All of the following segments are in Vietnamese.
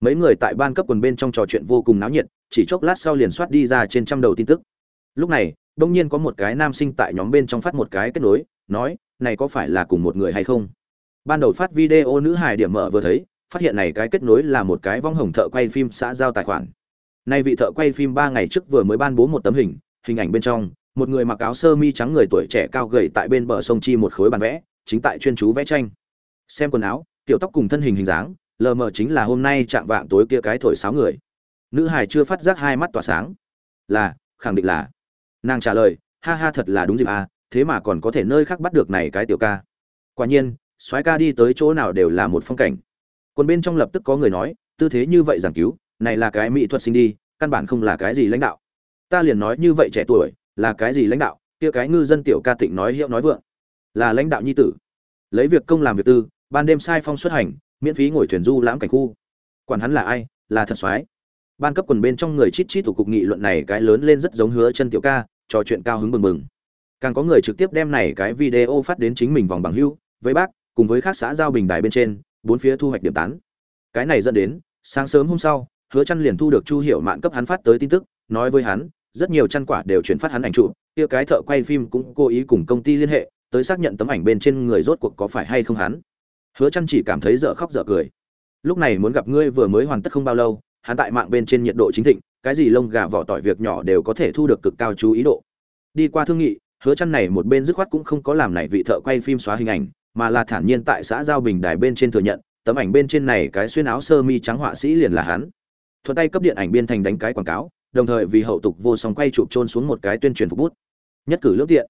mấy người tại ban cấp quần bên trong trò chuyện vô cùng náo nhiệt, chỉ chốc lát sau liền soát đi ra trên trăm đầu tin tức. Lúc này, đông nhiên có một cái nam sinh tại nhóm bên trong phát một cái kết nối, nói, này có phải là cùng một người hay không? Ban đầu phát video nữ hài điểm mở vừa thấy, phát hiện này cái kết nối là một cái vong hồng thợ quay phim xã giao tài khoản. Nay vị thợ quay phim ba ngày trước vừa mới ban bố một tấm hình hình ảnh bên trong, một người mặc áo sơ mi trắng người tuổi trẻ cao gầy tại bên bờ sông chi một khối bàn vẽ, chính tại chuyên chú vẽ tranh. Xem quần áo tiểu tóc cùng thân hình hình dáng lờ mờ chính là hôm nay chạm vạng tối kia cái thổi sáo người. Nữ hải chưa phát giác hai mắt tỏa sáng. Là, khẳng định là. Nàng trả lời, ha ha thật là đúng dịp à thế mà còn có thể nơi khác bắt được này cái tiểu ca. Quả nhiên, soái ca đi tới chỗ nào đều là một phong cảnh. Còn bên trong lập tức có người nói, tư thế như vậy giảng cứu, này là cái mỹ thuật sinh đi, căn bản không là cái gì lãnh đạo. Ta liền nói như vậy trẻ tuổi, là cái gì lãnh đạo, kia cái ngư dân tiểu ca tịnh nói hiệu nói vượng. Là lãnh đạo nhi tử. Lấy việc công làm việc tư, ban đêm sai phong xuất hành miễn phí ngồi thuyền du lãm cảnh khu. Quản hắn là ai, là thật soái. Ban cấp quần bên trong người chít chít thủ cục nghị luận này cái lớn lên rất giống hứa chân tiểu ca, trò chuyện cao hứng bừng bừng. Càng có người trực tiếp đem này cái video phát đến chính mình vòng bằng hưu, với bác, cùng với các xã giao bình đài bên trên, bốn phía thu hoạch điểm tán. Cái này dẫn đến, sáng sớm hôm sau, hứa chăn liền thu được chu hiểu mạn cấp hắn phát tới tin tức, nói với hắn, rất nhiều chăn quả đều chuyển phát hắn ảnh chụp kia cái thợ quay phim cũng cố ý cùng công ty liên hệ, tới xác nhận tấm ảnh bên trên người rốt cuộc có phải hay không hắn hứa chăn chỉ cảm thấy dở khóc dở cười. Lúc này muốn gặp ngươi vừa mới hoàn tất không bao lâu, hắn tại mạng bên trên nhiệt độ chính thịnh, cái gì lông gà vỏ tỏi việc nhỏ đều có thể thu được cực cao chú ý độ. Đi qua thương nghị, hứa chăn này một bên dứt khoát cũng không có làm này vị thợ quay phim xóa hình ảnh, mà là thản nhiên tại xã giao bình đài bên trên thừa nhận, tấm ảnh bên trên này cái xuyên áo sơ mi trắng họa sĩ liền là hắn. Thuận tay cấp điện ảnh biên thành đánh cái quảng cáo, đồng thời vì hậu tục vô song quay chụp trôn xuống một cái tuyên truyền phục bút. Nhất cử lưỡng tiện.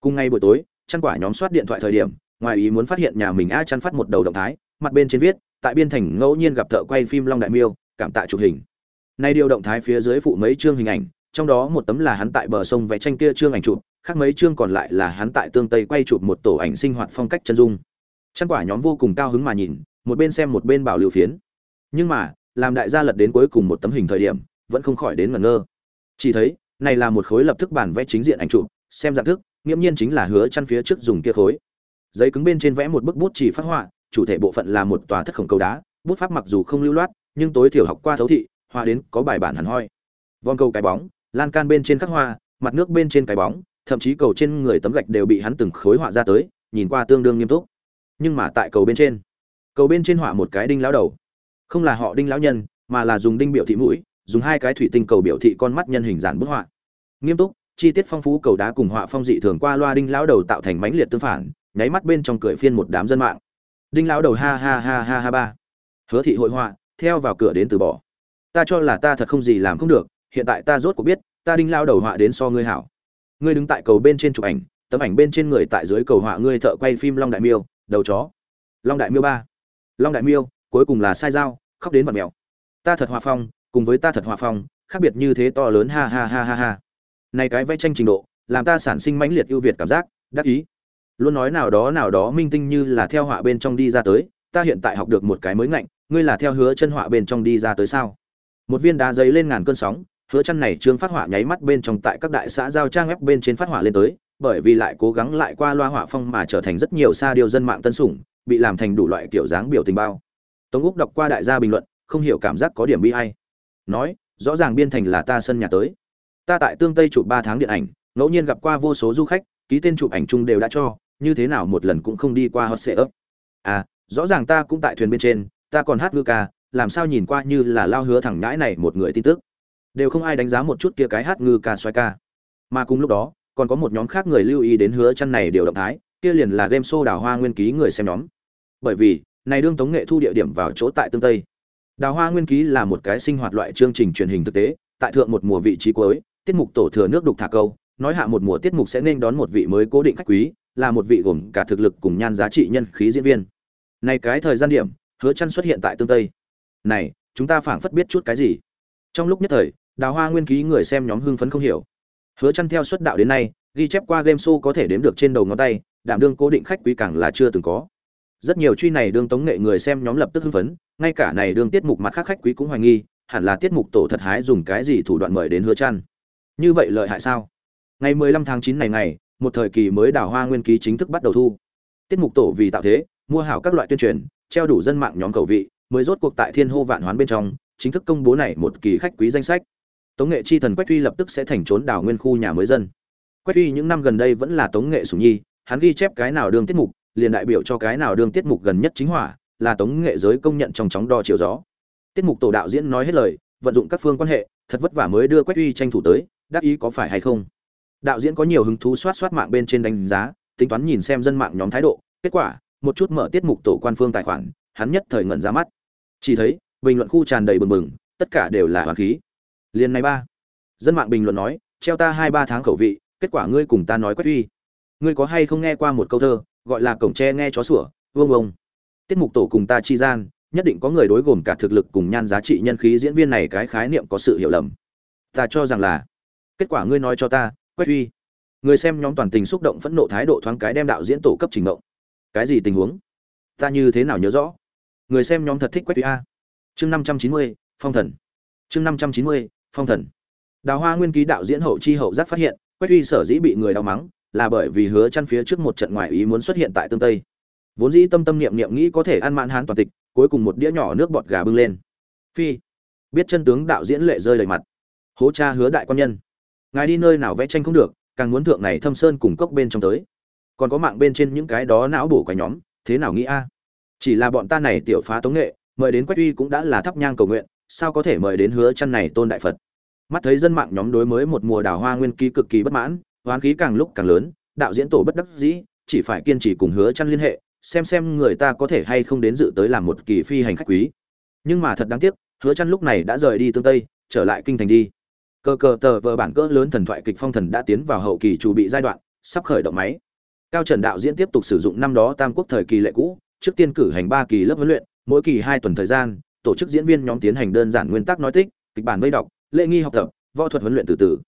Cùng ngay buổi tối chăn quả nhóm soát điện thoại thời điểm ngoài ý muốn phát hiện nhà mình a chăn phát một đầu động thái, mặt bên trên viết, tại biên thành ngẫu nhiên gặp thợ quay phim long đại miêu, cảm tạ chụp hình. Nay điều động thái phía dưới phụ mấy chương hình ảnh, trong đó một tấm là hắn tại bờ sông vẽ tranh kia chương ảnh chụp, khác mấy chương còn lại là hắn tại tương tây quay chụp một tổ ảnh sinh hoạt phong cách chân dung. Chăn quả nhóm vô cùng cao hứng mà nhìn, một bên xem một bên bảo lưu phiến. Nhưng mà, làm đại gia lật đến cuối cùng một tấm hình thời điểm, vẫn không khỏi đến ngẩn ngơ. Chỉ thấy, này là một khối lập tức bản vẽ chính diện ảnh chụp, xem dạng thức, nghiễm nhiên chính là hứa chăn phía trước dùng kia khối giấy cứng bên trên vẽ một bức bút chỉ phát họa, chủ thể bộ phận là một tòa thất khổng cầu đá, bút pháp mặc dù không lưu loát, nhưng tối thiểu học qua thấu thị, họa đến có bài bản hẳn hoi. Vòng cầu cái bóng, lan can bên trên khắc hoa mặt nước bên trên cái bóng, thậm chí cầu trên người tấm gạch đều bị hắn từng khối họa ra tới, nhìn qua tương đương nghiêm túc. Nhưng mà tại cầu bên trên, cầu bên trên họa một cái đinh lão đầu. Không là họ đinh lão nhân, mà là dùng đinh biểu thị mũi, dùng hai cái thủy tinh cầu biểu thị con mắt nhân hình dàn bút họa. Nghiêm túc, chi tiết phong phú cầu đá cùng họa phong dị thường qua loa đinh lão đầu tạo thành mãnh liệt tương phản nháy mắt bên trong cười phiên một đám dân mạng. Đinh lão đầu ha ha ha ha ha ba. Hứa thị hội họa, theo vào cửa đến từ bỏ. Ta cho là ta thật không gì làm không được, hiện tại ta rốt cuộc biết, ta đinh lao đầu họa đến so ngươi hảo. Ngươi đứng tại cầu bên trên chụp ảnh, tấm ảnh bên trên người tại dưới cầu họa ngươi thợ quay phim long đại miêu, đầu chó. Long đại miêu ba. Long đại miêu, cuối cùng là sai dao, khóc đến vật mèo. Ta thật hòa phong, cùng với ta thật hòa phong, khác biệt như thế to lớn ha ha ha ha ha. Này cái vẽ tranh trình độ, làm ta sản sinh mãnh liệt ưu việt cảm giác, đắc ý luôn nói nào đó nào đó minh tinh như là theo họa bên trong đi ra tới, ta hiện tại học được một cái mới ngạnh, ngươi là theo hứa chân họa bên trong đi ra tới sao? Một viên đá giấy lên ngàn cơn sóng, hứa chân này trương phát họa nháy mắt bên trong tại các đại xã giao trang web bên trên phát họa lên tới, bởi vì lại cố gắng lại qua loa họa phong mà trở thành rất nhiều xa điều dân mạng tân sủng, bị làm thành đủ loại kiểu dáng biểu tình bao. Tống úc đọc qua đại gia bình luận, không hiểu cảm giác có điểm bi hay nói, rõ ràng biên thành là ta sân nhà tới. Ta tại tương tây chụp ba tháng điện ảnh, ngẫu nhiên gặp qua vô số du khách, ký tên chụp ảnh chung đều đã cho như thế nào một lần cũng không đi qua hot sệ ấp. À rõ ràng ta cũng tại thuyền bên trên, ta còn hát ngư ca, làm sao nhìn qua như là lao hứa thẳng nhãi này một người tin tức. Đều không ai đánh giá một chút kia cái hát ngư ca xoay ca. Mà cùng lúc đó, còn có một nhóm khác người lưu ý đến hứa chăn này điều động thái, kia liền là game show đào hoa nguyên ký người xem nhóm. Bởi vì, này đương tống nghệ thu địa điểm vào chỗ tại tương tây. Đào hoa nguyên ký là một cái sinh hoạt loại chương trình truyền hình thực tế, tại thượng một mùa vị trí cuối, tiết mục tổ thừa nước đục thả câu, nói hạ một mùa tiết mục sẽ nên đón một vị mới cố định khách quý là một vị gồm cả thực lực cùng nhan giá trị nhân khí diễn viên. Này cái thời gian điểm, hứa chăn xuất hiện tại tương tây. Này, chúng ta phảng phất biết chút cái gì? Trong lúc nhất thời, đào hoa nguyên ký người xem nhóm hưng phấn không hiểu. Hứa chăn theo xuất đạo đến nay, ghi chép qua game show có thể đếm được trên đầu ngón tay, đảm đương cố định khách quý càng là chưa từng có. Rất nhiều truy này đương tống nghệ người xem nhóm lập tức hưng phấn, ngay cả này đương tiết mục mặt khác khách quý cũng hoài nghi, hẳn là tiết mục tổ thật hái dùng cái gì thủ đoạn mời đến hứa chăn. Như vậy lợi hại sao? Ngày 15 tháng 9 này ngày một thời kỳ mới đào hoa nguyên ký chính thức bắt đầu thu. Tiết mục tổ vì tạo thế, mua hảo các loại tuyên truyền, treo đủ dân mạng nhóm cầu vị, mới rốt cuộc tại thiên hô vạn hoán bên trong, chính thức công bố này một kỳ khách quý danh sách. Tống nghệ chi thần quách tuy lập tức sẽ thành trốn đảo nguyên khu nhà mới dân. Quách tuy những năm gần đây vẫn là tống nghệ sủng nhi, hắn ghi chép cái nào đương tiết mục, liền đại biểu cho cái nào đương tiết mục gần nhất chính hỏa, là tống nghệ giới công nhận trong chóng đo chiều gió. Tiết mục tổ đạo diễn nói hết lời, vận dụng các phương quan hệ, thật vất vả mới đưa quách uy tranh thủ tới, đắc ý có phải hay không? Đạo diễn có nhiều hứng thú soát soát mạng bên trên đánh giá, tính toán nhìn xem dân mạng nhóm thái độ. Kết quả, một chút mở tiết mục tổ quan phương tài khoản, hắn nhất thời ngẩn ra mắt. Chỉ thấy, bình luận khu tràn đầy bừng bừng, tất cả đều là hoàn khí. Liền này ba. Dân mạng bình luận nói, treo ta hai ba tháng khẩu vị, kết quả ngươi cùng ta nói quét uy. Ngươi có hay không nghe qua một câu thơ, gọi là cổng tre nghe chó sủa, vương ông tiết mục tổ cùng ta chi gian, nhất định có người đối gồm cả thực lực cùng nhan giá trị nhân khí diễn viên này cái khái niệm có sự hiểu lầm. Ta cho rằng là, kết quả ngươi nói cho ta quách Uy, người xem nhóm toàn tình xúc động phẫn nộ thái độ thoáng cái đem đạo diễn tổ cấp trình mộng. Cái gì tình huống? Ta như thế nào nhớ rõ? Người xem nhóm thật thích quách Uy a. Chương năm trăm chín mươi phong thần. Chương năm trăm chín mươi phong thần. Đào hoa nguyên ký đạo diễn hậu chi hậu giác phát hiện quách Uy sở dĩ bị người đau mắng là bởi vì hứa chăn phía trước một trận ngoại ý muốn xuất hiện tại tương tây. Vốn dĩ tâm tâm niệm niệm nghĩ có thể ăn mãn hán toàn tịch cuối cùng một đĩa nhỏ nước bọt gà bưng lên. Phi. Biết chân tướng đạo diễn lệ rơi đầy mặt. Hố cha hứa đại quan nhân ngài đi nơi nào vẽ tranh không được, càng muốn thượng này thâm sơn cùng cốc bên trong tới. Còn có mạng bên trên những cái đó não bổ cái nhóm, thế nào nghĩ a? Chỉ là bọn ta này tiểu phá tống nghệ, mời đến quách uy cũng đã là thắp nhang cầu nguyện, sao có thể mời đến hứa chăn này tôn đại phật? Mắt thấy dân mạng nhóm đối mới một mùa đào hoa nguyên ký cực kỳ bất mãn, hoán khí càng lúc càng lớn, đạo diễn tổ bất đắc dĩ, chỉ phải kiên trì cùng hứa chăn liên hệ, xem xem người ta có thể hay không đến dự tới làm một kỳ phi hành khách quý. Nhưng mà thật đáng tiếc, hứa chăn lúc này đã rời đi tương tây, trở lại kinh thành đi cờ cờ tờ vờ bản cỡ lớn thần thoại kịch phong thần đã tiến vào hậu kỳ chuẩn bị giai đoạn, sắp khởi động máy. Cao trần đạo diễn tiếp tục sử dụng năm đó tam quốc thời kỳ lệ cũ, trước tiên cử hành ba kỳ lớp huấn luyện, mỗi kỳ hai tuần thời gian, tổ chức diễn viên nhóm tiến hành đơn giản nguyên tắc nói tích, kịch bản vây đọc, lễ nghi học tập, võ thuật huấn luyện từ từ.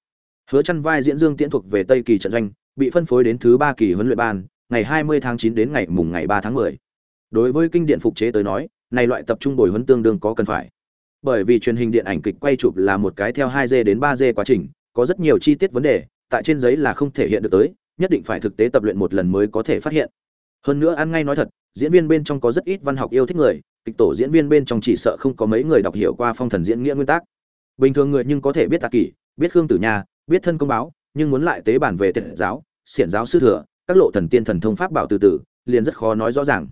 Hứa chăn vai diễn dương tiễn thuộc về tây kỳ trận doanh, bị phân phối đến thứ ba kỳ huấn luyện ban, ngày 20 tháng 9 đến ngày mùng ngày 3 tháng 10. đối với kinh điển phục chế tới nói, này loại tập trung bồi huấn tương đương có cần phải bởi vì truyền hình điện ảnh kịch quay chụp là một cái theo 2G đến 3G quá trình, có rất nhiều chi tiết vấn đề, tại trên giấy là không thể hiện được tới, nhất định phải thực tế tập luyện một lần mới có thể phát hiện. Hơn nữa ăn ngay nói thật, diễn viên bên trong có rất ít văn học yêu thích người, kịch tổ diễn viên bên trong chỉ sợ không có mấy người đọc hiểu qua phong thần diễn nghĩa nguyên tắc. Bình thường người nhưng có thể biết tạc kỷ, biết khương tử nha, biết thân công báo, nhưng muốn lại tế bản về tiệt giáo, xiển giáo sư thừa, các lộ thần tiên thần thông pháp bảo từ từ, liền rất khó nói rõ ràng.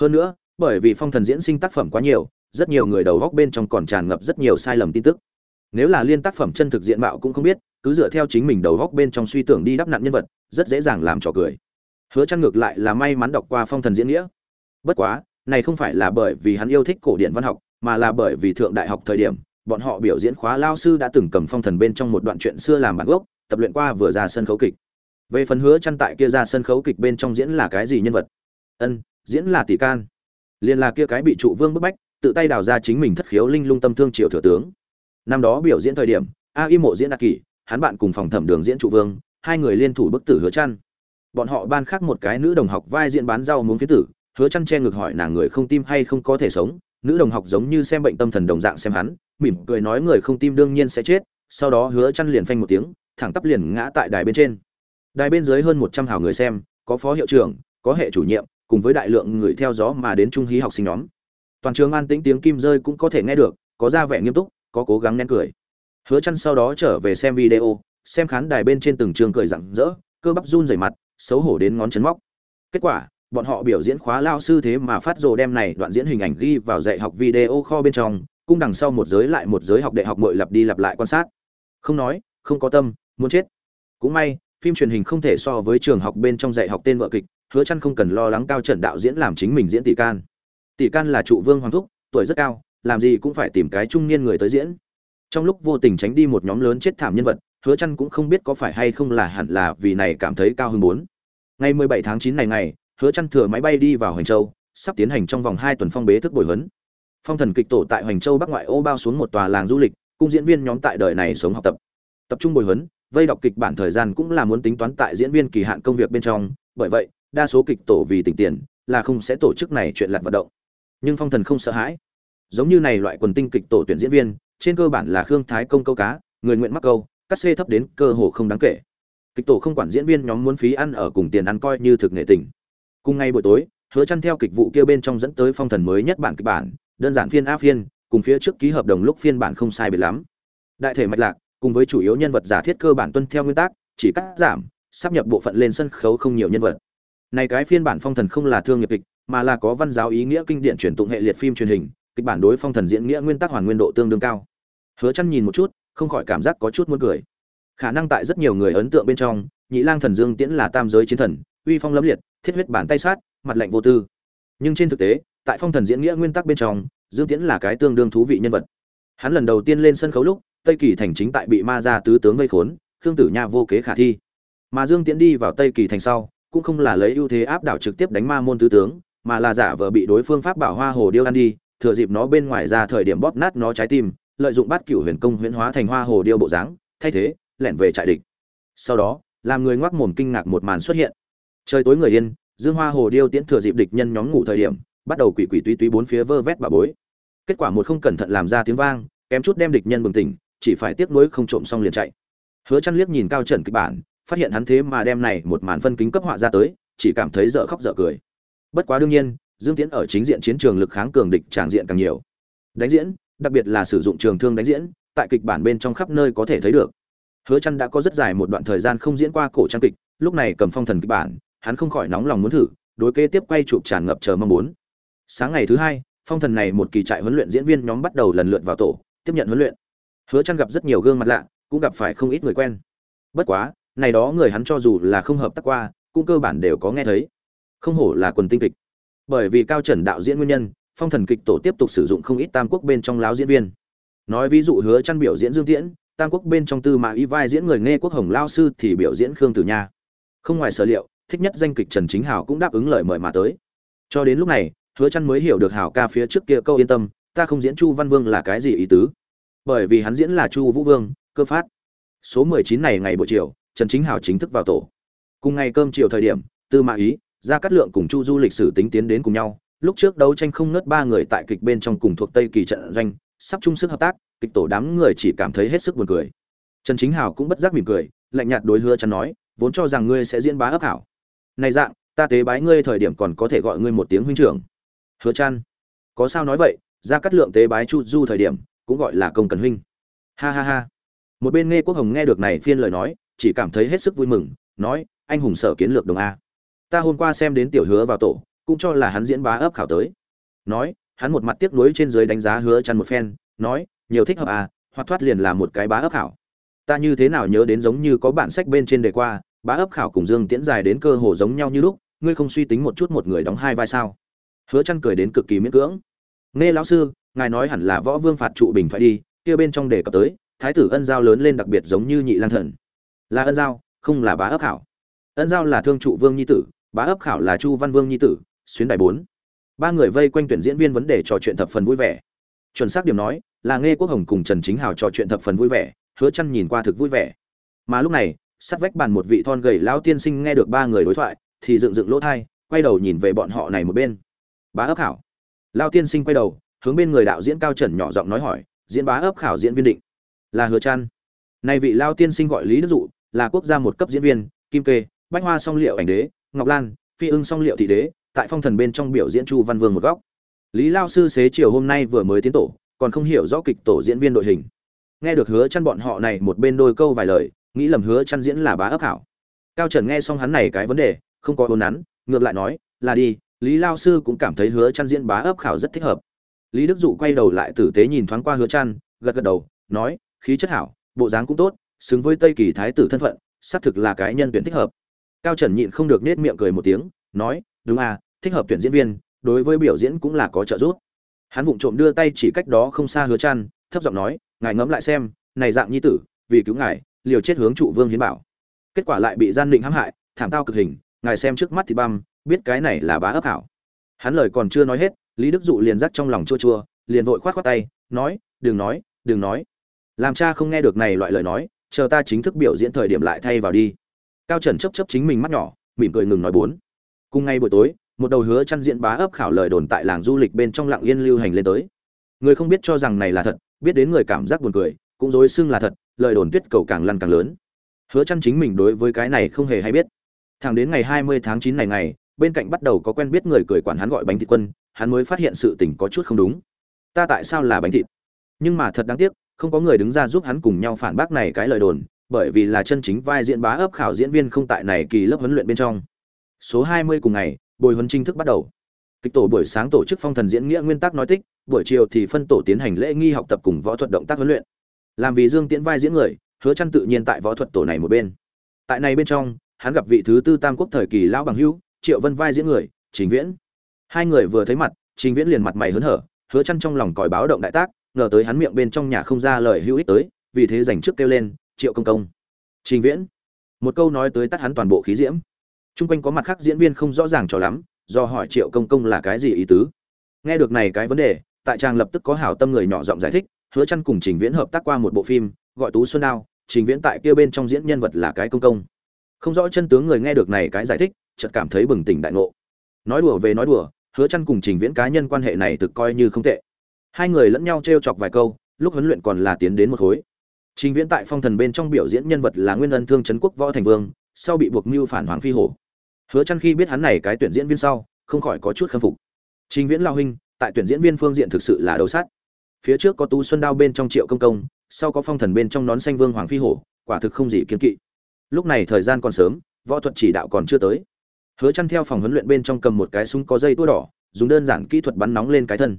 Hơn nữa, bởi vì phong thần diễn sinh tác phẩm quá nhiều rất nhiều người đầu góc bên trong còn tràn ngập rất nhiều sai lầm tin tức. Nếu là liên tác phẩm chân thực diện mạo cũng không biết, cứ dựa theo chính mình đầu góc bên trong suy tưởng đi đắp nặn nhân vật, rất dễ dàng làm trò cười. Hứa chăn ngược lại là may mắn đọc qua phong thần diễn nghĩa. Bất quá, này không phải là bởi vì hắn yêu thích cổ điển văn học, mà là bởi vì thượng đại học thời điểm, bọn họ biểu diễn khóa lao sư đã từng cầm phong thần bên trong một đoạn chuyện xưa làm bản gốc, tập luyện qua vừa ra sân khấu kịch. Về phần hứa chăn tại kia ra sân khấu kịch bên trong diễn là cái gì nhân vật? Ân, diễn là tỷ can. Liền là kia cái bị trụ vương bức bách tự tay đào ra chính mình thất khiếu linh lung tâm thương triều thừa tướng. Năm đó biểu diễn thời điểm, a y mộ diễn đặc kỷ, hắn bạn cùng phòng thẩm đường diễn trụ vương, hai người liên thủ bức tử hứa chăn. Bọn họ ban khác một cái nữ đồng học vai diễn bán rau muốn phía tử, hứa chăn che ngược hỏi nàng người không tim hay không có thể sống, nữ đồng học giống như xem bệnh tâm thần đồng dạng xem hắn, mỉm cười nói người không tim đương nhiên sẽ chết, sau đó hứa chăn liền phanh một tiếng, thẳng tắp liền ngã tại đài bên trên. Đài bên dưới hơn 100 hảo người xem, có phó hiệu trưởng, có hệ chủ nhiệm, cùng với đại lượng người theo gió mà đến trung hí học sinh nhóm toàn trường an tĩnh tiếng kim rơi cũng có thể nghe được, có ra vẻ nghiêm túc, có cố gắng nén cười. Hứa chăn sau đó trở về xem video, xem khán đài bên trên từng trường cười rạng rỡ, cơ bắp run rẩy mặt, xấu hổ đến ngón chân móc. Kết quả, bọn họ biểu diễn khóa lao sư thế mà phát rồ đem này đoạn diễn hình ảnh ghi vào dạy học video kho bên trong, cung đằng sau một giới lại một giới học đại học mội lặp đi lặp lại quan sát. Không nói, không có tâm, muốn chết. Cũng may, phim truyền hình không thể so với trường học bên trong dạy học tên vợ kịch, hứa chăn không cần lo lắng cao trần đạo diễn làm chính mình diễn tỷ can tỷ can là trụ vương hoàng thúc, tuổi rất cao, làm gì cũng phải tìm cái trung niên người tới diễn. Trong lúc vô tình tránh đi một nhóm lớn chết thảm nhân vật, hứa chăn cũng không biết có phải hay không là hẳn là vì này cảm thấy cao hơn bốn. Ngày 17 tháng 9 này ngày, hứa chăn thừa máy bay đi vào hoành châu, sắp tiến hành trong vòng 2 tuần phong bế thức bồi huấn. Phong thần kịch tổ tại hoành châu bắc ngoại ô bao xuống một tòa làng du lịch, cung diễn viên nhóm tại đời này sống học tập. Tập trung bồi huấn, vây đọc kịch bản thời gian cũng là muốn tính toán tại diễn viên kỳ hạn công việc bên trong, bởi vậy, đa số kịch tổ vì tỉnh tiền, là không sẽ tổ chức này chuyện lặt vận động nhưng phong thần không sợ hãi. Giống như này loại quần tinh kịch tổ tuyển diễn viên, trên cơ bản là khương thái công câu cá, người nguyện mắc câu, cắt xê thấp đến cơ hồ không đáng kể. Kịch tổ không quản diễn viên nhóm muốn phí ăn ở cùng tiền ăn coi như thực nghệ tình. Cùng ngay buổi tối, hứa chăn theo kịch vụ kia bên trong dẫn tới phong thần mới nhất bản kịch bản, đơn giản phiên a phiên, cùng phía trước ký hợp đồng lúc phiên bản không sai biệt lắm. Đại thể mạch lạc, cùng với chủ yếu nhân vật giả thiết cơ bản tuân theo nguyên tắc, chỉ cắt giảm, sắp nhập bộ phận lên sân khấu không nhiều nhân vật. Này cái phiên bản phong thần không là thương nghiệp kịch mà là có văn giáo ý nghĩa kinh điển truyền tụng hệ liệt phim truyền hình, kịch bản đối phong thần diễn nghĩa nguyên tắc hoàn nguyên độ tương đương cao. Hứa chăn nhìn một chút, không khỏi cảm giác có chút muốn cười. Khả năng tại rất nhiều người ấn tượng bên trong, nhị lang thần dương tiễn là tam giới chiến thần, uy phong lẫm liệt, thiết huyết bản tay sát, mặt lạnh vô tư. Nhưng trên thực tế, tại phong thần diễn nghĩa nguyên tắc bên trong, dương tiễn là cái tương đương thú vị nhân vật. Hắn lần đầu tiên lên sân khấu lúc, tây kỳ thành chính tại bị ma gia tứ tướng vây khốn, khương tử nha vô kế khả thi. Mà dương tiễn đi vào tây kỳ thành sau, cũng không là lấy ưu thế áp đảo trực tiếp đánh ma môn tứ tướng mà là giả vờ bị đối phương pháp bảo hoa hồ điêu ăn đi, thừa dịp nó bên ngoài ra thời điểm bóp nát nó trái tim, lợi dụng bát cửu huyền công huyễn hóa thành hoa hồ điêu bộ dáng, thay thế, lẻn về trại địch. Sau đó, làm người ngoác mồm kinh ngạc một màn xuất hiện. Trời tối người yên, dương hoa hồ điêu tiễn thừa dịp địch nhân nhóm ngủ thời điểm, bắt đầu quỷ quỷ túy túy bốn phía vơ vét bà bối. Kết quả một không cẩn thận làm ra tiếng vang, kém chút đem địch nhân bừng tỉnh, chỉ phải tiếc nuối không trộm xong liền chạy. Hứa chăn liếc nhìn cao trần kịch bản, phát hiện hắn thế mà đem này một màn phân kính cấp họa ra tới, chỉ cảm thấy dở khóc dở cười bất quá đương nhiên, dương tiễn ở chính diện chiến trường lực kháng cường địch tràng diện càng nhiều. Đánh diễn, đặc biệt là sử dụng trường thương đánh diễn, tại kịch bản bên trong khắp nơi có thể thấy được. Hứa chăn đã có rất dài một đoạn thời gian không diễn qua cổ trang kịch, lúc này cầm phong thần kịch bản, hắn không khỏi nóng lòng muốn thử, đối kế tiếp quay chụp tràn ngập chờ mong muốn. Sáng ngày thứ hai, phong thần này một kỳ trại huấn luyện diễn viên nhóm bắt đầu lần lượt vào tổ, tiếp nhận huấn luyện. Hứa chăn gặp rất nhiều gương mặt lạ, cũng gặp phải không ít người quen. Bất quá, này đó người hắn cho dù là không hợp tác qua, cũng cơ bản đều có nghe thấy không hổ là quần tinh kịch. Bởi vì cao trần đạo diễn nguyên nhân, phong thần kịch tổ tiếp tục sử dụng không ít tam quốc bên trong láo diễn viên. Nói ví dụ hứa chăn biểu diễn dương tiễn, tam quốc bên trong tư mã y vai diễn người nghe quốc hồng lao sư thì biểu diễn khương tử nha. Không ngoài sở liệu, thích nhất danh kịch trần chính hảo cũng đáp ứng lời mời mà tới. Cho đến lúc này, hứa chăn mới hiểu được hảo ca phía trước kia câu yên tâm, ta không diễn chu văn vương là cái gì ý tứ. Bởi vì hắn diễn là chu vũ vương, cơ phát. Số 19 này ngày buổi chiều, trần chính hảo chính thức vào tổ. Cùng ngày cơm chiều thời điểm, tư mã ý ra cắt lượng cùng chu du lịch sử tính tiến đến cùng nhau, lúc trước đấu tranh không ngớt ba người tại kịch bên trong cùng thuộc tây kỳ trận doanh, sắp chung sức hợp tác, kịch tổ đám người chỉ cảm thấy hết sức buồn cười. Trần chính hào cũng bất giác mỉm cười, lạnh nhạt đối hứa chắn nói, vốn cho rằng ngươi sẽ diễn bá ấp hảo. Này dạng, ta tế bái ngươi thời điểm còn có thể gọi ngươi một tiếng huynh trưởng. Hứa chăn có sao nói vậy ra cắt lượng tế bái chu du thời điểm, cũng gọi là công cần huynh. Ha ha ha. Một bên nghe quốc hồng nghe được này phiên lời nói, chỉ cảm thấy hết sức vui mừng, nói, anh hùng sở kiến lược đồng a ta hôm qua xem đến tiểu hứa vào tổ, cũng cho là hắn diễn bá ấp khảo tới. Nói, hắn một mặt tiếc nuối trên dưới đánh giá hứa chăn một phen, nói, nhiều thích hợp à hoặc thoát liền là một cái bá ấp khảo. Ta như thế nào nhớ đến giống như có bản sách bên trên đề qua, bá ấp khảo cùng dương tiễn dài đến cơ hồ giống nhau như lúc, ngươi không suy tính một chút một người đóng hai vai sao? Hứa chăn cười đến cực kỳ miễn cưỡng. Nghe lão sư, ngài nói hẳn là võ vương phạt trụ bình phải đi, kia bên trong đề cập tới, thái tử ân giao lớn lên đặc biệt giống như nhị lang thần. Là ân giao, không là bá ấp khảo. Ân giao là thương trụ vương nhi tử bá ấp khảo là chu văn vương nhi tử, xuyến đại bốn. Ba người vây quanh tuyển diễn viên vấn đề trò chuyện thập phần vui vẻ. Chuẩn xác điểm nói, là nghe quốc hồng cùng trần chính hào trò chuyện thập phần vui vẻ, hứa chăn nhìn qua thực vui vẻ. Mà lúc này, sát vách bàn một vị thon gầy lão tiên sinh nghe được ba người đối thoại, thì dựng dựng lỗ thay quay đầu nhìn về bọn họ này một bên. Bá ấp khảo. Lão tiên sinh quay đầu, hướng bên người đạo diễn cao trần nhỏ giọng nói hỏi, diễn bá ấp khảo diễn viên định, là hứa chăn? Này vị lão tiên sinh gọi lý đức dụ, là quốc gia một cấp diễn viên, kim kê, bách hoa song liệu ảnh đế ngọc lan, phi ưng song liệu thị đế, tại phong thần bên trong biểu diễn chu văn vương một góc. Lý lao sư xế chiều hôm nay vừa mới tiến tổ, còn không hiểu rõ kịch tổ diễn viên đội hình. Nghe được hứa chăn bọn họ này một bên đôi câu vài lời, nghĩ lầm hứa chăn diễn là bá ấp hảo. Cao trần nghe xong hắn này cái vấn đề, không có ôn nắn, ngược lại nói, là đi, lý lao sư cũng cảm thấy hứa chăn diễn bá ấp khảo rất thích hợp. Lý đức dụ quay đầu lại tử tế nhìn thoáng qua hứa chăn, gật gật đầu, nói, khí chất hảo, bộ dáng cũng tốt, xứng với tây kỳ thái tử thân phận, xác thực là cái nhân tuyển thích hợp cao trần nhịn không được nết miệng cười một tiếng, nói, đúng à thích hợp tuyển diễn viên, đối với biểu diễn cũng là có trợ giúp. Hắn vụng trộm đưa tay chỉ cách đó không xa hứa chăn, thấp giọng nói, ngài ngẫm lại xem, này dạng nhi tử, vì cứu ngài, liều chết hướng trụ vương hiến bảo. Kết quả lại bị gian định hãm hại, thảm tao cực hình, ngài xem trước mắt thì băm, biết cái này là bá ấp hảo. Hắn lời còn chưa nói hết, lý đức dụ liền rắc trong lòng chua chua, liền vội khoát khoát tay, nói, đừng nói đừng nói. Làm cha không nghe được này loại lời nói, chờ ta chính thức biểu diễn thời điểm lại thay vào đi cao trần chấp chấp chính mình mắt nhỏ, mỉm cười ngừng nói bốn. Cùng ngay buổi tối, một đầu hứa chăn diện bá ấp khảo lời đồn tại làng du lịch bên trong lặng yên lưu hành lên tới. Người không biết cho rằng này là thật, biết đến người cảm giác buồn cười, cũng dối xưng là thật, lời đồn tuyết cầu càng lăn càng lớn. Hứa chăn chính mình đối với cái này không hề hay biết. Thẳng đến ngày 20 tháng 9 này ngày, bên cạnh bắt đầu có quen biết người cười quản hắn gọi bánh thịt quân, hắn mới phát hiện sự tình có chút không đúng. Ta tại sao là bánh thịt? Nhưng mà thật đáng tiếc, không có người đứng ra giúp hắn cùng nhau phản bác này cái lời đồn bởi vì là chân chính vai diễn bá ấp khảo diễn viên không tại này kỳ lớp huấn luyện bên trong. Số 20 cùng ngày, buổi huấn chính thức bắt đầu. Kịch tổ buổi sáng tổ chức phong thần diễn nghĩa nguyên tắc nói tích, buổi chiều thì phân tổ tiến hành lễ nghi học tập cùng võ thuật động tác huấn luyện. Làm vì dương tiễn vai diễn người, hứa chân tự nhiên tại võ thuật tổ này một bên. Tại này bên trong, hắn gặp vị thứ tư tam quốc thời kỳ lão bằng hữu, triệu vân vai diễn người, trình viễn. Hai người vừa thấy mặt, trình viễn liền mặt mày hớn hở, hứa chân trong lòng còi báo động đại tác, ngờ tới hắn miệng bên trong nhà không ra lời hữu ích tới, vì thế giành trước kêu lên triệu công công. Trình viễn. Một câu nói tới tắt hắn toàn bộ khí diễm. Chung quanh có mặt khác diễn viên không rõ ràng cho lắm, do hỏi triệu công công là cái gì ý tứ. Nghe được này cái vấn đề, tại trang lập tức có hảo tâm người nhỏ giọng giải thích, hứa chăn cùng trình viễn hợp tác qua một bộ phim, gọi tú xuân đao, trình viễn tại kia bên trong diễn nhân vật là cái công công. Không rõ chân tướng người nghe được này cái giải thích, chợt cảm thấy bừng tỉnh đại ngộ. Nói đùa về nói đùa, hứa chăn cùng trình viễn cá nhân quan hệ này thực coi như không tệ. Hai người lẫn nhau treo chọc vài câu, lúc huấn luyện còn là tiến đến một khối trình viễn tại phong thần bên trong biểu diễn nhân vật là nguyên ân thương trấn quốc võ thành vương, sau bị buộc mưu phản hoàng phi hổ. Hứa Trân khi biết hắn này cái tuyển diễn viên sau, không khỏi có chút khâm phục. Trình viễn lao huynh, tại tuyển diễn viên phương diện thực sự là đầu sát phía trước có tú xuân đao bên trong triệu công công, sau có phong thần bên trong nón xanh vương hoàng phi hổ, quả thực không gì kiên kỵ. Lúc này thời gian còn sớm, võ thuật chỉ đạo còn chưa tới. Hứa Trân theo phòng huấn luyện bên trong cầm một cái súng có dây tua đỏ, dùng đơn giản kỹ thuật bắn nóng lên cái thân.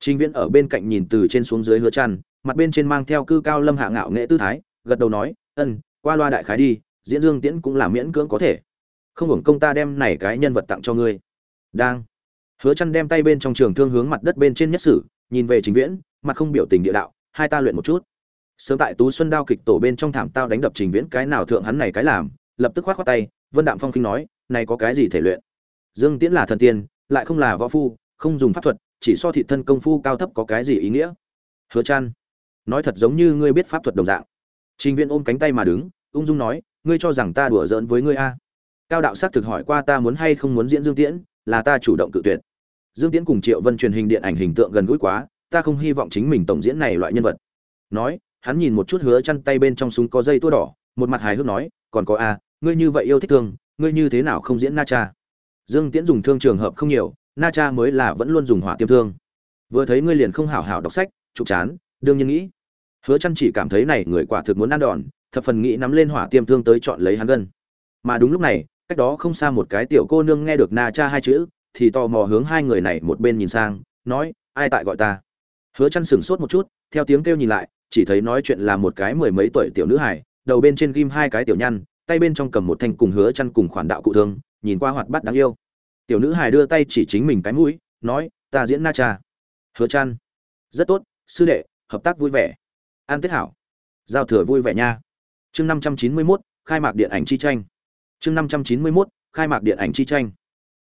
Trình viễn ở bên cạnh nhìn từ trên xuống dưới hứa Trân mặt bên trên mang theo cư cao lâm hạ ngạo nghệ tư thái, gật đầu nói, ân, qua loa đại khái đi, diễn dương tiễn cũng là miễn cưỡng có thể. Không hưởng công ta đem này cái nhân vật tặng cho ngươi. Đang. Hứa chăn đem tay bên trong trường thương hướng mặt đất bên trên nhất sử nhìn về trình viễn, mặt không biểu tình địa đạo, hai ta luyện một chút. Sớm tại tú xuân đao kịch tổ bên trong thảm tao đánh đập trình viễn cái nào thượng hắn này cái làm, lập tức khoát khoát tay, vân đạm phong kinh nói, này có cái gì thể luyện? Dương tiễn là thần tiên, lại không là võ phu, không dùng pháp thuật, chỉ so thị thân công phu cao thấp có cái gì ý nghĩa? Hứa chăn nói thật giống như ngươi biết pháp thuật đồng dạng. Trình viễn ôm cánh tay mà đứng, ung dung nói, ngươi cho rằng ta đùa giỡn với ngươi a? Cao đạo sát thực hỏi qua ta muốn hay không muốn diễn dương tiễn, là ta chủ động cự tuyệt. Dương tiễn cùng triệu vân truyền hình điện ảnh hình tượng gần gũi quá, ta không hy vọng chính mình tổng diễn này loại nhân vật. Nói, hắn nhìn một chút hứa chăn tay bên trong súng có dây tua đỏ, một mặt hài hước nói, còn có a, ngươi như vậy yêu thích thương, ngươi như thế nào không diễn na cha? Dương tiễn dùng thương trường hợp không nhiều, na cha mới là vẫn luôn dùng hỏa tiêm thương. Vừa thấy ngươi liền không hảo hảo đọc sách trục chán, đương nhiên nghĩ hứa chăn chỉ cảm thấy này người quả thực muốn ăn đòn, thập phần nghĩ nắm lên hỏa tiêm thương tới chọn lấy hắn gân. Mà đúng lúc này, cách đó không xa một cái tiểu cô nương nghe được na cha hai chữ, thì tò mò hướng hai người này một bên nhìn sang, nói, ai tại gọi ta? Hứa chăn sững sốt một chút, theo tiếng kêu nhìn lại, chỉ thấy nói chuyện là một cái mười mấy tuổi tiểu nữ hài, đầu bên trên ghim hai cái tiểu nhăn, tay bên trong cầm một thanh cùng hứa chăn cùng khoản đạo cụ thương, nhìn qua hoạt bát đáng yêu. Tiểu nữ hài đưa tay chỉ chính mình cái mũi, nói, ta diễn na cha. Hứa chăn rất tốt, sư đệ, hợp tác vui vẻ an tết hảo. Giao thừa vui vẻ nha. Chương 591, khai mạc điện ảnh chi tranh. Chương 591, khai mạc điện ảnh chi tranh.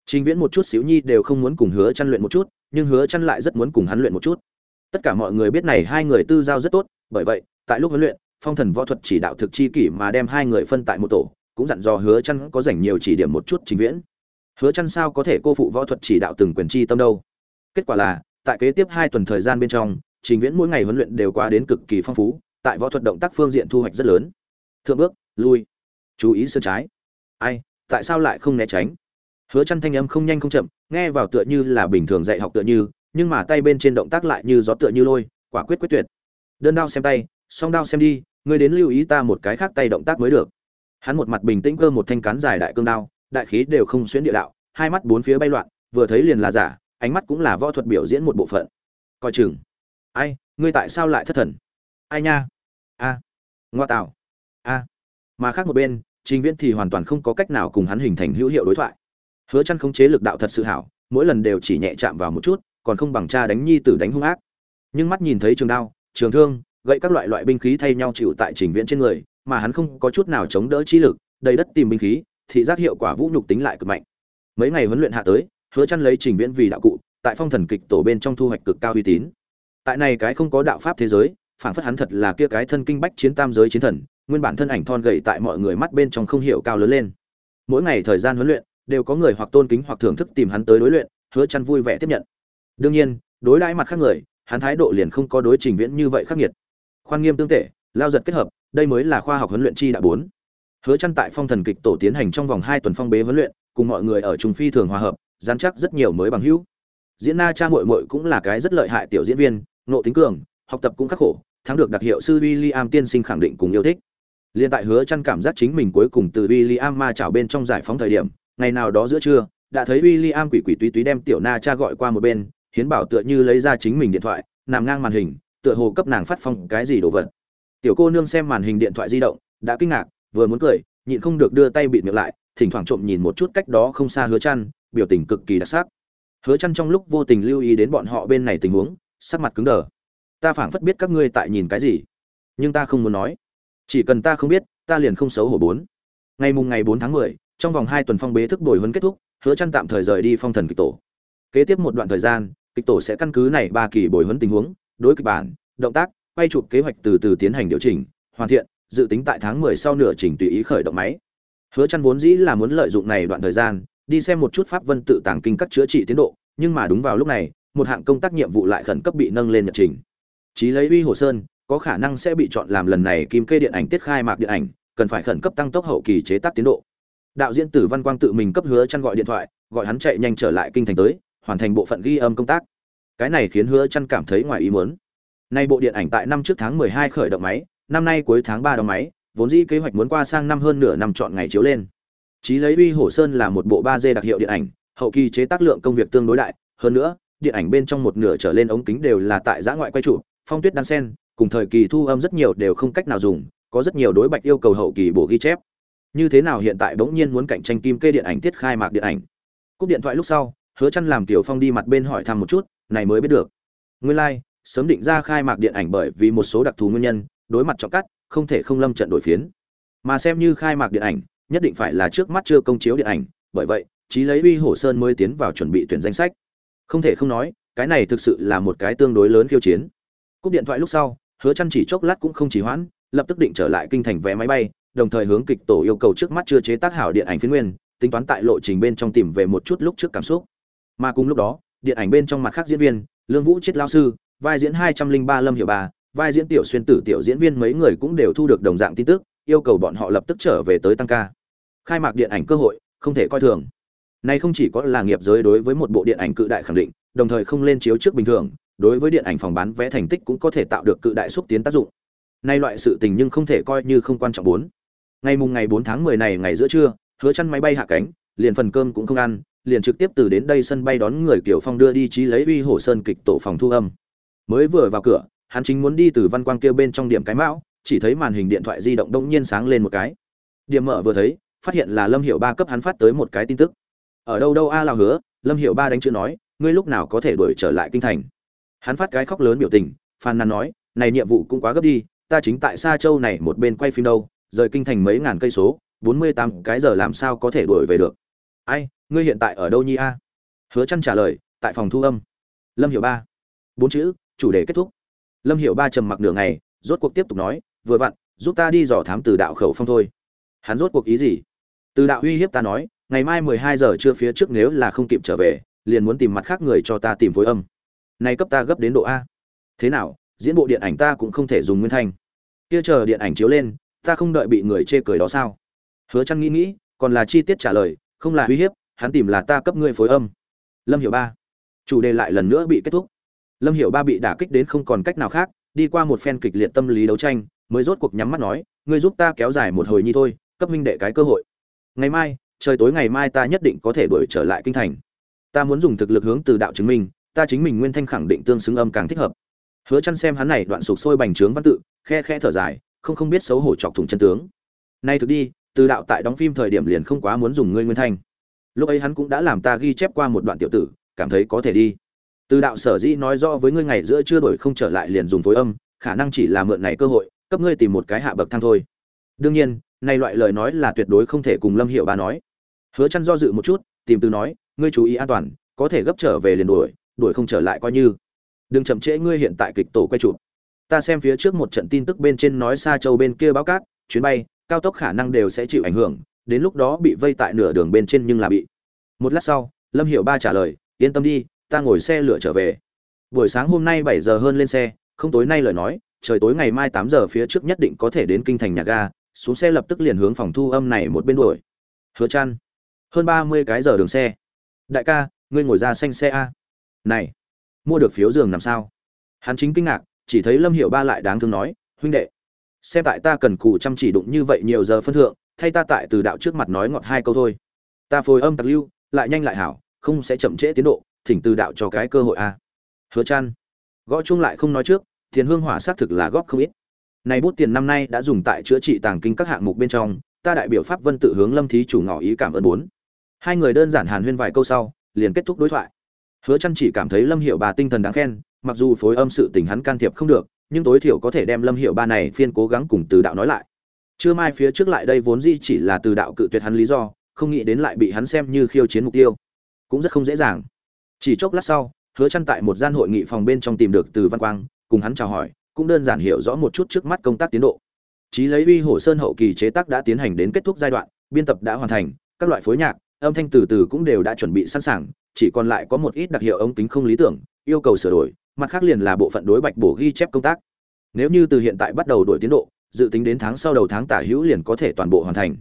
Trình viễn một chút xíu nhi đều không muốn cùng hứa chăn luyện một chút nhưng hứa chăn lại rất muốn cùng hắn luyện một chút. Tất cả mọi người biết này hai người tư giao rất tốt bởi vậy tại lúc huấn luyện phong thần võ thuật chỉ đạo thực chi kỷ mà đem hai người phân tại một tổ cũng dặn dò hứa chăn có dành nhiều chỉ điểm một chút trình viễn. Hứa chăn sao có thể cô phụ võ thuật chỉ đạo từng quyền chi tâm đâu? Kết quả là tại kế tiếp hai tuần thời gian bên trong trình viễn mỗi ngày huấn luyện đều qua đến cực kỳ phong phú, tại võ thuật động tác phương diện thu hoạch rất lớn. Thượng bước, lui. Chú ý sơ trái. Ai, tại sao lại không né tránh? Hứa Chân thanh âm không nhanh không chậm, nghe vào tựa như là bình thường dạy học tựa như, nhưng mà tay bên trên động tác lại như gió tựa như lôi, quả quyết quyết tuyệt. Đơn đao xem tay, song đao xem đi, ngươi đến lưu ý ta một cái khác tay động tác mới được. Hắn một mặt bình tĩnh cơ một thanh cán dài đại cương đao, đại khí đều không xuyên địa đạo, hai mắt bốn phía bay loạn, vừa thấy liền là giả, ánh mắt cũng là võ thuật biểu diễn một bộ phận. Coi chừng ai, ngươi tại sao lại thất thần? Ai nha? A. Ngoa tạo. A. Mà khác một bên, trình viễn thì hoàn toàn không có cách nào cùng hắn hình thành hữu hiệu đối thoại. Hứa chăn không chế lực đạo thật sự hảo, mỗi lần đều chỉ nhẹ chạm vào một chút, còn không bằng cha đánh nhi tử đánh hung ác. Nhưng mắt nhìn thấy trường đao, trường thương, gậy các loại loại binh khí thay nhau chịu tại trình viễn trên người, mà hắn không có chút nào chống đỡ chi lực, đầy đất tìm binh khí, thị giác hiệu quả vũ nhục tính lại cực mạnh. Mấy ngày huấn luyện hạ tới, hứa chăn lấy trình viễn vì đạo cụ, tại phong thần kịch tổ bên trong thu hoạch cực cao uy tín tại này cái không có đạo pháp thế giới phản phất hắn thật là kia cái thân kinh bách chiến tam giới chiến thần, nguyên bản thân ảnh thon gầy tại mọi người mắt bên trong không hiểu cao lớn lên. Mỗi ngày thời gian huấn luyện, đều có người hoặc tôn kính hoặc thưởng thức tìm hắn tới đối luyện, hứa chăn vui vẻ tiếp nhận. Đương nhiên, đối đãi mặt khác người, hắn thái độ liền không có đối trình viễn như vậy khắc nghiệt. Khoan nghiêm tương tệ, lao giật kết hợp, đây mới là khoa học huấn luyện chi đạo bốn. Hứa chăn tại phong thần kịch tổ tiến hành trong vòng 2 tuần phong bế huấn luyện, cùng mọi người ở trùng phi thường hòa hợp gian chắc rất nhiều mới bằng hữu. Diễn na cha muội muội cũng là cái rất lợi hại tiểu diễn viên nộ tính cường, học tập cũng khắc khổ, thắng được đặc hiệu sư William tiên sinh khẳng định cùng yêu thích. Liên tại hứa chăn cảm giác chính mình cuối cùng từ William ma chảo bên trong giải phóng thời điểm, ngày nào đó giữa trưa, đã thấy William quỷ quỷ túy túy đem tiểu na cha gọi qua một bên, hiến bảo tựa như lấy ra chính mình điện thoại, nằm ngang màn hình, tựa hồ cấp nàng phát phong cái gì đồ vật. Tiểu cô nương xem màn hình điện thoại di động, đã kinh ngạc, vừa muốn cười, nhịn không được đưa tay bịt miệng lại, thỉnh thoảng trộm nhìn một chút cách đó không xa hứa chăn, biểu tình cực kỳ đặc sắc. Hứa chăn trong lúc vô tình lưu ý đến bọn họ bên này tình huống sắc mặt cứng đờ. Ta phảng phất biết các ngươi tại nhìn cái gì nhưng ta không muốn nói. Chỉ cần ta không biết ta liền không xấu hổ bốn. Ngày mùng ngày bốn tháng 10, trong vòng hai tuần phong bế thức bồi huấn kết thúc hứa chăn tạm thời rời đi phong thần kịch tổ. Kế tiếp một đoạn thời gian kịch tổ sẽ căn cứ này ba kỳ bồi huấn tình huống đối kịch bản động tác quay chụp kế hoạch từ từ tiến hành điều chỉnh hoàn thiện dự tính tại tháng 10 sau nửa chỉnh tùy ý khởi động máy. Hứa chăn vốn dĩ là muốn lợi dụng này đoạn thời gian đi xem một chút pháp vân tự tàng kinh các chữa trị tiến độ nhưng mà đúng vào lúc này một hạng công tác nhiệm vụ lại khẩn cấp bị nâng lên nhật trình. Chí lấy uy hồ sơn có khả năng sẽ bị chọn làm lần này kim kê điện ảnh tiết khai mạc điện ảnh cần phải khẩn cấp tăng tốc hậu kỳ chế tác tiến độ. Đạo diễn tử văn quang tự mình cấp hứa chăn gọi điện thoại gọi hắn chạy nhanh trở lại kinh thành tới hoàn thành bộ phận ghi âm công tác. Cái này khiến hứa chăn cảm thấy ngoài ý muốn. Nay bộ điện ảnh tại năm trước tháng 12 khởi động máy năm nay cuối tháng 3 đóng máy vốn dĩ kế hoạch muốn qua sang năm hơn nửa năm chọn ngày chiếu lên. Chí lấy uy Hồ sơn là một bộ 3D đặc hiệu điện ảnh, hậu kỳ chế tác lượng công việc tương đối đại, hơn nữa, điện ảnh bên trong một nửa trở lên ống kính đều là tại giã ngoại quay trụ, phong tuyết đan sen, cùng thời kỳ thu âm rất nhiều đều không cách nào dùng, có rất nhiều đối bạch yêu cầu hậu kỳ bổ ghi chép. Như thế nào hiện tại bỗng nhiên muốn cạnh tranh kim kê điện ảnh tiết khai mạc điện ảnh. Cúp điện thoại lúc sau, Hứa Chân làm Tiểu Phong đi mặt bên hỏi thăm một chút, này mới biết được. Nguyên lai, like, sớm định ra khai mạc điện ảnh bởi vì một số đặc thù nguyên nhân, đối mặt trọng cắt, không thể không lâm trận đổi phiến. Mà xem như khai mạc điện ảnh, nhất định phải là trước mắt chưa công chiếu điện ảnh bởi vậy chí lấy uy hổ sơn mới tiến vào chuẩn bị tuyển danh sách không thể không nói, cái này thực sự là một cái tương đối lớn khiêu chiến. Cúp điện thoại lúc sau, hứa chăn chỉ chốc lát cũng không chỉ hoãn, lập tức định trở lại kinh thành vé máy bay, đồng thời hướng kịch tổ yêu cầu trước mắt chưa chế tác hảo điện ảnh phiến nguyên, tính toán tại lộ trình bên trong tìm về một chút lúc trước cảm xúc. Mà cùng lúc đó, điện ảnh bên trong mặt khác diễn viên, lương vũ chết lao sư, vai diễn 203 lâm hiệu bà, vai diễn tiểu xuyên tử tiểu diễn viên mấy người cũng đều thu được đồng dạng tin tức, yêu cầu bọn họ lập tức trở về tới tăng ca. Khai mạc điện ảnh cơ hội, không thể coi thường này không chỉ có là nghiệp giới đối với một bộ điện ảnh cự đại khẳng định, đồng thời không lên chiếu trước bình thường, đối với điện ảnh phòng bán vé thành tích cũng có thể tạo được cự đại xúc tiến tác dụng. Nay loại sự tình nhưng không thể coi như không quan trọng bốn. Ngày mùng ngày 4 tháng 10 này ngày giữa trưa, hứa chăn máy bay hạ cánh, liền phần cơm cũng không ăn, liền trực tiếp từ đến đây sân bay đón người Kiều phong đưa đi trí lấy uy hổ sơn kịch tổ phòng thu âm. Mới vừa vào cửa, hắn chính muốn đi từ văn quang kia bên trong điểm cái mão, chỉ thấy màn hình điện thoại di động đông nhiên sáng lên một cái. Điểm mở vừa thấy, phát hiện là lâm hiệu ba cấp hắn phát tới một cái tin tức ở đâu đâu a à lao hứa, lâm hiệu ba đánh chữ nói, ngươi lúc nào có thể đuổi trở lại kinh thành? Hắn phát cái khóc lớn biểu tình, phàn nàn nói, này nhiệm vụ cũng quá gấp đi, ta chính tại xa châu này một bên quay phim đâu, rời kinh thành mấy ngàn cây số, bốn mươi tám cái giờ làm sao có thể đuổi về được? Ai, ngươi hiện tại ở đâu nhi a? Hứa chăn trả lời, tại phòng thu âm. Lâm hiệu ba. Bốn chữ, chủ đề kết thúc. Lâm hiệu ba trầm mặc nửa ngày, rốt cuộc tiếp tục nói, vừa vặn, giúp ta đi dò thám từ đạo khẩu phong thôi. Hắn rốt cuộc ý gì? Từ đạo uy hiếp ta nói ngày mai mười hai giờ trưa phía trước nếu là không kịp trở về, liền muốn tìm mặt khác người cho ta tìm phối âm. Nay cấp ta gấp đến độ a. Thế nào, diễn bộ điện ảnh ta cũng không thể dùng nguyên thanh. Kia chờ điện ảnh chiếu lên, ta không đợi bị người chê cười đó sao? Hứa chăn nghĩ nghĩ, còn là chi tiết trả lời, không là uy hiếp, hắn tìm là ta cấp ngươi phối âm. Lâm hiểu ba. Chủ đề lại lần nữa bị kết thúc. Lâm hiểu ba bị đả kích đến không còn cách nào khác, đi qua một phen kịch liệt tâm lý đấu tranh, mới rốt cuộc nhắm mắt nói, ngươi giúp ta kéo dài một hồi nhi thôi, cấp minh đệ cái cơ hội. Ngày mai trời tối ngày mai ta nhất định có thể đuổi trở lại kinh thành. Ta muốn dùng thực lực hướng từ đạo chứng minh, ta chính mình nguyên thanh khẳng định tương xứng âm càng thích hợp. Hứa chăn xem hắn này đoạn sụp sôi bành trướng văn tự, khe khe thở dài, không không biết xấu hổ chọc thủng chân tướng. Nay thực đi, từ đạo tại đóng phim thời điểm liền không quá muốn dùng ngươi nguyên thanh. Lúc ấy hắn cũng đã làm ta ghi chép qua một đoạn tiểu tử, cảm thấy có thể đi. Từ đạo sở dĩ nói rõ với ngươi ngày giữa chưa đổi không trở lại liền dùng phối âm, khả năng chỉ là mượn này cơ hội, cấp ngươi tìm một cái hạ bậc thang thôi. Đương nhiên, này loại lời nói là tuyệt đối không thể cùng lâm hiệu ba nói hứa chăn do dự một chút, tìm từ nói, ngươi chú ý an toàn, có thể gấp trở về liền đuổi đuổi không trở lại coi như. Đừng chậm trễ, ngươi hiện tại kịch tổ quay chụp. Ta xem phía trước một trận tin tức bên trên nói xa châu bên kia báo cát, chuyến bay, cao tốc khả năng đều sẽ chịu ảnh hưởng, đến lúc đó bị vây tại nửa đường bên trên nhưng là bị. Một lát sau, lâm Hiểu ba trả lời, yên tâm đi, ta ngồi xe lửa trở về. Buổi sáng hôm nay bảy giờ hơn lên xe, không tối nay lời nói, trời tối ngày mai tám giờ phía trước nhất định có thể đến kinh thành nhà ga, xuống xe lập tức liền hướng phòng thu âm này một bên đuổi. Hứa chăn hơn ba mươi cái giờ đường xe. Đại ca, ngươi ngồi ra xanh xe a. Này, mua được phiếu giường làm sao? Hắn chính kinh ngạc, chỉ thấy lâm hiệu ba lại đáng thương nói, huynh đệ, xem tại ta cần cù chăm chỉ đụng như vậy nhiều giờ phân thượng, thay ta tại từ đạo trước mặt nói ngọt hai câu thôi. Ta phối âm tặc lưu, lại nhanh lại hảo, không sẽ chậm trễ tiến độ, thỉnh từ đạo cho cái cơ hội a. Hứa chăn gõ chung lại không nói trước tiền hương hỏa xác thực là góp không ít. Này bút tiền năm nay đã dùng tại chữa trị tàng kinh các hạng mục bên trong, ta đại biểu pháp vân tự hướng lâm thí chủ ngỏ ý cảm ơn bốn hai người đơn giản hàn huyên vài câu sau, liền kết thúc đối thoại. Hứa chăn chỉ cảm thấy lâm hiệu bà tinh thần đáng khen, mặc dù phối âm sự tình hắn can thiệp không được, nhưng tối thiểu có thể đem lâm hiệu ba này phiên cố gắng cùng từ đạo nói lại. Chưa mai phía trước lại đây vốn di chỉ là từ đạo cự tuyệt hắn lý do, không nghĩ đến lại bị hắn xem như khiêu chiến mục tiêu. Cũng rất không dễ dàng. Chỉ chốc lát sau, hứa chăn tại một gian hội nghị phòng bên trong tìm được từ văn quang, cùng hắn chào hỏi, cũng đơn giản hiểu rõ một chút trước mắt công tác tiến độ. Chí lấy uy hổ sơn hậu kỳ chế tác đã tiến hành đến kết thúc giai đoạn, biên tập đã hoàn thành, các loại phối nhạc âm thanh từ từ cũng đều đã chuẩn bị sẵn sàng, chỉ còn lại có một ít đặc hiệu ống kính không lý tưởng, yêu cầu sửa đổi, mặt khác liền là bộ phận đối bạch bổ ghi chép công tác. Nếu như từ hiện tại bắt đầu đổi tiến độ, dự tính đến tháng sau đầu tháng tả hữu liền có thể toàn bộ hoàn thành.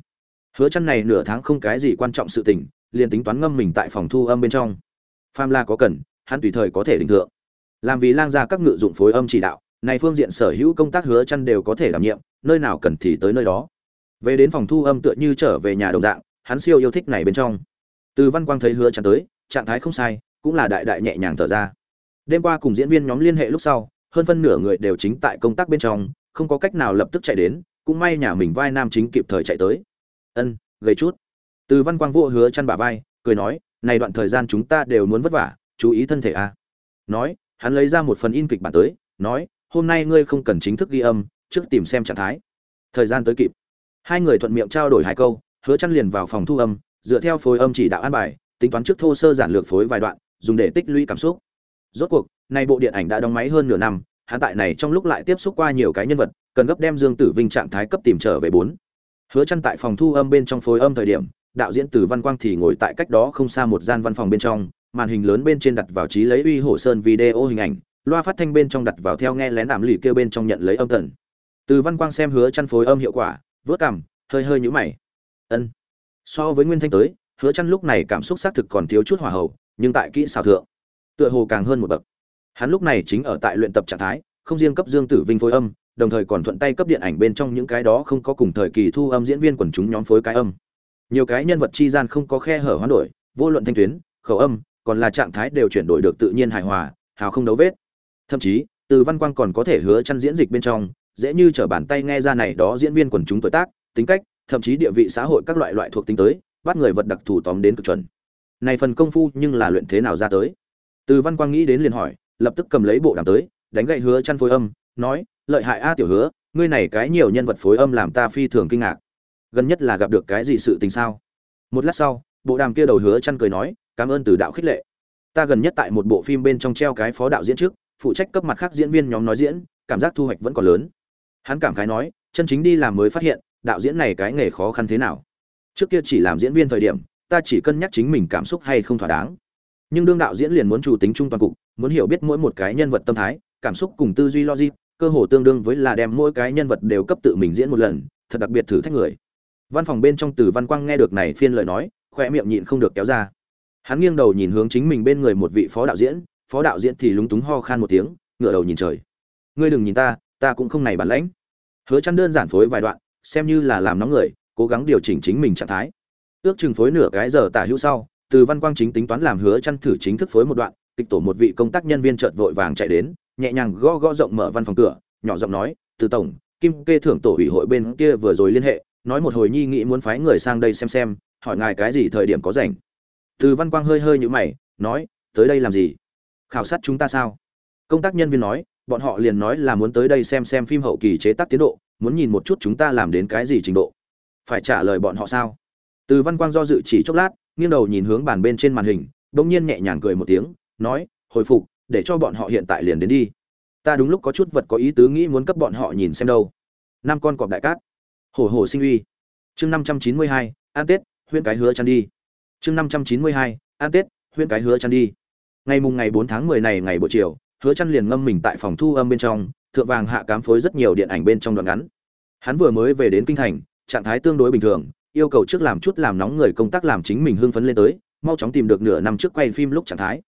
Hứa chăn này nửa tháng không cái gì quan trọng sự tình, liền tính toán ngâm mình tại phòng thu âm bên trong. Pham la có cần, hắn tùy thời có thể định thượng. Làm vì lang ra các ngự dụng phối âm chỉ đạo, này phương diện sở hữu công tác hứa chăn đều có thể đảm nhiệm, nơi nào cần thì tới nơi đó. Về đến phòng thu âm tựa như trở về nhà đồng dạng hắn siêu yêu thích này bên trong. Từ văn quang thấy hứa chăn tới, trạng thái không sai, cũng là đại đại nhẹ nhàng thở ra. Đêm qua cùng diễn viên nhóm liên hệ lúc sau, hơn phân nửa người đều chính tại công tác bên trong, không có cách nào lập tức chạy đến, cũng may nhà mình vai nam chính kịp thời chạy tới. Ân, gầy chút. Từ văn quang vô hứa chăn bả vai, cười nói, này đoạn thời gian chúng ta đều muốn vất vả, chú ý thân thể a à. nói, hắn lấy ra một phần in kịch bản tới, nói, hôm nay ngươi không cần chính thức ghi âm, trước tìm xem trạng thái. Thời gian tới kịp. Hai người thuận miệng trao đổi hai câu hứa chăn liền vào phòng thu âm, dựa theo phối âm chỉ đạo an bài, tính toán trước thô sơ giản lược phối vài đoạn, dùng để tích lũy cảm xúc. Rốt cuộc nay bộ điện ảnh đã đóng máy hơn nửa năm, hắn tại này trong lúc lại tiếp xúc qua nhiều cái nhân vật, cần gấp đem dương tử vinh trạng thái cấp tìm trở về bốn. Hứa chăn tại phòng thu âm bên trong phối âm thời điểm, đạo diễn từ văn quang thì ngồi tại cách đó không xa một gian văn phòng bên trong, màn hình lớn bên trên đặt vào trí lấy uy hổ sơn video hình ảnh, loa phát thanh bên trong đặt vào theo nghe lén ảm lì kêu bên trong nhận lấy âm thần. Từ văn quang xem hứa chăn phối âm hiệu quả, vớt cằm, hơi hơi nhũ mày ân. So với nguyên thanh tới, hứa chăn lúc này cảm xúc xác thực còn thiếu chút hỏa hậu nhưng tại kỹ xảo thượng, tựa hồ càng hơn một bậc. Hắn lúc này chính ở tại luyện tập trạng thái, không riêng cấp dương tử vinh phối âm, đồng thời còn thuận tay cấp điện ảnh bên trong những cái đó không có cùng thời kỳ thu âm diễn viên quần chúng nhóm phối cái âm. Nhiều cái nhân vật chi gian không có khe hở hoán đổi, vô luận thanh tuyến, khẩu âm, còn là trạng thái đều chuyển đổi được tự nhiên hài hòa, hào không đấu vết. Thậm chí, từ văn quang còn có thể hứa chăn diễn dịch bên trong, dễ như trở bàn tay nghe ra này đó diễn viên quần chúng tuổi tác, tính cách thậm chí địa vị xã hội các loại loại thuộc tính tới, bắt người vật đặc thù tóm đến cực chuẩn. Này phần công phu nhưng là luyện thế nào ra tới? Từ văn quang nghĩ đến liền hỏi, lập tức cầm lấy bộ đàm tới, đánh gậy hứa chăn phối âm, nói, lợi hại a tiểu hứa, ngươi này cái nhiều nhân vật phối âm làm ta phi thường kinh ngạc. Gần nhất là gặp được cái gì sự tình sao? Một lát sau, bộ đàm kia đầu hứa chăn cười nói, cảm ơn từ đạo khích lệ. Ta gần nhất tại một bộ phim bên trong treo cái phó đạo diễn trước, phụ trách cấp mặt khác diễn viên nhóm nói diễn, cảm giác thu hoạch vẫn còn lớn. Hắn cảm khái nói, chân chính đi làm mới phát hiện đạo diễn này cái nghề khó khăn thế nào? Trước kia chỉ làm diễn viên thời điểm, ta chỉ cân nhắc chính mình cảm xúc hay không thỏa đáng. Nhưng đương đạo diễn liền muốn chủ tính trung toàn cục, muốn hiểu biết mỗi một cái nhân vật tâm thái, cảm xúc cùng tư duy logic, cơ hồ tương đương với là đem mỗi cái nhân vật đều cấp tự mình diễn một lần, thật đặc biệt thử thách người. Văn phòng bên trong từ văn quang nghe được này phiên lời nói, khoe miệng nhịn không được kéo ra. Hắn nghiêng đầu nhìn hướng chính mình bên người một vị phó đạo diễn, phó đạo diễn thì lúng túng ho khan một tiếng, ngửa đầu nhìn trời. Ngươi đừng nhìn ta ta cũng không này bản lãnh. Hứa chăn đơn giản phối vài đoạn xem như là làm nóng người, cố gắng điều chỉnh chính mình trạng thái. Ước chừng phối nửa cái giờ tả hữu sau, từ văn quang chính tính toán làm hứa chăn thử chính thức phối một đoạn, kịch tổ một vị công tác nhân viên chợt vội vàng chạy đến, nhẹ nhàng gõ gõ rộng mở văn phòng cửa, nhỏ giọng nói, từ tổng, kim kê thưởng tổ ủy hội bên kia vừa rồi liên hệ, nói một hồi nhi nghĩ muốn phái người sang đây xem xem, hỏi ngài cái gì thời điểm có rảnh. Từ văn quang hơi hơi nhũ mày, nói, tới đây làm gì? Khảo sát chúng ta sao? Công tác nhân viên nói bọn họ liền nói là muốn tới đây xem xem phim hậu kỳ chế tác tiến độ, muốn nhìn một chút chúng ta làm đến cái gì trình độ. Phải trả lời bọn họ sao? Từ văn quang do dự chỉ chốc lát, nghiêng đầu nhìn hướng bàn bên trên màn hình, bỗng nhiên nhẹ nhàng cười một tiếng, nói, hồi phục, để cho bọn họ hiện tại liền đến đi. Ta đúng lúc có chút vật có ý tứ nghĩ muốn cấp bọn họ nhìn xem đâu. Năm con cọp đại cát. Hổ hổ sinh uy. Chương năm trăm chín mươi hai an tết huyện cái hứa chăn đi. Chương năm trăm chín mươi hai an tết huyện cái hứa chăn đi. Ngày mùng ngày bốn tháng mười này ngày buổi chiều hứa chăn liền ngâm mình tại phòng thu âm bên trong, thượng vàng hạ cám phối rất nhiều điện ảnh bên trong đoạn ngắn. Hắn vừa mới về đến kinh thành, trạng thái tương đối bình thường, yêu cầu trước làm chút làm nóng người công tác làm chính mình hưng phấn lên tới, mau chóng tìm được nửa năm trước quay phim lúc trạng thái.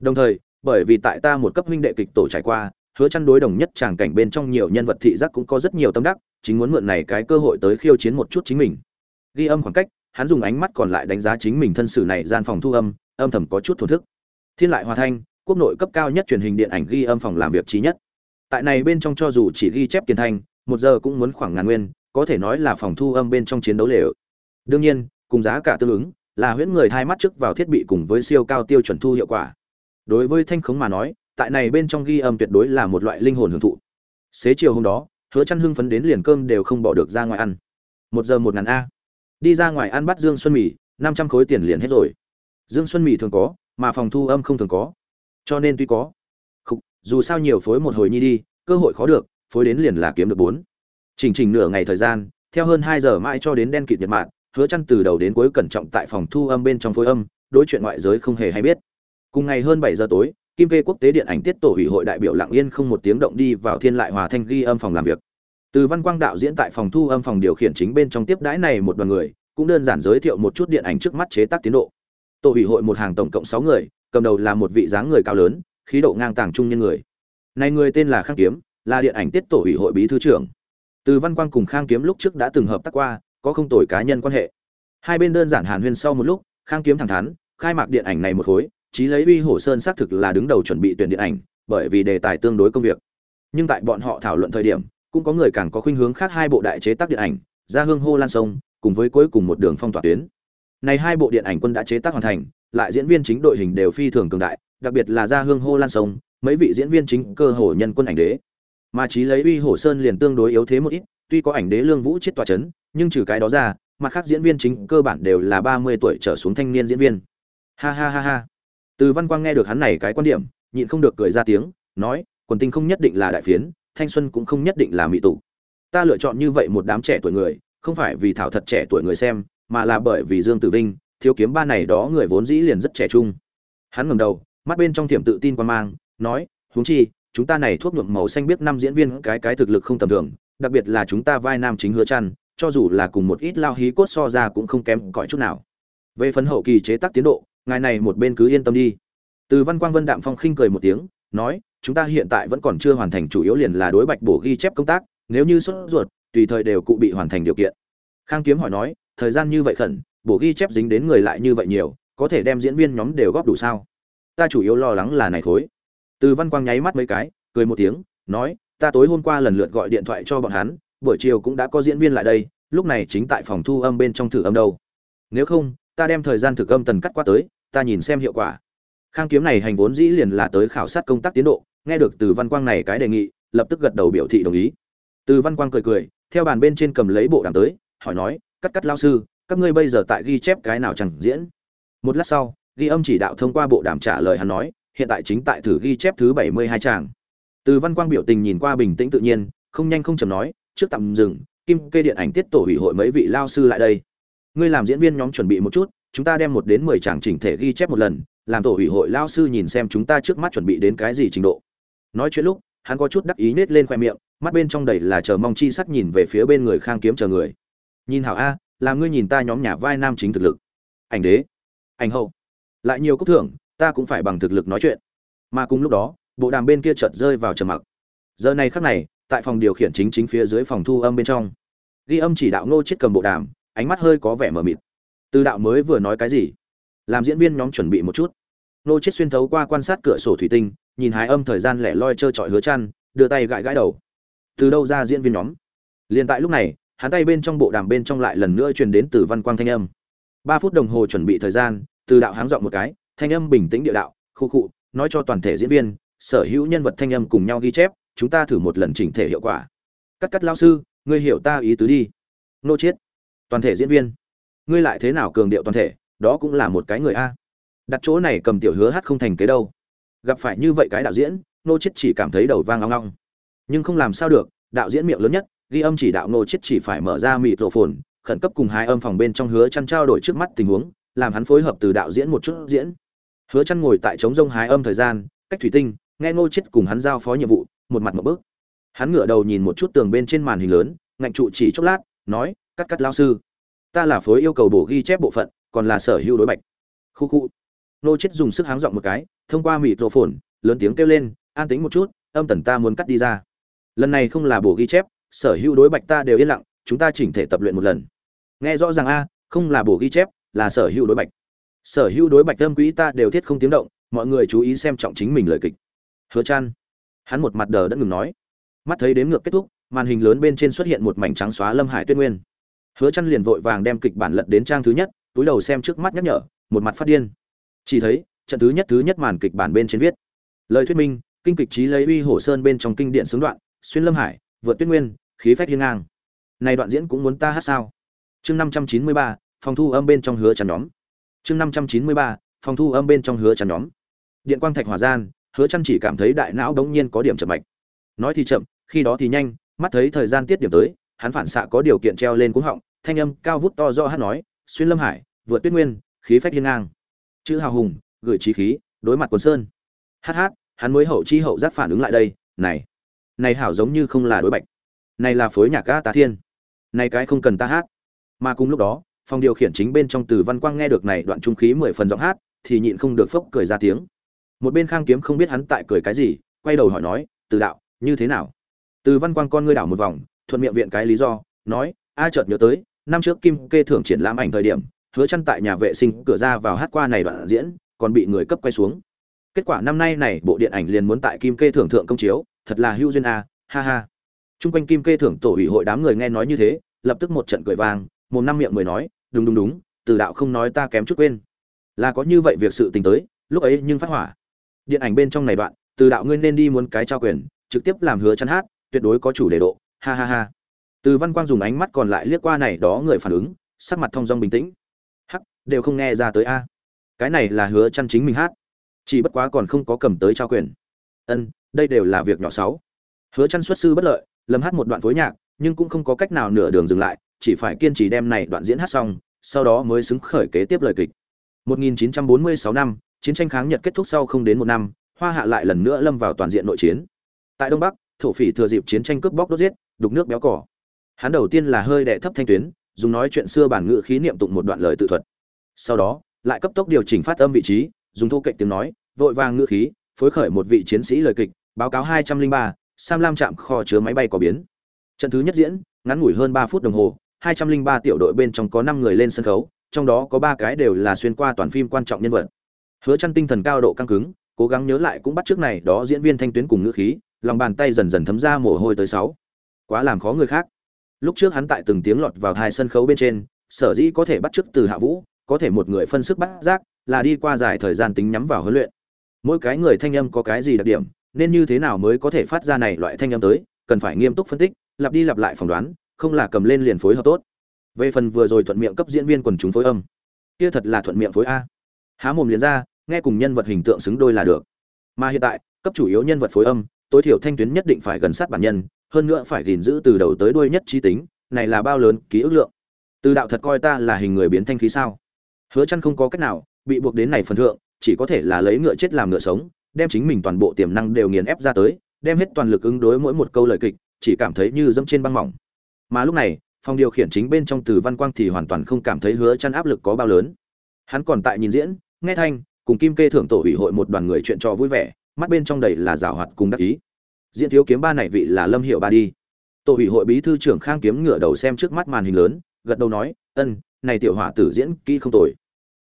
Đồng thời, bởi vì tại ta một cấp huynh đệ kịch tổ trải qua, hứa chăn đối đồng nhất tràng cảnh bên trong nhiều nhân vật thị giác cũng có rất nhiều tâm đắc, chính muốn mượn này cái cơ hội tới khiêu chiến một chút chính mình. Ghi âm khoảng cách, hắn dùng ánh mắt còn lại đánh giá chính mình thân sử này gian phòng thu âm âm thầm có chút thổ thức. Thiên lại hòa thanh quốc nội cấp cao nhất truyền hình điện ảnh ghi âm phòng làm việc trí nhất. Tại này bên trong cho dù chỉ ghi chép tiền thanh, một giờ cũng muốn khoảng ngàn nguyên, có thể nói là phòng thu âm bên trong chiến đấu lều. Đương nhiên, cùng giá cả tương ứng, là huyễn người thay mắt trước vào thiết bị cùng với siêu cao tiêu chuẩn thu hiệu quả. Đối với thanh khống mà nói, tại này bên trong ghi âm tuyệt đối là một loại linh hồn hưởng thụ. Xế chiều hôm đó, hứa chăn hưng phấn đến liền cơm đều không bỏ được ra ngoài ăn. Một giờ một ngàn a. Đi ra ngoài ăn bắt dương xuân mì, năm trăm khối tiền liền hết rồi. Dương xuân mì thường có, mà phòng thu âm không thường có cho nên tuy có. Không, dù sao nhiều phối một hồi nhi đi cơ hội khó được phối đến liền là kiếm được bốn. Chỉnh chỉnh nửa ngày thời gian theo hơn hai giờ mãi cho đến đen kịt nhật mạng hứa chăn từ đầu đến cuối cẩn trọng tại phòng thu âm bên trong phối âm đối chuyện ngoại giới không hề hay biết. Cùng ngày hơn bảy giờ tối kim kê quốc tế điện ảnh tiết tổ ủy hội đại biểu lặng yên không một tiếng động đi vào thiên lại hòa thanh ghi âm phòng làm việc. Từ văn quang đạo diễn tại phòng thu âm phòng điều khiển chính bên trong tiếp đãi này một đoàn người cũng đơn giản giới thiệu một chút điện ảnh trước mắt chế tác tiến độ. Tổ ủy hội một hàng tổng cộng sáu người cầm đầu là một vị dáng người cao lớn, khí độ ngang tàng trung nhân người. Này người tên là khang kiếm, là điện ảnh tiết tổ ủy hội bí thư trưởng. Từ văn quang cùng khang kiếm lúc trước đã từng hợp tác qua, có không tồi cá nhân quan hệ. Hai bên đơn giản hàn huyên sau một lúc, khang kiếm thẳng thắn, khai mạc điện ảnh này một khối, chí lấy uy hổ sơn xác thực là đứng đầu chuẩn bị tuyển điện ảnh, bởi vì đề tài tương đối công việc. Nhưng tại bọn họ thảo luận thời điểm, cũng có người càng có khuynh hướng khác hai bộ đại chế tác điện ảnh ra hương hô lan sông, cùng với cuối cùng một đường phong tỏa tuyến. Này hai bộ điện ảnh quân đã chế tác hoàn thành lại diễn viên chính đội hình đều phi thường cường đại, đặc biệt là gia hương hô lan sông, mấy vị diễn viên chính cơ hồ nhân quân ảnh đế. Mà chí lấy uy hổ sơn liền tương đối yếu thế một ít, tuy có ảnh đế lương vũ chết tòa chấn, nhưng trừ cái đó ra, mặt khác diễn viên chính cơ bản đều là ba mươi tuổi trở xuống thanh niên diễn viên. Ha ha ha ha. Từ văn quang nghe được hắn này cái quan điểm, nhịn không được cười ra tiếng, nói, quần tinh không nhất định là đại phiến, thanh xuân cũng không nhất định là mỹ tụ ta lựa chọn như vậy một đám trẻ tuổi người, không phải vì thảo thật trẻ tuổi người xem, mà là bởi vì dương tử vinh thiếu kiếm ba này đó người vốn dĩ liền rất trẻ trung. Hắn ngầm đầu, mắt bên trong tiềm tự tin quan mang, nói, huống chi, chúng ta này thuốc nhuộm màu xanh biết năm diễn viên cái cái thực lực không tầm thường, đặc biệt là chúng ta vai nam chính hứa chăn, cho dù là cùng một ít lao hí cốt so ra cũng không kém cỏi chút nào. Về phần hậu kỳ chế tác tiến độ, ngài này một bên cứ yên tâm đi. Từ văn quang vân đạm phong khinh cười một tiếng, nói, chúng ta hiện tại vẫn còn chưa hoàn thành chủ yếu liền là đối bạch bổ ghi chép công tác, nếu như sốt ruột, tùy thời đều cụ bị hoàn thành điều kiện. Khang kiếm hỏi nói, thời gian như vậy khẩn bổ ghi chép dính đến người lại như vậy nhiều, có thể đem diễn viên nhóm đều góp đủ sao? Ta chủ yếu lo lắng là này khối. Từ văn quang nháy mắt mấy cái, cười một tiếng, nói, ta tối hôm qua lần lượt gọi điện thoại cho bọn hắn, buổi chiều cũng đã có diễn viên lại đây, lúc này chính tại phòng thu âm bên trong thử âm đâu. Nếu không, ta đem thời gian thực âm tần cắt qua tới, ta nhìn xem hiệu quả. Khang kiếm này hành vốn dĩ liền là tới khảo sát công tác tiến độ, nghe được từ văn quang này cái đề nghị, lập tức gật đầu biểu thị đồng ý. Từ văn quang cười cười, theo bàn bên trên cầm lấy bộ đàm tới, hỏi nói, cắt cắt lao sư các ngươi bây giờ tại ghi chép cái nào chẳng diễn? Một lát sau, ghi âm chỉ đạo thông qua bộ đàm trả lời hắn nói, hiện tại chính tại thử ghi chép thứ bảy mươi hai tràng. Từ văn quang biểu tình nhìn qua bình tĩnh tự nhiên, không nhanh không chầm nói, trước tạm dừng, kim kê điện ảnh tiết tổ hủy hội mấy vị lao sư lại đây. Ngươi làm diễn viên nhóm chuẩn bị một chút, chúng ta đem một đến mười tràng chỉnh thể ghi chép một lần, làm tổ hủy hội lao sư nhìn xem chúng ta trước mắt chuẩn bị đến cái gì trình độ. Nói chuyện lúc, hắn có chút đắc ý nết lên khoe miệng, mắt bên trong đầy là chờ mong chi sắt nhìn về phía bên người khang kiếm chờ người. Nhìn hảo a làm ngươi nhìn ta nhóm nhà vai nam chính thực lực. Ảnh đế. Ảnh hậu. Lại nhiều cúc thưởng, ta cũng phải bằng thực lực nói chuyện. Mà cùng lúc đó, bộ đàm bên kia chợt rơi vào trầm mặc. Giờ này khắc này, tại phòng điều khiển chính chính phía dưới phòng thu âm bên trong, ghi âm chỉ đạo ngô chết cầm bộ đàm, ánh mắt hơi có vẻ mờ mịt. Từ đạo mới vừa nói cái gì? Làm diễn viên nhóm chuẩn bị một chút. Ngô chết xuyên thấu qua quan sát cửa sổ thủy tinh, nhìn hái âm thời gian lẻ loi trơ trọi hứa chăn, đưa tay gãi gãi đầu. Từ đâu ra diễn viên nhóm? Liền tại lúc này hắn tay bên trong bộ đàm bên trong lại lần nữa truyền đến từ văn quang thanh âm. Ba phút đồng hồ chuẩn bị thời gian, từ đạo háng dọn một cái, thanh âm bình tĩnh địa đạo, khu khụ nói cho toàn thể diễn viên, sở hữu nhân vật thanh âm cùng nhau ghi chép, chúng ta thử một lần chỉnh thể hiệu quả. Cắt cắt lao sư, ngươi hiểu ta ý tứ đi. Nô chiết toàn thể diễn viên. Ngươi lại thế nào cường điệu toàn thể, đó cũng là một cái người a. Đặt chỗ này cầm tiểu hứa hát không thành kế đâu. Gặp phải như vậy cái đạo diễn, nô chiết chỉ cảm thấy đầu vang long long nhưng không làm sao được, đạo diễn miệng lớn nhất ghi âm chỉ đạo nô chết chỉ phải mở ra mịt rộ phồn khẩn cấp cùng hai âm phòng bên trong hứa chăn trao đổi trước mắt tình huống, làm hắn phối hợp từ đạo diễn một chút diễn. Hứa chăn ngồi tại trống rông hái âm thời gian, cách thủy tinh, nghe ngô chết cùng hắn giao phó nhiệm vụ, một mặt một bước. Hắn ngửa đầu nhìn một chút tường bên trên màn hình lớn, ngạnh trụ chỉ chốc lát, nói, cắt cắt lao sư, ta là phối yêu cầu bổ ghi chép bộ phận, còn là sở hữu đối bạch. Khu khu. Nô chết dùng sức háng giọng một cái, thông qua mịt rộ phồn lớn tiếng kêu lên, an tính một chút, âm tần ta muốn cắt đi ra. Lần này không là bổ ghi chép sở hữu đối bạch ta đều yên lặng, chúng ta chỉnh thể tập luyện một lần. Nghe rõ ràng a, không là bổ ghi chép, là sở hữu đối bạch. Sở hữu đối bạch âm quỹ ta đều thiết không tiếng động, mọi người chú ý xem trọng chính mình lời kịch. Hứa chan, hắn một mặt đờ đẫn ngừng nói. Mắt thấy đếm ngược kết thúc, màn hình lớn bên trên xuất hiện một mảnh trắng xóa lâm hải tuyết nguyên. Hứa chăn liền vội vàng đem kịch bản lật đến trang thứ nhất, túi đầu xem trước mắt nhắc nhở, một mặt phát điên. Chỉ thấy, trận thứ nhất thứ nhất màn kịch bản bên trên viết. Lời thuyết minh, kinh kịch trí lấy uy hổ sơn bên trong kinh điện xướng đoạn, xuyên lâm hải, vượt tuyết nguyên khí phách hiên ngang. Này đoạn diễn cũng muốn ta hát sao? Chương 593, phòng thu âm bên trong hứa chăn nhóm. Chương 593, phòng thu âm bên trong hứa chăn nhóm. Điện quang thạch hỏa gian hứa chăn chỉ cảm thấy đại não đống nhiên có điểm chậm mạch. Nói thì chậm khi đó thì nhanh mắt thấy thời gian tiết điểm tới hắn phản xạ có điều kiện treo lên cuống họng thanh âm cao vút to do hát nói xuyên lâm hải vượt tuyết nguyên khí phách hiên ngang. Chữ hào hùng gửi trí khí đối mặt quần sơn. Hát hát hắn mới hậu chi hậu giác phản ứng lại đây này này hảo giống như không là đối bạch này là phối nhạc ca tá thiên. Này cái không cần ta hát. Mà cùng lúc đó, phòng điều khiển chính bên trong từ văn quang nghe được này đoạn trung khí mười phần giọng hát, thì nhịn không được phốc cười ra tiếng. Một bên khang kiếm không biết hắn tại cười cái gì, quay đầu hỏi nói, từ đạo, như thế nào? Từ văn quang con ngươi đảo một vòng, thuận miệng viện cái lý do, nói, a chợt nhớ tới, năm trước kim kê thưởng triển lãm ảnh thời điểm, hứa chăn tại nhà vệ sinh cửa ra vào hát qua này đoạn diễn, còn bị người cấp quay xuống. Kết quả năm nay này bộ điện ảnh liền muốn tại kim kê thưởng thượng công chiếu, thật là hưu duyên a, ha ha trung quanh kim kê thưởng tổ ủy hội đám người nghe nói như thế, lập tức một trận cười vang, một năm miệng mười nói, đúng đúng đúng, từ đạo không nói ta kém chút quên. Là có như vậy việc sự tình tới, lúc ấy nhưng phát hỏa. Điện ảnh bên trong này đoạn, từ đạo ngươi nên đi muốn cái trao quyền, trực tiếp làm hứa chăn hát, tuyệt đối có chủ đề độ, ha ha ha. Từ văn quang dùng ánh mắt còn lại liếc qua này đó người phản ứng, sắc mặt thông dong bình tĩnh. Hắc, đều không nghe ra tới a. Cái này là hứa chăn chính mình hát. Chỉ bất quá còn không có cầm tới trao quyền. Ân, đây đều là việc nhỏ xấu. Hứa chăn xuất sư bất lợi lâm hát một đoạn phối nhạc, nhưng cũng không có cách nào nửa đường dừng lại, chỉ phải kiên trì đem này đoạn diễn hát xong, sau đó mới xứng khởi kế tiếp lời kịch. 1946 năm, chiến tranh kháng nhật kết thúc sau không đến một năm, hoa hạ lại lần nữa lâm vào toàn diện nội chiến. Tại đông bắc, thổ phỉ thừa dịp chiến tranh cướp bóc đốt giết, đục nước béo cỏ. Hắn đầu tiên là hơi đệ thấp thanh tuyến, dùng nói chuyện xưa bản ngữ khí niệm tụng một đoạn lời tự thuật. Sau đó, lại cấp tốc điều chỉnh phát âm vị trí, dùng thô kệch tiếng nói, vội vàng ngữ khí, phối khởi một vị chiến sĩ lời kịch, báo cáo hai trăm linh ba sam lam chạm kho chứa máy bay có biến. Trận thứ nhất diễn, ngắn ngủi hơn ba phút đồng hồ, hai trăm linh ba tiểu đội bên trong có năm người lên sân khấu, trong đó có ba cái đều là xuyên qua toàn phim quan trọng nhân vật. Hứa Chân tinh thần cao độ căng cứng, cố gắng nhớ lại cũng bắt trước này đó diễn viên thanh tuyến cùng ngữ khí, lòng bàn tay dần dần thấm ra mồ hôi tới sáu. Quá làm khó người khác. Lúc trước hắn tại từng tiếng lọt vào hai sân khấu bên trên, sở dĩ có thể bắt trước từ hạ vũ, có thể một người phân sức bắt giác, là đi qua dài thời gian tính nhắm vào huấn luyện. Mỗi cái người thanh âm có cái gì đặc điểm nên như thế nào mới có thể phát ra này loại thanh âm tới, cần phải nghiêm túc phân tích, lặp đi lặp lại phỏng đoán, không là cầm lên liền phối hợp tốt. Về phần vừa rồi thuận miệng cấp diễn viên quần chúng phối âm, kia thật là thuận miệng phối a. Há mồm liền ra, nghe cùng nhân vật hình tượng xứng đôi là được. Mà hiện tại, cấp chủ yếu nhân vật phối âm, tối thiểu thanh tuyến nhất định phải gần sát bản nhân, hơn nữa phải gìn giữ từ đầu tới đuôi nhất trí tính, này là bao lớn ký ức lượng. Từ đạo thật coi ta là hình người biến thanh khí sao? Hứa chân không có cách nào, bị buộc đến này phần thượng, chỉ có thể là lấy ngựa chết làm ngựa sống đem chính mình toàn bộ tiềm năng đều nghiền ép ra tới, đem hết toàn lực ứng đối mỗi một câu lời kịch, chỉ cảm thấy như dẫm trên băng mỏng. Mà lúc này, phòng điều khiển chính bên trong từ văn quang thì hoàn toàn không cảm thấy hứa chăn áp lực có bao lớn. Hắn còn tại nhìn diễn, nghe thanh, cùng kim kê thưởng tổ ủy hội một đoàn người chuyện trò vui vẻ, mắt bên trong đầy là rào hoạt cùng đắc ý. Diễn thiếu kiếm ba này vị là lâm hiệu ba đi. Tổ ủy hội bí thư trưởng khang kiếm ngửa đầu xem trước mắt màn hình lớn, gật đầu nói, ân, này tiểu hỏa tử diễn kỹ không tồi.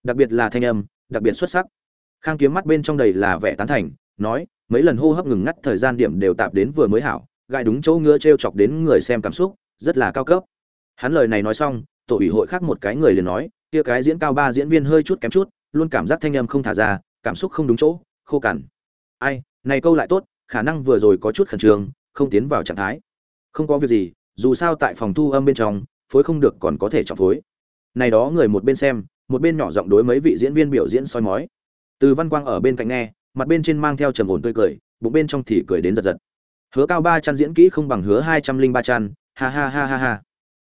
Đặc biệt là thanh âm, đặc biệt xuất sắc khang kiếm mắt bên trong đầy là vẻ tán thành, nói, mấy lần hô hấp ngừng ngắt thời gian điểm đều tạp đến vừa mới hảo gai đúng chỗ ngứa t r e o chọc đến người xem cảm xúc, rất là cao cấp. Hắn lời này nói xong, tổ ủy hội khác một cái người liền nói, kia cái diễn cao ba diễn viên hơi chút kém chút, luôn cảm giác thanh âm không thả ra, cảm xúc không đúng chỗ, khô cằn. Ai, này câu lại tốt, khả năng vừa rồi có chút khẩn trương, không tiến vào trạng thái. Không có việc gì, dù sao tại phòng thu âm bên trong, phối không được còn có thể chọn phối. Này đó người một bên xem, một bên nhỏ giọng đối mấy vị diễn viên biểu diễn soi mói từ văn quang ở bên cạnh nghe, mặt bên trên mang theo trầm ổn tươi cười, bụng bên trong thì cười đến giật giật. Hứa cao ba chăn diễn kỹ không bằng hứa hai trăm linh ba chăn, ha ha ha ha ha.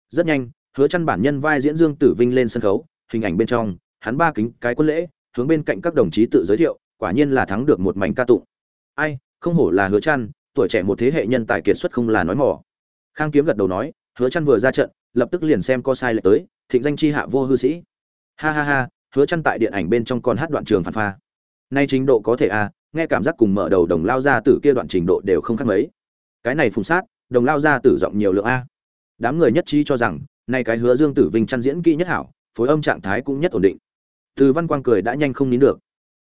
Rất nhanh, hứa chăn bản nhân vai diễn dương tử vinh lên sân khấu, hình ảnh bên trong, hắn ba kính, cái quân lễ, hướng bên cạnh các đồng chí tự giới thiệu, quả nhiên là thắng được một mảnh ca tụng. Ai, không hổ là hứa chăn, tuổi trẻ một thế hệ nhân tài kiệt xuất không là nói mỏ khang kiếm gật đầu nói, hứa chăn vừa ra trận, lập tức liền xem có sai lệch tới, thịnh danh chi hạ vô hư sĩ. Ha ha ha hứa chăn tại điện ảnh bên trong còn hát đoạn trường phản pha. Nay trình độ có thể a nghe cảm giác cùng mở đầu đồng lao ra tử kia đoạn trình độ đều không khác mấy. Cái này phùng sát, đồng lao ra tử giọng nhiều lượng a. Đám người nhất trí cho rằng, nay cái hứa dương tử vinh chăn diễn kỹ nhất hảo, phối âm trạng thái cũng nhất ổn định. Từ văn quang cười đã nhanh không nín được.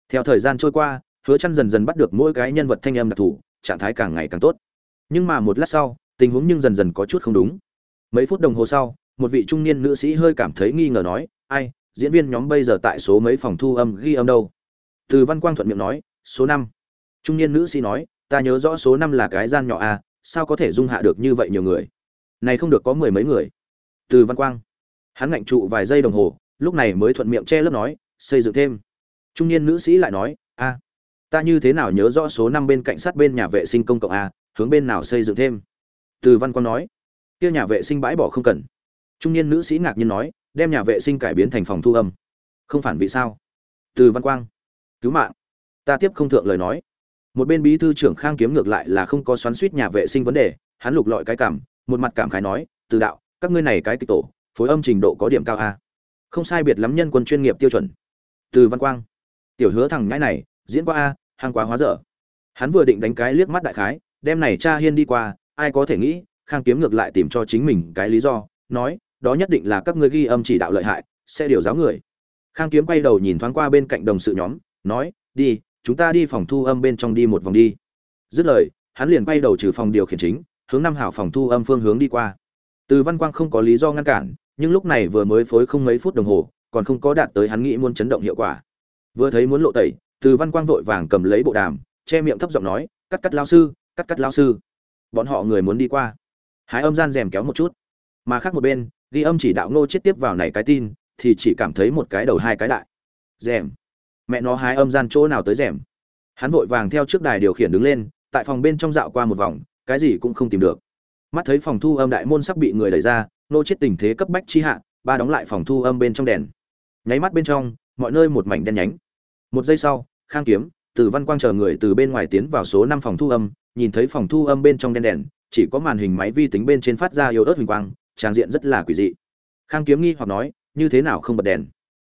Theo thời gian trôi qua, hứa chăn dần dần bắt được mỗi cái nhân vật thanh âm đặc thù, trạng thái càng ngày càng tốt. Nhưng mà một lát sau, tình huống nhưng dần dần có chút không đúng. Mấy phút đồng hồ sau, một vị trung niên nữ sĩ hơi cảm thấy nghi ngờ nói, ai diễn viên nhóm bây giờ tại số mấy phòng thu âm ghi âm đâu? Từ văn quang thuận miệng nói, số năm. Trung niên nữ sĩ nói, ta nhớ rõ số năm là cái gian nhỏ a sao có thể dung hạ được như vậy nhiều người? Này không được có mười mấy người. Từ văn quang. Hắn ngạnh trụ vài giây đồng hồ, lúc này mới thuận miệng che lớp nói, xây dựng thêm. Trung niên nữ sĩ lại nói, a, ta như thế nào nhớ rõ số năm bên cạnh sát bên nhà vệ sinh công cộng a hướng bên nào xây dựng thêm? Từ văn quang nói, kia nhà vệ sinh bãi bỏ không cần. Trung niên nữ sĩ ngạc nhiên nói đem nhà vệ sinh cải biến thành phòng thu âm. Không phản vị sao? Từ văn quang, cứu mạng. Ta tiếp không thượng lời nói. Một bên bí thư trưởng khang kiếm ngược lại là không có xoắn suýt nhà vệ sinh vấn đề, hắn lục lọi cái cảm, một mặt cảm khái nói, từ đạo, các ngươi này cái kịch tổ, phối âm trình độ có điểm cao a. Không sai biệt lắm nhân quân chuyên nghiệp tiêu chuẩn. Từ văn quang, tiểu hứa thằng ngãi này, diễn qua a, hàng quá hóa dở. Hắn vừa định đánh cái liếc mắt đại khái, đem này cha hiên đi qua, ai có thể nghĩ, khang kiếm ngược lại tìm cho chính mình cái lý do, nói đó nhất định là các ngươi ghi âm chỉ đạo lợi hại, sẽ điều giáo người. Khang kiếm quay đầu nhìn thoáng qua bên cạnh đồng sự nhóm, nói, đi, chúng ta đi phòng thu âm bên trong đi một vòng đi. Dứt lời, hắn liền quay đầu trừ phòng điều khiển chính, hướng năm hảo phòng thu âm phương hướng đi qua. Từ văn quang không có lý do ngăn cản, nhưng lúc này vừa mới phối không mấy phút đồng hồ, còn không có đạt tới hắn nghĩ muốn chấn động hiệu quả. Vừa thấy muốn lộ tẩy, từ văn quang vội vàng cầm lấy bộ đàm, che miệng thấp giọng nói, cắt cắt lao sư, cắt cắt lao sư. Bọn họ người muốn đi qua. Hái âm gian rèm kéo một chút. Mà khác một bên ghi âm chỉ đạo ngô chết tiếp vào này cái tin, thì chỉ cảm thấy một cái đầu hai cái đại. Rèm. Mẹ nó hái âm gian chỗ nào tới rèm. Hắn vội vàng theo trước đài điều khiển đứng lên, tại phòng bên trong dạo qua một vòng, cái gì cũng không tìm được. Mắt thấy phòng thu âm đại môn sắp bị người đẩy ra nô chết tình thế cấp bách chi hạ, ba đóng lại phòng thu âm bên trong đèn. Nháy mắt bên trong, mọi nơi một mảnh đen nhánh. Một giây sau, khang kiếm, từ văn quang chờ người từ bên ngoài tiến vào số năm phòng thu âm, nhìn thấy phòng thu âm bên trong đen đèn, chỉ có màn hình máy vi tính bên trên phát ra yếu ớt huỳnh quang trang diện rất là quỷ dị. Khang kiếm nghi hoặc nói, như thế nào không bật đèn?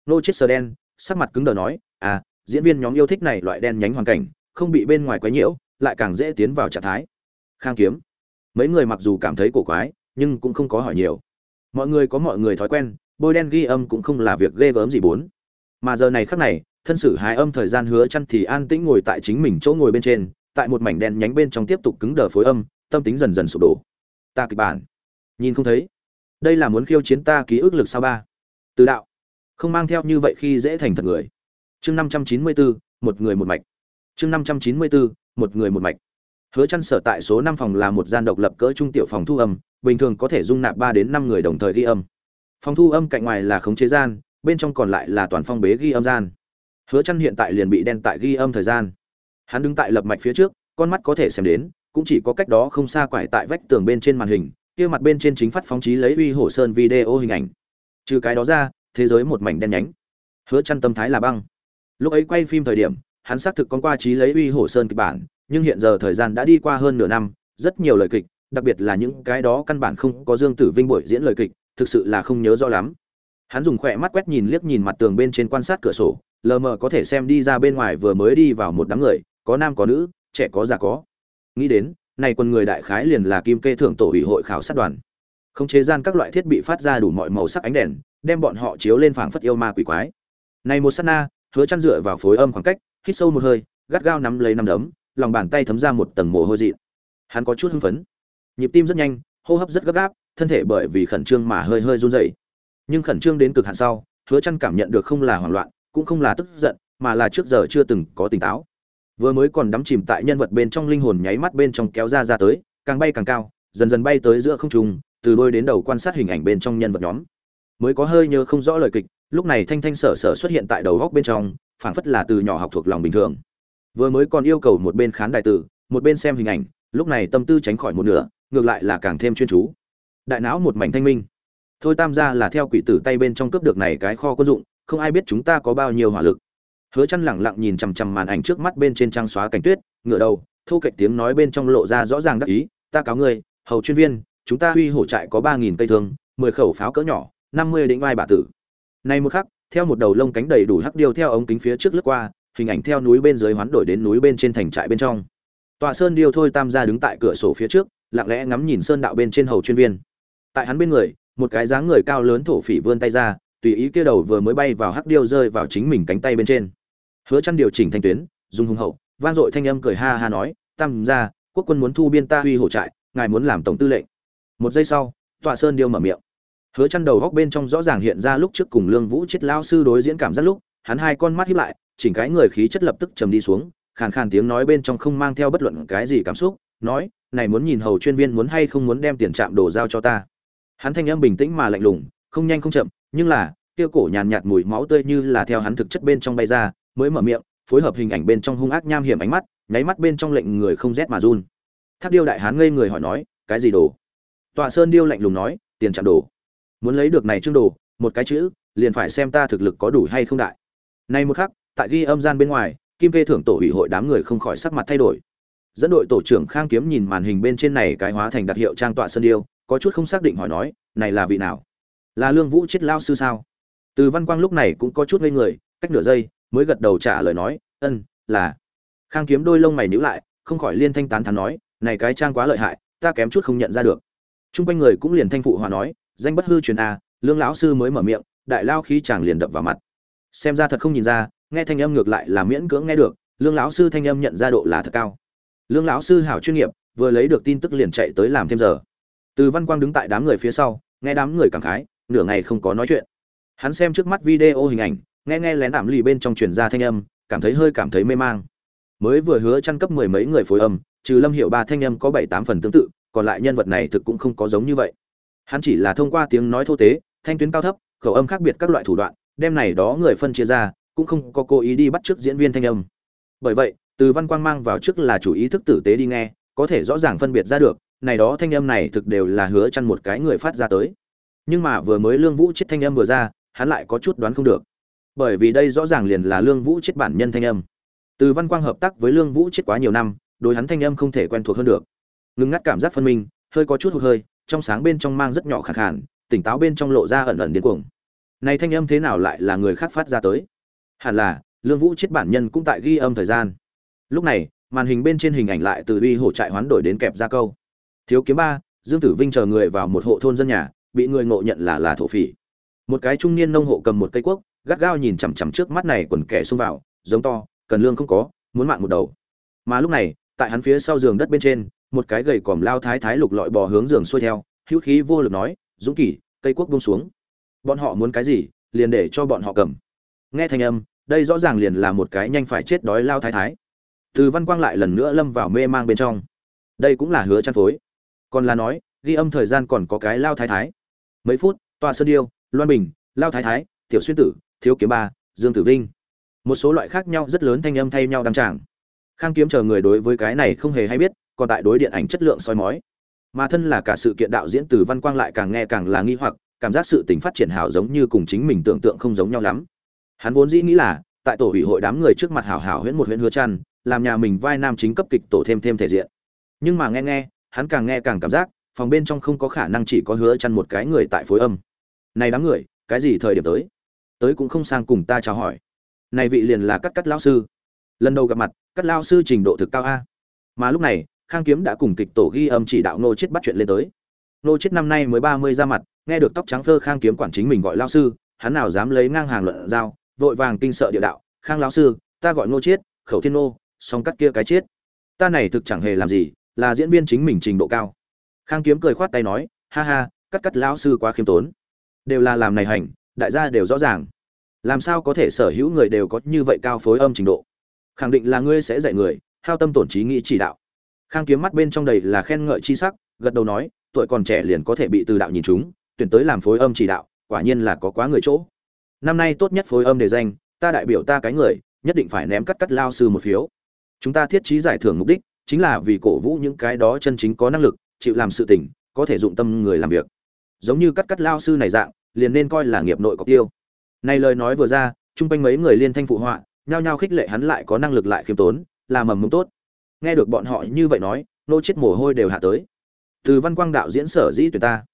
Nô chết sờ đen, sắc mặt cứng đờ nói à diễn viên nhóm yêu thích này loại đen nhánh hoàn cảnh, không bị bên ngoài quấy nhiễu, lại càng dễ tiến vào trạng thái. Khang kiếm, mấy người mặc dù cảm thấy cổ quái, nhưng cũng không có hỏi nhiều. Mọi người có mọi người thói quen, bôi đen ghi âm cũng không là việc ghê gớm gì bốn. Mà giờ này khắc này, thân sử hái âm thời gian hứa chăn thì an tĩnh ngồi tại chính mình chỗ ngồi bên trên, tại một mảnh đen nhánh bên trong tiếp tục cứng đờ phối âm, tâm tính dần dần sụp đổ. Ta kịch bản nhìn không thấy. Đây là muốn khiêu chiến ta ký ức lực sao ba? Từ đạo. Không mang theo như vậy khi dễ thành thật người. Chương năm trăm chín mươi bốn, một người một mạch. Chương năm trăm chín mươi bốn, một người một mạch. Hứa chăn sở tại số năm phòng là một gian độc lập cỡ trung tiểu phòng thu âm, bình thường có thể dung nạp ba đến năm người đồng thời ghi âm. Phòng thu âm cạnh ngoài là khống chế gian, bên trong còn lại là toàn phong bế ghi âm gian. Hứa chăn hiện tại liền bị đen tại ghi âm thời gian. Hắn đứng tại lập mạch phía trước, con mắt có thể xem đến, cũng chỉ có cách đó không xa quải tại vách tường bên trên màn hình kia mặt bên trên chính phát phóng trí lấy uy hổ sơn video hình ảnh. Trừ cái đó ra, thế giới một mảnh đen nhánh. Hứa chăn tâm thái là băng. Lúc ấy quay phim thời điểm, hắn xác thực con qua trí lấy uy hổ sơn kịch bản, nhưng hiện giờ thời gian đã đi qua hơn nửa năm, rất nhiều lời kịch, đặc biệt là những cái đó căn bản không có dương tử vinh buổi diễn lời kịch, thực sự là không nhớ rõ lắm. Hắn dùng khỏe mắt quét nhìn liếc nhìn mặt tường bên trên quan sát cửa sổ, lờ mờ có thể xem đi ra bên ngoài vừa mới đi vào một đám người, có nam có nữ, trẻ có già có. Nghĩ đến này quân người đại khái liền là kim kê thưởng tổ ủy hội khảo sát đoàn. Khống chế gian các loại thiết bị phát ra đủ mọi màu sắc ánh đèn, đem bọn họ chiếu lên phảng phất yêu ma quỷ quái. Này một sát na, hứa chăn dựa vào phối âm khoảng cách, hít sâu một hơi, gắt gao nắm lấy nắm đấm, lòng bàn tay thấm ra một tầng mồ hôi dị hắn có chút hưng phấn. Nhịp tim rất nhanh, hô hấp rất gấp gáp, thân thể bởi vì khẩn trương mà hơi hơi run rẩy. Nhưng khẩn trương đến cực hạn sau, hứa chăn cảm nhận được không là hoảng loạn, cũng không là tức giận, mà là trước giờ chưa từng có tỉnh táo vừa mới còn đắm chìm tại nhân vật bên trong linh hồn nháy mắt bên trong kéo ra ra tới, càng bay càng cao, dần dần bay tới giữa không trung, từ đôi đến đầu quan sát hình ảnh bên trong nhân vật nhóm. Mới có hơi nhớ không rõ lời kịch, lúc này thanh thanh sở sở xuất hiện tại đầu góc bên trong, phảng phất là từ nhỏ học thuộc lòng bình thường. Vừa mới còn yêu cầu một bên khán đại tử, một bên xem hình ảnh, lúc này tâm tư tránh khỏi một nửa, ngược lại là càng thêm chuyên chú. Đại não một mảnh thanh minh. Thôi tam gia là theo quỷ tử tay bên trong cướp được này cái kho quân dụng, không ai biết chúng ta có bao nhiêu hỏa lực hứa chăn lẳng lặng nhìn chằm chằm màn ảnh trước mắt bên trên trang xóa cảnh tuyết, ngửa đầu thu cạnh tiếng nói bên trong lộ ra rõ ràng đắc ý, ta cáo ngươi, hầu chuyên viên, chúng ta huy hổ trại có ba nghìn cây thương, mười khẩu pháo cỡ nhỏ, năm mươi đỉnh vai bà tử. Nay một khắc, theo một đầu lông cánh đầy đủ hắc điêu theo ống kính phía trước lướt qua, hình ảnh theo núi bên dưới hoán đổi đến núi bên trên thành trại bên trong. Tọa sơn điêu thôi tam gia đứng tại cửa sổ phía trước, lặng lẽ ngắm nhìn sơn đạo bên trên hầu chuyên viên. Tại hắn bên người, một cái dáng người cao lớn thổ phỉ vươn tay ra, tùy ý kia đầu vừa mới bay vào hắc điêu rơi vào chính mình cánh tay bên trên hứa chăn điều chỉnh thanh tuyến, dùng hùng hậu, vang dội thanh âm cười ha ha nói, tam gia, quốc quân muốn thu biên ta huy hổ trại, ngài muốn làm tổng tư lệnh. Một giây sau, tọa sơn điêu mở miệng. Hứa chăn đầu góc bên trong rõ ràng hiện ra lúc trước cùng lương vũ chết lao sư đối diễn cảm giác lúc, hắn hai con mắt híp lại, chỉnh cái người khí chất lập tức trầm đi xuống, khàn khàn tiếng nói bên trong không mang theo bất luận cái gì cảm xúc, nói, này muốn nhìn hầu chuyên viên muốn hay không muốn đem tiền trạm đồ giao cho ta? Hắn thanh âm bình tĩnh mà lạnh lùng, không nhanh không chậm, nhưng là, kia cổ nhàn nhạt mùi máu tươi như là theo hắn thực chất bên trong bay ra mới mở miệng, phối hợp hình ảnh bên trong hung ác nham hiểm ánh mắt, nháy mắt bên trong lệnh người không rét mà run. Tháp điêu đại hán ngây người hỏi nói, cái gì đồ? Tọa sơn điêu lạnh lùng nói, tiền chạm đồ. Muốn lấy được này trương đồ, một cái chữ, liền phải xem ta thực lực có đủ hay không đại. Nay một khắc, tại ghi âm gian bên ngoài, kim kê thưởng tổ ủy hội đám người không khỏi sắc mặt thay đổi. Dẫn đội tổ trưởng khang kiếm nhìn màn hình bên trên này cái hóa thành đặc hiệu trang tọa sơn điêu, có chút không xác định hỏi nói, này là vị nào? Là lương vũ chết lao sư sao? Từ văn quang lúc này cũng có chút ngây người, cách nửa giây mới gật đầu trả lời nói, ân, là. Khang kiếm đôi lông mày nhíu lại, không khỏi liên thanh tán thán nói, này cái trang quá lợi hại, ta kém chút không nhận ra được. Chung quanh người cũng liền thanh phụ hòa nói, danh bất hư truyền a lương lão sư mới mở miệng, đại lao khí chàng liền đập vào mặt. Xem ra thật không nhìn ra, nghe thanh âm ngược lại là miễn cưỡng nghe được, lương lão sư thanh âm nhận ra độ là thật cao. Lương lão sư hảo chuyên nghiệp, vừa lấy được tin tức liền chạy tới làm thêm giờ. Từ văn quang đứng tại đám người phía sau, nghe đám người cảm khái, nửa ngày không có nói chuyện. Hắn xem trước mắt video hình ảnh nghe nghe lén ảm lì bên trong truyền ra thanh âm, cảm thấy hơi cảm thấy mê mang. Mới vừa hứa chăn cấp mười mấy người phối âm, trừ lâm hiệu ba thanh âm có bảy tám phần tương tự, còn lại nhân vật này thực cũng không có giống như vậy. Hắn chỉ là thông qua tiếng nói thô tế, thanh tuyến cao thấp, khẩu âm khác biệt các loại thủ đoạn, đem này đó người phân chia ra, cũng không có cố ý đi bắt trước diễn viên thanh âm. Bởi vậy, từ văn quang mang vào trước là chủ ý thức tử tế đi nghe, có thể rõ ràng phân biệt ra được, này đó thanh âm này thực đều là hứa chăn một cái người phát ra tới. Nhưng mà vừa mới lương vũ chết thanh âm vừa ra, hắn lại có chút đoán không được bởi vì đây rõ ràng liền là lương vũ chết bản nhân thanh âm. Từ văn quang hợp tác với lương vũ chết quá nhiều năm, đối hắn thanh âm không thể quen thuộc hơn được. Ngừng ngắt cảm giác phân minh, hơi có chút hụt hơi, trong sáng bên trong mang rất nhỏ khẳng khản tỉnh táo bên trong lộ ra ẩn ẩn điên cuồng. Này thanh âm thế nào lại là người khác phát ra tới? Hẳn là, lương vũ chết bản nhân cũng tại ghi âm thời gian. Lúc này, màn hình bên trên hình ảnh lại từ uy hổ trại hoán đổi đến kẹp ra câu. Thiếu kiếm ba, dương tử vinh chờ người vào một hộ thôn dân nhà, bị người ngộ nhận là là thổ phỉ. Một cái trung niên nông hộ cầm một cây cuốc gắt gao nhìn chằm chằm trước mắt này quần kẻ xông vào, giống to, cần lương không có, muốn mạng một đầu. Mà lúc này, tại hắn phía sau giường đất bên trên, một cái gầy còm lao thái thái lục lọi bò hướng giường xuôi theo, hữu khí vô lực nói, dũng kỷ, cây cuốc buông xuống. Bọn họ muốn cái gì, liền để cho bọn họ cầm. Nghe thanh âm, đây rõ ràng liền là một cái nhanh phải chết đói lao thái thái. Từ văn quang lại lần nữa lâm vào mê mang bên trong. Đây cũng là hứa chăn phối. Còn là nói, ghi âm thời gian còn có cái lao thái thái. Mấy phút, tòa sơn điêu, loan bình, lao thái thái, tiểu xuyên tử thiếu kiếm ba, dương tử vinh. Một số loại khác nhau, rất lớn thanh âm thay nhau đăng tràng. Khang kiếm chờ người đối với cái này không hề hay biết, còn tại đối điện ảnh chất lượng soi mói. Mà thân là cả sự kiện đạo diễn từ văn quang lại càng nghe càng là nghi hoặc, cảm giác sự tình phát triển hảo giống như cùng chính mình tưởng tượng không giống nhau lắm. Hắn vốn dĩ nghĩ là, tại tổ ủy hội đám người trước mặt hảo hảo huyễn một huyễn hứa chăn, làm nhà mình vai nam chính cấp kịch tổ thêm thêm thể diện. Nhưng mà nghe nghe, hắn càng nghe càng cảm giác, phòng bên trong không có khả năng chỉ có hứa chăn một cái người tại phối âm. Này đám người, cái gì thời điểm tới? Tới cũng không sang cùng ta chào hỏi. Này vị liền là cắt cắt lão sư. Lần đầu gặp mặt, cắt lão sư trình độ thực cao a. Mà lúc này, khang kiếm đã cùng kịch tổ ghi âm chỉ đạo nô chết bắt chuyện lên tới. Nô chết năm nay mới ba mươi ra mặt, nghe được tóc trắng phơ khang kiếm quản chính mình gọi lão sư, hắn nào dám lấy ngang hàng luận giao, vội vàng kinh sợ địa đạo, khang lão sư, ta gọi nô chết khẩu thiên nô, song cắt kia cái chết ta này thực chẳng hề làm gì, là diễn viên chính mình trình độ cao. Khang kiếm cười khoát tay nói, ha ha, cắt cắt lão sư quá khiêm tốn. Đều là làm này hành đại gia đều rõ ràng. Làm sao có thể sở hữu người đều có như vậy cao phối âm trình độ? Khẳng định là ngươi sẽ dạy người, hao tâm tổn trí nghĩ chỉ đạo. Khang kiếm mắt bên trong đầy là khen ngợi chi sắc, gật đầu nói, tuổi còn trẻ liền có thể bị từ đạo nhìn chúng, tuyển tới làm phối âm chỉ đạo, quả nhiên là có quá người chỗ. Năm nay tốt nhất phối âm đề danh, ta đại biểu ta cái người, nhất định phải ném cắt cắt lao sư một phiếu. Chúng ta thiết trí giải thưởng mục đích, chính là vì cổ vũ những cái đó chân chính có năng lực, chịu làm sự tình, có thể dụng tâm người làm việc. Giống như cắt cắt lao sư này dạng liền nên coi là nghiệp nội có tiêu. Này lời nói vừa ra, chung quanh mấy người liên thanh phụ họa, nhao nhao khích lệ hắn lại có năng lực lại khiêm tốn, là mầm mống tốt. Nghe được bọn họ như vậy nói, nô chết mồ hôi đều hạ tới. Từ văn quang đạo diễn sở dĩ tuyệt ta,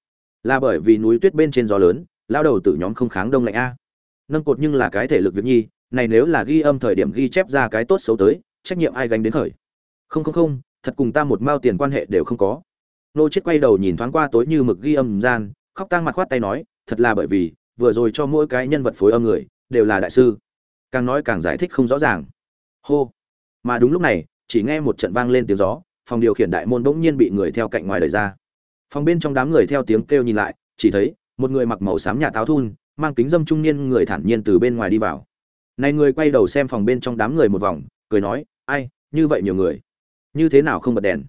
là bởi vì núi tuyết bên trên gió lớn, lao đầu tử nhóm không kháng đông lạnh a. Nâng cột nhưng là cái thể lực việc nhi, này nếu là ghi âm thời điểm ghi chép ra cái tốt xấu tới, trách nhiệm ai gánh đến khởi. Không không không, thật cùng ta một mao tiền quan hệ đều không có. Nô chết quay đầu nhìn thoáng qua tối như mực ghi âm gian, khóc tang mặt khoát tay nói thật là bởi vì, vừa rồi cho mỗi cái nhân vật phối âm người, đều là đại sư. Càng nói càng giải thích không rõ ràng. Hô. Mà đúng lúc này, chỉ nghe một trận vang lên tiếng gió, phòng điều khiển đại môn bỗng nhiên bị người theo cạnh ngoài đời ra. Phòng bên trong đám người theo tiếng kêu nhìn lại, chỉ thấy, một người mặc màu xám nhà táo thun, mang kính dâm trung niên người thản nhiên từ bên ngoài đi vào. Này người quay đầu xem phòng bên trong đám người một vòng, cười nói, ai, như vậy nhiều người. Như thế nào không bật đèn?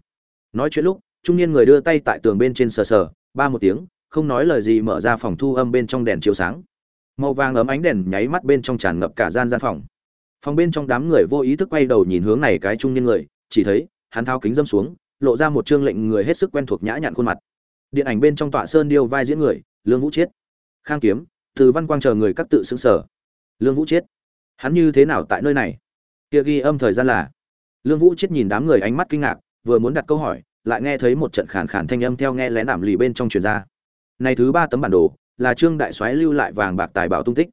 Nói chuyện lúc, trung niên người đưa tay tại tường bên trên sờ sờ, ba một tiếng không nói lời gì mở ra phòng thu âm bên trong đèn chiếu sáng. Màu vàng ấm ánh đèn nháy mắt bên trong tràn ngập cả gian gian phòng. Phòng bên trong đám người vô ý thức quay đầu nhìn hướng này cái trung niên người, chỉ thấy, hắn thao kính dâm xuống, lộ ra một trương lệnh người hết sức quen thuộc nhã nhặn khuôn mặt. Điện ảnh bên trong tọa sơn điêu vai diễn người, lương vũ chiết. Khang kiếm, từ văn quang chờ người các tự xứng sở. Lương vũ chiết. Hắn như thế nào tại nơi này? Kia ghi âm thời gian là. Lương vũ chiết nhìn đám người ánh mắt kinh ngạc, vừa muốn đặt câu hỏi, lại nghe thấy một trận khản khản thanh âm theo nghe lén ảm lì bên trong truyền ra này thứ ba tấm bản đồ, là trương đại soái lưu lại vàng bạc tài bảo tung tích.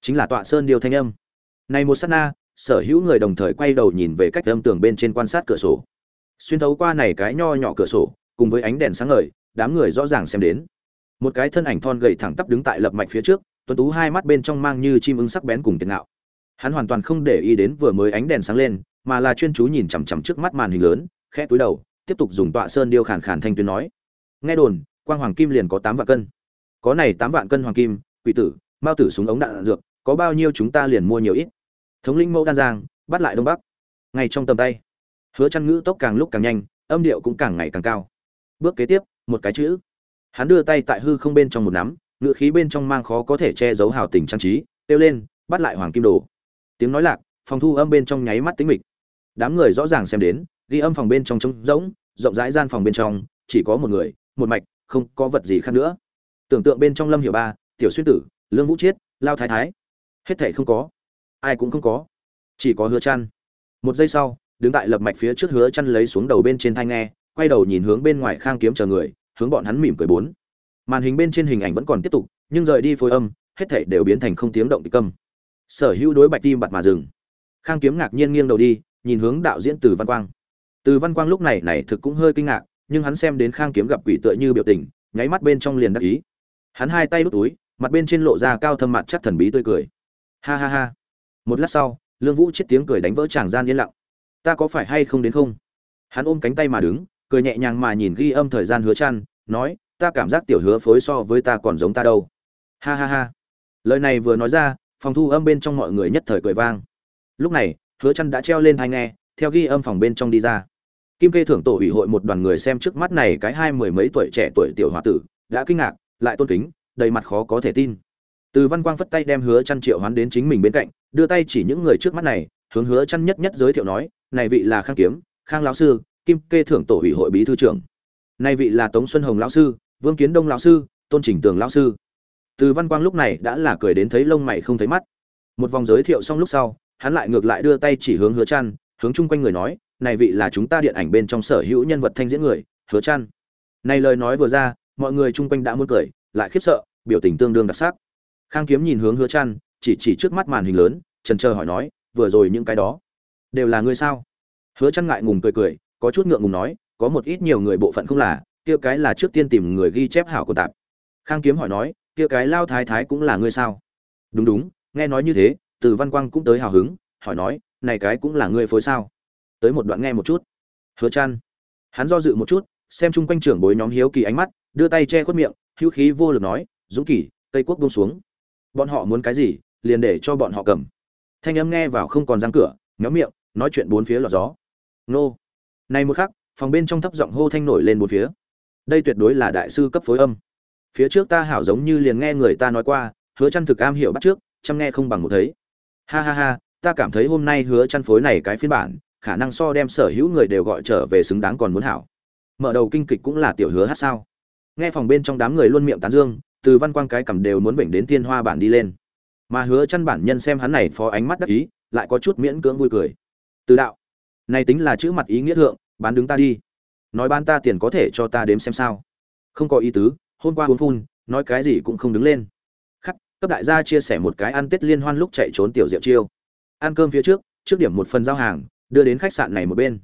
Chính là tọa sơn điêu thanh âm. Này một sát na, sở hữu người đồng thời quay đầu nhìn về cách âm tường bên trên quan sát cửa sổ. Xuyên thấu qua này cái nho nhỏ cửa sổ, cùng với ánh đèn sáng ngời, đám người rõ ràng xem đến. Một cái thân ảnh thon gầy thẳng tắp đứng tại lập mạch phía trước, tuấn tú hai mắt bên trong mang như chim ưng sắc bén cùng tiền ngạo. Hắn hoàn toàn không để ý đến vừa mới ánh đèn sáng lên, mà là chuyên chú nhìn chằm chằm trước mắt màn hình lớn, khẽ túi đầu, tiếp tục dùng tọa sơn điêu khàn khàn thanh tuyến nói. Nghe đồn quang hoàng kim liền có tám vạn cân. Có này tám vạn cân hoàng kim quỷ tử mao tử súng ống đạn, đạn dược có bao nhiêu chúng ta liền mua nhiều ít. Thống lĩnh mẫu đan giang bắt lại đông bắc. Ngay trong tầm tay hứa chăn ngữ tốc càng lúc càng nhanh âm điệu cũng càng ngày càng cao. Bước kế tiếp một cái chữ. Hắn đưa tay tại hư không bên trong một nắm ngựa khí bên trong mang khó có thể che giấu hào tình trang trí tiêu lên bắt lại hoàng kim đồ. Tiếng nói lạc phòng thu âm bên trong nháy mắt tĩnh mịch. Đám người rõ ràng xem đến ghi âm phòng bên trong trống rỗng rộng rãi gian phòng bên trong chỉ có một người một mạch không có vật gì khác nữa. Tưởng tượng bên trong lâm hiểu ba, tiểu xuyên tử, lương vũ chiết, lao thái thái. Hết thảy không có. Ai cũng không có. Chỉ có hứa chăn một giây sau, đứng tại lập mạch phía trước hứa chăn lấy xuống đầu bên trên thanh nghe, quay đầu nhìn hướng bên ngoài khang kiếm chờ người, hướng bọn hắn mỉm cười bốn. Màn hình bên trên hình ảnh vẫn còn tiếp tục, nhưng rời đi phối âm, hết thảy đều biến thành không tiếng động bị câm sở hữu đối bạch tim bặt mà dừng. Khang kiếm ngạc nhiên nghiêng đầu đi, nhìn hướng đạo diễn từ văn quang. Từ văn quang lúc này này thực cũng hơi kinh ngạc nhưng hắn xem đến khang kiếm gặp quỷ tựa như biểu tình, nháy mắt bên trong liền đắc ý. Hắn hai tay đút túi, mặt bên trên lộ ra cao thâm mặt chắc thần bí tươi cười. Ha ha ha. Một lát sau, lương vũ chết tiếng cười đánh vỡ tràng gian yên lặng. Ta có phải hay không đến không? Hắn ôm cánh tay mà đứng, cười nhẹ nhàng mà nhìn ghi âm thời gian hứa chăn, nói, ta cảm giác tiểu hứa phối so với ta còn giống ta đâu. Ha ha ha. Lời này vừa nói ra, phòng thu âm bên trong mọi người nhất thời cười vang. Lúc này, hứa chăn đã treo lên hai nghe, theo ghi âm phòng bên trong đi ra kim kê thưởng tổ ủy hội một đoàn người xem trước mắt này cái hai mười mấy tuổi trẻ tuổi tiểu hòa tử, đã kinh ngạc, lại tôn kính, đầy mặt khó có thể tin. Từ văn quang phất tay đem hứa chăn triệu hoán đến chính mình bên cạnh, đưa tay chỉ những người trước mắt này, hướng hứa chăn nhất nhất giới thiệu nói, này vị là khang kiếm, khang lão sư, kim kê thưởng tổ ủy hội bí thư trưởng. Này vị là tống xuân hồng lão sư, vương kiến đông lão sư, tôn trình tường lão sư. Từ văn quang lúc này đã là cười đến thấy lông mày không thấy mắt. Một vòng giới thiệu xong lúc sau, hắn lại ngược lại đưa tay chỉ hướng hứa chăn, hướng chung quanh người nói này vị là chúng ta điện ảnh bên trong sở hữu nhân vật thanh diễn người, hứa chăn. Này lời nói vừa ra, mọi người chung quanh đã muốn cười, lại khiếp sợ, biểu tình tương đương đặc sắc. Khang kiếm nhìn hướng hứa chăn, chỉ chỉ trước mắt màn hình lớn, trần chờ hỏi nói, vừa rồi những cái đó đều là ngươi sao? Hứa chăn ngại ngùng cười cười, có chút ngượng ngùng nói, có một ít nhiều người bộ phận không là, kia cái là trước tiên tìm người ghi chép hảo của tạp. Khang kiếm hỏi nói, kia cái lao thái thái cũng là ngươi sao? Đúng đúng, nghe nói như thế. Từ văn quang cũng tới hào hứng, hỏi nói, này cái cũng là ngươi phối sao? Tới một đoạn nghe một chút. Hứa chan. Hắn do dự một chút, xem chung quanh trưởng bối nhóm hiếu kỳ ánh mắt, đưa tay che khuất miệng, hữu khí vô lực nói, dũng kỳ, cây quốc bông xuống. Bọn họ muốn cái gì, liền để cho bọn họ cầm. Thanh âm nghe vào không còn răng cửa nhóm miệng, nói chuyện bốn phía lọt gió. Nô. Này một khắc, phòng bên trong thấp giọng hô thanh nổi lên bốn phía. Đây tuyệt đối là đại sư cấp phối âm. Phía trước ta hảo giống như liền nghe người ta nói qua, hứa chăn thực am hiểu bắt trước, chăm nghe không bằng một thấy. Ha ha ha, ta cảm thấy hôm nay hứa chăn phối này cái phiên bản khả năng so đem sở hữu người đều gọi trở về xứng đáng còn muốn hảo. Mở đầu kinh kịch cũng là tiểu hứa hát sao. Nghe phòng bên trong đám người luôn miệng tán dương, từ văn quang cái cầm đều muốn vểnh đến thiên hoa bản đi lên. Mà hứa chăn bản nhân xem hắn này phó ánh mắt đắc ý, lại có chút miễn cưỡng vui cười. Từ đạo, này tính là chữ mặt ý nghĩa thượng, bán đứng ta đi. Nói bán ta tiền có thể cho ta đếm xem sao. Không có ý tứ, hôm qua uống phun, nói cái gì cũng không đứng lên. Khắc, cấp đại gia chia sẻ một cái ăn tết liên hoan lúc chạy trốn tiểu diệu chiêu. Ăn cơm phía trước trước điểm một phần giao hàng đưa đến khách sạn này một bên.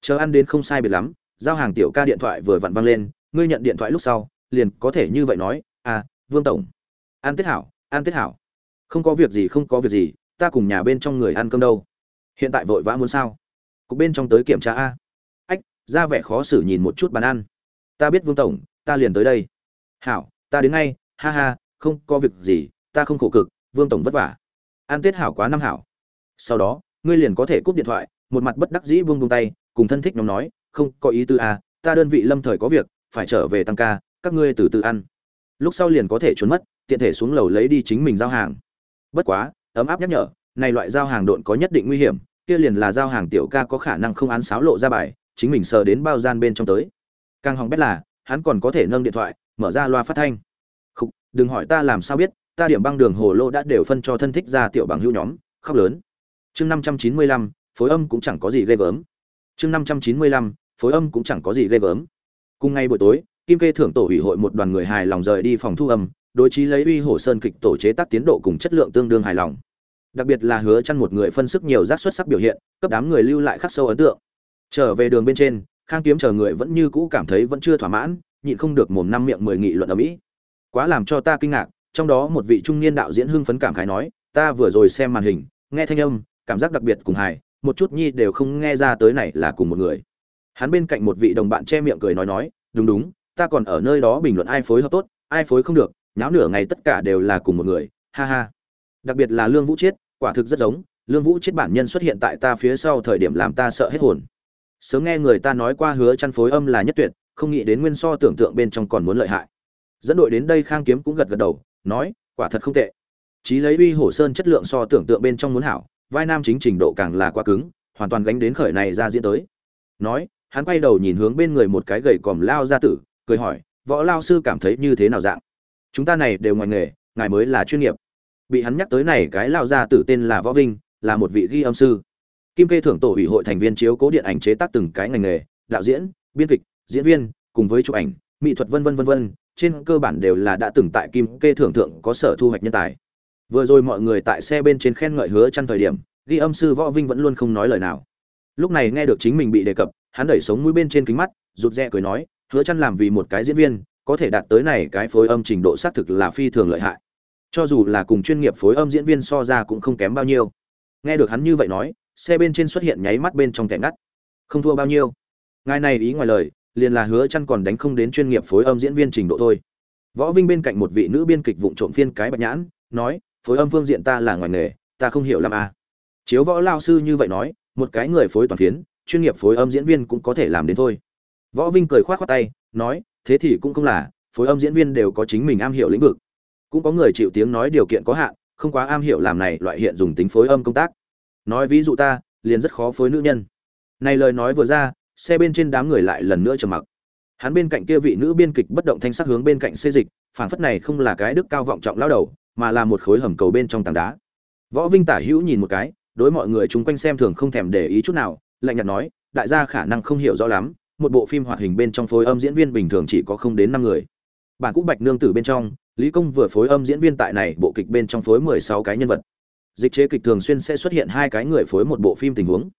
Chờ ăn đến không sai biệt lắm, giao hàng tiểu ca điện thoại vừa vặn văng lên, ngươi nhận điện thoại lúc sau, liền có thể như vậy nói à vương tổng. An tết hảo an tết hảo. Không có việc gì, không có việc gì, ta cùng nhà bên trong người ăn cơm đâu. Hiện tại vội vã muốn sao? Cục bên trong tới kiểm tra a. Ách, ra vẻ khó xử nhìn một chút bàn ăn. Ta biết vương tổng, ta liền tới đây. Hảo, ta đến ngay. Ha ha, không có việc gì, ta không khổ cực, vương tổng vất vả. Ăn tết hảo quá năm hảo. Sau đó, ngươi liền có thể cúp điện thoại một mặt bất đắc dĩ buông buông tay cùng thân thích nhóm nói không có ý tư à ta đơn vị lâm thời có việc phải trở về tăng ca các ngươi từ từ ăn. Lúc sau liền có thể trốn mất tiện thể xuống lầu lấy đi chính mình giao hàng. Bất quá ấm áp nhắc nhở này loại giao hàng độn có nhất định nguy hiểm kia liền là giao hàng tiểu ca có khả năng không án sáo lộ ra bài chính mình sờ đến bao gian bên trong tới. Càng hỏng bét là hắn còn có thể nâng điện thoại mở ra loa phát thanh. Khục, đừng hỏi ta làm sao biết ta điểm băng đường hồ lô đã đều phân cho thân thích ra tiểu bằng hữu nhóm khóc lớn. Chương năm trăm chín mươi lăm phối âm cũng chẳng có gì ghê gớm. Chương năm trăm chín mươi lăm, phối âm cũng chẳng có gì ghê gớm. Cùng ngày buổi tối, kim kê thưởng tổ ủy hội một đoàn người hài lòng rời đi phòng thu âm, đối chí lấy uy hồ sơn kịch tổ chế tác tiến độ cùng chất lượng tương đương hài lòng. Đặc biệt là hứa chăn một người phân sức nhiều giác xuất sắc biểu hiện, cấp đám người lưu lại khắc sâu ấn tượng. Trở về đường bên trên, khang kiếm chờ người vẫn như cũ cảm thấy vẫn chưa thỏa mãn, nhịn không được mồm năm miệng mười nghị luận ở mỹ. Quá làm cho ta kinh ngạc, trong đó một vị trung niên đạo diễn hưng phấn cảm khái nói, ta vừa rồi xem màn hình, nghe thanh âm, cảm giác đặc biệt cùng hài một chút nhi đều không nghe ra tới này là cùng một người. Hắn bên cạnh một vị đồng bạn che miệng cười nói nói, đúng đúng, ta còn ở nơi đó bình luận ai phối hợp tốt, ai phối không được, nháo nửa ngày tất cả đều là cùng một người, ha ha. Đặc biệt là lương vũ chiết, quả thực rất giống, lương vũ chiết bản nhân xuất hiện tại ta phía sau thời điểm làm ta sợ hết hồn. Sớm nghe người ta nói qua hứa chăn phối âm là nhất tuyệt, không nghĩ đến nguyên so tưởng tượng bên trong còn muốn lợi hại. Dẫn đội đến đây khang kiếm cũng gật gật đầu, nói, quả thật không tệ. Chí lấy uy hổ sơn chất lượng so tưởng tượng bên trong muốn hảo vai nam chính trình độ càng là quá cứng, hoàn toàn gánh đến khởi này ra diễn tới. Nói, hắn quay đầu nhìn hướng bên người một cái gầy còm lao gia tử, cười hỏi, võ lao sư cảm thấy như thế nào dạng? Chúng ta này đều ngoài nghề, ngài mới là chuyên nghiệp. Bị hắn nhắc tới này, cái lao gia tử tên là võ vinh, là một vị ghi âm sư. Kim kê thưởng tổ ủy hội thành viên chiếu cố điện ảnh chế tác từng cái ngành nghề, đạo diễn, biên kịch, diễn viên, cùng với chụp ảnh, mỹ thuật vân vân vân vân, trên cơ bản đều là đã từng tại kim kê thưởng thượng có sở thu hoạch nhân tài vừa rồi mọi người tại xe bên trên khen ngợi hứa chăn thời điểm, ghi âm sư võ vinh vẫn luôn không nói lời nào. Lúc này nghe được chính mình bị đề cập, hắn đẩy sống mũi bên trên kính mắt, rụt rè cười nói, hứa chăn làm vì một cái diễn viên, có thể đạt tới này cái phối âm trình độ xác thực là phi thường lợi hại. Cho dù là cùng chuyên nghiệp phối âm diễn viên so ra cũng không kém bao nhiêu. Nghe được hắn như vậy nói, xe bên trên xuất hiện nháy mắt bên trong kẻ ngắt. Không thua bao nhiêu. Ngài này ý ngoài lời, liền là hứa chăn còn đánh không đến chuyên nghiệp phối âm diễn viên trình độ thôi. Võ vinh bên cạnh một vị nữ biên kịch vụng trộm phiên cái bạch nhãn, nói phối âm phương diện ta là ngoài nghề, ta không hiểu làm à. chiếu võ lao sư như vậy nói, một cái người phối toàn phiến, chuyên nghiệp phối âm diễn viên cũng có thể làm đến thôi. Võ vinh cười khoát khoát tay, nói, thế thì cũng không là, phối âm diễn viên đều có chính mình am hiểu lĩnh vực. Cũng có người chịu tiếng nói điều kiện có hạn, không quá am hiểu làm này loại hiện dùng tính phối âm công tác. Nói ví dụ ta, liền rất khó phối nữ nhân. Này lời nói vừa ra, xe bên trên đám người lại lần nữa trầm mặc. Hắn bên cạnh kia vị nữ biên kịch bất động thanh sắc hướng bên cạnh xê dịch, phảng phất này không là cái đức cao vọng trọng lao đầu mà là một khối hầm cầu bên trong tảng đá. Võ vinh tả hữu nhìn một cái, đối mọi người chúng quanh xem thường không thèm để ý chút nào, lạnh nhạt nói, đại gia khả năng không hiểu rõ lắm, một bộ phim hoạt hình bên trong phối âm diễn viên bình thường chỉ có không đến năm người. Bản cũ bạch nương tử bên trong, lý công vừa phối âm diễn viên tại này, bộ kịch bên trong phối mười sáu cái nhân vật. Dịch chế kịch thường xuyên sẽ xuất hiện hai cái người phối một bộ phim tình huống.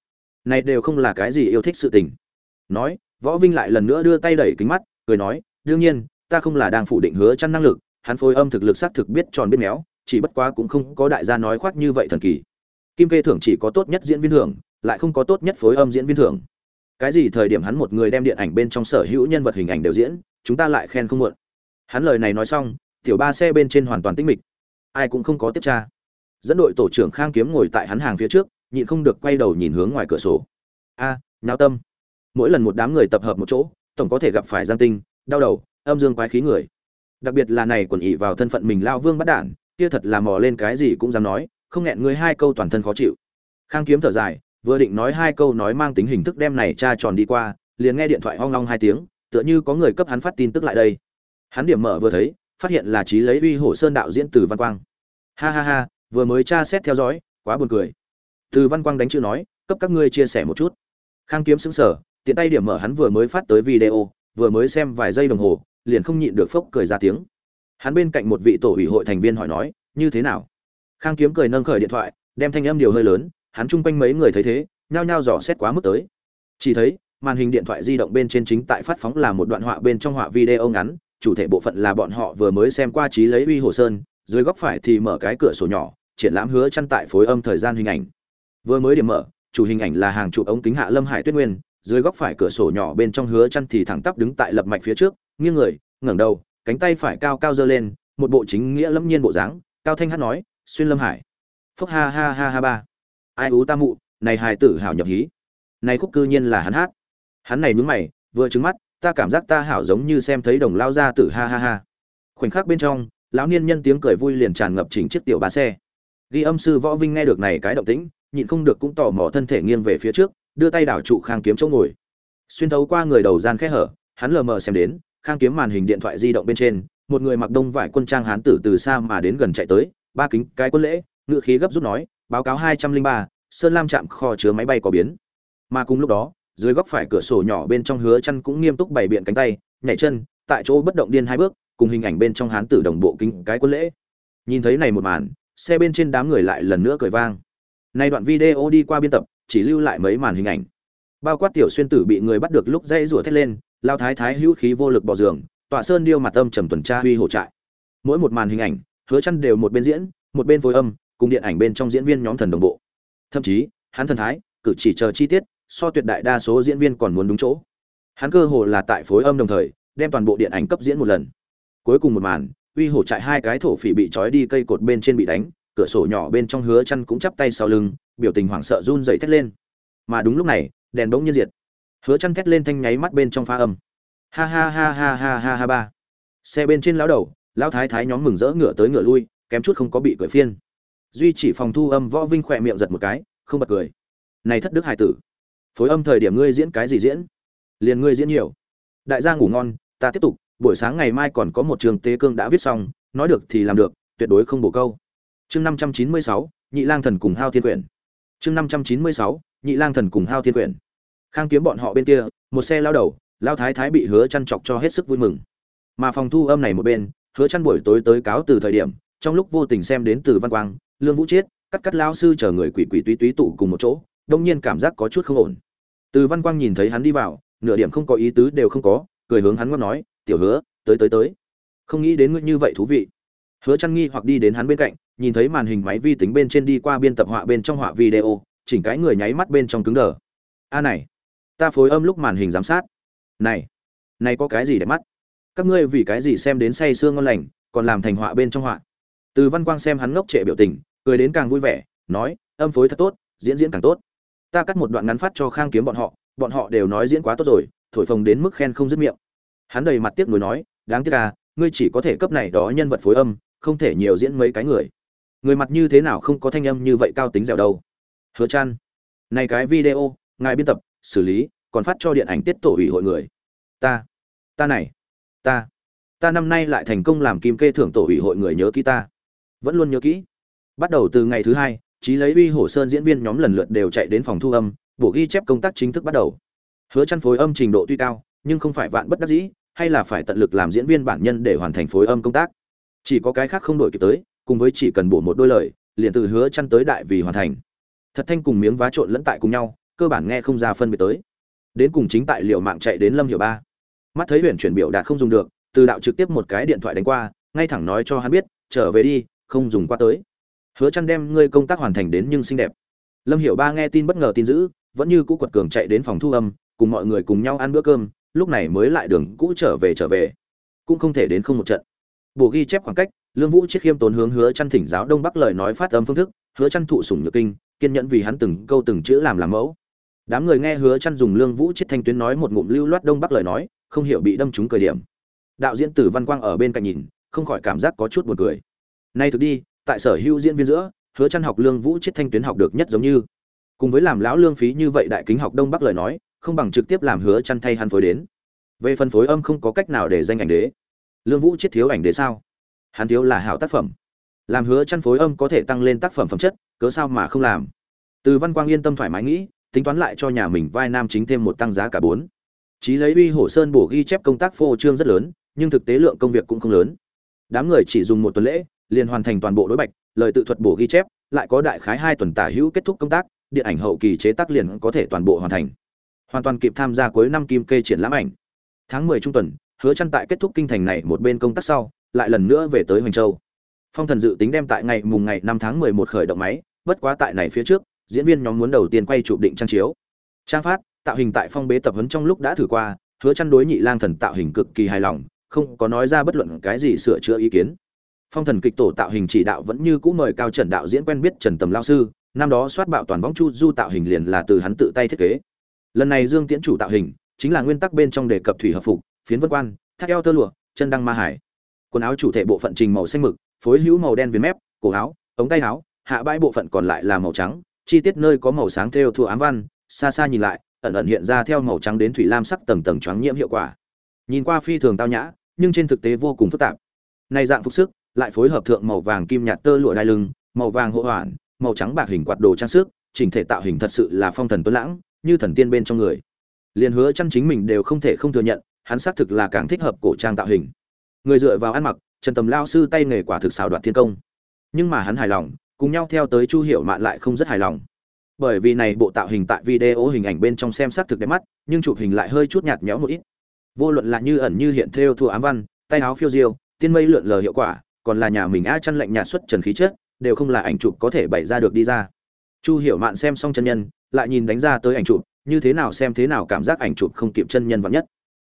Này đều không là cái gì yêu thích sự tình. Nói, võ vinh lại lần nữa đưa tay đẩy kính mắt, cười nói, đương nhiên, ta không là đang phủ định hứa chăn năng lực hắn phối âm thực lực xác thực biết tròn biết méo chỉ bất quá cũng không có đại gia nói khoác như vậy thần kỳ. Kim kê thưởng chỉ có tốt nhất diễn viên thưởng lại không có tốt nhất phối âm diễn viên thưởng. Cái gì thời điểm hắn một người đem điện ảnh bên trong sở hữu nhân vật hình ảnh đều diễn chúng ta lại khen không muộn. Hắn lời này nói xong tiểu ba xe bên trên hoàn toàn tĩnh mịch. Ai cũng không có tiếp tra. Dẫn đội tổ trưởng khang kiếm ngồi tại hắn hàng phía trước nhịn không được quay đầu nhìn hướng ngoài cửa sổ. A à, nháo tâm. Mỗi lần một đám người tập hợp một chỗ tổng có thể gặp phải giang tinh đau đầu âm dương quái khí người đặc biệt là này còn ỉ vào thân phận mình lao vương bắt đản, kia thật là mò lên cái gì cũng dám nói, không nghẹn người hai câu toàn thân khó chịu. Khang kiếm thở dài, vừa định nói hai câu nói mang tính hình thức đem này cha tròn đi qua, liền nghe điện thoại hoang long hai tiếng, tựa như có người cấp hắn phát tin tức lại đây. Hắn điểm mở vừa thấy, phát hiện là trí lấy uy hổ sơn đạo diễn từ văn quang. Ha ha ha, vừa mới tra xét theo dõi, quá buồn cười. Từ văn quang đánh chữ nói, cấp các ngươi chia sẻ một chút. Khang kiếm xứng sở tiện tay điểm mở hắn vừa mới phát tới video, vừa mới xem vài giây đồng hồ liền không nhịn được phốc cười ra tiếng. Hắn bên cạnh một vị tổ ủy hội thành viên hỏi nói, như thế nào? Khang kiếm cười nâng khởi điện thoại, đem thanh âm điều hơi lớn, hắn chung quanh mấy người thấy thế, nhao nhao dò xét quá mức tới. Chỉ thấy, màn hình điện thoại di động bên trên chính tại phát phóng là một đoạn họa bên trong họa video ngắn, chủ thể bộ phận là bọn họ vừa mới xem qua trí lấy uy hồ sơn, dưới góc phải thì mở cái cửa sổ nhỏ, triển lãm hứa chăn tại phối âm thời gian hình ảnh. Vừa mới điểm mở, chủ hình ảnh là hàng chụp ống kính hạ lâm hải tuyết nguyên, dưới góc phải cửa sổ nhỏ bên trong hứa chăn thì thẳng tắp đứng tại lập mạch phía trước nghiêng người, ngẩng đầu, cánh tay phải cao cao giơ lên, một bộ chính nghĩa lâm nhiên bộ dáng, cao thanh hát nói, xuyên lâm hải. Phúc ha ha ha ha ba. Ai ú ta mụ, này hài tử hảo nhập hí. Này khúc cư nhiên là hắn hát. Hắn này mướn mày, vừa trứng mắt, ta cảm giác ta hảo giống như xem thấy đồng lao ra tử ha ha ha. Khoảnh khắc bên trong, lão niên nhân tiếng cười vui liền tràn ngập chỉnh chiếc tiểu ba xe. Ghi âm sư võ vinh nghe được này cái động tĩnh, nhịn không được cũng tò mò thân thể nghiêng về phía trước, đưa tay đảo trụ khang kiếm chỗ ngồi. Xuyên thấu qua người đầu gian khẽ hở, hắn lờ mờ xem đến khang kiếm màn hình điện thoại di động bên trên, một người mặc đông vải quân trang hán tử từ xa mà đến gần chạy tới, ba kính, cái quân lễ ngự khí gấp rút nói, báo cáo hai trăm linh ba, sơn lam chạm kho chứa máy bay có biến. Mà cùng lúc đó, dưới góc phải cửa sổ nhỏ bên trong hứa chăn cũng nghiêm túc bày biện cánh tay, nhảy chân, tại chỗ bất động điên hai bước, cùng hình ảnh bên trong hán tử đồng bộ kính, cái quân lễ. Nhìn thấy này một màn, xe bên trên đám người lại lần nữa cười vang. Nay đoạn video đi qua biên tập, chỉ lưu lại mấy màn hình ảnh. Bao quát tiểu xuyên tử bị người bắt được lúc dây rủa thét lên lao thái thái hữu khí vô lực bỏ giường, tọa sơn điêu mặt âm trầm tuần tra huy hổ trại. Mỗi một màn hình ảnh, hứa chăn đều một bên diễn, một bên phối âm, cùng điện ảnh bên trong diễn viên nhóm thần đồng bộ. Thậm chí, hắn thần thái, cử chỉ chờ chi tiết, so tuyệt đại đa số diễn viên còn muốn đúng chỗ. Hắn cơ hồ là tại phối âm đồng thời, đem toàn bộ điện ảnh cấp diễn một lần. Cuối cùng một màn uy hổ trại hai cái thổ phỉ bị trói đi cây cột bên trên bị đánh, cửa sổ nhỏ bên trong hứa chăn cũng chắp tay sau lưng, biểu tình hoảng sợ run rẩy thét lên. Mà đúng lúc này, đèn bỗng nhiên diệt hứa chăn thét lên thanh nháy mắt bên trong pha âm. Ha ha ha ha ha ha ha ba. Xe bên trên lão đầu, lão thái thái nhóm mừng rỡ ngựa tới ngựa lui, kém chút không có bị cười phiên. Duy chỉ phòng thu âm võ vinh khỏe miệng giật một cái, không bật cười. Này thất đức hải tử, phối âm thời điểm ngươi diễn cái gì diễn? Liền ngươi diễn nhiều. Đại gia ngủ ngon, ta tiếp tục, buổi sáng ngày mai còn có một trường tế cương đã viết xong, nói được thì làm được, tuyệt đối không bổ câu. Chương năm trăm chín mươi sáu, nhị lang thần cùng hao thiên quyển. Chương năm trăm chín mươi sáu, nhị lang thần cùng hao thiên quyển khang kiếm bọn họ bên kia, một xe lao đầu, lao thái thái bị hứa chăn chọc cho hết sức vui mừng. Mà phòng thu âm này một bên, hứa chăn buổi tối tới cáo từ thời điểm, trong lúc vô tình xem đến từ văn quang, lương vũ chiết, cắt cắt lao sư chờ người quỷ quỷ túy túy tụ cùng một chỗ, đông nhiên cảm giác có chút không ổn. Từ văn quang nhìn thấy hắn đi vào, nửa điểm không có ý tứ đều không có, cười hướng hắn ngót nói, tiểu hứa, tới tới tới. Không nghĩ đến ngươi như vậy thú vị. Hứa chăn nghi hoặc đi đến hắn bên cạnh, nhìn thấy màn hình máy vi tính bên trên đi qua biên tập họa bên trong họa video, chỉnh cái người nháy mắt bên trong cứng đờ. A này ta phối âm lúc màn hình giám sát. Này này có cái gì để mắt? Các ngươi vì cái gì xem đến say sương ngon lành, còn làm thành họa bên trong họa? Từ văn quang xem hắn ngốc trệ biểu tình, cười đến càng vui vẻ, nói, âm phối thật tốt, diễn diễn càng tốt. Ta cắt một đoạn ngắn phát cho khang kiếm bọn họ bọn họ đều nói diễn quá tốt rồi, thổi phồng đến mức khen không dứt miệng. Hắn đầy mặt tiếc nuối nói, đáng tiếc à ngươi chỉ có thể cấp này đó nhân vật phối âm, không thể nhiều diễn mấy cái người. Người mặt như thế nào không có thanh âm như vậy cao tính dẻo đâu. Hứa chan, này cái video, ngài biên tập xử lý, còn phát cho điện ảnh tiết tổ ủy hội người. Ta ta này, ta ta năm nay lại thành công làm kim kê thưởng tổ ủy hội người nhớ kỹ ta. Vẫn luôn nhớ kỹ. Bắt đầu từ ngày thứ hai, trí lấy uy hổ sơn diễn viên nhóm lần lượt đều chạy đến phòng thu âm bộ ghi chép công tác chính thức bắt đầu. Hứa chăn phối âm trình độ tuy cao, nhưng không phải vạn bất đắc dĩ, hay là phải tận lực làm diễn viên bản nhân để hoàn thành phối âm công tác. Chỉ có cái khác không đổi kịp tới, cùng với chỉ cần bổ một đôi lời, liền từ hứa chăn tới đại vì hoàn thành. Thật thanh cùng miếng vá trộn lẫn tại cùng nhau cơ bản nghe không ra phân biệt tới. Đến cùng chính tại liệu mạng chạy đến lâm hiểu ba. Mắt thấy huyền chuyển biểu đạt không dùng được, từ đạo trực tiếp một cái điện thoại đánh qua, ngay thẳng nói cho hắn biết, trở về đi, không dùng qua tới. Hứa chăn đem ngươi công tác hoàn thành đến nhưng xinh đẹp. Lâm hiểu ba nghe tin bất ngờ tin dữ, vẫn như cũ quật cường chạy đến phòng thu âm, cùng mọi người cùng nhau ăn bữa cơm, lúc này mới lại đường cũ trở về trở về. Cũng không thể đến không một trận. Bộ ghi chép khoảng cách, lương vũ chiết khiêm tốn hướng hứa chăn thỉnh giáo đông bắc lời nói phát âm phương thức, hứa chăn thụ sủng nhược kinh, kiên nhẫn vì hắn từng câu từng chữ làm làm mẫu đám người nghe hứa chăn dùng lương vũ chiết thanh tuyến nói một ngụm lưu loát đông bắc lời nói, không hiểu bị đâm trúng cười điểm. Đạo diễn tử văn quang ở bên cạnh nhìn, không khỏi cảm giác có chút buồn cười. Nay thực đi, tại sở hữu diễn viên giữa, hứa chăn học lương vũ chiết thanh tuyến học được nhất giống như. Cùng với làm lão lương phí như vậy đại kính học đông bắc lời nói, không bằng trực tiếp làm hứa chăn thay hắn phối đến. Về phân phối âm không có cách nào để danh ảnh đế. Lương vũ chiết thiếu ảnh đế sao? Hắn thiếu là hảo tác phẩm. Làm hứa chăn phối âm có thể tăng lên tác phẩm phẩm chất, cớ sao mà không làm? Từ văn quang yên tâm thoải mái nghĩ tính toán lại cho nhà mình vai nam chính thêm một tăng giá cả bốn. Chí lấy uy hổ sơn bổ ghi chép công tác phô trương rất lớn, nhưng thực tế lượng công việc cũng không lớn. Đám người chỉ dùng một tuần lễ, liền hoàn thành toàn bộ đối bạch, lời tự thuật bổ ghi chép, lại có đại khái hai tuần tả hữu kết thúc công tác, điện ảnh hậu kỳ chế tác liền có thể toàn bộ hoàn thành. Hoàn toàn kịp tham gia cuối năm kim kê triển lãm ảnh. Tháng mười trung tuần, hứa chăn tại kết thúc kinh thành này một bên công tác sau, lại lần nữa về tới hoành châu. Phong thần dự tính đem tại ngày mùng ngày năm tháng mười một khởi động máy, bất quá tại này phía trước diễn viên nhóm muốn đầu tiên quay chụp định trang chiếu. Trang phát, tạo hình tại phong bế tập huấn trong lúc đã thử qua, hứa chăn đối nhị lang thần tạo hình cực kỳ hài lòng, không có nói ra bất luận cái gì sửa chữa ý kiến. Phong thần kịch tổ tạo hình chỉ đạo vẫn như cũ mời cao trần đạo diễn quen biết trần tầm lao sư, năm đó soát bạo toàn võng chu du tạo hình liền là từ hắn tự tay thiết kế. Lần này dương tiễn chủ tạo hình, chính là nguyên tắc bên trong đề cập thủy hợp phục, phiến vân quan thắt eo tơ lụa, chân đăng ma hải. Quần áo chủ thể bộ phận trình màu xanh mực, phối hữu màu đen viền mép, cổ áo, ống tay áo, hạ bãi bộ phận còn lại là màu trắng chi tiết nơi có màu sáng theo thua ám văn, xa xa nhìn lại, ẩn ẩn hiện ra theo màu trắng đến thủy lam sắc tầng tầng choáng nhiễm hiệu quả. Nhìn qua phi thường tao nhã, nhưng trên thực tế vô cùng phức tạp. Này dạng phục sức, lại phối hợp thượng màu vàng kim nhạt tơ lụa đai lưng, màu vàng hộ hoàn màu trắng bạc hình quạt đồ trang sức, chỉnh thể tạo hình thật sự là phong thần tuấn lãng, như thần tiên bên trong người. Liên hứa chăn chính mình đều không thể không thừa nhận, hắn xác thực là càng thích hợp cổ trang tạo hình. Người dựa vào ăn mặc, trần tầm lao sư tay nghề quả thực xào đoạt thiên công. Nhưng mà hắn hài lòng cùng nhau theo tới chu hiểu mạn lại không rất hài lòng. Bởi vì này bộ tạo hình tại video hình ảnh bên trong xem xác thực đẹp mắt, nhưng chụp hình lại hơi chút nhạt nhẽo một ít. Vô luận là như ẩn như hiện theo thua ám văn, tay áo phiêu diêu, tiên mây lượn lờ hiệu quả, còn là nhà mình a chăn lạnh nhạt xuất trần khí chất, đều không là ảnh chụp có thể bày ra được đi ra. Chu hiểu mạn xem xong chân nhân, lại nhìn đánh ra tới ảnh chụp, như thế nào xem thế nào cảm giác ảnh chụp không kịp chân nhân vắn nhất.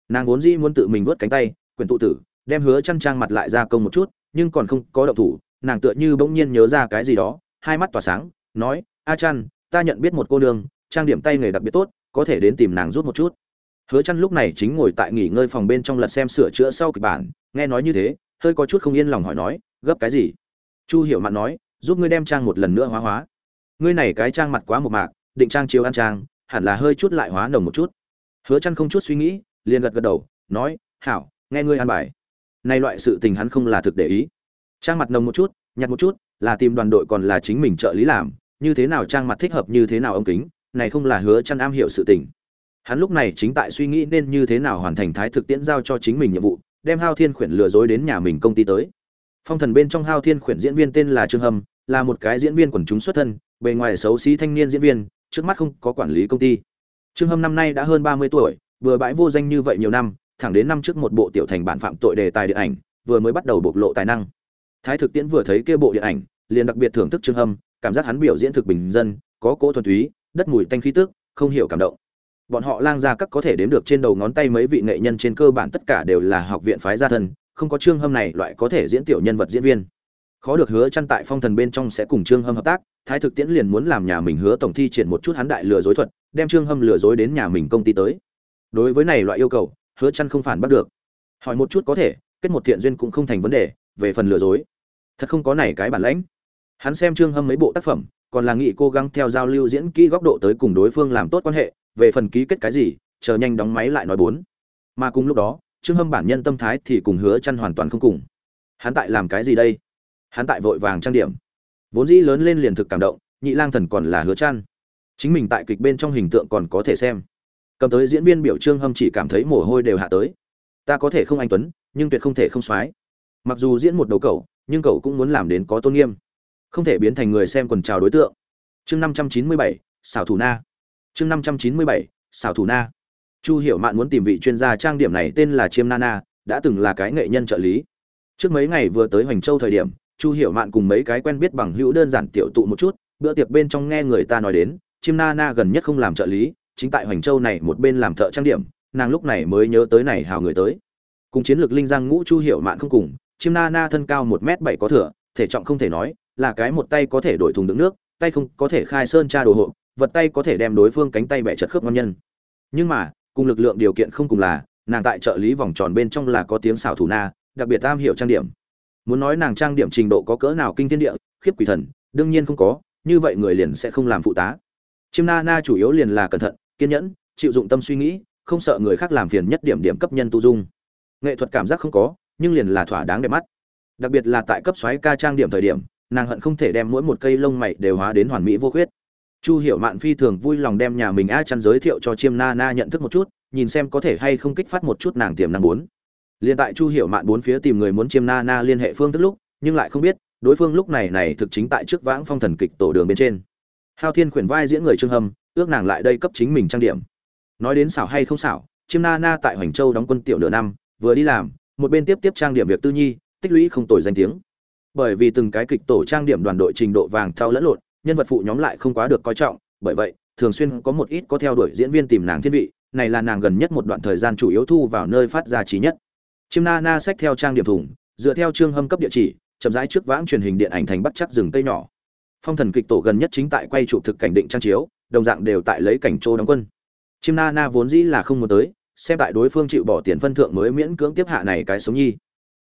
Nàng vốn dĩ muốn tự mình vớt cánh tay quyền tụ tử, đem hứa chăn trang mặt lại ra công một chút, nhưng còn không có động thủ nàng tựa như bỗng nhiên nhớ ra cái gì đó, hai mắt tỏa sáng, nói, a chăn ta nhận biết một cô nương, trang điểm tay nghề đặc biệt tốt, có thể đến tìm nàng rút một chút. Hứa chăn lúc này chính ngồi tại nghỉ ngơi phòng bên trong lật xem sửa chữa sau kịch bản, nghe nói như thế, hơi có chút không yên lòng hỏi nói, gấp cái gì? Chu hiểu mạn nói, giúp ngươi đem trang một lần nữa hóa hóa. Ngươi này cái trang mặt quá một mạc, định trang chiếu ăn trang, hẳn là hơi chút lại hóa nồng một chút. Hứa chăn không chút suy nghĩ, liền gật gật đầu, nói, hảo, nghe ngươi ăn bài. Này loại sự tình hắn không là thực để ý trang mặt nồng một chút, nhặt một chút, là tìm đoàn đội còn là chính mình trợ lý làm, như thế nào trang mặt thích hợp như thế nào ông kính, này không là hứa chăn am hiểu sự tình. Hắn lúc này chính tại suy nghĩ nên như thế nào hoàn thành thái thực tiễn giao cho chính mình nhiệm vụ, đem hao thiên khuyển lừa dối đến nhà mình công ty tới. Phong thần bên trong hao thiên khuyển diễn viên tên là trương hâm, là một cái diễn viên quần chúng xuất thân, bề ngoài xấu xí thanh niên diễn viên, trước mắt không có quản lý công ty. Trương hâm năm nay đã hơn ba mươi tuổi, vừa bãi vô danh như vậy nhiều năm, thẳng đến năm trước một bộ tiểu thành bản phạm tội đề tài điện ảnh, vừa mới bắt đầu bộc lộ tài năng thái thực tiễn vừa thấy kia bộ điện ảnh, liền đặc biệt thưởng thức trương hâm, cảm giác hắn biểu diễn thực bình dân, có cỗ thuần túy, đất mùi tanh khí tức, không hiểu cảm động. Bọn họ lang ra các có thể đếm được trên đầu ngón tay mấy vị nghệ nhân trên cơ bản tất cả đều là học viện phái gia thân, không có trương hâm này loại có thể diễn tiểu nhân vật diễn viên. Khó được hứa chăn tại phong thần bên trong sẽ cùng trương hâm hợp tác, thái thực tiễn liền muốn làm nhà mình hứa tổng thi triển một chút hắn đại lừa dối thuật, đem trương hâm lừa dối đến nhà mình công ty tới. Đối với này loại yêu cầu, hứa chăn không phản bắt được. Hỏi một chút có thể, kết một thiện duyên cũng không thành vấn đề, về phần lừa dối thật không có này cái bản lãnh. Hắn xem trương hâm mấy bộ tác phẩm, còn là nghị cố gắng theo giao lưu diễn kỹ góc độ tới cùng đối phương làm tốt quan hệ, về phần ký kết cái gì, chờ nhanh đóng máy lại nói bốn. Mà cùng lúc đó, trương hâm bản nhân tâm thái thì cùng hứa chăn hoàn toàn không cùng. Hắn tại làm cái gì đây? Hắn tại vội vàng trang điểm. Vốn dĩ lớn lên liền thực cảm động, nhị lang thần còn là hứa chăn. Chính mình tại kịch bên trong hình tượng còn có thể xem. Cầm tới diễn viên biểu trương hâm chỉ cảm thấy mồ hôi đều hạ tới. Ta có thể không anh tuấn, nhưng tuyệt không thể không soái. Mặc dù diễn một đầu cầu nhưng cậu cũng muốn làm đến có tôn nghiêm. Không thể biến thành người xem quần trào đối tượng. Chương năm trăm chín mươi bảy, xảo thủ na. Chương năm trăm chín mươi bảy, xảo thủ na. Chu hiểu mạn muốn tìm vị chuyên gia trang điểm này tên là chiêm nana đã từng là cái nghệ nhân trợ lý. Trước mấy ngày vừa tới hoành châu thời điểm, chu hiểu mạn cùng mấy cái quen biết bằng hữu đơn giản tiểu tụ một chút, bữa tiệc bên trong nghe người ta nói đến, chiêm nana gần nhất không làm trợ lý, chính tại hoành châu này một bên làm thợ trang điểm, nàng lúc này mới nhớ tới này hào người tới. Cùng chiến lược linh giang ngũ chu hiểu mạn không cùng chiêm Na thân cao một m bảy có thừa, thể trọng không thể nói, là cái một tay có thể đổi thùng đựng nước, tay không có thể khai sơn tra đồ hộ, vật tay có thể đem đối phương cánh tay bẻ chật khớp ngon nhân. Nhưng mà, cùng lực lượng điều kiện không cùng là, nàng tại trợ lý vòng tròn bên trong là có tiếng xảo thủ na, đặc biệt tam hiểu trang điểm. Muốn nói nàng trang điểm trình độ có cỡ nào kinh thiên địa, khiếp quỷ thần, đương nhiên không có, như vậy người liền sẽ không làm phụ tá. Chiêm na na chủ yếu liền là cẩn thận, kiên nhẫn, chịu dụng tâm suy nghĩ, không sợ người khác làm phiền nhất điểm điểm cấp nhân tu dung. Nghệ thuật cảm giác không có nhưng liền là thỏa đáng đẹp mắt. Đặc biệt là tại cấp xoáy ca trang điểm thời điểm, nàng hận không thể đem mỗi một cây lông mày đều hóa đến hoàn mỹ vô khuyết. Chu hiểu mạn phi thường vui lòng đem nhà mình a chăn giới thiệu cho chiêm na na nhận thức một chút, nhìn xem có thể hay không kích phát một chút nàng tiềm năng muốn liền tại chu hiểu mạn bốn phía tìm người muốn chiêm na na liên hệ phương thức lúc, nhưng lại không biết, đối phương lúc này này thực chính tại trước vãng phong thần kịch tổ đường bên trên. Hao thiên khuyển vai diễn người trương hâm, ước nàng lại đây cấp chính mình trang điểm. Nói đến xảo hay không xảo, chiêm na na tại hoành châu đóng quân tiểu nửa năm, vừa đi làm một bên tiếp tiếp trang điểm việc tư nhi, tích lũy không tồi danh tiếng. Bởi vì từng cái kịch tổ trang điểm đoàn đội trình độ vàng thao lẫn lộn, nhân vật phụ nhóm lại không quá được coi trọng, bởi vậy, thường xuyên có một ít có theo đuổi diễn viên tìm nàng thiên vị, này là nàng gần nhất một đoạn thời gian chủ yếu thu vào nơi phát ra trí nhất. Chim na na sách theo trang điểm thủng dựa theo trương hâm cấp địa chỉ, chậm rãi trước vãng truyền hình điện ảnh thành bắt chắc rừng tây nhỏ. Phong thần kịch tổ gần nhất chính tại quay chụp thực cảnh định trang chiếu, đồng dạng đều tại lấy cảnh trô đóng quân. Chim na na vốn dĩ là không muốn tới xem tại đối phương chịu bỏ tiền phân thượng mới miễn cưỡng tiếp hạ này cái sống nhi.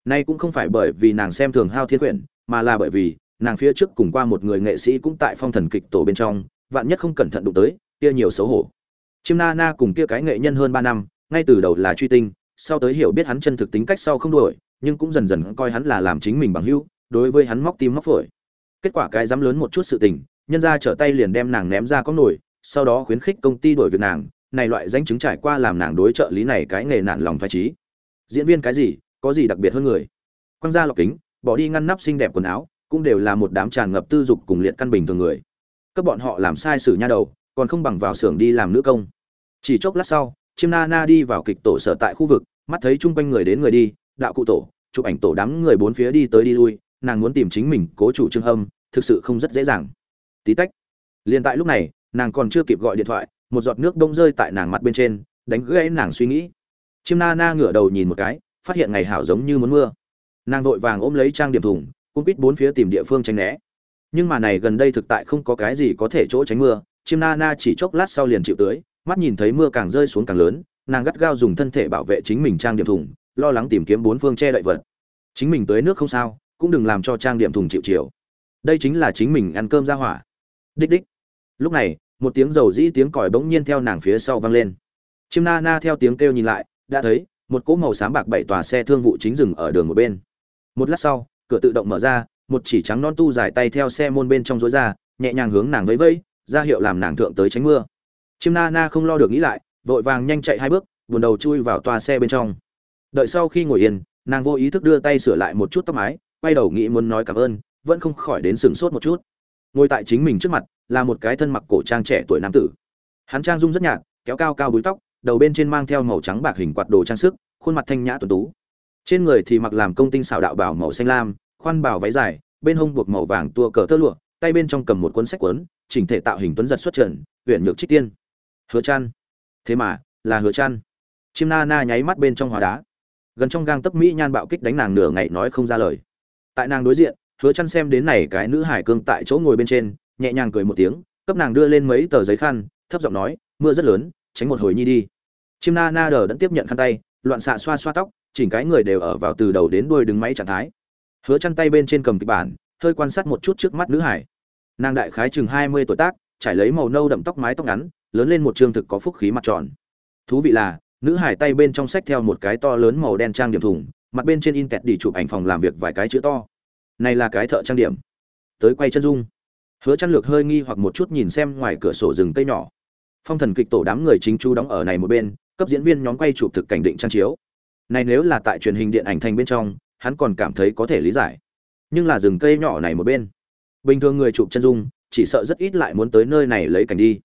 Nay cũng không phải bởi vì nàng xem thường hao thiên quyển, mà là bởi vì nàng phía trước cùng qua một người nghệ sĩ cũng tại phong thần kịch tổ bên trong, vạn nhất không cẩn thận đụng tới, kia nhiều xấu hổ. Chim na na cùng kia cái nghệ nhân hơn ba năm, ngay từ đầu là truy tinh, sau tới hiểu biết hắn chân thực tính cách sau không đổi nhưng cũng dần dần coi hắn là làm chính mình bằng hữu, đối với hắn móc tim móc phổi. Kết quả cái dám lớn một chút sự tình, nhân ra trở tay liền đem nàng ném ra có nổi, sau đó khuyến khích công ty đổi việc nàng này loại danh chứng trải qua làm nàng đối trợ lý này cái nghề nản lòng phải trí. Diễn viên cái gì, có gì đặc biệt hơn người? Quăng ra lọc kính, bỏ đi ngăn nắp xinh đẹp quần áo, cũng đều là một đám tràn ngập tư dục cùng liệt căn bình thường người. Các bọn họ làm sai sử nha đầu, còn không bằng vào xưởng đi làm nữ công. Chỉ chốc lát sau, chiêm na na đi vào kịch tổ sở tại khu vực, mắt thấy chung quanh người đến người đi, đạo cụ tổ, chụp ảnh tổ đám người bốn phía đi tới đi lui, nàng muốn tìm chính mình cố chủ trương hâm, thực sự không rất dễ dàng. Tí tách. Liền tại lúc này, nàng còn chưa kịp gọi điện thoại một giọt nước bông rơi tại nàng mặt bên trên, đánh gãy nàng suy nghĩ. Chiêm na na ngửa đầu nhìn một cái, phát hiện ngày hảo giống như muốn mưa. Nàng vội vàng ôm lấy trang điểm thùng cung quýt bốn phía tìm địa phương tránh né. Nhưng mà này gần đây thực tại không có cái gì có thể chỗ tránh mưa, chiêm na na chỉ chốc lát sau liền chịu tưới mắt nhìn thấy mưa càng rơi xuống càng lớn, nàng gắt gao dùng thân thể bảo vệ chính mình trang điểm thùng, lo lắng tìm kiếm bốn phương che đậy vật. Chính mình tới nước không sao, cũng đừng làm cho trang điểm thùng chịu chiều. Đây chính là chính mình ăn cơm ra hỏa. Đích đích. Lúc này một tiếng dầu dĩ tiếng còi bỗng nhiên theo nàng phía sau vang lên. Chim na na theo tiếng kêu nhìn lại, đã thấy, một cỗ màu xám bạc bảy tòa xe thương vụ chính dừng ở đường một bên. Một lát sau, cửa tự động mở ra, một chỉ trắng non tu dài tay theo xe môn bên trong rối ra, nhẹ nhàng hướng nàng vẫy vẫy, ra hiệu làm nàng thượng tới tránh mưa. Chim na na không lo được nghĩ lại, vội vàng nhanh chạy hai bước, buồn đầu chui vào toa xe bên trong. Đợi sau khi ngồi yên, nàng vô ý thức đưa tay sửa lại một chút tóc mái, quay đầu nghĩ muốn nói cảm ơn, vẫn không khỏi đến sừng sốt một chút ngồi tại chính mình trước mặt, là một cái thân mặc cổ trang trẻ tuổi nam tử. Hắn trang dung rất nhạt, kéo cao cao búi tóc, đầu bên trên mang theo màu trắng bạc hình quạt đồ trang sức, khuôn mặt thanh nhã tuấn tú. Trên người thì mặc làm công tinh xảo đạo bảo màu xanh lam, khoan bảo váy dài, bên hông buộc màu vàng tua cờ tơ lụa, tay bên trong cầm một cuốn sách cuốn, chỉnh thể tạo hình tuấn giật xuất trần huyện nhược trích tiên. Hứa chăn thế mà, là hứa chăn chim na na nháy mắt bên trong hóa đá. Gần trong gang tấc mỹ nhan bạo kích đánh nàng nửa ngày nói không ra lời. Tại nàng đối diện hứa chăn xem đến này cái nữ hải cương tại chỗ ngồi bên trên, nhẹ nhàng cười một tiếng, cấp nàng đưa lên mấy tờ giấy khăn, thấp giọng nói, mưa rất lớn, tránh một hồi nhi đi. Chim na na đờ đẫn tiếp nhận khăn tay, loạn xạ xoa xoa tóc, chỉnh cái người đều ở vào từ đầu đến đuôi đứng máy trạng thái. Hứa chăn tay bên trên cầm kịch bản, hơi quan sát một chút trước mắt nữ hải. Nàng đại khái chừng 20 tuổi tác, trải lấy màu nâu đậm tóc mái tóc ngắn, lớn lên một trương thực có phúc khí mặt tròn. Thú vị là, nữ hải tay bên trong sách theo một cái to lớn màu đen trang điểm thùng, mặt bên trên in tẹt đi chụp ảnh phòng làm việc vài cái chữ to này là cái thợ trang điểm. Tới quay chân dung. Hứa chăn lược hơi nghi hoặc một chút nhìn xem ngoài cửa sổ rừng cây nhỏ. Phong thần kịch tổ đám người chính chú đóng ở này một bên, cấp diễn viên nhóm quay chụp thực cảnh định trang chiếu. Này nếu là tại truyền hình điện ảnh thành bên trong, hắn còn cảm thấy có thể lý giải. Nhưng là rừng cây nhỏ này một bên. Bình thường người chụp chân dung, chỉ sợ rất ít lại muốn tới nơi này lấy cảnh đi.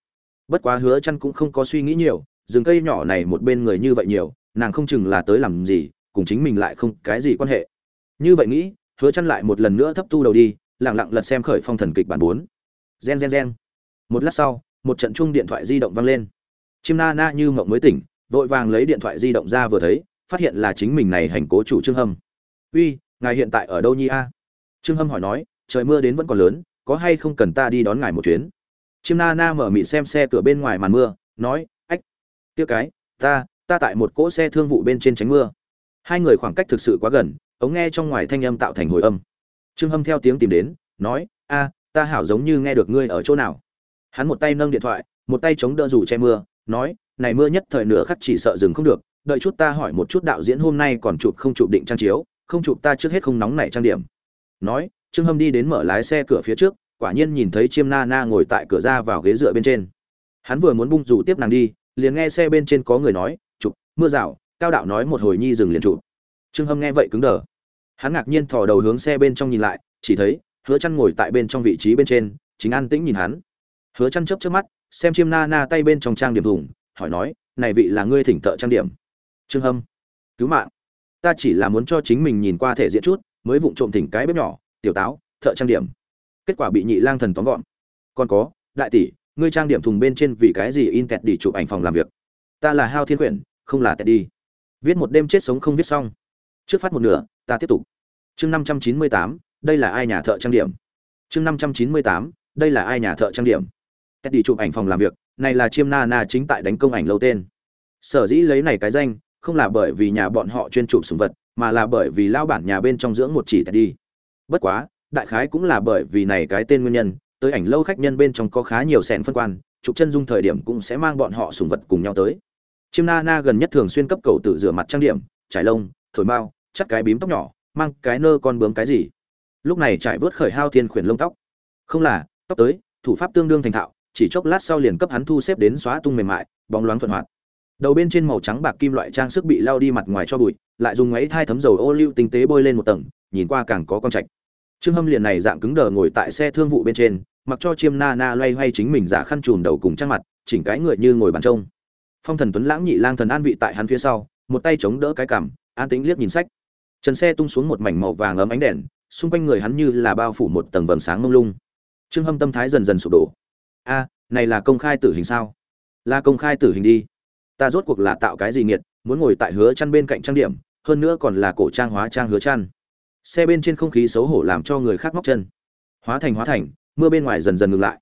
Bất quá hứa chăn cũng không có suy nghĩ nhiều, rừng cây nhỏ này một bên người như vậy nhiều, nàng không chừng là tới làm gì, cùng chính mình lại không cái gì quan hệ. Như vậy nghĩ hứa chăn lại một lần nữa thấp tu đầu đi, lặng lặng lật xem khởi phong thần kịch bản 4. gen gen gen. Một lát sau, một trận chuông điện thoại di động vang lên. Chim na na như mộng mới tỉnh, vội vàng lấy điện thoại di động ra vừa thấy, phát hiện là chính mình này hành cố chủ trương hâm. Uy, ngài hiện tại ở đâu nhi a? Trương hâm hỏi nói, trời mưa đến vẫn còn lớn, có hay không cần ta đi đón ngài một chuyến? Chim na na mở mịt xem xe cửa bên ngoài màn mưa, nói, ách, tiếc cái, ta ta tại một cỗ xe thương vụ bên trên tránh mưa. Hai người khoảng cách thực sự quá gần ống nghe trong ngoài thanh âm tạo thành hồi âm. Trương hâm theo tiếng tìm đến, nói, a, ta hảo giống như nghe được ngươi ở chỗ nào. Hắn một tay nâng điện thoại, một tay chống đỡ dù che mưa, nói, này mưa nhất thời nửa khắc chỉ sợ dừng không được, đợi chút ta hỏi một chút đạo diễn hôm nay còn chụp không chụp định trang chiếu, không chụp ta trước hết không nóng nảy trang điểm. Nói, trương hâm đi đến mở lái xe cửa phía trước, quả nhiên nhìn thấy chiêm na na ngồi tại cửa ra vào ghế dựa bên trên. Hắn vừa muốn bung rủ tiếp nàng đi, liền nghe xe bên trên có người nói, chụp, mưa rào, cao đạo nói một hồi nhi dừng liền chụp. Trương hâm nghe vậy cứng đờ hắn ngạc nhiên thò đầu hướng xe bên trong nhìn lại, chỉ thấy, hứa chăn ngồi tại bên trong vị trí bên trên, chính an tĩnh nhìn hắn. Hứa chăn chớp chớp mắt, xem chiêm na na tay bên trong trang điểm thùng, hỏi nói, này vị là ngươi thỉnh thợ trang điểm? Trương hâm. Cứu mạng. Ta chỉ là muốn cho chính mình nhìn qua thể diện chút, mới vụng trộm thỉnh cái bếp nhỏ, tiểu táo, thợ trang điểm. Kết quả bị nhị lang thần tóm gọn. Còn có, đại tỷ, ngươi trang điểm thùng bên trên vì cái gì in kẹt đi chụp ảnh phòng làm việc? Ta là hao thiên quyển, không là tẹt đi. Viết một đêm chết sống không viết xong. Trước phát một nửa ta tiếp tục. Chương năm trăm chín mươi tám, đây là ai nhà thợ trang điểm? Chương năm trăm chín mươi tám, đây là ai nhà thợ trang điểm? Teddy đi chụp ảnh phòng làm việc, này là chiêm na na chính tại đánh công ảnh lâu tên. Sở dĩ lấy này cái danh, không là bởi vì nhà bọn họ chuyên chụp sùng vật, mà là bởi vì lao bản nhà bên trong dưỡng một chỉ tẹt đi bất quá, đại khái cũng là bởi vì này cái tên nguyên nhân, tới ảnh lâu khách nhân bên trong có khá nhiều sẹn phân quan, chụp chân dung thời điểm cũng sẽ mang bọn họ sùng vật cùng nhau tới. Chiêm na na gần nhất thường xuyên cấp cầu tự rửa mặt trang điểm, trải lông, thổi mao chắt cái bím tóc nhỏ, mang cái nơ con bướm cái gì. Lúc này trải vớt khởi hao thiên khuyển lông tóc. Không là, tóc tới, thủ pháp tương đương thành thạo, chỉ chốc lát sau liền cấp hắn thu xếp đến xóa tung mềm mại, bóng loáng thuận hoạt. Đầu bên trên màu trắng bạc kim loại trang sức bị lao đi mặt ngoài cho bụi, lại dùng ấy thai thấm dầu ô liu tinh tế bôi lên một tầng, nhìn qua càng có con trạch. Trương hâm liền này dạng cứng đờ ngồi tại xe thương vụ bên trên, mặc cho chiêm na na loay hoay chính mình giả khăn trùn đầu cùng trang mặt, chỉnh cái người như ngồi bàn trông. Phong thần tuấn lãng nhị lang thần an vị tại hắn phía sau, một tay chống đỡ cái cằm, an tĩnh liếc nhìn sách trần xe tung xuống một mảnh màu vàng ấm ánh đèn, xung quanh người hắn như là bao phủ một tầng vầng sáng mông lung. Trương hâm tâm thái dần dần sụp đổ. A, này là công khai tử hình sao? Là công khai tử hình đi. Ta rốt cuộc là tạo cái gì nghiệt, muốn ngồi tại hứa chăn bên cạnh trang điểm, hơn nữa còn là cổ trang hóa trang hứa chăn. Xe bên trên không khí xấu hổ làm cho người khác móc chân. Hóa thành hóa thành, mưa bên ngoài dần dần ngừng lại.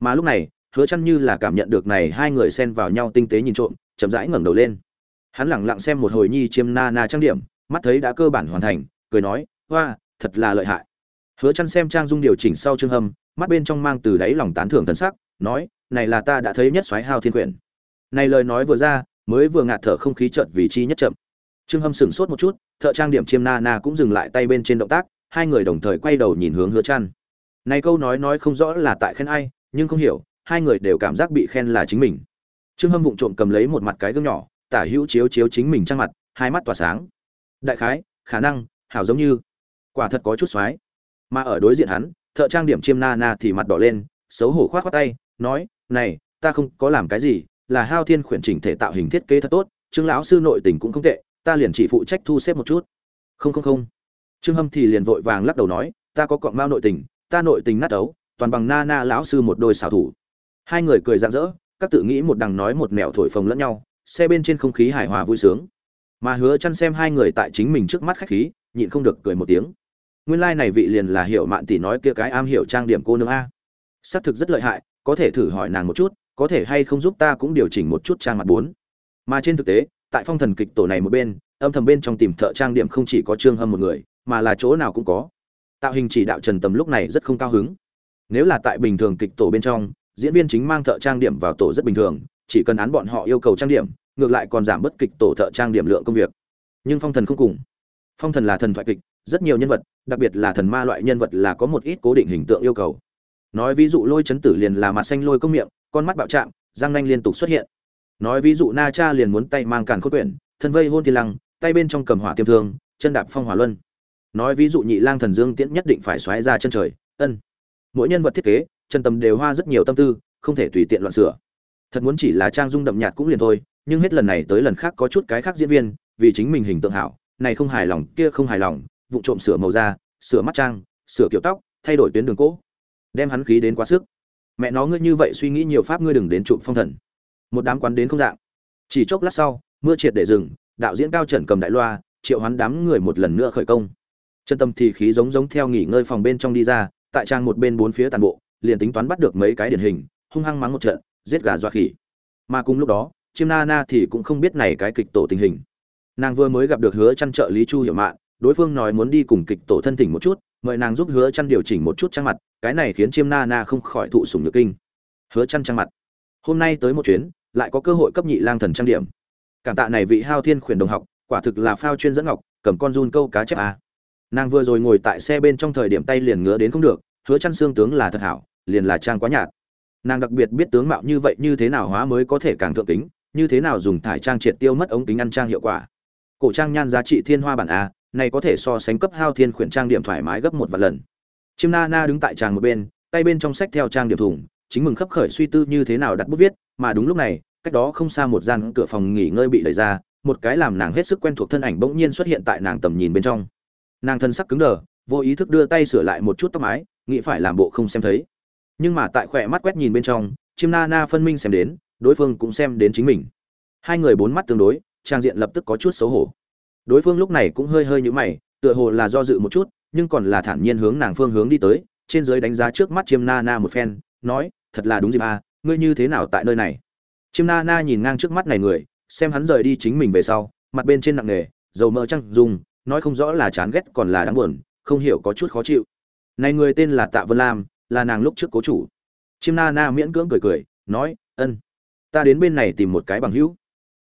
Mà lúc này, hứa chăn như là cảm nhận được này hai người xen vào nhau tinh tế nhìn trộm, chậm rãi ngẩng đầu lên. Hắn lẳng lặng xem một hồi nhi chiêm na na trang điểm mắt thấy đã cơ bản hoàn thành, cười nói, hoa, thật là lợi hại. Hứa chăn xem trang dung điều chỉnh sau trương hâm, mắt bên trong mang từ đáy lòng tán thưởng thần sắc, nói, này là ta đã thấy nhất xoáy hao thiên quyển. Này lời nói vừa ra, mới vừa ngạt thở không khí chợt vì chi nhất chậm. Trương hâm sững sốt một chút, thợ trang điểm chiêm na na cũng dừng lại tay bên trên động tác, hai người đồng thời quay đầu nhìn hướng hứa chăn. Này câu nói nói không rõ là tại khen ai, nhưng không hiểu, hai người đều cảm giác bị khen là chính mình. Trương hâm vụng trộm cầm lấy một mặt cái gương nhỏ, tả hữu chiếu chiếu chính mình trang mặt, hai mắt tỏa sáng đại khái, khả năng, hảo giống như, quả thật có chút xoái. Mà ở đối diện hắn, thợ trang điểm chiêm na na thì mặt đỏ lên, xấu hổ khoát khoát tay, nói, này, ta không có làm cái gì, là hao thiên khuyển chỉnh thể tạo hình thiết kế thật tốt, trương lão sư nội tình cũng không tệ, ta liền chỉ phụ trách thu xếp một chút. Không không không. Trương hâm thì liền vội vàng lắc đầu nói, ta có cọng mao nội tình, ta nội tình nát ấu, toàn bằng na na lão sư một đôi xảo thủ. Hai người cười rạng rỡ, các tự nghĩ một đằng nói một mẹo thổi phồng lẫn nhau, xe bên trên không khí hài hòa vui sướng mà hứa chăn xem hai người tại chính mình trước mắt khách khí, nhịn không được cười một tiếng. Nguyên lai like này vị liền là hiểu mạn tỷ nói kia cái am hiểu trang điểm cô nương a. Xác thực rất lợi hại, có thể thử hỏi nàng một chút, có thể hay không giúp ta cũng điều chỉnh một chút trang mặt bốn. Mà trên thực tế, tại phong thần kịch tổ này một bên, âm thầm bên trong tìm thợ trang điểm không chỉ có trương hâm một người, mà là chỗ nào cũng có. Tạo hình chỉ đạo trần tầm lúc này rất không cao hứng. Nếu là tại bình thường kịch tổ bên trong, diễn viên chính mang thợ trang điểm vào tổ rất bình thường, chỉ cần án bọn họ yêu cầu trang điểm ngược lại còn giảm bất kịch tổ thợ trang điểm lượng công việc. Nhưng phong thần không cùng. Phong thần là thần thoại kịch, rất nhiều nhân vật, đặc biệt là thần ma loại nhân vật là có một ít cố định hình tượng yêu cầu. Nói ví dụ lôi chấn tử liền là mặt xanh lôi công miệng, con mắt bạo chạm răng nanh liên tục xuất hiện. Nói ví dụ na cha liền muốn tay mang càn khốt quyển, thân vây hôn thiên lăng, tay bên trong cầm hỏa tiêm thương, chân đạp phong hỏa luân. Nói ví dụ nhị lang thần dương tiễn nhất định phải xoáy ra chân trời, ân. Mỗi nhân vật thiết kế, chân tâm đều hoa rất nhiều tâm tư, không thể tùy tiện loạn sửa. Thật muốn chỉ là trang dung đậm nhạt cũng liền thôi nhưng hết lần này tới lần khác có chút cái khác diễn viên, vì chính mình hình tượng hảo, này không hài lòng, kia không hài lòng vụ trộm sửa màu da, sửa mắt trang, sửa kiểu tóc, thay đổi tuyến đường cỗ đem hắn khí đến quá sức. Mẹ nó ngươi như vậy suy nghĩ nhiều pháp ngươi đừng đến trụm phong thần. Một đám quán đến không dạng. Chỉ chốc lát sau, mưa triệt để dừng, đạo diễn cao trần cầm đại loa, triệu hoán đám người một lần nữa khởi công. Chân tâm thì khí giống giống theo nghỉ ngơi phòng bên trong đi ra, tại trang một bên bốn phía toàn bộ, liền tính toán bắt được mấy cái điển hình, hung hăng mắng một trận, giết gà dọa khỉ. Mà cùng lúc đó chiêm na na thì cũng không biết này cái kịch tổ tình hình. Nàng vừa mới gặp được hứa chăn trợ lý chu hiểu mạn, đối phương nói muốn đi cùng kịch tổ thân thỉnh một chút, mời nàng giúp hứa chăn điều chỉnh một chút trang mặt, cái này khiến chiêm na na không khỏi thụ sủng nhược kinh. Hứa chăn trang mặt. Hôm nay tới một chuyến, lại có cơ hội cấp nhị lang thần trang điểm. Cảm tạ này vị hao thiên khuyển đồng học, quả thực là phao chuyên dẫn ngọc, cầm con run câu cá chép à. nàng vừa rồi ngồi tại xe bên trong thời điểm tay liền ngứa đến không được, hứa chăn xương tướng là thật hảo, liền là trang quá nhạt. Nàng đặc biệt biết tướng mạo như vậy như thế nào hóa mới có thể càng thượng tính như thế nào dùng thải trang triệt tiêu mất ống kính ăn trang hiệu quả? Cổ trang nhan giá trị thiên hoa bản a, này có thể so sánh cấp hao thiên khuyển trang điểm thoải mái gấp một vạn lần. Chiêm na na đứng tại tràng một bên, tay bên trong sách theo trang điểm thủng chính mừng khấp khởi suy tư như thế nào đặt bút viết, mà đúng lúc này, cách đó không xa một gian cửa phòng nghỉ ngơi bị đẩy ra, một cái làm nàng hết sức quen thuộc thân ảnh bỗng nhiên xuất hiện tại nàng tầm nhìn bên trong. Nàng thân sắc cứng đờ, vô ý thức đưa tay sửa lại một chút tóc mái, nghĩ phải làm bộ không xem thấy. Nhưng mà tại khỏe mắt quét nhìn bên trong chim na na phân minh xem đến đối phương cũng xem đến chính mình. Hai người bốn mắt tương đối, trang diện lập tức có chút xấu hổ. Đối phương lúc này cũng hơi hơi nhũ mày, tựa hồ là do dự một chút, nhưng còn là thản nhiên hướng nàng phương hướng đi tới, trên dưới đánh giá trước mắt chiêm na na một phen, nói, thật là đúng dịp à ngươi như thế nào tại nơi này? Chiêm na na nhìn ngang trước mắt này người, xem hắn rời đi chính mình về sau, mặt bên trên nặng nề, dầu mỡ trăng dùng nói không rõ là chán ghét còn là đáng buồn, không hiểu có chút khó chịu. Này người tên là tạ vân lam, là nàng lúc trước cố chủ. Chiêm na na miễn cưỡng cười cười, nói, ân ta đến bên này tìm một cái bằng hữu.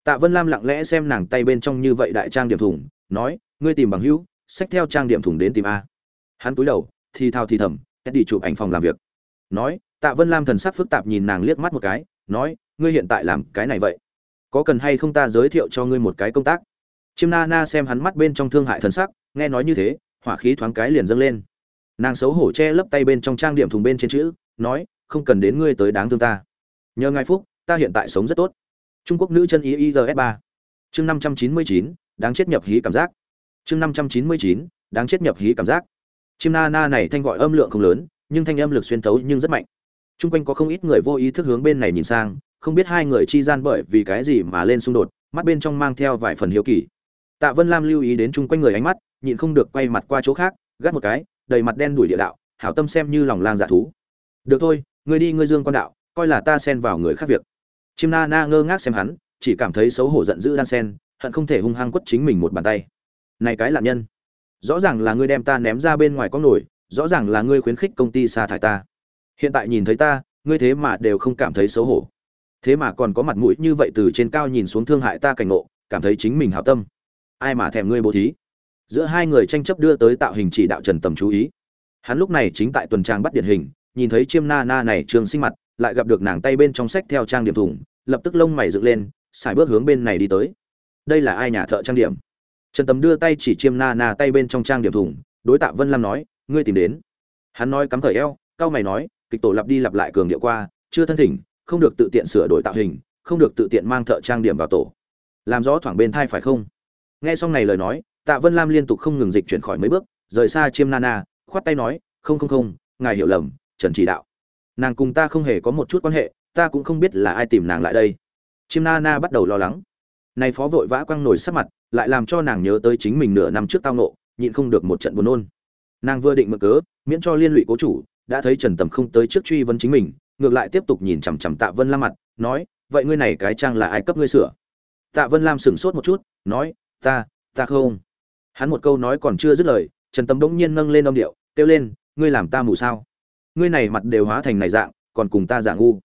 Tạ vân lam lặng lẽ xem nàng tay bên trong như vậy đại trang điểm thủng nói, ngươi tìm bằng hữu, xách theo trang điểm thủng đến tìm a. Hắn cúi đầu, thì thào thì thầm cách đi chụp ảnh phòng làm việc. Nói, tạ vân lam thần sắc phức tạp nhìn nàng liếc mắt một cái, nói, ngươi hiện tại làm cái này vậy? Có cần hay không ta giới thiệu cho ngươi một cái công tác? Chim na na xem hắn mắt bên trong thương hại thần sắc, nghe nói như thế, hỏa khí thoáng cái liền dâng lên. Nàng xấu hổ che lấp tay bên trong trang điểm thùng bên trên chữ, nói, không cần đến ngươi tới đáng thương ta. Nhờ ngài phúc ta hiện tại sống rất tốt trung quốc nữ chân ý is ba chương năm trăm chín mươi chín đáng chết nhập hí cảm giác chương năm trăm chín mươi chín đáng chết nhập hí cảm giác chim na na này thanh gọi âm lượng không lớn nhưng thanh âm lực xuyên thấu nhưng rất mạnh Trung quanh có không ít người vô ý thức hướng bên này nhìn sang, không biết hai người chi gian bởi vì cái gì mà lên xung đột, mắt bên trong mang theo vài phần hiếu kỳ. Tạ Vân Lam lưu ý đến chung quanh người ánh mắt, nhịn không được quay mặt qua chỗ khác, gắt một cái, đầy mặt đen đuổi địa đạo, hảo tâm xem như lòng lang dạ thú. Được thôi, người đi ngươi dương quan đạo, coi là ta xen vào người khác việc. Chim Na Na ngơ ngác xem hắn, chỉ cảm thấy xấu hổ giận dữ đan sen, hận không thể hung hăng quất chính mình một bàn tay. Này cái lạ nhân, rõ ràng là ngươi đem ta ném ra bên ngoài có nổi, rõ ràng là ngươi khuyến khích công ty sa thải ta. Hiện tại nhìn thấy ta ngươi thế mà đều không cảm thấy xấu hổ. Thế mà còn có mặt mũi như vậy từ trên cao nhìn xuống thương hại ta cảnh ngộ cảm thấy chính mình hảo tâm. Ai mà thèm ngươi bố thí? Giữa hai người tranh chấp đưa tới tạo hình chỉ đạo trần tầm chú ý. Hắn lúc này chính tại tuần trang bắt điển hình nhìn thấy chiêm na na này trường sinh mặt lại gặp được nàng tay bên trong sách theo trang điểm thủng lập tức lông mày dựng lên, xài bước hướng bên này đi tới. Đây là ai nhà thợ trang điểm? Trần tầm đưa tay chỉ chiêm na na tay bên trong trang điểm thủng đối tạ vân lam nói, ngươi tìm đến. Hắn nói cắm thời eo cau mày nói, kịch tổ lặp đi lặp lại cường điệu qua, chưa thân thỉnh, không được tự tiện sửa đổi tạo hình, không được tự tiện mang thợ trang điểm vào tổ. Làm rõ thoảng bên thai phải không? Nghe xong này lời nói, tạ vân lam liên tục không ngừng dịch chuyển khỏi mấy bước, rời xa chiêm nana khoát tay nói, không không không, ngài hiểu lầm, trần chỉ đạo nàng cùng ta không hề có một chút quan hệ ta cũng không biết là ai tìm nàng lại đây chiêm nana bắt đầu lo lắng này phó vội vã quăng nổi sắc mặt lại làm cho nàng nhớ tới chính mình nửa năm trước tao nộ nhịn không được một trận buồn nôn nàng vừa định mở cớ miễn cho liên lụy cố chủ đã thấy Trần Tầm không tới trước truy vấn chính mình, ngược lại tiếp tục nhìn chằm chằm Tạ Vân Lam mặt, nói, vậy ngươi này cái trang là ai cấp ngươi sửa? Tạ Vân Lam sửng sốt một chút, nói, ta, ta không. Hắn một câu nói còn chưa dứt lời, Trần Tầm đống nhiên nâng lên âm điệu, kêu lên, ngươi làm ta mù sao? Ngươi này mặt đều hóa thành này dạng, còn cùng ta giả ngu.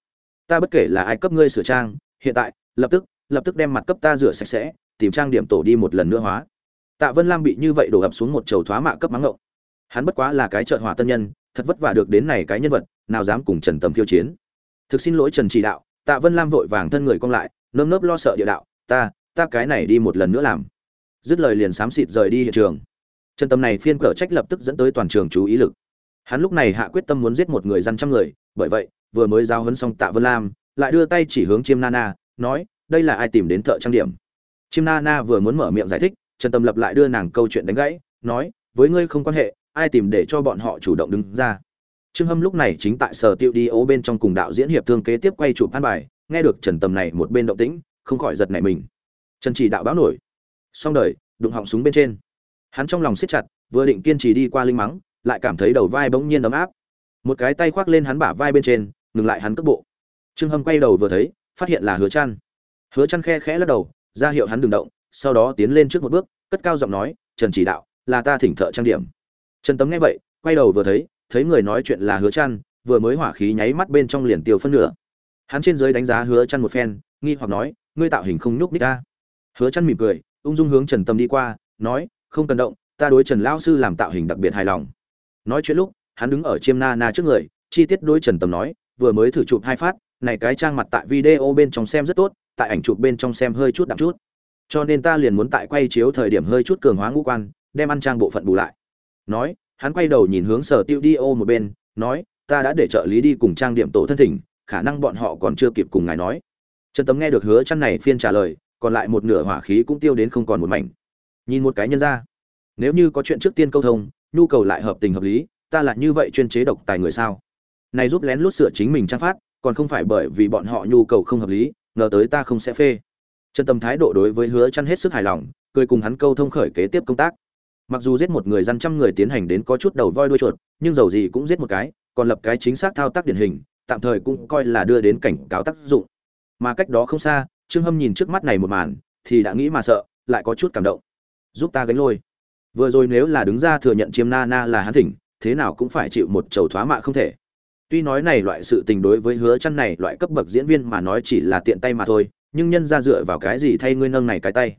Ta bất kể là ai cấp ngươi sửa trang, hiện tại, lập tức, lập tức đem mặt cấp ta rửa sạch sẽ, tìm trang điểm tổ đi một lần nữa hóa. Tạ Vân Lam bị như vậy đổ ập xuống một chầu thoá mạ cấp mắng ngộng. Hắn bất quá là cái trợn hỏa tân nhân, thật vất vả được đến này cái nhân vật nào dám cùng trần tầm khiêu chiến thực xin lỗi trần chỉ đạo tạ vân lam vội vàng thân người cong lại nơm nớp lo sợ địa đạo ta ta cái này đi một lần nữa làm dứt lời liền xám xịt rời đi hiện trường trần tâm này phiên cở trách lập tức dẫn tới toàn trường chú ý lực hắn lúc này hạ quyết tâm muốn giết một người dân trăm người bởi vậy vừa mới giao hấn xong tạ vân lam lại đưa tay chỉ hướng chiêm Na, nói đây là ai tìm đến thợ trang điểm? Chiêm Na vừa muốn mở miệng giải thích trần tâm lập lại đưa nàng câu chuyện đánh gãy nói với ngươi không quan hệ ai tìm để cho bọn họ chủ động đứng ra? Trương hâm lúc này chính tại sở tiêu đi ố bên trong cùng đạo diễn hiệp thương kế tiếp quay chụp hát bài nghe được trần tầm này một bên động tĩnh không khỏi giật nảy mình. Trần chỉ đạo báo nổi. Xong đời đụng họng súng bên trên. Hắn trong lòng siết chặt vừa định kiên trì đi qua linh mắng lại cảm thấy đầu vai bỗng nhiên ấm áp. Một cái tay khoác lên hắn bả vai bên trên, ngừng lại hắn cước bộ. Trương hâm quay đầu vừa thấy, phát hiện là hứa chăn. Hứa chăn khe khẽ lắc đầu, ra hiệu hắn đừng động, sau đó tiến lên trước một bước, cất cao giọng nói, trần chỉ đạo, là ta thỉnh thợ trang điểm. Trần tấm nghe vậy, quay đầu vừa thấy thấy người nói chuyện là hứa chăn, vừa mới hỏa khí nháy mắt bên trong liền tiêu phân nửa. Hắn trên dưới đánh giá hứa chăn một phen, nghi hoặc nói, ngươi tạo hình không nhúc nhích ta. Hứa chăn mỉm cười, ung dung hướng trần tâm đi qua, nói, không cần động, ta đối trần lão sư làm tạo hình đặc biệt hài lòng nói chuyện lúc, hắn đứng ở chiêm na na trước người, chi tiết đối trần tầm nói, vừa mới thử chụp hai phát, này cái trang mặt tại video bên trong xem rất tốt, tại ảnh chụp bên trong xem hơi chút đậm chút. Cho nên ta liền muốn tại quay chiếu thời điểm hơi chút cường hóa ngũ quan, đem ăn trang bộ phận bù lại. Nói, hắn quay đầu nhìn hướng sở tiêu đi ô một bên, nói, ta đã để trợ lý đi cùng trang điểm tổ thân thỉnh, khả năng bọn họ còn chưa kịp cùng ngài nói. Trần tấm nghe được hứa chăn này phiên trả lời, còn lại một nửa hỏa khí cũng tiêu đến không còn một mảnh. Nhìn một cái nhân ra. Nếu như có chuyện trước tiên câu thông nhu cầu lại hợp tình hợp lý, ta là như vậy chuyên chế độc tài người sao? Này giúp lén lút sửa chính mình trang phát, còn không phải bởi vì bọn họ nhu cầu không hợp lý, ngờ tới ta không sẽ phê. Chân tâm thái độ đối với hứa chăn hết sức hài lòng, cười cùng hắn câu thông khởi kế tiếp công tác. Mặc dù giết một người dân trăm người tiến hành đến có chút đầu voi đuôi chuột, nhưng dầu gì cũng giết một cái, còn lập cái chính xác thao tác điển hình, tạm thời cũng coi là đưa đến cảnh cáo tác dụng. Mà cách đó không xa, trương hâm nhìn trước mắt này một màn, thì đã nghĩ mà sợ, lại có chút cảm động. Giúp ta gánh lôi vừa rồi nếu là đứng ra thừa nhận chiêm na na là hắn thỉnh thế nào cũng phải chịu một chầu thoá mạ không thể. Tuy nói này loại sự tình đối với hứa chăn này loại cấp bậc diễn viên mà nói chỉ là tiện tay mà thôi nhưng nhân ra dựa vào cái gì thay ngươi nâng này cái tay?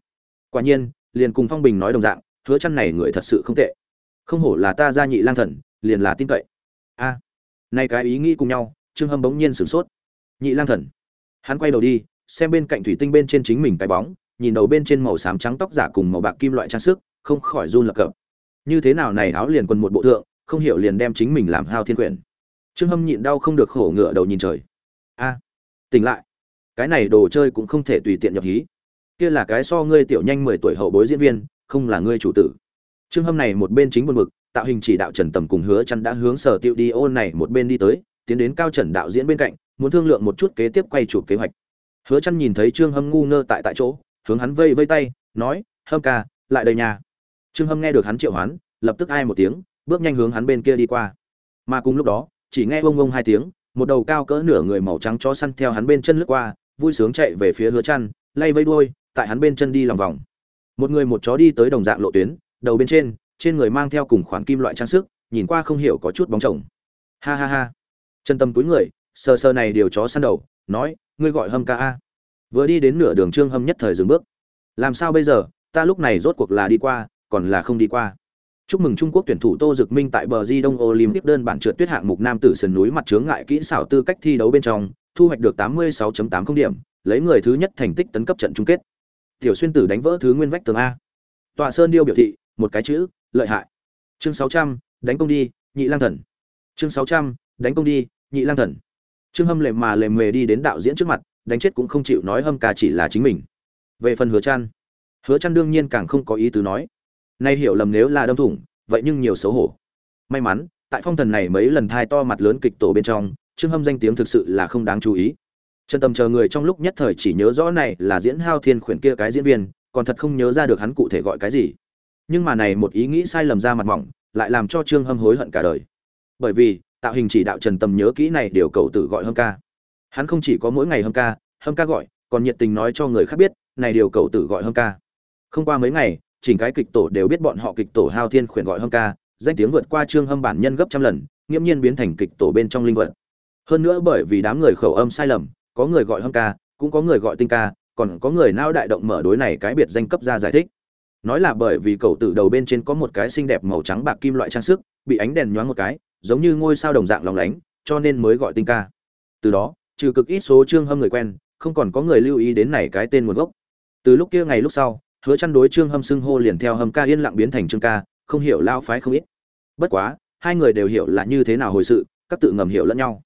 Quả nhiên liền cùng phong bình nói đồng dạng hứa chăn này người thật sự không tệ. Không hổ là ta gia nhị lang thần liền là tin cậy. A à, này cái ý nghĩ cùng nhau trương hâm bỗng nhiên sửng sốt. Nhị lang thần. Hắn quay đầu đi xem bên cạnh thủy tinh bên trên chính mình cái bóng nhìn đầu bên trên màu xám trắng tóc giả cùng màu bạc kim loại trang sức không khỏi run lập cập. Như thế nào này áo liền quần một bộ thượng, không hiểu liền đem chính mình làm hao thiên quyển. Trương hâm nhịn đau không được khổ ngựa đầu nhìn trời. A, tỉnh lại. Cái này đồ chơi cũng không thể tùy tiện nhập hí. Kia là cái so ngươi tiểu nhanh mười tuổi hậu bối diễn viên, không là ngươi chủ tử. Trương hâm này một bên chính buồn bực, tạo hình chỉ đạo trần tầm cùng hứa chăn đã hướng sở tiêu đi ôn này một bên đi tới, tiến đến cao trần đạo diễn bên cạnh, muốn thương lượng một chút kế tiếp quay chụp kế hoạch. Hứa chăn nhìn thấy trương hâm ngu ngơ tại tại chỗ, hướng hắn vây vây tay, nói, hâm ca, lại đây nhà trương hâm nghe được hắn triệu hoán, lập tức ai một tiếng, bước nhanh hướng hắn bên kia đi qua. Mà cùng lúc đó, chỉ nghe bông bông hai tiếng, một đầu cao cỡ nửa người màu trắng chó săn theo hắn bên chân lướt qua, vui sướng chạy về phía hứa chăn, lay vây đuôi, tại hắn bên chân đi lòng vòng. Một người một chó đi tới đồng dạng lộ tuyến, đầu bên trên trên người mang theo cùng khoản kim loại trang sức, nhìn qua không hiểu có chút bóng chồng. Ha ha ha. Chân tâm túi người, sờ sờ này điều chó săn đầu, nói, ngươi gọi hâm ca a. Vừa đi đến nửa đường trương hâm nhất thời dừng bước. Làm sao bây giờ? Ta lúc này rốt cuộc là đi qua còn là không đi qua. Chúc mừng trung quốc tuyển thủ tô dực minh tại bờ di đông olympic đơn bản trượt tuyết hạng mục nam tử sườn núi mặt chướng ngại kỹ xảo tư cách thi đấu bên trong thu hoạch được 86.80 điểm lấy người thứ nhất thành tích tấn cấp trận chung kết. Tiểu xuyên tử đánh vỡ thứ nguyên vách tường a. Tọa sơn điêu biểu thị một cái chữ lợi hại. Chương 600, đánh công đi nhị lang thần. Chương 600, đánh công đi nhị lang thần. Trương hâm lèm mà lề mề đi đến đạo diễn trước mặt đánh chết cũng không chịu nói hâm ca chỉ là chính mình. Về phần hứa Chân, hứa Chân đương nhiên càng không có ý tứ nói nay hiểu lầm nếu là đâm thủng, vậy nhưng nhiều xấu hổ. May mắn, tại phong thần này mấy lần thai to mặt lớn kịch tổ bên trong, trương hâm danh tiếng thực sự là không đáng chú ý. Trần tầm chờ người trong lúc nhất thời chỉ nhớ rõ này là diễn hao thiên khuyển kia cái diễn viên, còn thật không nhớ ra được hắn cụ thể gọi cái gì. Nhưng mà này một ý nghĩ sai lầm ra mặt mỏng, lại làm cho trương hâm hối hận cả đời. Bởi vì, tạo hình chỉ đạo trần tầm nhớ kỹ này điều cầu tự gọi hâm ca. Hắn không chỉ có mỗi ngày hâm ca hâm ca gọi, còn nhiệt tình nói cho người khác biết, này điều cầu tự gọi hâm ca. Không qua mấy ngày chỉnh cái kịch tổ đều biết bọn họ kịch tổ hao thiên khuyển gọi hâm ca, danh tiếng vượt qua trương hâm bản nhân gấp trăm lần, nghiễm nhiên biến thành kịch tổ bên trong linh vật. Hơn nữa bởi vì đám người khẩu âm sai lầm, có người gọi hâm ca, cũng có người gọi tinh ca, còn có người nao đại động mở đối này cái biệt danh cấp ra giải thích. Nói là bởi vì cầu tử đầu bên trên có một cái xinh đẹp màu trắng bạc kim loại trang sức, bị ánh đèn nhoáng một cái, giống như ngôi sao đồng dạng lóng lánh, cho nên mới gọi tinh ca. Từ đó, trừ cực ít số trương hâm người quen, không còn có người lưu ý đến này cái tên nguồn gốc. Từ lúc kia ngày lúc sau hứa chăn đối trương hâm xưng hô liền theo hâm ca yên lặng biến thành trương ca, không hiểu lao phái không ít. Bất quá, hai người đều hiểu là như thế nào hồi sự, các tự ngầm hiểu lẫn nhau.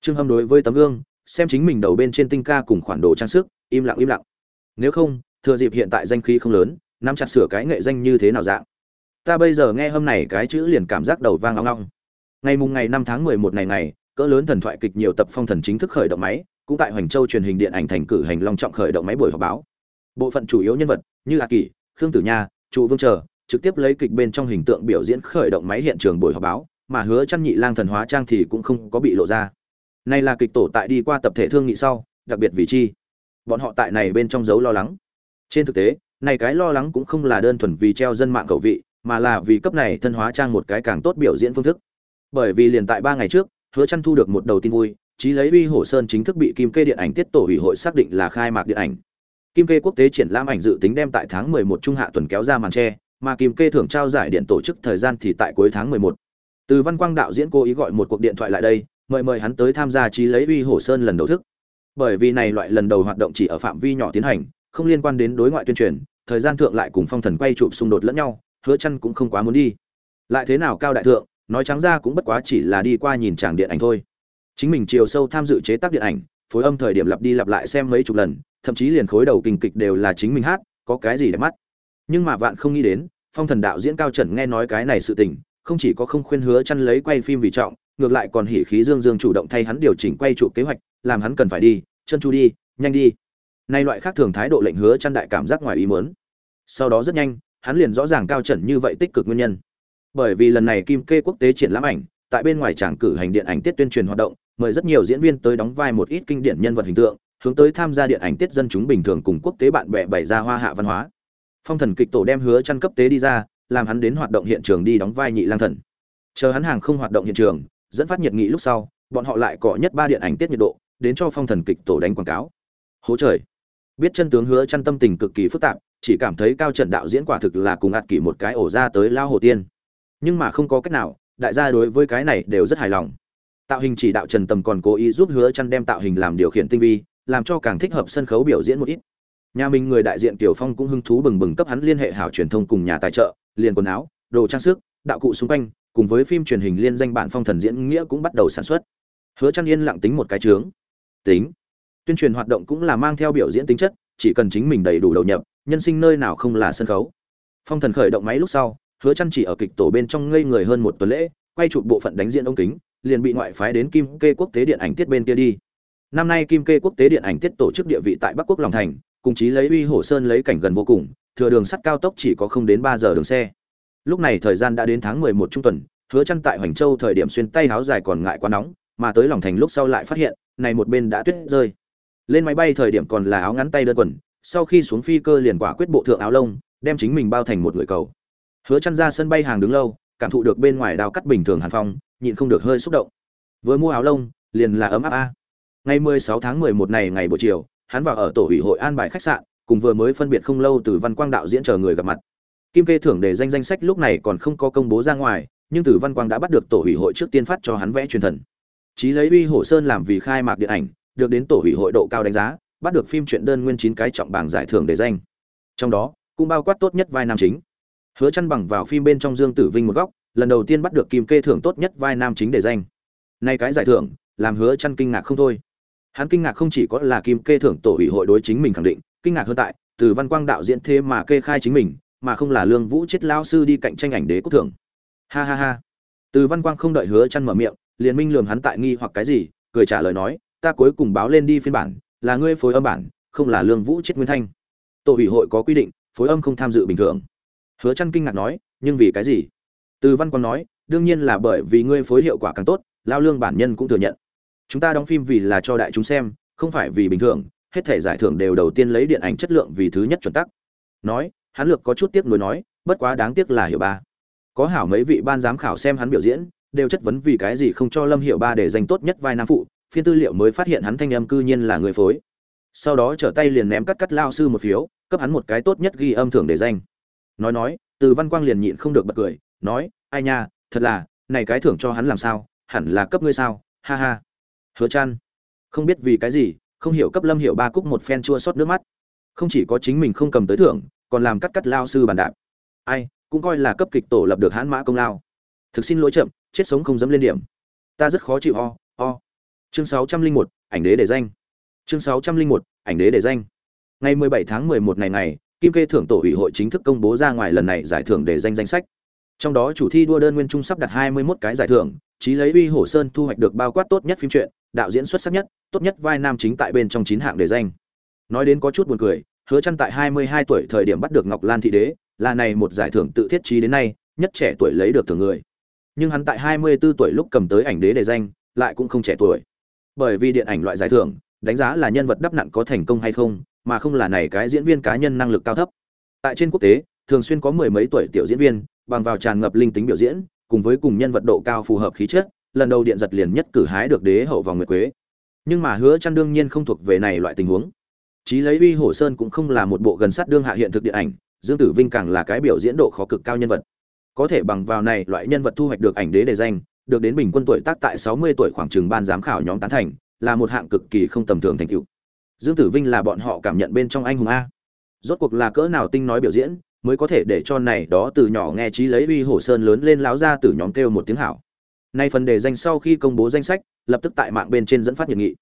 Trương hâm đối với tấm gương, xem chính mình đầu bên trên tinh ca cùng khoản đồ trang sức, im lặng im lặng. Nếu không, thừa dịp hiện tại danh khí không lớn, nắm chặt sửa cái nghệ danh như thế nào dạng. Ta bây giờ nghe hôm này cái chữ liền cảm giác đầu vang long long ngày mùng ngày năm tháng mười một ngày này cỡ lớn thần thoại kịch nhiều tập phong thần chính thức khởi động máy, cũng tại hoành châu truyền hình điện ảnh thành cử hành long trọng khởi động máy buổi họp báo. Bộ phận chủ yếu nhân vật như a kỳ khương tử nha, trụ vương chờ, trực tiếp lấy kịch bên trong hình tượng biểu diễn khởi động máy hiện trường buổi họp báo, mà hứa chăn nhị lang thần hóa trang thì cũng không có bị lộ ra. Này là kịch tổ tại đi qua tập thể thương nghị sau, đặc biệt vì chi. Bọn họ tại này bên trong giấu lo lắng. Trên thực tế, này cái lo lắng cũng không là đơn thuần vì treo dân mạng cầu vị, mà là vì cấp này thân hóa trang một cái càng tốt biểu diễn phương thức. Bởi vì liền tại ba ngày trước, hứa Chân thu được một đầu tin vui, chí lấy uy hổ sơn chính thức bị kim kê điện ảnh tiết tổ ủy hội xác định là khai mạc điện ảnh kim kê quốc tế triển lãm ảnh dự tính đem tại tháng 11 trung hạ tuần kéo ra màn che mà kim kê thưởng trao giải điện tổ chức thời gian thì tại cuối tháng 11. từ văn quang đạo diễn cố ý gọi một cuộc điện thoại lại đây, mời mời hắn tới tham gia trí lấy uy hổ sơn lần đầu thức. Bởi vì này loại lần đầu hoạt động chỉ ở phạm vi nhỏ tiến hành, không liên quan đến đối ngoại tuyên truyền, thời gian thượng lại cùng phong thần quay chụp xung đột lẫn nhau, hứa Chân cũng không quá muốn đi. Lại thế nào cao đại thượng, nói trắng ra cũng bất quá chỉ là đi qua nhìn chàng điện ảnh thôi. Chính mình chiều sâu tham dự chế tác điện ảnh, phối âm thời điểm lặp đi lặp lại xem mấy chục lần thậm chí liền khối đầu kinh kịch đều là chính mình hát, có cái gì để mắt. Nhưng mà vạn không nghĩ đến, phong thần đạo diễn cao trần nghe nói cái này sự tình, không chỉ có không khuyên hứa chăn lấy quay phim vì trọng, ngược lại còn hỉ khí dương dương chủ động thay hắn điều chỉnh quay trụ kế hoạch, làm hắn cần phải đi, chân chu đi, nhanh đi. Nay loại khác thường thái độ lệnh hứa chăn đại cảm giác ngoài ý muốn. Sau đó rất nhanh, hắn liền rõ ràng cao trần như vậy tích cực nguyên nhân. Bởi vì lần này kim kê quốc tế triển lãm ảnh, tại bên ngoài tràng cử hành điện ảnh tiết tuyên truyền hoạt động, mời rất nhiều diễn viên tới đóng vai một ít kinh điển nhân vật hình tượng hướng tới tham gia điện ảnh tiết dân chúng bình thường cùng quốc tế bạn bè bày ra hoa hạ văn hóa. Phong thần kịch tổ đem hứa chăn cấp tế đi ra, làm hắn đến hoạt động hiện trường đi đóng vai nhị lang thần. Chờ hắn hàng không hoạt động hiện trường, dẫn phát nhiệt nghị lúc sau, bọn họ lại cọ nhất ba điện ảnh tiết nhiệt độ, đến cho phong thần kịch tổ đánh quảng cáo. Hố trời. Biết chân tướng hứa chăn tâm tình cực kỳ phức tạp, chỉ cảm thấy cao trận đạo diễn quả thực là cùng ạt kỷ một cái ổ ra tới lao hồ tiên. Nhưng mà không có cách nào, đại gia đối với cái này đều rất hài lòng. Tạo hình chỉ đạo trần tầm còn cố ý giúp hứa chăn đem tạo hình làm điều khiển tinh vi làm cho càng thích hợp sân khấu biểu diễn một ít. Nhà mình người đại diện tiểu phong cũng hứng thú bừng bừng cấp hắn liên hệ hảo truyền thông cùng nhà tài trợ, liền quần áo, đồ trang sức, đạo cụ xung quanh, cùng với phim truyền hình liên danh bản phong thần diễn nghĩa cũng bắt đầu sản xuất. Hứa chăn yên lặng tính một cái trướng tính. Tuyên truyền hoạt động cũng là mang theo biểu diễn tính chất, chỉ cần chính mình đầy đủ đầu nhập, nhân sinh nơi nào không là sân khấu. Phong thần khởi động máy lúc sau, hứa chăn chỉ ở kịch tổ bên trong ngây người hơn một tuần lễ, quay chụp bộ phận đánh diễn ống kính, liền bị ngoại phái đến kim kê quốc tế điện ảnh tiết bên kia đi năm nay kim kê quốc tế điện ảnh tiết tổ chức địa vị tại bắc quốc long thành, cùng chí lấy uy hổ sơn lấy cảnh gần vô cùng, thừa đường sắt cao tốc chỉ có không đến ba giờ đường xe. Lúc này thời gian đã đến tháng mười một trung tuần, hứa chăn tại hoành châu thời điểm xuyên tay áo dài còn ngại quá nóng, mà tới lòng thành lúc sau lại phát hiện, này một bên đã tuyết rơi. Lên máy bay thời điểm còn là áo ngắn tay đơn quần, sau khi xuống phi cơ liền quả quyết bộ thượng áo lông, đem chính mình bao thành một người cầu. Hứa chăn ra sân bay hàng đứng lâu, cảm thụ được bên ngoài đào cắt bình thường hàn phong, nhịn không được hơi xúc động. Vừa mua áo lông, liền là ấm áp a ngày 16 tháng 11 này ngày buổi chiều, hắn vào ở tổ ủy hội an bài khách sạn, cùng vừa mới phân biệt không lâu từ văn quang đạo diễn chờ người gặp mặt. Kim kê thưởng để danh danh sách lúc này còn không có công bố ra ngoài, nhưng từ văn quang đã bắt được tổ ủy hội trước tiên phát cho hắn vẽ truyền thần. Chí lấy uy hổ sơn làm vì khai mạc điện ảnh, được đến tổ ủy hội độ cao đánh giá, bắt được phim truyện đơn nguyên chín cái trọng bảng giải thưởng để danh. Trong đó, cũng bao quát tốt nhất vai nam chính. Hứa chăn bằng vào phim bên trong dương tử vinh một góc, lần đầu tiên bắt được kim kê thưởng tốt nhất vai nam chính để danh. Nay cái giải thưởng, làm hứa chăn kinh ngạc không thôi hắn kinh ngạc không chỉ có là kim kê thưởng tổ ủy hội đối chính mình khẳng định, kinh ngạc hơn tại, từ văn quang đạo diễn thế mà kê khai chính mình, mà không là lương vũ chết lao sư đi cạnh tranh ảnh đế quốc thưởng. Ha ha ha. Từ văn quang không đợi hứa chăn mở miệng, liền minh lườm hắn tại nghi hoặc cái gì, cười trả lời nói, ta cuối cùng báo lên đi phiên bản, là ngươi phối âm bản, không là lương vũ chết nguyên thanh. Tổ ủy hội có quy định, phối âm không tham dự bình thường. Hứa chăn kinh ngạc nói, nhưng vì cái gì? Từ văn quang nói, đương nhiên là bởi vì ngươi phối hiệu quả càng tốt lao lương bản nhân cũng thừa nhận chúng ta đóng phim vì là cho đại chúng xem, không phải vì bình thường, hết thể giải thưởng đều đầu tiên lấy điện ảnh chất lượng vì thứ nhất chuẩn tắc. Nói, hắn lược có chút tiếc nuối nói, bất quá đáng tiếc là hiểu ba. Có hảo mấy vị ban giám khảo xem hắn biểu diễn, đều chất vấn vì cái gì không cho lâm hiểu ba để giành tốt nhất vai nam phụ, phiên tư liệu mới phát hiện hắn thanh âm cư nhiên là người phối. Sau đó trở tay liền ném cắt cắt lao sư một phiếu, cấp hắn một cái tốt nhất ghi âm thưởng để danh nói nói, từ văn quang liền nhịn không được bật cười, nói, ai nha, thật là, này cái thưởng cho hắn làm sao, hẳn là cấp ngươi sao, ha ha hứa chăn. Không biết vì cái gì, không hiểu cấp lâm hiểu ba cúc một phen chua xót nước mắt. Không chỉ có chính mình không cầm tới thưởng, còn làm cắt cắt lao sư bàn đạp. Ai, cũng coi là cấp kịch tổ lập được hãn mã công lao. Thực xin lỗi chậm, chết sống không dám lên điểm. Ta rất khó chịu, o o. Chương sáu trăm linh một, ảnh đế để danh. Chương sáu trăm linh một, ảnh đế để danh. Ngày mười bảy tháng mười một ngày này, kim kê thưởng tổ ủy hội chính thức công bố ra ngoài lần này giải thưởng để danh danh sách. Trong đó chủ thi đua đơn nguyên trung sắp đặt hai mươi 21 cái giải thưởng, chí lấy uy hổ sơn thu hoạch được bao quát tốt nhất phim truyện đạo diễn xuất sắc nhất, tốt nhất vai nam chính tại bên trong chín hạng để danh. Nói đến có chút buồn cười, hứa Chân tại 22 tuổi thời điểm bắt được ngọc lan thị đế, là này một giải thưởng tự thiết trí đến nay, nhất trẻ tuổi lấy được thưởng người. Nhưng hắn tại 24 tuổi lúc cầm tới ảnh đế để danh, lại cũng không trẻ tuổi. Bởi vì điện ảnh loại giải thưởng, đánh giá là nhân vật đắp nặn có thành công hay không, mà không là này cái diễn viên cá nhân năng lực cao thấp. Tại trên quốc tế, thường xuyên có mười mấy tuổi tiểu diễn viên, bằng vào tràn ngập linh tính biểu diễn, cùng với cùng nhân vật độ cao phù hợp khí chất lần đầu điện giật liền nhất cử hái được đế hậu vòng nguyệt quế. Nhưng mà hứa chăn đương nhiên không thuộc về này loại tình huống. Chí lấy uy hổ sơn cũng không là một bộ gần sát đương hạ hiện thực điện ảnh, dương tử vinh càng là cái biểu diễn độ khó cực cao nhân vật. Có thể bằng vào này loại nhân vật thu hoạch được ảnh đế đề danh, được đến bình quân tuổi tác tại 60 tuổi khoảng trường ban giám khảo nhóm tán thành, là một hạng cực kỳ không tầm thường thành tựu. Dương tử vinh là bọn họ cảm nhận bên trong anh hùng a. Rốt cuộc là cỡ nào tinh nói biểu diễn, mới có thể để cho này đó từ nhỏ nghe trí lấy uy hổ sơn lớn lên láo ra từ nhóm kêu một tiếng hảo nay phần đề danh sau khi công bố danh sách, lập tức tại mạng bên trên dẫn phát nhiệt nghị.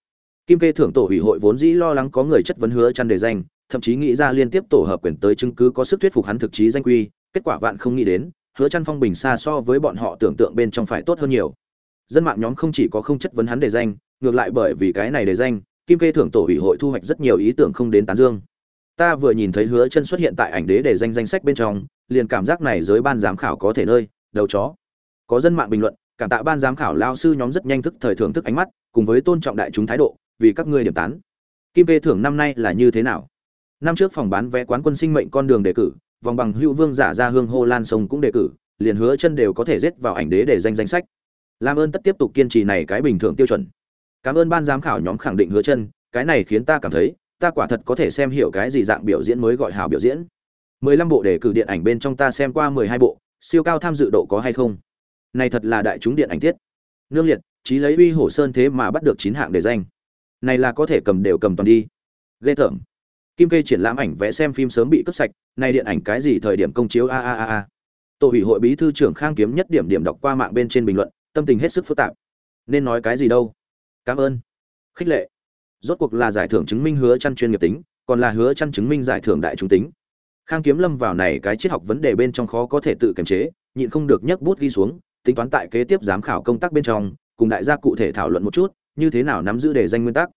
Kim kê thưởng tổ ủy hội vốn dĩ lo lắng có người chất vấn hứa chăn đề danh, thậm chí nghĩ ra liên tiếp tổ hợp quyền tới chứng cứ có sức thuyết phục hắn thực chí danh quy, kết quả vạn không nghĩ đến, hứa chăn phong bình xa so với bọn họ tưởng tượng bên trong phải tốt hơn nhiều. Dân mạng nhóm không chỉ có không chất vấn hắn đề danh, ngược lại bởi vì cái này đề danh, kim kê thưởng tổ ủy hội thu hoạch rất nhiều ý tưởng không đến tán dương. Ta vừa nhìn thấy hứa chân xuất hiện tại ảnh đế để danh danh sách bên trong, liền cảm giác này giới ban giám khảo có thể nơi, đầu chó. Có dân mạng bình luận cảm tạ ban giám khảo lao sư nhóm rất nhanh thức thời thưởng thức ánh mắt, cùng với tôn trọng đại chúng thái độ, vì các ngươi điểm tán. Kim kê thưởng năm nay là như thế nào? Năm trước phòng bán vé quán quân sinh mệnh con đường đề cử, vòng bằng hữu vương giả ra hương hô lan sông cũng đề cử, liền hứa chân đều có thể giết vào ảnh đế để danh danh sách. Làm ơn tất tiếp tục kiên trì này cái bình thường tiêu chuẩn. Cảm ơn ban giám khảo nhóm khẳng định hứa chân, cái này khiến ta cảm thấy, ta quả thật có thể xem hiểu cái gì dạng biểu diễn mới gọi hào biểu diễn. 15 bộ đề cử điện ảnh bên trong ta xem qua 12 bộ, siêu cao tham dự độ có hay không? Này thật là đại chúng điện ảnh tiết. Nương liệt, trí lấy uy hổ sơn thế mà bắt được chín hạng để danh. Này là có thể cầm đều cầm toàn đi. Ghê tởm. Kim kê triển lãm ảnh vẽ xem phim sớm bị cướp sạch, này điện ảnh cái gì thời điểm công chiếu a a a a. Tổ ủy hội bí thư trưởng khang kiếm nhất điểm điểm đọc qua mạng bên trên bình luận, tâm tình hết sức phức tạp. Nên nói cái gì đâu. Cảm ơn. Khích lệ. Rốt cuộc là giải thưởng chứng minh hứa chăn chuyên nghiệp tính, còn là hứa chăn chứng minh giải thưởng đại chúng tính. Khang kiếm lâm vào này cái triết học vấn đề bên trong khó có thể tự kiềm chế, nhịn không được nhấc bút ghi xuống tính toán tại kế tiếp giám khảo công tác bên trong, cùng đại gia cụ thể thảo luận một chút, như thế nào nắm giữ đề danh nguyên tắc.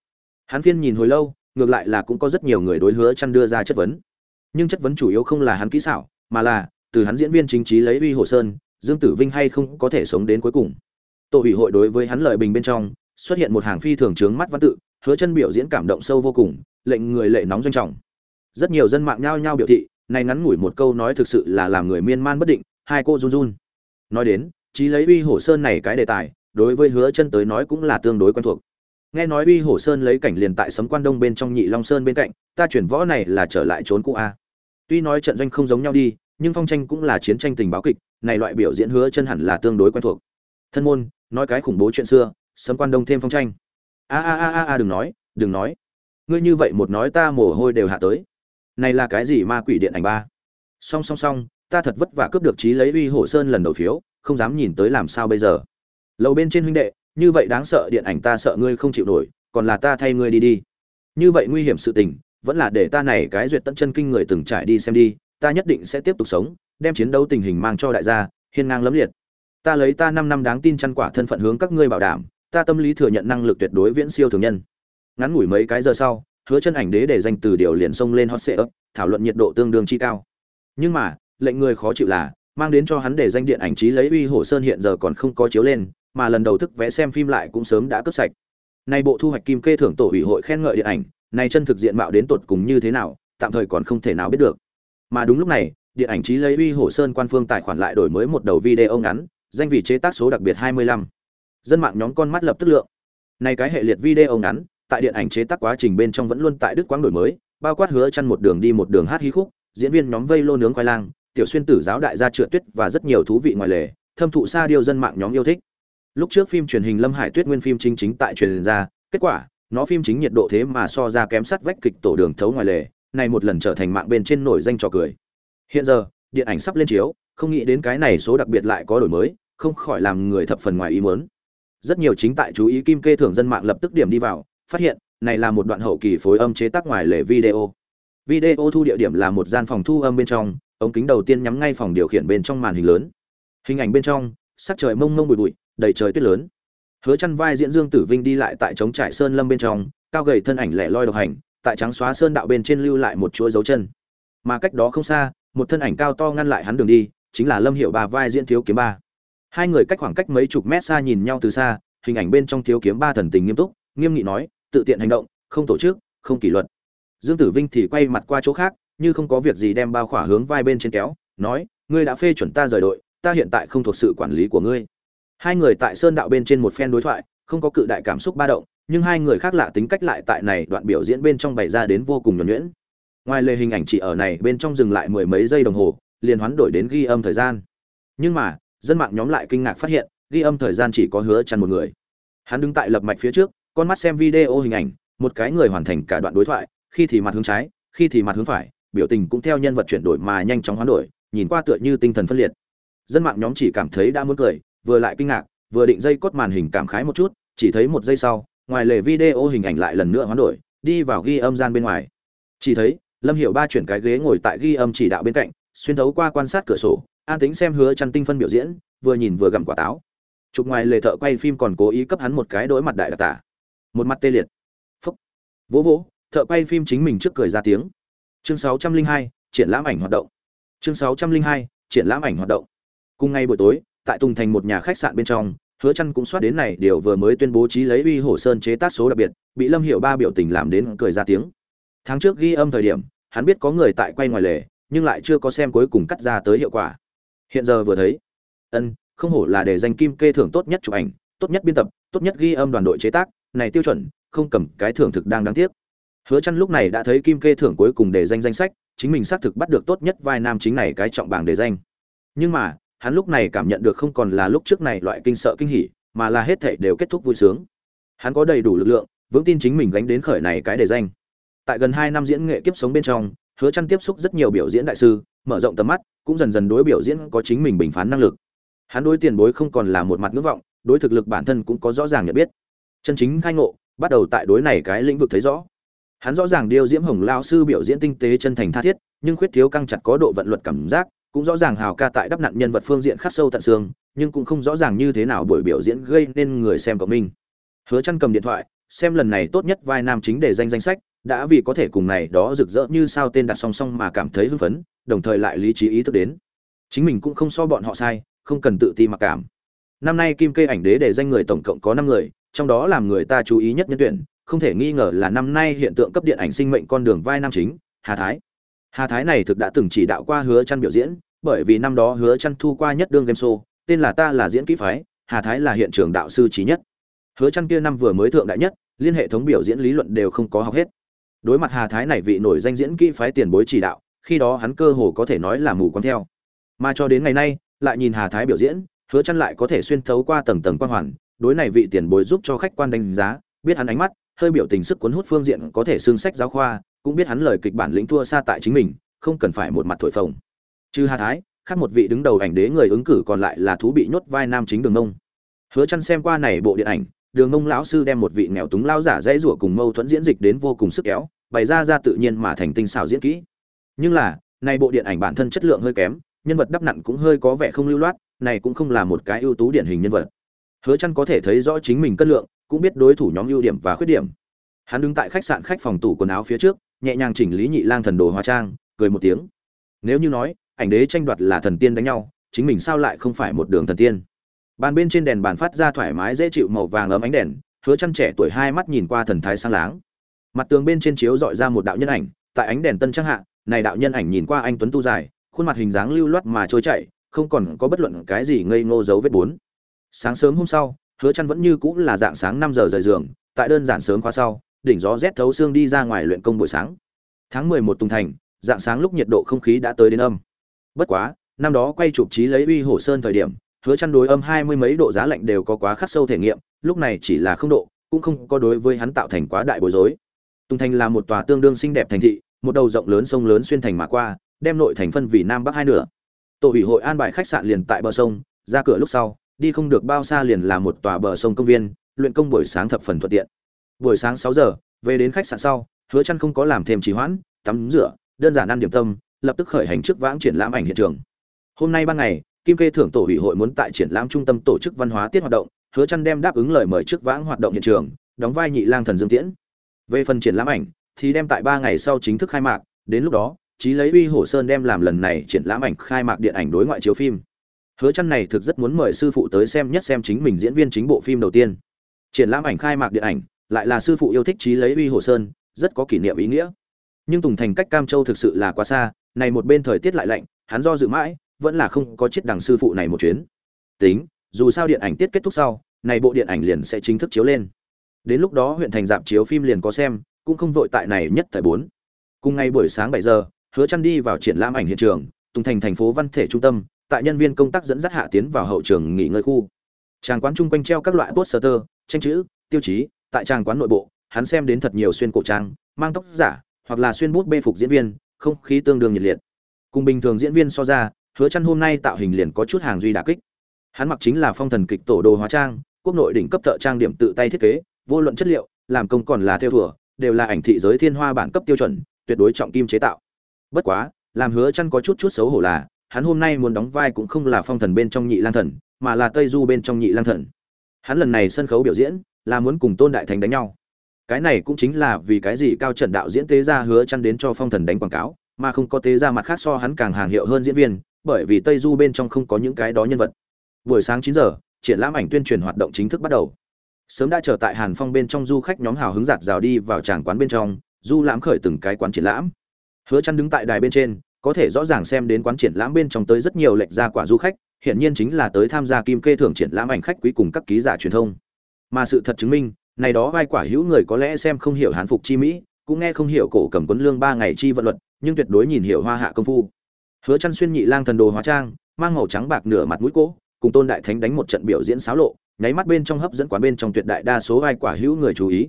Hắn phiên nhìn hồi lâu, ngược lại là cũng có rất nhiều người đối hứa chăn đưa ra chất vấn. Nhưng chất vấn chủ yếu không là hắn kỹ xảo, mà là, từ hắn diễn viên chính trí lấy uy hồ sơn, dương tử vinh hay không có thể sống đến cuối cùng. Tổ ủy hội đối với hắn lợi bình bên trong, xuất hiện một hàng phi thường trướng mắt văn tự, hứa chân biểu diễn cảm động sâu vô cùng, lệnh người lệ nóng doanh trọng. Rất nhiều dân mạng nhao nhao biểu thị, này ngắn ngủi một câu nói thực sự là làm người miên man bất định, hai cô run run. Nói đến chí lấy uy hổ sơn này cái đề tài, đối với hứa chân tới nói cũng là tương đối quen thuộc. Nghe nói uy hổ sơn lấy cảnh liền tại sấm quan đông bên trong nhị long sơn bên cạnh, ta chuyển võ này là trở lại trốn cũ a. Tuy nói trận doanh không giống nhau đi, nhưng phong tranh cũng là chiến tranh tình báo kịch, này loại biểu diễn hứa chân hẳn là tương đối quen thuộc. Thân môn, nói cái khủng bố chuyện xưa, sấm quan đông thêm phong tranh. A a a a, đừng nói đừng nói. Ngươi như vậy một nói ta mồ hôi đều hạ tới. Này là cái gì ma quỷ điện ảnh ba? Song song song, ta thật vất vả cướp được trí lấy uy hổ sơn lần đầu phiếu không dám nhìn tới làm sao bây giờ. Lầu bên trên huynh đệ, như vậy đáng sợ điện ảnh ta sợ ngươi không chịu nổi, còn là ta thay ngươi đi đi. Như vậy nguy hiểm sự tình, vẫn là để ta này cái duyệt tận chân kinh người từng trải đi xem đi, ta nhất định sẽ tiếp tục sống, đem chiến đấu tình hình mang cho đại gia, hiên ngang lấm liệt. Ta lấy ta năm năm đáng tin chăn quả thân phận hướng các ngươi bảo đảm, ta tâm lý thừa nhận năng lực tuyệt đối viễn siêu thường nhân. Ngắn ngủi mấy cái giờ sau, hứa chân ảnh đế để danh từ điều liền xông lên hot search thảo luận nhiệt độ tương đương chi cao. Nhưng mà, lệnh người khó chịu là mang đến cho hắn để danh điện ảnh trí lấy uy hổ sơn hiện giờ còn không có chiếu lên, mà lần đầu thức vẽ xem phim lại cũng sớm đã cướp sạch. Nay bộ thu hoạch kim kê thưởng tổ ủy hội khen ngợi điện ảnh này chân thực diện mạo đến tột cùng như thế nào, tạm thời còn không thể nào biết được. Mà đúng lúc này, điện ảnh trí lấy uy hổ sơn quan phương tài khoản lại đổi mới một đầu video ngắn, danh vị chế tác số đặc biệt 25. dân mạng nhóm con mắt lập tức lượng. Này cái hệ liệt video ngắn, tại điện ảnh chế tác quá trình bên trong vẫn luôn tại đức quang đổi mới, bao quát hứa chăn một đường đi một đường hát hí khúc, diễn viên nhóm vây lô nướng khoai lang tiểu xuyên tử giáo đại gia trượt tuyết và rất nhiều thú vị ngoài lề, thâm thụ xa điêu dân mạng nhóm yêu thích. Lúc trước phim truyền hình lâm hải tuyết nguyên phim chính chính tại truyền ra, kết quả, nó phim chính nhiệt độ thế mà so ra kém sắt vách kịch tổ đường thấu ngoài lề, này một lần trở thành mạng bên trên nổi danh trò cười. Hiện giờ, điện ảnh sắp lên chiếu, không nghĩ đến cái này số đặc biệt lại có đổi mới, không khỏi làm người thập phần ngoài ý muốn. Rất nhiều chính tại chú ý kim kê thưởng dân mạng lập tức điểm đi vào, phát hiện, này là một đoạn hậu kỳ phối âm chế tác ngoài lề video video thu địa điểm là một gian phòng thu âm bên trong, ống kính đầu tiên nhắm ngay phòng điều khiển bên trong màn hình lớn. Hình ảnh bên trong, sắc trời mông mông bụi bụi, đầy trời tuyết lớn. Hứa chăn vai diễn dương tử vinh đi lại tại trống trải sơn lâm bên trong, cao gầy thân ảnh lẻ loi độc hành, tại trắng xóa sơn đạo bên trên lưu lại một chuỗi dấu chân. Mà cách đó không xa, một thân ảnh cao to ngăn lại hắn đường đi, chính là lâm hiệu bà vai diễn thiếu kiếm ba. Hai người cách khoảng cách mấy chục mét xa nhìn nhau từ xa, hình ảnh bên trong thiếu kiếm ba thần tình nghiêm túc, nghiêm nghị nói, tự tiện hành động, không tổ chức, không kỷ luật dương tử vinh thì quay mặt qua chỗ khác, như không có việc gì đem bao khỏa hướng vai bên trên kéo, nói, ngươi đã phê chuẩn ta rời đội, ta hiện tại không thuộc sự quản lý của ngươi. Hai người tại sơn đạo bên trên một phen đối thoại, không có cự đại cảm xúc ba động, nhưng hai người khác lạ tính cách lại tại này đoạn biểu diễn bên trong bày ra đến vô cùng nhuần nhuyễn. Ngoài lề hình ảnh chỉ ở này, bên trong dừng lại mười mấy giây đồng hồ, liền hoán đổi đến ghi âm thời gian. Nhưng mà, dân mạng nhóm lại kinh ngạc phát hiện, ghi âm thời gian chỉ có hứa chăn một người. Hắn đứng tại lập mạch phía trước, con mắt xem video hình ảnh, một cái người hoàn thành cả đoạn đối thoại khi thì mặt hướng trái, khi thì mặt hướng phải, biểu tình cũng theo nhân vật chuyển đổi mà nhanh chóng hoán đổi, nhìn qua tựa như tinh thần phân liệt. Dân mạng nhóm chỉ cảm thấy đã muốn cười, vừa lại kinh ngạc, vừa định dây cốt màn hình cảm khái một chút, chỉ thấy một giây sau, ngoài lề video hình ảnh lại lần nữa hoán đổi, đi vào ghi âm gian bên ngoài. Chỉ thấy, lâm hiệu ba chuyển cái ghế ngồi tại ghi âm chỉ đạo bên cạnh, xuyên thấu qua quan sát cửa sổ, an tính xem hứa chăn tinh phân biểu diễn, vừa nhìn vừa gặm quả táo. Chụp ngoài lề thợ quay phim còn cố ý cấp hắn một cái đối mặt đại đặc tả. Một mặt tê liệt. Phúc. Vỗ vỗ thợ quay phim chính mình trước cười ra tiếng. Chương 602, triển lãm ảnh hoạt động. Chương 602, triển lãm ảnh hoạt động. Cùng ngày buổi tối tại tùng thành một nhà khách sạn bên trong hứa chăn cũng soát đến này điều vừa mới tuyên bố trí lấy uy hổ sơn chế tác số đặc biệt bị lâm hiểu ba biểu tình làm đến cười ra tiếng. Tháng trước ghi âm thời điểm hắn biết có người tại quay ngoài lề nhưng lại chưa có xem cuối cùng cắt ra tới hiệu quả. Hiện giờ vừa thấy ân không hổ là để danh kim kê thưởng tốt nhất chụp ảnh tốt nhất biên tập tốt nhất ghi âm đoàn đội chế tác này tiêu chuẩn không cầm cái thưởng thực đang đáng tiếc hứa chăn lúc này đã thấy kim kê thưởng cuối cùng để danh danh sách, chính mình xác thực bắt được tốt nhất vai nam chính này cái trọng bảng để danh. Nhưng mà, hắn lúc này cảm nhận được không còn là lúc trước này loại kinh sợ kinh hỉ, mà là hết thảy đều kết thúc vui sướng. Hắn có đầy đủ lực lượng, vững tin chính mình gánh đến khởi này cái để danh. Tại gần hai năm diễn nghệ kiếp sống bên trong, hứa chăn tiếp xúc rất nhiều biểu diễn đại sư, mở rộng tầm mắt, cũng dần dần đối biểu diễn có chính mình bình phán năng lực. Hắn đối tiền bối không còn là một mặt ngưỡng vọng, đối thực lực bản thân cũng có rõ ràng nhận biết. Chân chính khai ngộ, bắt đầu tại đối này cái lĩnh vực thấy rõ hắn rõ ràng điêu diễm hồng lao sư biểu diễn tinh tế chân thành tha thiết, nhưng khuyết thiếu căng chặt có độ vận luật cảm giác, cũng rõ ràng hào ca tại đắp nặn nhân vật phương diện khắc sâu tận xương, nhưng cũng không rõ ràng như thế nào buổi biểu diễn gây nên người xem cộng minh hứa chăn cầm điện thoại, xem lần này tốt nhất vai nam chính để danh danh sách, đã vì có thể cùng này đó rực rỡ như sao tên đặt song song mà cảm thấy hưng phấn, đồng thời lại lý trí ý thức đến. Chính mình cũng không so bọn họ sai, không cần tự ti mặc cảm. Năm nay kim kê ảnh đế để danh người tổng cộng có 5 người, trong đó làm người ta chú ý nhất nhân tuyển không thể nghi ngờ là năm nay hiện tượng cấp điện ảnh sinh mệnh con đường vai nam chính, hà thái. Hà thái này thực đã từng chỉ đạo qua hứa chăn biểu diễn, bởi vì năm đó hứa chăn thu qua nhất đương game show, tên là ta là diễn kỹ phái, hà thái là hiện trường đạo sư trí nhất. Hứa chăn kia năm vừa mới thượng đại nhất, liên hệ thống biểu diễn lý luận đều không có học hết. Đối mặt hà thái này vị nổi danh diễn kỹ phái tiền bối chỉ đạo, khi đó hắn cơ hồ có thể nói là mù quáng theo. Mà cho đến ngày nay, lại nhìn hà thái biểu diễn, hứa chăn lại có thể xuyên thấu qua tầng tầng quan hoàn, đối này vị tiền bối giúp cho khách quan đánh giá, biết hắn ánh mắt hơi biểu tình sức cuốn hút phương diện có thể xương sách giáo khoa, cũng biết hắn lời kịch bản lĩnh thua xa tại chính mình, không cần phải một mặt thổi phồng. Trừ hà thái, khác một vị đứng đầu ảnh đế người ứng cử còn lại là thú bị nhốt vai nam chính đường nông hứa chăn xem qua này bộ điện ảnh, đường nông lão sư đem một vị nghèo túng lão giả dễ rủa cùng mâu thuẫn diễn dịch đến vô cùng sức kéo, bày ra ra tự nhiên mà thành tinh xảo diễn kỹ. Nhưng là, này bộ điện ảnh bản thân chất lượng hơi kém, nhân vật đắp nặn cũng hơi có vẻ không lưu loát, này cũng không là một cái ưu tú điển hình nhân vật. Hứa chăn có thể thấy rõ chính mình cân lượng cũng biết đối thủ nhóm ưu điểm và khuyết điểm. Hắn đứng tại khách sạn khách phòng tủ quần áo phía trước, nhẹ nhàng chỉnh lý nhị lang thần đồ hóa trang, cười một tiếng. Nếu như nói, ảnh đế tranh đoạt là thần tiên đánh nhau, chính mình sao lại không phải một đường thần tiên? Bàn bên trên đèn bàn phát ra thoải mái dễ chịu màu vàng ấm ánh đèn, hứa chăn trẻ tuổi hai mắt nhìn qua thần thái sáng láng. Mặt tường bên trên chiếu dọi ra một đạo nhân ảnh, tại ánh đèn tân trang hạ, này đạo nhân ảnh nhìn qua anh tuấn tu dài, khuôn mặt hình dáng lưu loát mà trôi chảy, không còn có bất luận cái gì ngây ngô dấu vết bốn. Sáng sớm hôm sau hứa chăn vẫn như cũ là dạng sáng 5 giờ rời giường, tại đơn giản sớm khóa sau, đỉnh gió rét thấu xương đi ra ngoài luyện công buổi sáng. Tháng 11 tung thành, dạng sáng lúc nhiệt độ không khí đã tới đến âm. Bất quá, năm đó quay chụp trí lấy uy hổ sơn thời điểm, hứa chăn đối âm hai mươi mấy độ giá lạnh đều có quá khắc sâu thể nghiệm, lúc này chỉ là không độ, cũng không có đối với hắn tạo thành quá đại bối rối. Tung thành là một tòa tương đương xinh đẹp thành thị, một đầu rộng lớn sông lớn xuyên thành mà qua, đem nội thành phân vì nam bắc hai nửa. Tổ ủy hội an bài khách sạn liền tại bờ sông, ra cửa lúc sau đi không được bao xa liền là một tòa bờ sông công viên, luyện công buổi sáng thập phần thuận tiện. Buổi sáng sáu giờ, về đến khách sạn sau, hứa chân không có làm thêm trì hoãn, tắm rửa, đơn giản ăn điểm tâm, lập tức khởi hành trước vãng triển lãm ảnh hiện trường. Hôm nay ban ngày, kim kê thưởng tổ ủy hội muốn tại triển lãm trung tâm tổ chức văn hóa tiết hoạt động, hứa chân đem đáp ứng lời mời trước vãng hoạt động hiện trường, đóng vai nhị lang thần dương tiễn. Về phần triển lãm ảnh, thì đem tại ba ngày sau chính thức khai mạc, đến lúc đó, chí lấy uy hổ sơn đem làm lần này triển lãm ảnh khai mạc điện ảnh đối ngoại chiếu phim hứa chăn này thực rất muốn mời sư phụ tới xem nhất xem chính mình diễn viên chính bộ phim đầu tiên. Triển lãm ảnh khai mạc điện ảnh, lại là sư phụ yêu thích chí lấy uy hồ sơn, rất có kỷ niệm ý nghĩa. Nhưng tùng thành cách cam châu thực sự là quá xa, này một bên thời tiết lại lạnh, hắn do dự mãi, vẫn là không có chiếc đằng sư phụ này một chuyến. Tính, dù sao điện ảnh tiết kết thúc sau, này bộ điện ảnh liền sẽ chính thức chiếu lên. Đến lúc đó huyện thành dạp chiếu phim liền có xem, cũng không vội tại này nhất thời bốn. Cùng ngày buổi sáng bảy giờ, hứa chăn đi vào triển lãm ảnh hiện trường, tùng thành thành phố văn thể trung tâm tại nhân viên công tác dẫn dắt hạ tiến vào hậu trường nghỉ ngơi khu. Tràng quán chung quanh treo các loại poster, tranh chữ, tiêu chí, tại tràng quán nội bộ, hắn xem đến thật nhiều xuyên cổ trang, mang tóc giả, hoặc là xuyên bút bê phục diễn viên, không khí tương đương nhiệt liệt. Cùng bình thường diễn viên so ra, hứa chăn hôm nay tạo hình liền có chút hàng duy đả kích. Hắn mặc chính là phong thần kịch tổ đồ hóa trang, quốc nội đỉnh cấp thợ trang điểm tự tay thiết kế, vô luận chất liệu, làm công còn là theo thùa, đều là ảnh thị giới thiên hoa bản cấp tiêu chuẩn, tuyệt đối trọng kim chế tạo. Bất quá, làm hứa chăn có chút chút xấu hổ là hắn hôm nay muốn đóng vai cũng không là phong thần bên trong nhị lang thần, mà là tây du bên trong nhị lang thần. Hắn lần này sân khấu biểu diễn là muốn cùng tôn đại thánh đánh nhau. Cái này cũng chính là vì cái gì cao trần đạo diễn tế ra hứa chăn đến cho phong thần đánh quảng cáo, mà không có tế ra mặt khác so hắn càng hàng hiệu hơn diễn viên, bởi vì tây du bên trong không có những cái đó nhân vật. Buổi sáng 9 giờ, triển lãm ảnh tuyên truyền hoạt động chính thức bắt đầu. Sớm đã chờ tại hàn phong bên trong du khách nhóm hào hứng giạt rào đi vào tràng quán bên trong, du lãm khởi từng cái quán triển lãm. Hứa chăn đứng tại đài bên trên có thể rõ ràng xem đến quán triển lãm bên trong tới rất nhiều lệch ra quả du khách hiện nhiên chính là tới tham gia kim kê thưởng triển lãm ảnh khách quý cùng các ký giả truyền thông. Mà sự thật chứng minh, này đó vai quả hữu người có lẽ xem không hiểu hán phục chi mỹ, cũng nghe không hiểu cổ cầm quấn lương ba ngày chi vận luật, nhưng tuyệt đối nhìn hiểu hoa hạ công phu. Hứa chăn xuyên nhị lang thần đồ hóa trang, mang màu trắng bạc nửa mặt mũi cỗ, cùng tôn đại thánh đánh một trận biểu diễn sáo lộ, nháy mắt bên trong hấp dẫn quán bên trong tuyệt đại đa số vai quả hữu người chú ý.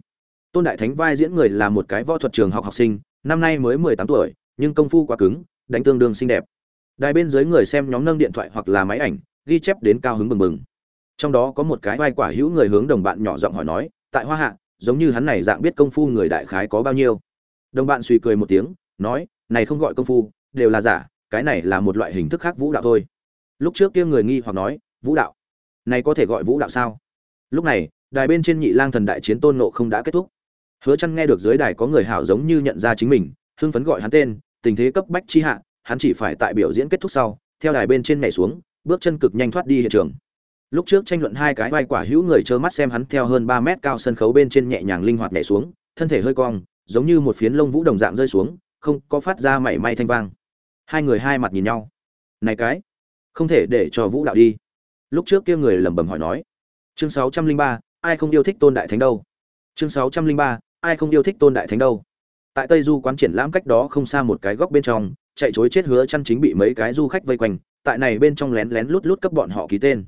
Tôn đại thánh vai diễn người là một cái võ thuật trường học học sinh, năm nay mới 18 tuổi, nhưng công phu quá cứng đánh tương đương xinh đẹp. Đài bên dưới người xem nhóm nâng điện thoại hoặc là máy ảnh, ghi chép đến cao hứng bừng bừng. Trong đó có một cái vai quả hữu người hướng đồng bạn nhỏ giọng hỏi nói, tại hoa hạ, giống như hắn này dạng biết công phu người đại khái có bao nhiêu? Đồng bạn suy cười một tiếng, nói, này không gọi công phu, đều là giả, cái này là một loại hình thức khác vũ đạo thôi. Lúc trước kia người nghi hoặc nói, vũ đạo? Này có thể gọi vũ đạo sao? Lúc này, đài bên trên nhị lang thần đại chiến tôn nộ không đã kết thúc. Hứa chăn nghe được dưới đài có người hảo giống như nhận ra chính mình, hưng phấn gọi hắn tên tình thế cấp bách chi hạ, hắn chỉ phải tại biểu diễn kết thúc sau, theo đài bên trên nhảy xuống, bước chân cực nhanh thoát đi hiện trường. Lúc trước tranh luận hai cái vai quả hữu người trơ mắt xem hắn theo hơn ba mét cao sân khấu bên trên nhẹ nhàng linh hoạt nhảy xuống, thân thể hơi cong, giống như một phiến lông vũ đồng dạng rơi xuống, không có phát ra mảy may thanh vang. Hai người hai mặt nhìn nhau. Này cái, không thể để cho vũ đạo đi. Lúc trước kia người lẩm bẩm hỏi nói. Chương sáu trăm linh ba, ai không yêu thích tôn đại thánh đâu? Chương sáu trăm linh ba, ai không yêu thích tôn đại thánh đâu? Tại tây du quán triển lãm cách đó không xa một cái góc bên trong, chạy chối chết hứa chăn chính bị mấy cái du khách vây quanh, tại này bên trong lén lén lút lút cấp bọn họ ký tên.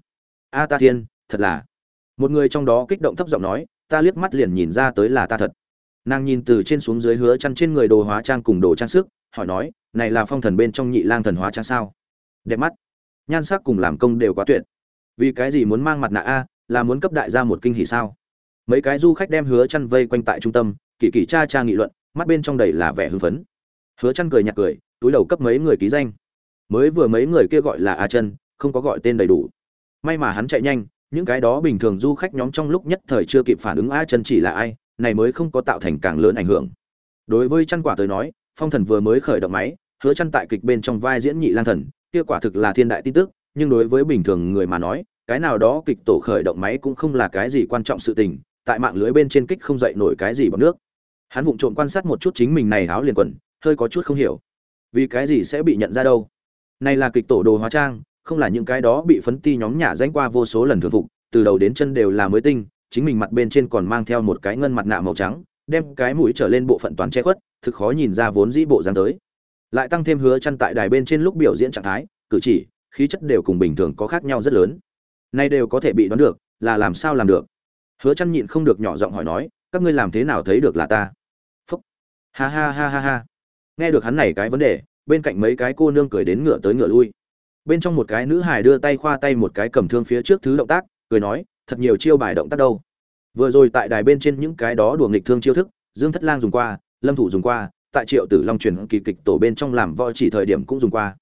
A ta thiên, thật là. Một người trong đó kích động thấp giọng nói, ta liếc mắt liền nhìn ra tới là ta thật. Nàng nhìn từ trên xuống dưới hứa chăn trên người đồ hóa trang cùng đồ trang sức, hỏi nói, này là phong thần bên trong nhị lang thần hóa trang sao? Đẹp mắt. Nhan sắc cùng làm công đều quá tuyệt. Vì cái gì muốn mang mặt nạ a, là muốn cấp đại gia một kinh hỉ sao? Mấy cái du khách đem hứa chăn vây quanh tại trung tâm, kỳ kỳ cha cha nghị luận mắt bên trong đầy là vẻ hưng phấn. Hứa chăn cười nhạt cười, túi đầu cấp mấy người ký danh. Mới vừa mấy người kia gọi là a chân, không có gọi tên đầy đủ. May mà hắn chạy nhanh, những cái đó bình thường du khách nhóm trong lúc nhất thời chưa kịp phản ứng a chân chỉ là ai, này mới không có tạo thành càng lớn ảnh hưởng. Đối với chăn quả tới nói, phong thần vừa mới khởi động máy, hứa chăn tại kịch bên trong vai diễn nhị lang thần, kia quả thực là thiên đại tin tức, nhưng đối với bình thường người mà nói, cái nào đó kịch tổ khởi động máy cũng không là cái gì quan trọng sự tình, tại mạng lưới bên trên kích không dậy nổi cái gì bằng nước hắn vụng trộm quan sát một chút chính mình này áo liền quần, hơi có chút không hiểu. Vì cái gì sẽ bị nhận ra đâu? Này là kịch tổ đồ hóa trang, không là những cái đó bị phấn ti nhóm nhả danh qua vô số lần thường phục, từ đầu đến chân đều là mới tinh, chính mình mặt bên trên còn mang theo một cái ngân mặt nạ màu trắng, đem cái mũi trở lên bộ phận toàn che khuất, thực khó nhìn ra vốn dĩ bộ dáng tới. Lại tăng thêm hứa chăn tại đài bên trên lúc biểu diễn trạng thái, cử chỉ, khí chất đều cùng bình thường có khác nhau rất lớn. Nay đều có thể bị đoán được, là làm sao làm được? Hứa chăn nhịn không được nhỏ giọng hỏi nói, các ngươi làm thế nào thấy được là ta? Ha ha ha ha ha. Nghe được hắn này cái vấn đề, bên cạnh mấy cái cô nương cười đến ngựa tới ngựa lui. Bên trong một cái nữ hài đưa tay khoa tay một cái cầm thương phía trước thứ động tác, cười nói, thật nhiều chiêu bài động tác đâu. Vừa rồi tại đài bên trên những cái đó đùa nghịch thương chiêu thức, dương thất lang dùng qua, lâm thủ dùng qua, tại triệu tử long truyền kỳ kịch tổ bên trong làm võ chỉ thời điểm cũng dùng qua.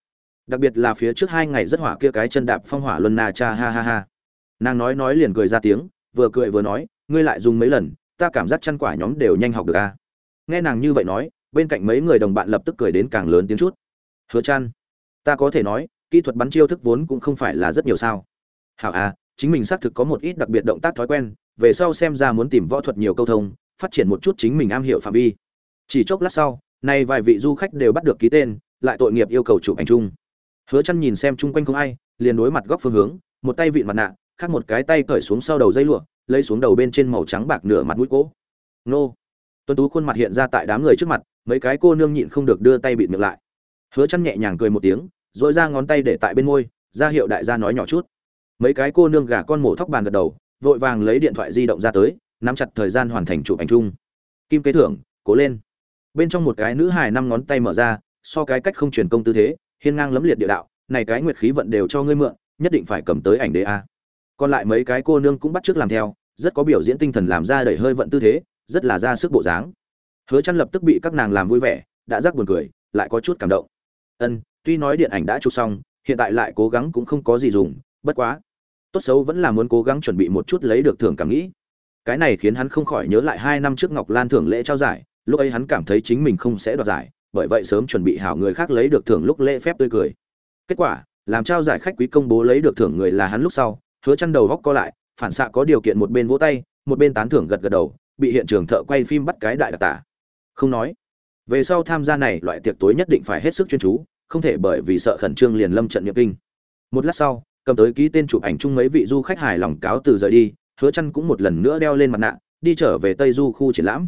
Đặc biệt là phía trước hai ngày rất hỏa kia cái chân đạp phong hỏa luân na cha ha ha ha. Nàng nói nói liền cười ra tiếng, vừa cười vừa nói, ngươi lại dùng mấy lần, ta cảm giác chăn quả nhóm đều nhanh học được a nghe nàng như vậy nói, bên cạnh mấy người đồng bạn lập tức cười đến càng lớn tiếng chút. Hứa chan ta có thể nói, kỹ thuật bắn chiêu thức vốn cũng không phải là rất nhiều sao. Hảo à chính mình xác thực có một ít đặc biệt động tác thói quen, về sau xem ra muốn tìm võ thuật nhiều câu thông, phát triển một chút chính mình am hiểu phạm vi. Chỉ chốc lát sau, nay vài vị du khách đều bắt được ký tên, lại tội nghiệp yêu cầu chụp ảnh chung. Hứa chăn nhìn xem chung quanh không ai, liền đối mặt góc phương hướng, một tay vịn mặt nạ, khác một cái tay cởi xuống sau đầu dây lụa, lấy xuống đầu bên trên màu trắng bạc nửa mặt mũi cố. Nô tuấn tú khuôn mặt hiện ra tại đám người trước mặt, mấy cái cô nương nhịn không được đưa tay bịt miệng lại. Hứa chăn nhẹ nhàng cười một tiếng dội ra ngón tay để tại bên môi, ra hiệu đại gia nói nhỏ chút. Mấy cái cô nương gả con mổ thóc bàn gật đầu, vội vàng lấy điện thoại di động ra tới, nắm chặt thời gian hoàn thành chụp ảnh chung. Kim kế thưởng, cố lên. Bên trong một cái nữ hài năm ngón tay mở ra, so cái cách không truyền công tư thế, hiên ngang lấm liệt địa đạo, này cái nguyệt khí vận đều cho ngươi mượn, nhất định phải cầm tới ảnh đế a. Còn lại mấy cái cô nương cũng bắt trước làm theo, rất có biểu diễn tinh thần làm ra đẩy hơi vận tư thế rất là ra sức bộ dáng. Hứa chăn lập tức bị các nàng làm vui vẻ, đã rắc buồn cười, lại có chút cảm động. Ân, tuy nói điện ảnh đã chụp xong, hiện tại lại cố gắng cũng không có gì dùng, bất quá. Tốt xấu vẫn là muốn cố gắng chuẩn bị một chút lấy được thưởng cảm nghĩ. Cái này khiến hắn không khỏi nhớ lại hai năm trước ngọc lan thưởng lễ trao giải, lúc ấy hắn cảm thấy chính mình không sẽ đoạt giải, bởi vậy sớm chuẩn bị hảo người khác lấy được thưởng lúc lễ phép tươi cười. Kết quả, làm trao giải khách quý công bố lấy được thưởng người là hắn lúc sau, hứa chăn đầu góc co lại, phản xạ có điều kiện một bên vỗ tay, một bên tán thưởng gật gật đầu bị hiện trường thợ quay phim bắt cái đại đặc tả. Không nói. Về sau tham gia này, loại tiệc tối nhất định phải hết sức chuyên chú, không thể bởi vì sợ khẩn trương liền lâm trận nhập kinh. Một lát sau, cầm tới ký tên chụp ảnh chung mấy vị du khách hài lòng cáo từ rời đi, hứa chăn cũng một lần nữa đeo lên mặt nạ, đi trở về tây du khu triển lãm.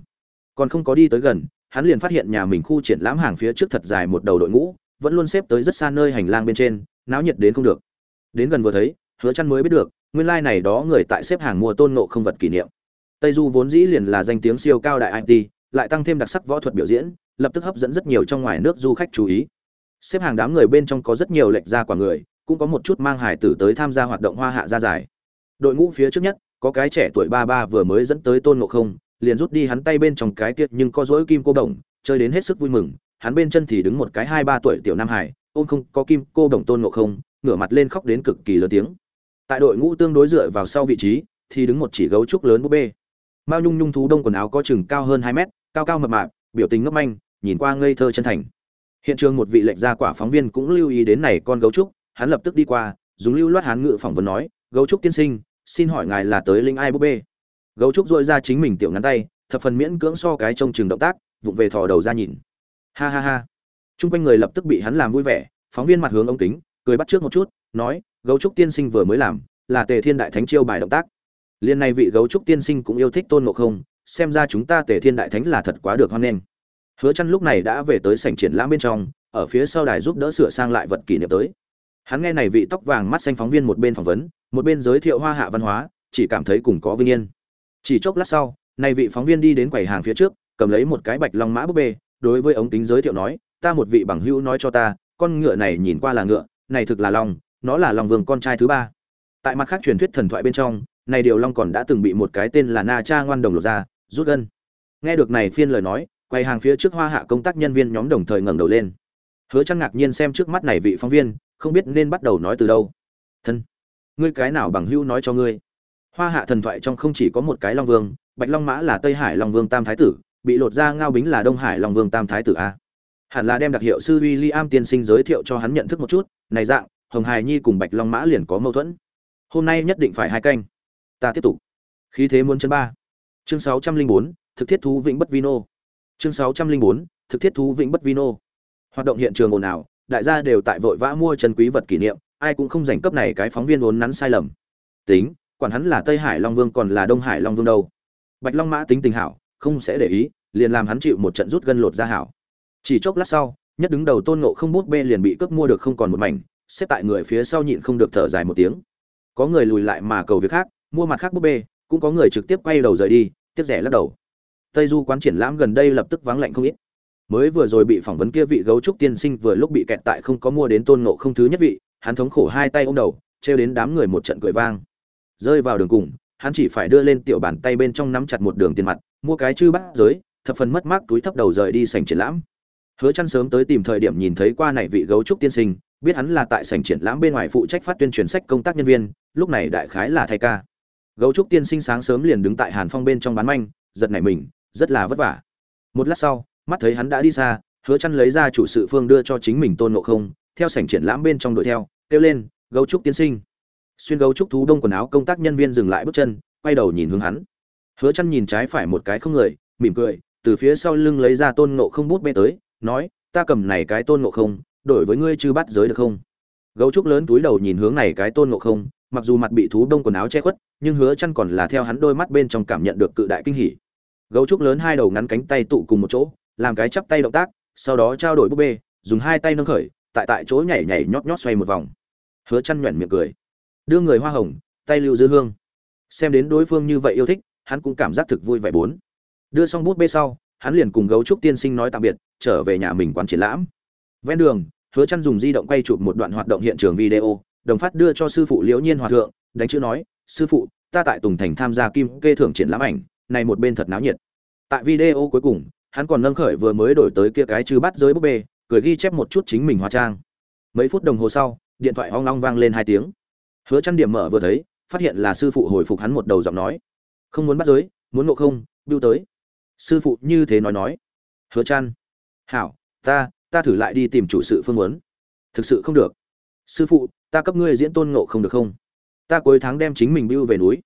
Còn không có đi tới gần, hắn liền phát hiện nhà mình khu triển lãm hàng phía trước thật dài một đầu đội ngũ, vẫn luôn xếp tới rất xa nơi hành lang bên trên, náo nhiệt đến không được. Đến gần vừa thấy, hứa chăn mới biết được, nguyên lai like này đó người tại xếp hàng mua tôn ngộ không vật kỷ niệm tây du vốn dĩ liền là danh tiếng siêu cao đại it lại tăng thêm đặc sắc võ thuật biểu diễn, lập tức hấp dẫn rất nhiều trong ngoài nước du khách chú ý. Xếp hàng đám người bên trong có rất nhiều lệch ra quả người, cũng có một chút mang hải tử tới tham gia hoạt động hoa hạ gia giải. Đội ngũ phía trước nhất, có cái trẻ tuổi ba ba vừa mới dẫn tới tôn ngộ không, liền rút đi hắn tay bên trong cái tiết nhưng có dỗi kim cô đồng chơi đến hết sức vui mừng, hắn bên chân thì đứng một cái hai ba tuổi tiểu nam hải ôm không có kim cô đồng tôn ngộ không, ngửa mặt lên khóc đến cực kỳ lớn tiếng. Tại đội ngũ tương đối dựa vào sau vị trí, thì đứng một chỉ gấu trúc lớn búp bê mao nhung nhung thú đông quần áo có chừng cao hơn hai mét, cao cao mập mạp, biểu tình ngốc manh, nhìn qua ngây thơ chân thành. Hiện trường một vị lệnh gia quả phóng viên cũng lưu ý đến này con gấu trúc, hắn lập tức đi qua, dùng lưu loát hán ngự phỏng vấn nói, gấu trúc tiên sinh, xin hỏi ngài là tới linh ai búp bê? Gấu trúc dội ra chính mình tiểu ngắn tay, thập phần miễn cưỡng so cái trông chừng động tác, vụng về thò đầu ra nhìn. Ha ha ha. Chung quanh người lập tức bị hắn làm vui vẻ, phóng viên mặt hướng ống kính, cười bắt trước một chút, nói, gấu trúc tiên sinh vừa mới làm, là tề thiên đại thánh chiêu bài động tác liên này vị gấu trúc tiên sinh cũng yêu thích tôn ngộ không, xem ra chúng ta tề thiên đại thánh là thật quá được hoan nghênh. Hứa chăn lúc này đã về tới sảnh triển lãm bên trong, ở phía sau đài giúp đỡ sửa sang lại vật kỷ niệm tới. Hắn nghe này vị tóc vàng mắt xanh phóng viên một bên phỏng vấn, một bên giới thiệu hoa hạ văn hóa, chỉ cảm thấy cùng có vinh yên. Chỉ chốc lát sau, này vị phóng viên đi đến quầy hàng phía trước, cầm lấy một cái bạch long mã búp bê, đối với ống kính giới thiệu nói, ta một vị bằng hữu nói cho ta, con ngựa này nhìn qua là ngựa, này thực là long, nó là long vương con trai thứ ba. Tại mặt khác truyền thuyết thần thoại bên trong này điều long còn đã từng bị một cái tên là na cha ngoan đồng lột ra, rút gân. Nghe được này phiên lời nói, quay hàng phía trước hoa hạ công tác nhân viên nhóm đồng thời ngẩng đầu lên. Hứa trang ngạc nhiên xem trước mắt này vị phóng viên, không biết nên bắt đầu nói từ đâu. Thân, ngươi cái nào bằng hữu nói cho ngươi? Hoa hạ thần thoại trong không chỉ có một cái long vương, bạch long mã là tây hải long vương tam thái tử, bị lột ra ngao bính là đông hải long vương tam thái tử a. Hẳn là đem đặc hiệu sư William tiên sinh giới thiệu cho hắn nhận thức một chút, này dạng, hồng hải nhi cùng bạch long mã liền có mâu thuẫn. Hôm nay nhất định phải hai canh ta tiếp tục. Khí thế muốn chân ba. Chương sáu trăm linh bốn, thực thiết thú vĩnh bất vino. Chương sáu trăm linh bốn, thực thiết thú vĩnh bất vino. Hoạt động hiện trường ồn ào, đại gia đều tại vội vã mua chân quý vật kỷ niệm, ai cũng không dành cấp này cái phóng viên vốn nắn sai lầm. Tính, quản hắn là tây hải long vương còn là đông hải long vương đâu. Bạch long mã tính tình hảo, không sẽ để ý, liền làm hắn chịu một trận rút gân lột ra hảo. Chỉ chốc lát sau, nhất đứng đầu tôn ngộ không bút bê liền bị cướp mua được không còn một mảnh, xếp tại người phía sau nhịn không được thở dài một tiếng. Có người lùi lại mà cầu việc khác mua mặt khác búp bê, cũng có người trực tiếp quay đầu rời đi tiếp rẻ lắc đầu. Tây du quán triển lãm gần đây lập tức vắng lạnh không ít. Mới vừa rồi bị phỏng vấn kia vị gấu trúc tiên sinh vừa lúc bị kẹt tại không có mua đến tôn ngộ không thứ nhất vị, hắn thống khổ hai tay ôm đầu, trêu đến đám người một trận cười vang. Rơi vào đường cùng, hắn chỉ phải đưa lên tiểu bàn tay bên trong nắm chặt một đường tiền mặt, mua cái chư bát giới, thập phần mất mát túi thấp đầu rời đi sảnh triển lãm. Hứa chăn sớm tới tìm thời điểm nhìn thấy qua này vị gấu trúc tiên sinh, biết hắn là tại sảnh triển lãm bên ngoài phụ trách phát tuyên truyền sách công tác nhân viên, lúc này đại khái là thay ca gấu trúc tiên sinh sáng sớm liền đứng tại hàn phong bên trong bán manh, giật nảy mình, rất là vất vả. Một lát sau, mắt thấy hắn đã đi xa, hứa chăn lấy ra chủ sự phương đưa cho chính mình tôn ngộ không, theo sảnh triển lãm bên trong đuổi theo, kêu lên, gấu trúc tiên sinh. Xuyên gấu trúc thú đông quần áo công tác nhân viên dừng lại bước chân, quay đầu nhìn hướng hắn. Hứa chăn nhìn trái phải một cái không người, mỉm cười, từ phía sau lưng lấy ra tôn ngộ không bút bê tới, nói, ta cầm này cái tôn ngộ không, đổi với ngươi chư bắt giới được không? Gấu trúc lớn túi đầu nhìn hướng này cái tôn ngộ không mặc dù mặt bị thú đông quần áo che khuất, nhưng hứa chăn còn là theo hắn đôi mắt bên trong cảm nhận được cự đại kinh hỉ. Gấu trúc lớn hai đầu ngắn cánh tay tụ cùng một chỗ, làm cái chắp tay động tác, sau đó trao đổi búp bê, dùng hai tay nâng khởi, tại tại chỗ nhảy nhảy nhót nhót xoay một vòng. Hứa chăn nhuyễn miệng cười. Đưa người hoa hồng, tay lưu dư hương. Xem đến đối phương như vậy yêu thích, hắn cũng cảm giác thực vui vẻ bốn. Đưa xong bút bê sau, hắn liền cùng gấu trúc tiên sinh nói tạm biệt, trở về nhà mình quán triển lãm. Ven đường, hứa chăn dùng di động quay chụp một đoạn hoạt động hiện trường video đồng phát đưa cho sư phụ liễu nhiên hòa thượng, đánh chữ nói, sư phụ, ta tại tùng thành tham gia kim kê thưởng triển lãm ảnh, này một bên thật náo nhiệt. Tại video cuối cùng, hắn còn nâng khởi vừa mới đổi tới kia cái chư bắt giới búp bê, cười ghi chép một chút chính mình hóa trang. Mấy phút đồng hồ sau, điện thoại hoang long vang lên hai tiếng. Hứa chăn điểm mở vừa thấy, phát hiện là sư phụ hồi phục hắn một đầu giọng nói. Không muốn bắt giới, muốn ngộ không, bưu tới. Sư phụ như thế nói nói. Hứa chăn hảo, ta ta thử lại đi tìm chủ sự phương muốn thực sự không được. Sư phụ ta cấp ngươi diễn tôn ngộ không được không? Ta cuối tháng đem chính mình bưu về núi.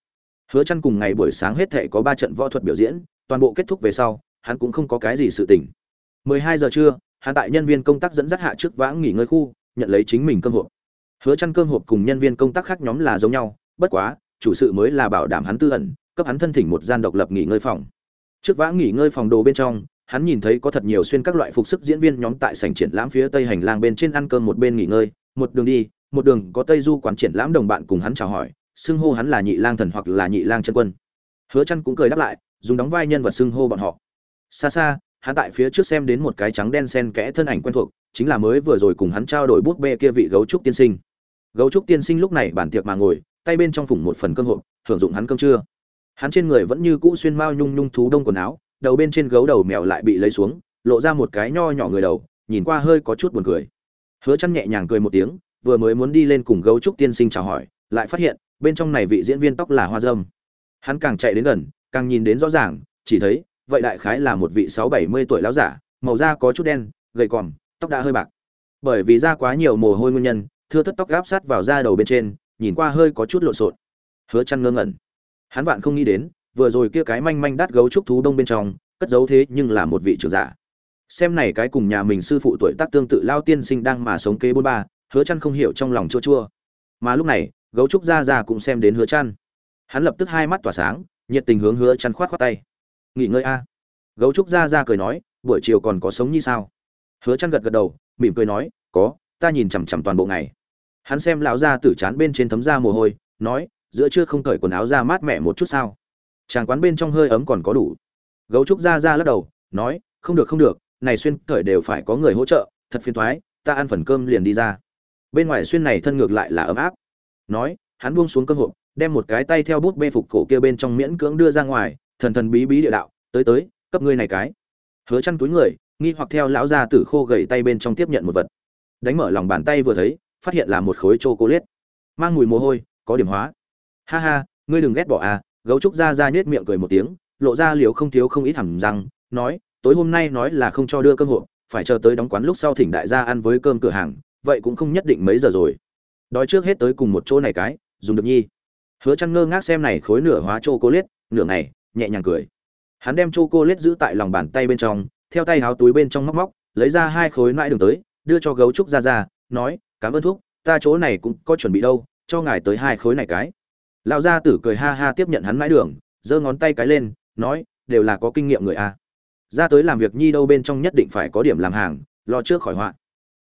Hứa chăn cùng ngày buổi sáng hết thệ có ba trận võ thuật biểu diễn, toàn bộ kết thúc về sau, hắn cũng không có cái gì sự tình. 12 giờ trưa, hắn tại nhân viên công tác dẫn dắt hạ trước vãng nghỉ ngơi khu, nhận lấy chính mình cơm hộp. Hứa chăn cơm hộp cùng nhân viên công tác khác nhóm là giống nhau, bất quá, chủ sự mới là bảo đảm hắn tư ẩn, cấp hắn thân thỉnh một gian độc lập nghỉ ngơi phòng. Trước vãng nghỉ ngơi phòng đồ bên trong, hắn nhìn thấy có thật nhiều xuyên các loại phục sức diễn viên nhóm tại sảnh triển lãm phía tây hành lang bên trên ăn cơm một bên nghỉ ngơi, một đường đi một đường có tây du quán triển lãm đồng bạn cùng hắn chào hỏi, xưng hô hắn là nhị lang thần hoặc là nhị lang chân quân. Hứa chăn cũng cười đáp lại, dùng đóng vai nhân vật xưng hô bọn họ. Xa xa, hắn tại phía trước xem đến một cái trắng đen xen kẽ thân ảnh quen thuộc, chính là mới vừa rồi cùng hắn trao đổi bút bê kia vị gấu trúc tiên sinh. Gấu trúc tiên sinh lúc này bản tiệc mà ngồi, tay bên trong phủng một phần cơm hộp hưởng dụng hắn cơm trưa. Hắn trên người vẫn như cũ xuyên mao nhung nhung thú đông quần áo, đầu bên trên gấu đầu mèo lại bị lấy xuống, lộ ra một cái nho nhỏ người đầu, nhìn qua hơi có chút buồn cười. Hứa chăn nhẹ nhàng cười một tiếng vừa mới muốn đi lên cùng gấu trúc tiên sinh chào hỏi, lại phát hiện, bên trong này vị diễn viên tóc là hoa dâm. Hắn càng chạy đến gần, càng nhìn đến rõ ràng, chỉ thấy, vậy đại khái là một vị sáu bảy mươi tuổi lão giả, màu da có chút đen, gầy còm, tóc đã hơi bạc. Bởi vì da quá nhiều mồ hôi nguyên nhân, thưa thất tóc gáp sát vào da đầu bên trên, nhìn qua hơi có chút lộn xộn. Hứa chăn ngơ ngẩn. Hắn vạn không nghĩ đến, vừa rồi kia cái manh manh đắt gấu trúc thú đông bên trong, cất giấu thế nhưng là một vị trưởng giả. Xem này cái cùng nhà mình sư phụ tuổi tác tương tự lao tiên sinh đang mà sống kế bốn ba hứa chăn không hiểu trong lòng chua chua. Mà lúc này, gấu trúc Gia Gia cũng xem đến hứa chăn. Hắn lập tức hai mắt tỏa sáng, nhiệt tình hướng hứa chăn khoát khoát tay. Nghỉ ngơi a. Gấu trúc Gia Gia cười nói, buổi chiều còn có sống như sao? Hứa chăn gật gật đầu, mỉm cười nói, có, ta nhìn chằm chằm toàn bộ ngày. Hắn xem lão gia tử chán bên trên thấm da mồ hôi, nói, giữa trưa không cởi quần áo ra mát mẻ một chút sao? Chàng quán bên trong hơi ấm còn có đủ. Gấu trúc ra ra lắc đầu, nói, không được không được, này xuyên cởi đều phải có người hỗ trợ, thật phiền toái ta ăn phần cơm liền đi ra bên ngoài xuyên này thân ngược lại là ấm áp. Nói, hắn buông xuống cơm hộp, đem một cái tay theo bút bê phục cổ kia bên trong miễn cưỡng đưa ra ngoài, thần thần bí bí địa đạo, tới tới, cấp ngươi này cái. Hứa chăn túi người, nghi hoặc theo lão gia tử khô gầy tay bên trong tiếp nhận một vật. Đánh mở lòng bàn tay vừa thấy, phát hiện là một khối chocolate. Mang mùi mồ hôi, có điểm hóa. Ha ha, ngươi đừng ghét bỏ à. Gấu trúc ra ra nhếch miệng cười một tiếng, lộ ra liều không thiếu không ít hẳn răng, nói, tối hôm nay nói là không cho đưa cơm hộp, phải chờ tới đóng quán lúc sau thỉnh đại gia ăn với cơm cửa hàng vậy cũng không nhất định mấy giờ rồi. Đói trước hết tới cùng một chỗ này cái dùng được nhi. Hứa chăn ngơ ngác xem này khối nửa hóa châu cô liết, nửa ngày nhẹ nhàng cười. Hắn đem châu cô liết giữ tại lòng bàn tay bên trong theo tay háo túi bên trong móc móc lấy ra hai khối nãi đường tới đưa cho gấu trúc ra ra nói cảm ơn thuốc ta chỗ này cũng có chuẩn bị đâu cho ngài tới hai khối này cái. Lão gia tử cười ha ha tiếp nhận hắn nãi đường giơ ngón tay cái lên nói đều là có kinh nghiệm người a. Ra tới làm việc nhi đâu bên trong nhất định phải có điểm làm hàng lo trước khỏi họa.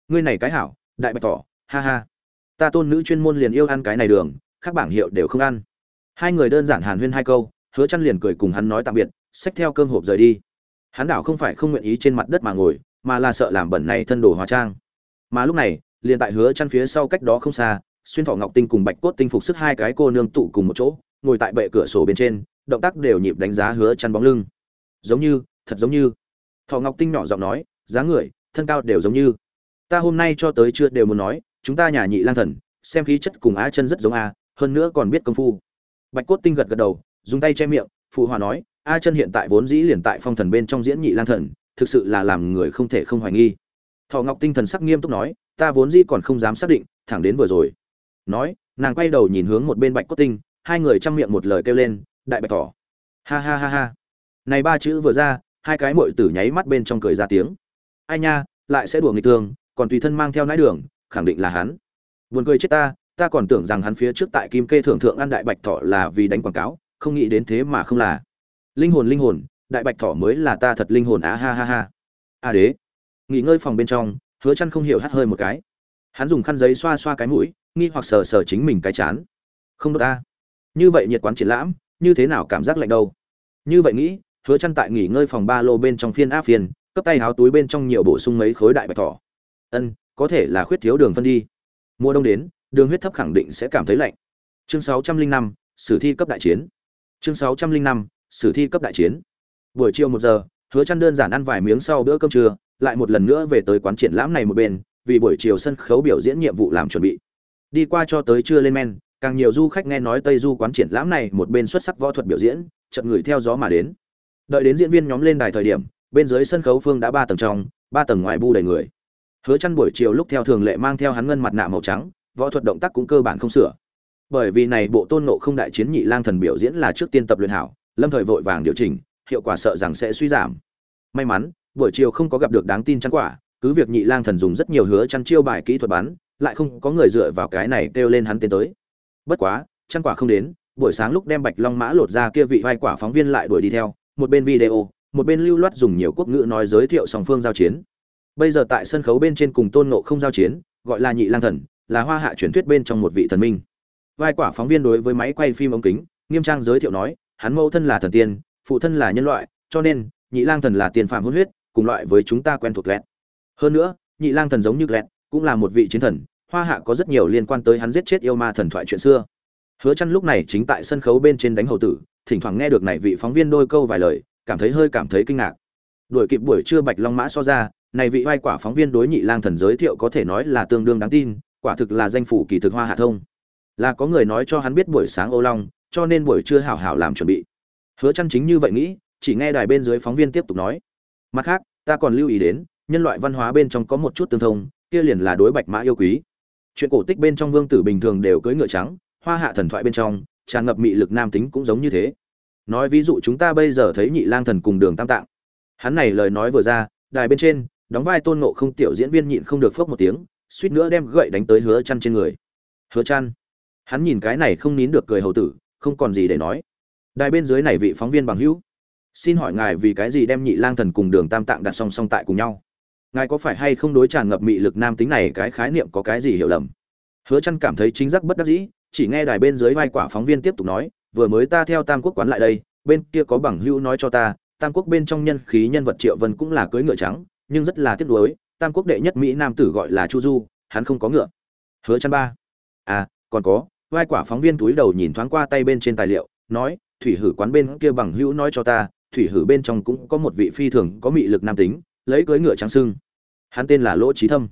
Ngươi này cái hảo đại bạch tỏ ha ha. Ta tôn nữ chuyên môn liền yêu ăn cái này đường, khác bảng hiệu đều không ăn. Hai người đơn giản hàn huyên hai câu, hứa chăn liền cười cùng hắn nói tạm biệt, xách theo cơm hộp rời đi. Hắn đảo không phải không nguyện ý trên mặt đất mà ngồi, mà là sợ làm bẩn này thân đồ hóa trang. Mà lúc này, liền tại hứa chăn phía sau cách đó không xa, xuyên thọ ngọc tinh cùng bạch cốt tinh phục sức hai cái cô nương tụ cùng một chỗ, ngồi tại bệ cửa sổ bên trên, động tác đều nhịp đánh giá hứa chăn bóng lưng. Giống như, thật giống như. Thọ ngọc tinh nhỏ giọng nói dáng người, thân cao đều giống như ta hôm nay cho tới chưa đều muốn nói, chúng ta nhà nhị lang thần, xem khí chất cùng á chân rất giống a, hơn nữa còn biết công phu. Bạch cốt tinh gật gật đầu, dùng tay che miệng, phụ hòa nói a chân hiện tại vốn dĩ liền tại phong thần bên trong diễn nhị lang thần, thực sự là làm người không thể không hoài nghi. Thọ ngọc tinh thần sắc nghiêm túc nói, ta vốn dĩ còn không dám xác định, thẳng đến vừa rồi. Nói, nàng quay đầu nhìn hướng một bên bạch cốt tinh, hai người chăm miệng một lời kêu lên, đại bạch thỏ. Ha ha ha ha. Này ba chữ vừa ra, hai cái mội tử nháy mắt bên trong cười ra tiếng. Ai nha, lại sẽ đùa nghịch thương còn tùy thân mang theo nãi đường, khẳng định là hắn. Buồn cười chết ta ta còn tưởng rằng hắn phía trước tại kim kê thượng thượng ăn đại bạch thọ là vì đánh quảng cáo, không nghĩ đến thế mà không là. Linh hồn linh hồn, đại bạch thọ mới là ta thật linh hồn á, ha ha ha. A đế. Nghỉ ngơi phòng bên trong, hứa chăn không hiểu hắt hơi một cái. Hắn dùng khăn giấy xoa xoa cái mũi, nghi hoặc sờ sờ chính mình cái chán. Không được ta. Như vậy nhiệt quán triển lãm, như thế nào cảm giác lạnh đâu? Như vậy nghĩ, hứa chăn tại nghỉ ngơi phòng ba lô bên trong phiên áp phiên, cấp tay háo túi bên trong nhiều bổ sung mấy khối đại bạch thỏ ân có thể là khuyết thiếu đường phân đi. Mùa đông đến đường huyết thấp khẳng định sẽ cảm thấy lạnh. Chương 605, sử thi cấp đại chiến. Chương 605, sử thi cấp đại chiến. Buổi chiều một giờ hứa chăn đơn giản ăn vài miếng sau bữa cơm trưa lại một lần nữa về tới quán triển lãm này một bên vì buổi chiều sân khấu biểu diễn nhiệm vụ làm chuẩn bị. Đi qua cho tới trưa lên men càng nhiều du khách nghe nói tây du quán triển lãm này một bên xuất sắc võ thuật biểu diễn chợt người theo gió mà đến. Đợi đến diễn viên nhóm lên đài thời điểm bên dưới sân khấu phương đã ba tầng trong ba tầng ngoài bu đầy người hứa chăn buổi chiều lúc theo thường lệ mang theo hắn ngân mặt nạ màu trắng, võ thuật động tác cũng cơ bản không sửa. Bởi vì này bộ tôn nộ không đại chiến nhị lang thần biểu diễn là trước tiên tập luyện hảo, lâm thời vội vàng điều chỉnh, hiệu quả sợ rằng sẽ suy giảm. May mắn, buổi chiều không có gặp được đáng tin chắn quả, cứ việc nhị lang thần dùng rất nhiều hứa chăn chiêu bài kỹ thuật bắn, lại không có người dựa vào cái này kêu lên hắn tiến tới. Bất quá, chăn quả không đến, buổi sáng lúc đem bạch long mã lột ra kia vị vai quả phóng viên lại đuổi đi theo, một bên video, một bên lưu loát dùng nhiều quốc ngữ nói giới thiệu song phương giao chiến bây giờ tại sân khấu bên trên cùng tôn nộ không giao chiến, gọi là nhị lang thần, là hoa hạ truyền thuyết bên trong một vị thần minh. Vai quả phóng viên đối với máy quay phim ống kính, nghiêm trang giới thiệu nói, hắn mẫu thân là thần tiên, phụ thân là nhân loại, cho nên, nhị lang thần là tiền phạm hôn huyết, cùng loại với chúng ta quen thuộc lẹt. Hơn nữa, nhị lang thần giống như lẹt, cũng là một vị chiến thần, hoa hạ có rất nhiều liên quan tới hắn giết chết yêu ma thần thoại chuyện xưa. Hứa chăn lúc này chính tại sân khấu bên trên đánh hầu tử, thỉnh thoảng nghe được này vị phóng viên đôi câu vài lời, cảm thấy hơi cảm thấy kinh ngạc. Đuổi kịp buổi trưa bạch long mã so ra này vị vai quả phóng viên đối nhị lang thần giới thiệu có thể nói là tương đương đáng tin, quả thực là danh phủ kỳ thực hoa hạ thông. Là có người nói cho hắn biết buổi sáng ô long, cho nên buổi trưa hảo hảo làm chuẩn bị. Hứa chăn chính như vậy nghĩ, chỉ nghe đài bên dưới phóng viên tiếp tục nói. Mặt khác, ta còn lưu ý đến, nhân loại văn hóa bên trong có một chút tương thông, kia liền là đối bạch mã yêu quý. Chuyện cổ tích bên trong vương tử bình thường đều cưỡi ngựa trắng, hoa hạ thần thoại bên trong, tràn ngập mị lực nam tính cũng giống như thế. Nói ví dụ chúng ta bây giờ thấy nhị lang thần cùng đường tam tạng. Hắn này lời nói vừa ra, đài bên trên đóng vai tôn ngộ không tiểu diễn viên nhịn không được phốc một tiếng, suýt nữa đem gậy đánh tới hứa chăn trên người. Hứa chăn? Hắn nhìn cái này không nín được cười hầu tử, không còn gì để nói. Đài bên dưới này vị phóng viên bằng hữu, xin hỏi ngài vì cái gì đem nhị lang thần cùng đường tam tạng đặt song song tại cùng nhau? Ngài có phải hay không đối tràn ngập mị lực nam tính này cái khái niệm có cái gì hiểu lầm? Hứa chăn cảm thấy chính giác bất đắc dĩ, chỉ nghe đài bên dưới vai quả phóng viên tiếp tục nói, vừa mới ta theo tam quốc quán lại đây, bên kia có bằng hữu nói cho ta, tam quốc bên trong nhân khí nhân vật triệu vân cũng là cưới ngựa trắng nhưng rất là tiếc nuối, tam quốc đệ nhất mỹ nam tử gọi là chu du, hắn không có ngựa. Hứa Chân ba. À còn có, vai quả phóng viên túi đầu nhìn thoáng qua tay bên trên tài liệu, nói, thủy hử quán bên kia bằng hữu nói cho ta, thủy hử bên trong cũng có một vị phi thường có mị lực nam tính, lấy cưới ngựa trắng sưng. Hắn tên là lỗ Chí thâm.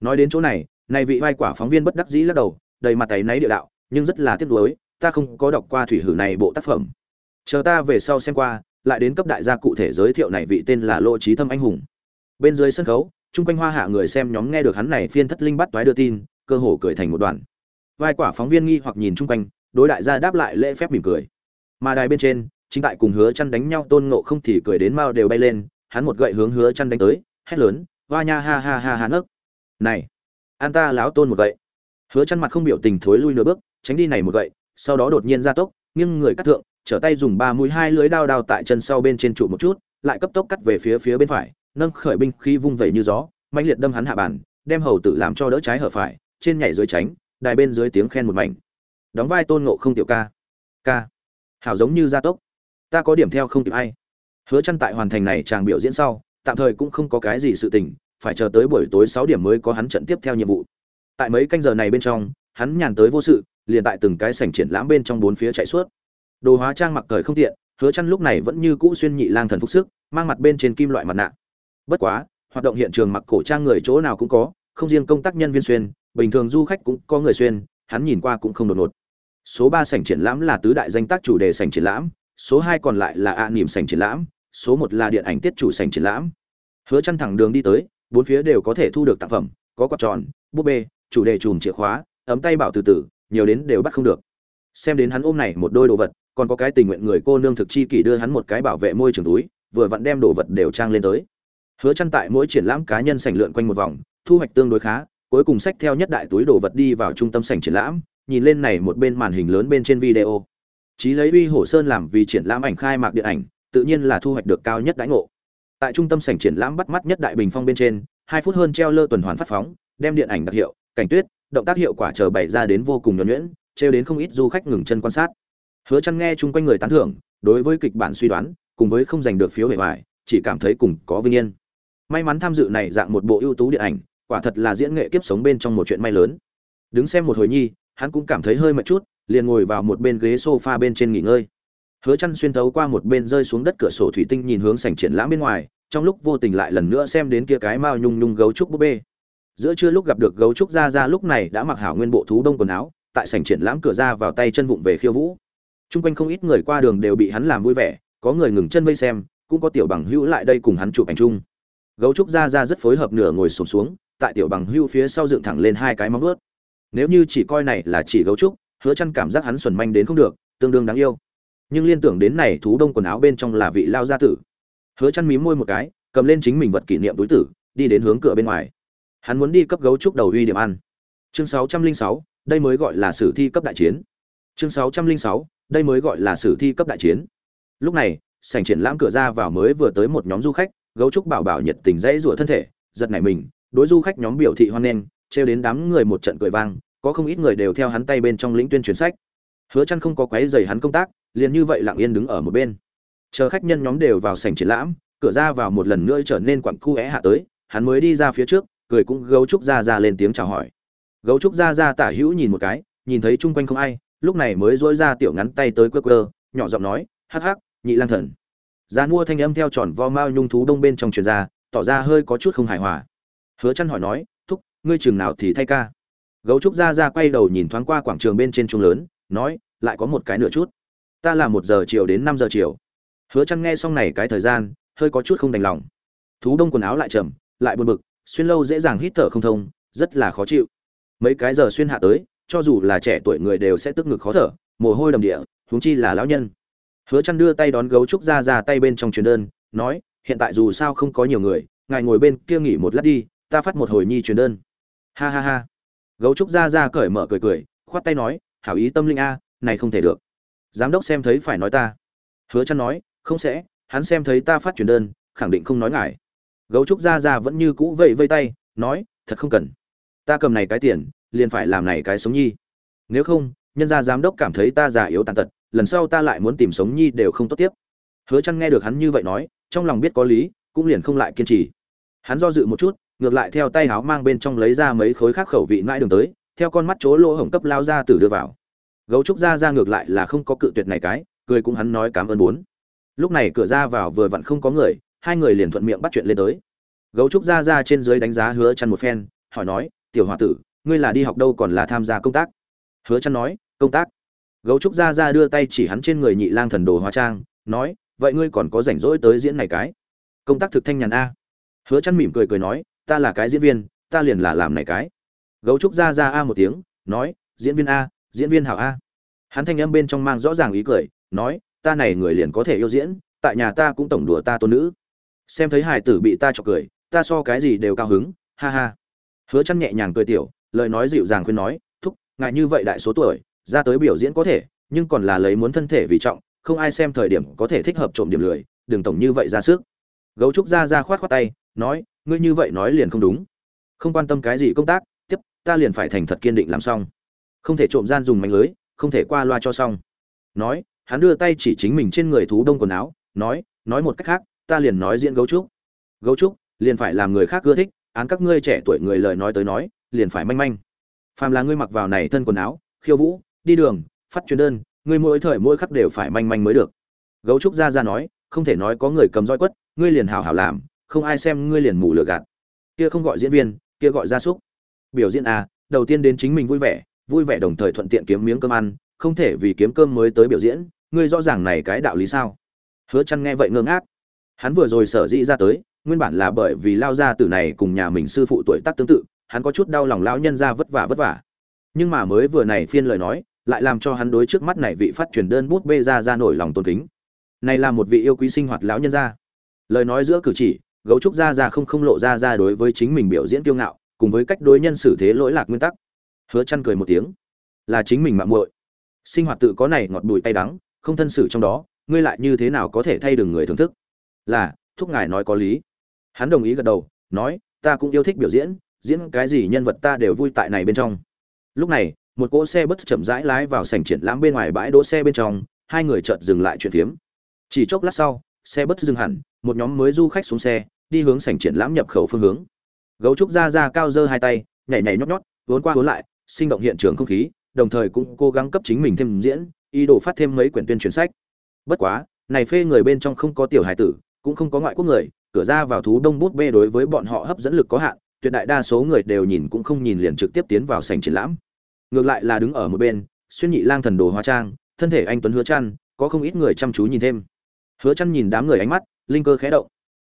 Nói đến chỗ này này vị vai quả phóng viên bất đắc dĩ lắc đầu, đầy mặt tái náy địa đạo, nhưng rất là tiếc nuối, ta không có đọc qua thủy hử này bộ tác phẩm. Chờ ta về sau xem qua, lại đến cấp đại gia cụ thể giới thiệu này vị tên là lỗ Chí thâm anh hùng bên dưới sân khấu, chung quanh hoa hạ người xem nhóm nghe được hắn này phiên thất linh bắt toái đưa tin, cơ hồ cười thành một đoàn. Vai quả phóng viên nghi hoặc nhìn chung quanh, đối đại gia đáp lại lễ phép mỉm cười. Mà đài bên trên, chính tại cùng hứa chăn đánh nhau tôn ngộ không thì cười đến mao đều bay lên, hắn một gậy hướng hứa chăn đánh tới, hét lớn, hoa nha ha ha ha ha nấc. Này, an ta láo tôn một gậy. Hứa chăn mặt không biểu tình thối lui nửa bước, tránh đi này một gậy, sau đó đột nhiên ra tốc, nghiêng người cắt thượng, trở tay dùng ba mũi hai lưới đao đao tại chân sau bên trên trụ một chút, lại cấp tốc cắt về phía phía bên phải nâng khởi binh khi vung vẩy như gió, mãnh liệt đâm hắn hạ bàn, đem hầu tử làm cho đỡ trái hở phải, trên nhảy dưới tránh, đài bên dưới tiếng khen một mảnh. Đóng vai tôn ngộ không tiểu ca. Ca. Hảo giống như gia tốc. Ta có điểm theo không kịp ai. Hứa chăn tại hoàn thành này chàng biểu diễn sau, tạm thời cũng không có cái gì sự tình, phải chờ tới buổi tối 6 điểm mới có hắn trận tiếp theo nhiệm vụ. Tại mấy canh giờ này bên trong, hắn nhàn tới vô sự, liền tại từng cái sảnh triển lãm bên trong bốn phía chạy suốt. Đồ hóa trang mặc thời không tiện, hứa chăn lúc này vẫn như cũ xuyên nhị lang thần phục sức, mang mặt bên trên kim loại mặt nạ bất quá, hoạt động hiện trường mặc cổ trang người chỗ nào cũng có, không riêng công tác nhân viên xuyên, bình thường du khách cũng có người xuyên, hắn nhìn qua cũng không đột ngột. Số ba sảnh triển lãm là tứ đại danh tác chủ đề sảnh triển lãm, số hai còn lại là ạ niềm sảnh triển lãm, số một là điện ảnh tiết chủ sảnh triển lãm. Hứa chăn thẳng đường đi tới, bốn phía đều có thể thu được tác phẩm, có quạt tròn, búp bê, chủ đề chùm chìa khóa, ấm tay bảo từ từ, nhiều đến đều bắt không được. Xem đến hắn ôm này một đôi đồ vật, còn có cái tình nguyện người cô nương thực chi kỷ đưa hắn một cái bảo vệ môi trường túi, vừa vặn đem đồ vật đều trang lên tới hứa chăn tại mỗi triển lãm cá nhân sảnh lượn quanh một vòng, thu hoạch tương đối khá, cuối cùng xách theo nhất đại túi đồ vật đi vào trung tâm sảnh triển lãm, nhìn lên này một bên màn hình lớn bên trên video. Chí lấy uy hổ sơn làm vì triển lãm ảnh khai mạc điện ảnh, tự nhiên là thu hoạch được cao nhất đãi ngộ. Tại trung tâm sảnh triển lãm bắt mắt nhất đại bình phong bên trên, hai phút hơn treo lơ tuần hoàn phát phóng, đem điện ảnh đặc hiệu, cảnh tuyết, động tác hiệu quả chờ bày ra đến vô cùng nhuần nhuyễn treo đến không ít du khách ngừng chân quan sát. Hứa chăn nghe chung quanh người tán thưởng, đối với kịch bản suy đoán, cùng với không giành được phiếu hệ vải chỉ cảm thấy cùng có vinh yên may mắn tham dự này dạng một bộ ưu tú điện ảnh quả thật là diễn nghệ kiếp sống bên trong một chuyện may lớn. Đứng xem một hồi nhi hắn cũng cảm thấy hơi mệt chút liền ngồi vào một bên ghế sofa bên trên nghỉ ngơi. Hứa chăn xuyên thấu qua một bên rơi xuống đất cửa sổ thủy tinh nhìn hướng sảnh triển lãm bên ngoài trong lúc vô tình lại lần nữa xem đến kia cái mao nhung nhung gấu trúc búp bê. Giữa trưa lúc gặp được gấu trúc ra ra lúc này đã mặc hảo nguyên bộ thú đông quần áo tại sảnh triển lãm cửa ra vào tay chân vụng về khiêu vũ. Chung quanh không ít người qua đường đều bị hắn làm vui vẻ, có người ngừng chân vây xem, cũng có tiểu bằng hữu lại đây cùng hắn chụp ảnh chung. Gấu trúc ra ra rất phối hợp nửa ngồi sụp xuống, tại tiểu bằng hưu phía sau dựng thẳng lên hai cái móng vuốt. Nếu như chỉ coi này là chỉ gấu trúc, hứa chăn cảm giác hắn xuẩn manh đến không được, tương đương đáng yêu. Nhưng liên tưởng đến này thú đông quần áo bên trong là vị lao gia tử. Hứa chăn mím môi một cái, cầm lên chính mình vật kỷ niệm túi tử, đi đến hướng cửa bên ngoài. Hắn muốn đi cấp gấu trúc đầu uy điểm ăn. Chương 606, đây mới gọi là sử thi cấp đại chiến. Chương 606, đây mới gọi là sử thi cấp đại chiến lúc này sảnh triển lãm cửa ra vào mới vừa tới một nhóm du khách gấu trúc bảo bảo nhiệt tình dãy rủa thân thể, giật nảy mình, đối du khách nhóm biểu thị hoan nghênh, trêu đến đám người một trận cười vang, có không ít người đều theo hắn tay bên trong lĩnh tuyên truyền sách. Hứa chăn không có quấy rầy hắn công tác, liền như vậy lặng yên đứng ở một bên. Chờ khách nhân nhóm đều vào sảnh triển lãm, cửa ra vào một lần nữa trở nên quặng cu é hạ tới, hắn mới đi ra phía trước, cười cũng gấu trúc ra ra lên tiếng chào hỏi. Gấu trúc ra ra tả hữu nhìn một cái, nhìn thấy chung quanh không ai, lúc này mới dỗi ra tiểu ngắn tay tới quơ quơ, nhỏ giọng nói, hắc hắc, nhị lang thần giá mua thanh âm theo tròn vo mao nhung thú đông bên trong truyền ra, tỏ ra hơi có chút không hài hòa. Hứa chăn hỏi nói, thúc, ngươi trường nào thì thay ca? Gấu trúc ra ra quay đầu nhìn thoáng qua quảng trường bên trên trung lớn, nói, lại có một cái nửa chút. Ta là một giờ chiều đến năm giờ chiều. Hứa chăn nghe xong này cái thời gian, hơi có chút không đành lòng. Thú đông quần áo lại chậm lại buồn bực, xuyên lâu dễ dàng hít thở không thông, rất là khó chịu. Mấy cái giờ xuyên hạ tới, cho dù là trẻ tuổi người đều sẽ tức ngực khó thở, mồ hôi đầm địa, huống chi là lão nhân hứa chăn đưa tay đón gấu trúc ra ra tay bên trong truyền đơn, nói, hiện tại dù sao không có nhiều người, ngài ngồi bên kia nghỉ một lát đi, ta phát một hồi nhi truyền đơn. Ha ha ha. Gấu trúc ra ra cởi mở cười cười, khoát tay nói, hảo ý tâm linh a, này không thể được. Giám đốc xem thấy phải nói ta. Hứa chăn nói, không sẽ, hắn xem thấy ta phát truyền đơn, khẳng định không nói ngài. Gấu trúc ra ra vẫn như cũ vẫy vây tay, nói, thật không cần. Ta cầm này cái tiền, liền phải làm này cái sống nhi. Nếu không, nhân gia giám đốc cảm thấy ta già yếu tàn tật lần sau ta lại muốn tìm sống nhi đều không tốt tiếp. Hứa chăn nghe được hắn như vậy nói, trong lòng biết có lý, cũng liền không lại kiên trì. Hắn do dự một chút, ngược lại theo tay háo mang bên trong lấy ra mấy khối khác khẩu vị mãi đường tới, theo con mắt chỗ lỗ hổng cấp lao ra từ đưa vào. Gấu trúc ra ra ngược lại là không có cự tuyệt này cái, cười cũng hắn nói cảm ơn bốn. Lúc này cửa ra vào vừa vặn không có người, hai người liền thuận miệng bắt chuyện lên tới. Gấu trúc ra ra trên dưới đánh giá hứa chăn một phen, hỏi nói, tiểu hòa tử, ngươi là đi học đâu còn là tham gia công tác? Hứa chăn nói, công tác gấu trúc ra ra đưa tay chỉ hắn trên người nhị lang thần đồ hóa trang, nói, vậy ngươi còn có rảnh rỗi tới diễn này cái? Công tác thực thanh nhàn a. Hứa chăn mỉm cười cười nói, ta là cái diễn viên, ta liền là làm này cái. Gấu trúc ra ra a một tiếng, nói, diễn viên a, diễn viên hảo a. Hắn thanh âm bên trong mang rõ ràng ý cười, nói, ta này người liền có thể yêu diễn, tại nhà ta cũng tổng đùa ta tôn nữ. Xem thấy hải tử bị ta chọc cười, ta so cái gì đều cao hứng, ha ha. Hứa chăn nhẹ nhàng cười tiểu, lời nói dịu dàng khuyên nói, thúc ngài như vậy đại số tuổi ra tới biểu diễn có thể, nhưng còn là lấy muốn thân thể vì trọng, không ai xem thời điểm có thể thích hợp trộm điểm lười, đừng tổng như vậy ra sức. Gấu trúc ra ra khoát khoát tay, nói, ngươi như vậy nói liền không đúng. Không quan tâm cái gì công tác, tiếp, ta liền phải thành thật kiên định làm xong. Không thể trộm gian dùng mảnh lưới, không thể qua loa cho xong. Nói, hắn đưa tay chỉ chính mình trên người thú đông quần áo, nói nói một cách khác, ta liền nói diễn gấu trúc. Gấu trúc, liền phải làm người khác ưa thích, án các ngươi trẻ tuổi người lời nói tới nói, liền phải manh manh. Phàm là ngươi mặc vào này thân quần áo, khiêu vũ đi đường, phát truyền đơn, ngươi mỗi thời mỗi khắc đều phải manh manh mới được. Gấu trúc ra ra nói, không thể nói có người cầm roi quất, ngươi liền hảo hảo làm, không ai xem ngươi liền mù lừa gạt. Kia không gọi diễn viên, kia gọi gia súc. Biểu diễn à đầu tiên đến chính mình vui vẻ vui vẻ đồng thời thuận tiện kiếm miếng cơm ăn, không thể vì kiếm cơm mới tới biểu diễn, ngươi rõ ràng này cái đạo lý sao? Hứa chăn nghe vậy ngơ ngác. Hắn vừa rồi sở dĩ ra tới, nguyên bản là bởi vì lao gia tử này cùng nhà mình sư phụ tuổi tác tương tự, hắn có chút đau lòng lão nhân ra vất vả vất vả. Nhưng mà mới vừa này phiên lời nói lại làm cho hắn đối trước mắt này vị phát truyền đơn bút bê ra ra nổi lòng tôn kính. Này là một vị yêu quý sinh hoạt lão nhân gia. Lời nói giữa cử chỉ, gấu trúc ra ra không không lộ ra ra đối với chính mình biểu diễn kiêu ngạo, cùng với cách đối nhân xử thế lỗi lạc nguyên tắc. Hứa chăn cười một tiếng. Là chính mình mạng muội. Sinh hoạt tự có này ngọt bùi tay đắng, không thân xử trong đó, ngươi lại như thế nào có thể thay đường người thưởng thức? Là, thúc ngài nói có lý. Hắn đồng ý gật đầu, nói, ta cũng yêu thích biểu diễn diễn cái gì nhân vật ta đều vui tại này bên trong. Lúc này một cỗ xe bất chậm rãi lái vào sảnh triển lãm bên ngoài bãi đỗ xe bên trong, hai người chợt dừng lại chuyện phiếm. Chỉ chốc lát sau, xe bất dừng hẳn, một nhóm mới du khách xuống xe, đi hướng sảnh triển lãm nhập khẩu phương hướng. Gấu trúc ra ra cao dơ hai tay, nhảy nhảy nhót nhót, vốn qua vốn lại, sinh động hiện trường không khí, đồng thời cũng cố gắng cấp chính mình thêm diễn, ý đồ phát thêm mấy quyển tuyên truyền sách. Bất quá, này phê người bên trong không có tiểu hải tử, cũng không có ngoại quốc người, cửa ra vào thú đông bút bê đối với bọn họ hấp dẫn lực có hạn, tuyệt đại đa số người đều nhìn cũng không nhìn liền trực tiếp tiến vào sảnh triển lãm ngược lại là đứng ở một bên, xuyên nhị lang thần đồ hóa trang, thân thể anh tuấn hứa chăn, có không ít người chăm chú nhìn thêm. Hứa chăn nhìn đám người ánh mắt, linh cơ khẽ động.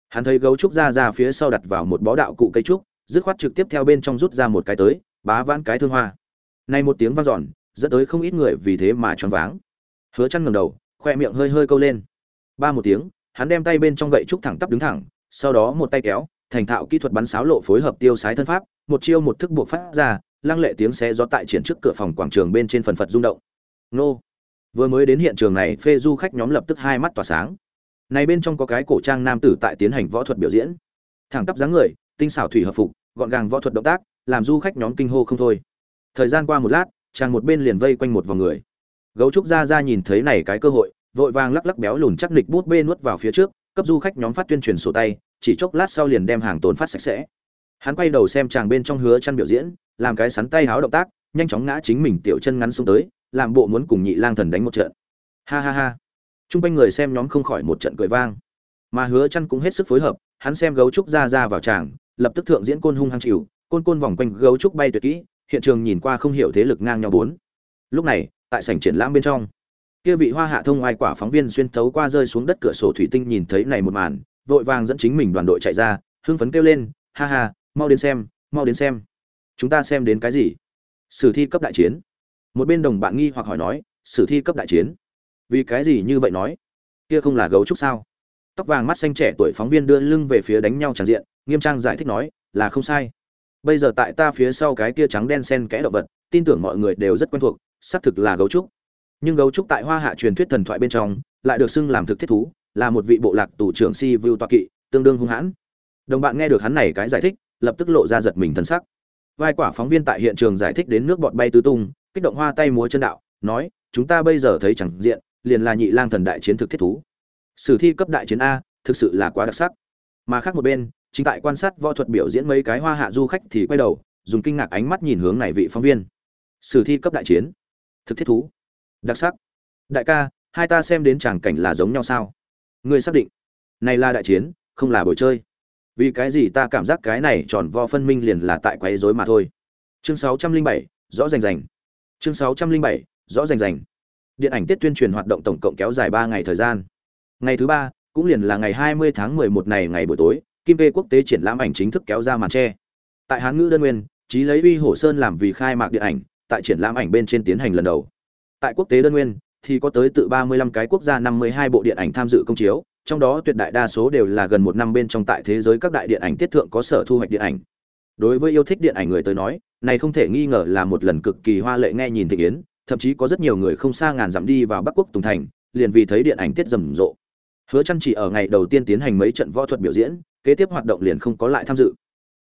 Hắn thấy gấu trúc ra ra phía sau đặt vào một bó đạo cụ cây trúc, dứt khoát trực tiếp theo bên trong rút ra một cái tới, bá vãn cái thương hoa. Nay một tiếng vang dọn, dẫn tới không ít người vì thế mà choáng váng. Hứa chăn ngẩng đầu, khoe miệng hơi hơi câu lên. Ba một tiếng, hắn đem tay bên trong gậy trúc thẳng tắp đứng thẳng, sau đó một tay kéo, thành thạo kỹ thuật bắn sáo lộ phối hợp tiêu sái thân pháp, một chiêu một thức buộc phát ra lăng lệ tiếng xé gió tại triển trước cửa phòng quảng trường bên trên phần phật rung động. Nô. Vừa mới đến hiện trường này, phê du khách nhóm lập tức hai mắt tỏa sáng. Này bên trong có cái cổ trang nam tử tại tiến hành võ thuật biểu diễn. Thẳng tắp dáng người, tinh xảo thủy hợp phục, gọn gàng võ thuật động tác, làm du khách nhóm kinh hô không thôi. Thời gian qua một lát, chàng một bên liền vây quanh một vòng người. Gấu trúc ra ra nhìn thấy này cái cơ hội, vội vàng lắc lắc béo lùn chắc nịch bút bê nuốt vào phía trước, cấp du khách nhóm phát tuyên truyền sổ tay, chỉ chốc lát sau liền đem hàng tồn phát sạch sẽ. Hắn quay đầu xem chàng bên trong hứa chăn biểu diễn làm cái sắn tay háo động tác, nhanh chóng ngã chính mình tiểu chân ngắn xuống tới, làm bộ muốn cùng nhị lang thần đánh một trận. Ha ha ha. Trung quanh người xem nhóm không khỏi một trận cười vang. Mà hứa chăn cũng hết sức phối hợp, hắn xem gấu trúc ra ra vào tràng, lập tức thượng diễn côn hung hăng chịu, côn côn vòng quanh gấu trúc bay tuyệt kỹ, hiện trường nhìn qua không hiểu thế lực ngang nhau bốn. Lúc này, tại sảnh triển lãm bên trong, kia vị hoa hạ thông ngoài quả phóng viên xuyên thấu qua rơi xuống đất cửa sổ thủy tinh nhìn thấy này một màn, vội vàng dẫn chính mình đoàn đội chạy ra, hưng phấn kêu lên, ha ha, mau đến xem, mau đến xem chúng ta xem đến cái gì? Sử thi cấp đại chiến. Một bên đồng bạn nghi hoặc hỏi nói, sử thi cấp đại chiến. Vì cái gì như vậy nói? Kia không là gấu trúc sao? Tóc vàng mắt xanh trẻ tuổi phóng viên đưa lưng về phía đánh nhau tràn diện, nghiêm trang giải thích nói, là không sai. Bây giờ tại ta phía sau cái kia trắng đen sen kẽ động vật, tin tưởng mọi người đều rất quen thuộc, xác thực là gấu trúc. Nhưng gấu trúc tại hoa hạ truyền thuyết thần thoại bên trong, lại được xưng làm thực thiết thú, là một vị bộ lạc tù trưởng si vu toa kỵ, tương đương hung hãn. Đồng bạn nghe được hắn này cái giải thích, lập tức lộ ra giật mình thân sắc vai quả phóng viên tại hiện trường giải thích đến nước bọt bay tứ tung, kích động hoa tay múa chân đạo, nói, chúng ta bây giờ thấy chẳng diện, liền là nhị lang thần đại chiến thực thiết thú. Sử thi cấp đại chiến a, thực sự là quá đặc sắc. Mà khác một bên, chính tại quan sát võ thuật biểu diễn mấy cái hoa hạ du khách thì quay đầu, dùng kinh ngạc ánh mắt nhìn hướng này vị phóng viên. Sử thi cấp đại chiến, thực thiết thú. Đặc sắc. Đại ca, hai ta xem đến tràng cảnh là giống nhau sao? Người xác định, này là đại chiến, không là buổi chơi vì cái gì ta cảm giác cái này tròn vo phân minh liền là tại quấy rối mà thôi. Chương sáu trăm linh bảy, rõ rành rành. Chương sáu trăm linh bảy, rõ rành rành. Điện ảnh tiết tuyên truyền hoạt động tổng cộng kéo dài ba ngày thời gian. Ngày thứ ba, cũng liền là ngày hai mươi tháng mười một này ngày buổi tối, kim kê quốc tế triển lãm ảnh chính thức kéo ra màn tre. Tại hán ngữ đơn nguyên trí lấy uy hổ sơn làm vì khai mạc điện ảnh, tại triển lãm ảnh bên trên tiến hành lần đầu. Tại quốc tế đơn nguyên, thì có tới tự 35 cái quốc gia 52 bộ điện ảnh tham dự công chiếu trong đó tuyệt đại đa số đều là gần một năm bên trong tại thế giới các đại điện ảnh tiết thượng có sở thu hoạch điện ảnh. Đối với yêu thích điện ảnh người tới nói, này không thể nghi ngờ là một lần cực kỳ hoa lệ nghe nhìn thị yến, thậm chí có rất nhiều người không xa ngàn dặm đi vào bắc quốc tùng thành, liền vì thấy điện ảnh tiết rầm rộ. Hứa chăn chỉ ở ngày đầu tiên tiến hành mấy trận võ thuật biểu diễn, kế tiếp hoạt động liền không có lại tham dự.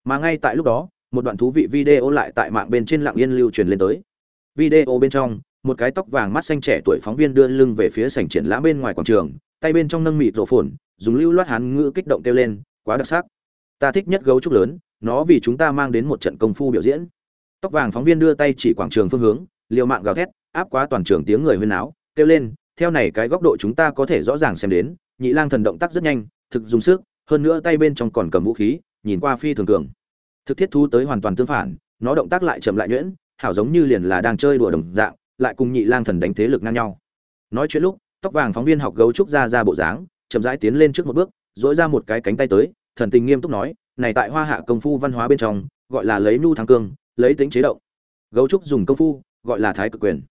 Mà ngay tại lúc đó, một đoạn thú vị video lại tại mạng bên trên lặng yên lưu truyền lên tới. Video bên trong, một cái tóc vàng mắt xanh trẻ tuổi phóng viên đưa lưng về phía sảnh triển lãm bên ngoài quảng trường tay bên trong nâng mịt rổ phồn, dùng lưu loát hán ngữ kích động kêu lên, quá đặc sắc. Ta thích nhất gấu trúc lớn, nó vì chúng ta mang đến một trận công phu biểu diễn. Tóc vàng phóng viên đưa tay chỉ quảng trường phương hướng, liều mạng gào thét, áp quá toàn trường tiếng người huyên áo kêu lên, theo này cái góc độ chúng ta có thể rõ ràng xem đến, nhị lang thần động tác rất nhanh, thực dùng sức, hơn nữa tay bên trong còn cầm vũ khí, nhìn qua phi thường cường. Thực thiết thu tới hoàn toàn tương phản, nó động tác lại chậm lại nhuyễn, hảo giống như liền là đang chơi đùa đồng dạng, lại cùng nhị lang thần đánh thế lực ngang nhau. Nói chuyện lúc tóc vàng phóng viên học gấu trúc ra ra bộ dáng, chậm rãi tiến lên trước một bước dỗi ra một cái cánh tay tới, thần tình nghiêm túc nói, này tại hoa hạ công phu văn hóa bên trong, gọi là lấy nu thắng cương, lấy tính chế động. Gấu trúc dùng công phu, gọi là thái cực quyền.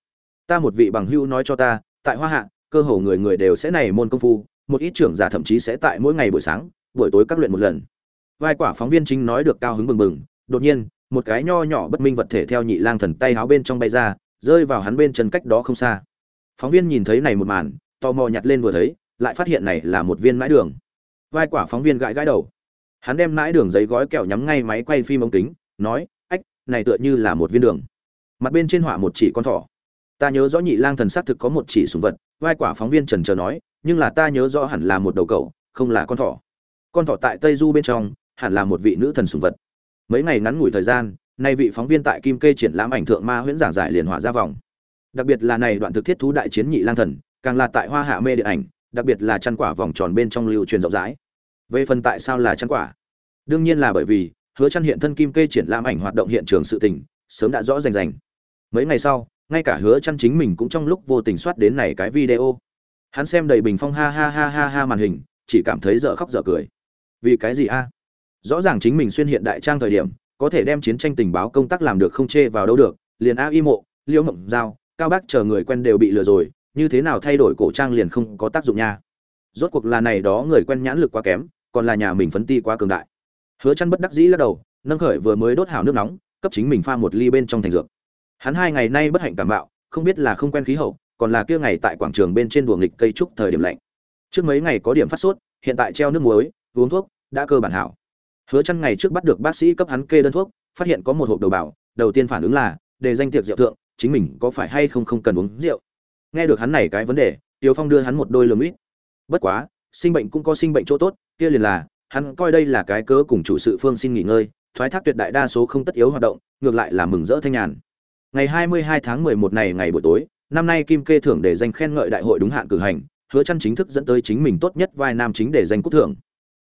Ta một vị bằng hưu nói cho ta, tại hoa hạ, cơ hồ người người đều sẽ này môn công phu, một ít trưởng giả thậm chí sẽ tại mỗi ngày buổi sáng, buổi tối các luyện một lần. Vai quả phóng viên chính nói được cao hứng bừng bừng, đột nhiên, một cái nho nhỏ bất minh vật thể theo nhị lang thần tay háo bên trong bay ra, rơi vào hắn bên chân cách đó không xa phóng viên nhìn thấy này một màn, tò mò nhặt lên vừa thấy, lại phát hiện này là một viên mãi đường. Vai quả phóng viên gãi gãi đầu. Hắn đem mãi đường giấy gói kẹo nhắm ngay máy quay phim ống kính, nói, ách, này tựa như là một viên đường. Mặt bên trên họa một chỉ con thỏ. Ta nhớ rõ nhị lang thần xác thực có một chỉ sùng vật. Vai quả phóng viên trần trờ nói, nhưng là ta nhớ rõ hẳn là một đầu cầu không là con thỏ. Con thỏ tại tây du bên trong, hẳn là một vị nữ thần sùng vật. Mấy ngày ngắn ngủi thời gian, nay vị phóng viên tại kim kê triển lãm ảnh thượng ma huyễn giảng giải liền hỏa ra vòng đặc biệt là này đoạn thực thiết thú đại chiến nhị lang thần, càng là tại hoa hạ mê điện ảnh, đặc biệt là chăn quả vòng tròn bên trong lưu truyền rộng rãi. Về phần tại sao là chăn quả? Đương nhiên là bởi vì, hứa chăn hiện thân kim kê triển lãm ảnh hoạt động hiện trường sự tình, sớm đã rõ rành rành. Mấy ngày sau, ngay cả hứa chăn chính mình cũng trong lúc vô tình soát đến này cái video. Hắn xem đầy bình phong ha ha ha ha ha màn hình, chỉ cảm thấy dở khóc dở cười. Vì cái gì a? Rõ ràng chính mình xuyên hiện đại trang thời điểm, có thể đem chiến tranh tình báo công tác làm được không chê vào đâu được, liền a y mộ, liễu mộng giao cao bác chờ người quen đều bị lừa rồi, như thế nào thay đổi cổ trang liền không có tác dụng nha. Rốt cuộc là này đó người quen nhãn lực quá kém, còn là nhà mình phấn ti quá cường đại. Hứa chăn bất đắc dĩ lắc đầu, nâng khởi vừa mới đốt hảo nước nóng, cấp chính mình pha một ly bên trong thành dược. Hắn hai ngày nay bất hạnh cảm mạo không biết là không quen khí hậu, còn là kia ngày tại quảng trường bên trên đường lịch cây trúc thời điểm lạnh. Trước mấy ngày có điểm phát sốt, hiện tại treo nước muối, uống thuốc, đã cơ bản hảo. Hứa chăn ngày trước bắt được bác sĩ cấp hắn kê đơn thuốc, phát hiện có một hộp đầu bảo, đầu tiên phản ứng là đề danh tiệc rượu thượng chính mình có phải hay không không cần uống rượu. Nghe được hắn này cái vấn đề, tiêu phong đưa hắn một đôi lườm ít. Bất quá, sinh bệnh cũng có sinh bệnh chỗ tốt, kia liền là, hắn coi đây là cái cớ cùng chủ sự phương xin nghỉ ngơi, thoái thác tuyệt đại đa số không tất yếu hoạt động, ngược lại là mừng rỡ thanh nhàn. Ngày 22 tháng 11 này ngày buổi tối, năm nay kim kê thưởng để danh khen ngợi đại hội đúng hạn cử hành, hứa chăn chính thức dẫn tới chính mình tốt nhất vai nam chính để danh cúp thưởng.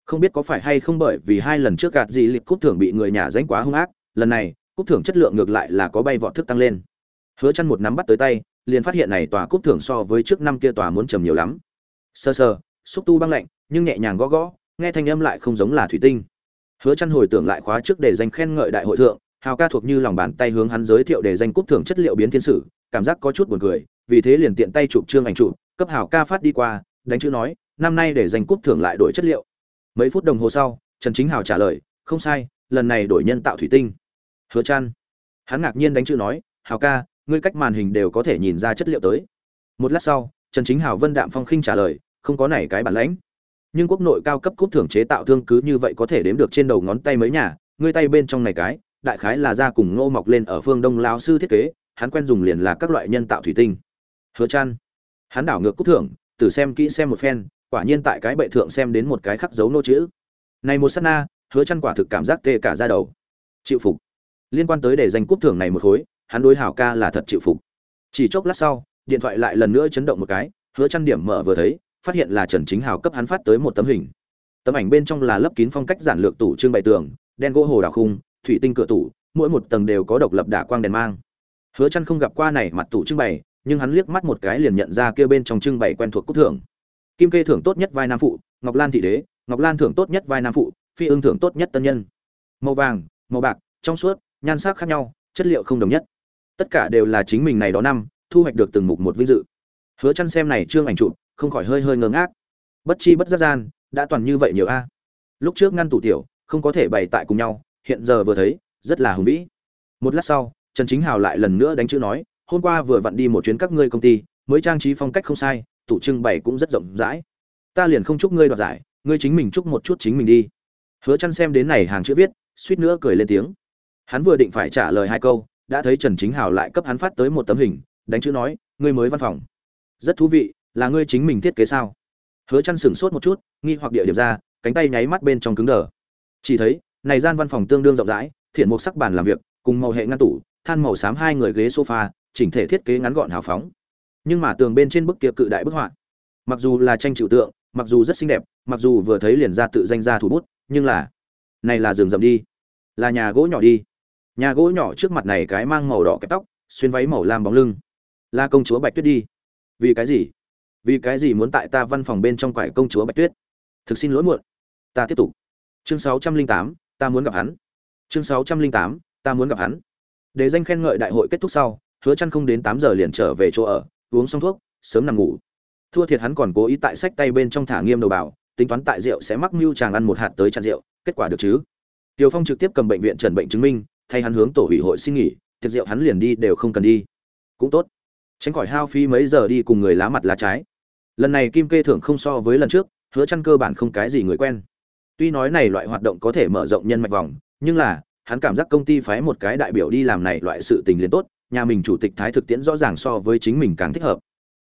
Không biết có phải hay không bởi vì hai lần trước gạt gì liệp cúp thưởng bị người nhà danh quá hung ác, lần này, cúp thưởng chất lượng ngược lại là có bay vọt thức tăng lên hứa chăn một nắm bắt tới tay, liền phát hiện này tòa cúp thưởng so với trước năm kia tòa muốn trầm nhiều lắm. Sơ sơ xúc tu băng lạnh, nhưng nhẹ nhàng gõ gõ, nghe thanh âm lại không giống là thủy tinh. Hứa chăn hồi tưởng lại khóa trước để danh khen ngợi đại hội thượng, hào ca thuộc như lòng bàn tay hướng hắn giới thiệu để danh cúp thưởng chất liệu biến thiên sử, cảm giác có chút buồn cười, vì thế liền tiện tay chụp trương ảnh chụp, cấp hào ca phát đi qua, đánh chữ nói, năm nay để danh cúp thưởng lại đổi chất liệu. Mấy phút đồng hồ sau, trần chính hào trả lời, không sai, lần này đổi nhân tạo thủy tinh. Hứa chăn hắn ngạc nhiên đánh chữ nói, hào ca ngươi cách màn hình đều có thể nhìn ra chất liệu tới. Một lát sau, trần chính hào vân đạm phong khinh trả lời, không có này cái bản lãnh. Nhưng quốc nội cao cấp cúp thưởng chế tạo thương cứ như vậy có thể đếm được trên đầu ngón tay mấy nhà, ngươi tay bên trong này cái, đại khái là ra cùng ngô mọc lên ở phương đông lao sư thiết kế, hắn quen dùng liền là các loại nhân tạo thủy tinh. Hứa chăn hắn đảo ngược cúp thưởng từ xem kỹ xem một phen, quả nhiên tại cái bệ thượng xem đến một cái khắc dấu nô chữ. Này một sát na, hứa chăn quả thực cảm giác tê cả da đầu. Chịu phục. Liên quan tới để giành cúp thưởng này một khối hắn đối hảo ca là thật chịu phục. Chỉ chốc lát sau, điện thoại lại lần nữa chấn động một cái, hứa chăn điểm mở vừa thấy, phát hiện là trần chính hào cấp hắn phát tới một tấm hình. Tấm ảnh bên trong là lấp kín phong cách giản lược tủ trưng bày tường, đen gỗ hồ đào khung, thủy tinh cửa tủ, mỗi một tầng đều có độc lập đả quang đèn mang. Hứa chăn không gặp qua này mặt tủ trưng bày, nhưng hắn liếc mắt một cái liền nhận ra kia bên trong trưng bày quen thuộc cúc thưởng. Kim kê thưởng tốt nhất vai nam phụ, ngọc lan thị đế, ngọc lan thưởng tốt nhất vai nam phụ, phi ương thưởng tốt nhất tân nhân. Màu vàng, màu bạc, trong suốt, nhan sắc khác nhau, chất liệu không đồng nhất tất cả đều là chính mình này đó năm, thu hoạch được từng mục một vinh dự. Hứa chăn xem này trương ảnh chụp, không khỏi hơi hơi ngơ ngác. Bất chi bất giác gian, đã toàn như vậy nhiều a. Lúc trước ngăn tủ tiểu, không có thể bày tại cùng nhau, hiện giờ vừa thấy, rất là hùng vĩ. Một lát sau, trần chính hào lại lần nữa đánh chữ nói, hôm qua vừa vặn đi một chuyến các ngươi công ty, mới trang trí phong cách không sai, tủ trưng bày cũng rất rộng rãi. Ta liền không chúc ngươi đoạt giải, ngươi chính mình chúc một chút chính mình đi. Hứa chăn xem đến này hàng chữ viết, suýt nữa cười lên tiếng. Hắn vừa định phải trả lời hai câu đã thấy trần chính hào lại cấp hắn phát tới một tấm hình, đánh chữ nói, ngươi mới văn phòng. Rất thú vị, là ngươi chính mình thiết kế sao? Hứa Chân sửng sốt một chút, nghi hoặc địa điểm ra, cánh tay nháy mắt bên trong cứng đờ. Chỉ thấy, này gian văn phòng tương đương rộng rãi, thiện một sắc bàn làm việc, cùng màu hệ ngăn tủ, than màu xám hai người ghế sofa, chỉnh thể thiết kế ngắn gọn hào phóng. Nhưng mà tường bên trên bức kia cự đại bức họa, mặc dù là tranh trừu tượng, mặc dù rất xinh đẹp, mặc dù vừa thấy liền ra tự danh ra thủ bút, nhưng là, này là giường rậm đi, là nhà gỗ nhỏ đi nhà gỗ nhỏ trước mặt này cái mang màu đỏ kẹp tóc xuyên váy màu lam bóng lưng. Là công chúa bạch tuyết đi. Vì cái gì? Vì cái gì muốn tại ta văn phòng bên trong quải công chúa bạch tuyết? Thực xin lỗi muộn. Ta tiếp tục. Chương sáu trăm linh tám ta muốn gặp hắn. Chương sáu trăm linh tám ta muốn gặp hắn. Để danh khen ngợi đại hội kết thúc sau hứa chăn không đến tám giờ liền trở về chỗ ở uống xong thuốc sớm nằm ngủ. Thua thiệt hắn còn cố ý tại sách tay bên trong thả nghiêm đầu bảo tính toán tại rượu sẽ mắc mưu chàng ăn một hạt tới chặn rượu kết quả được chứ? Tiêu Phong trực tiếp cầm bệnh viện trần bệnh chứng minh, thay hắn hướng tổ ủy hội xin nghỉ, tiệc rượu hắn liền đi đều không cần đi. Cũng tốt, tránh khỏi hao phí mấy giờ đi cùng người lá mặt lá trái. Lần này kim kê thưởng không so với lần trước, hứa chăn cơ bản không cái gì người quen. Tuy nói này loại hoạt động có thể mở rộng nhân mạch vòng, nhưng là, hắn cảm giác công ty phái một cái đại biểu đi làm này loại sự tình liền tốt, nhà mình chủ tịch thái thực tiễn rõ ràng so với chính mình càng thích hợp.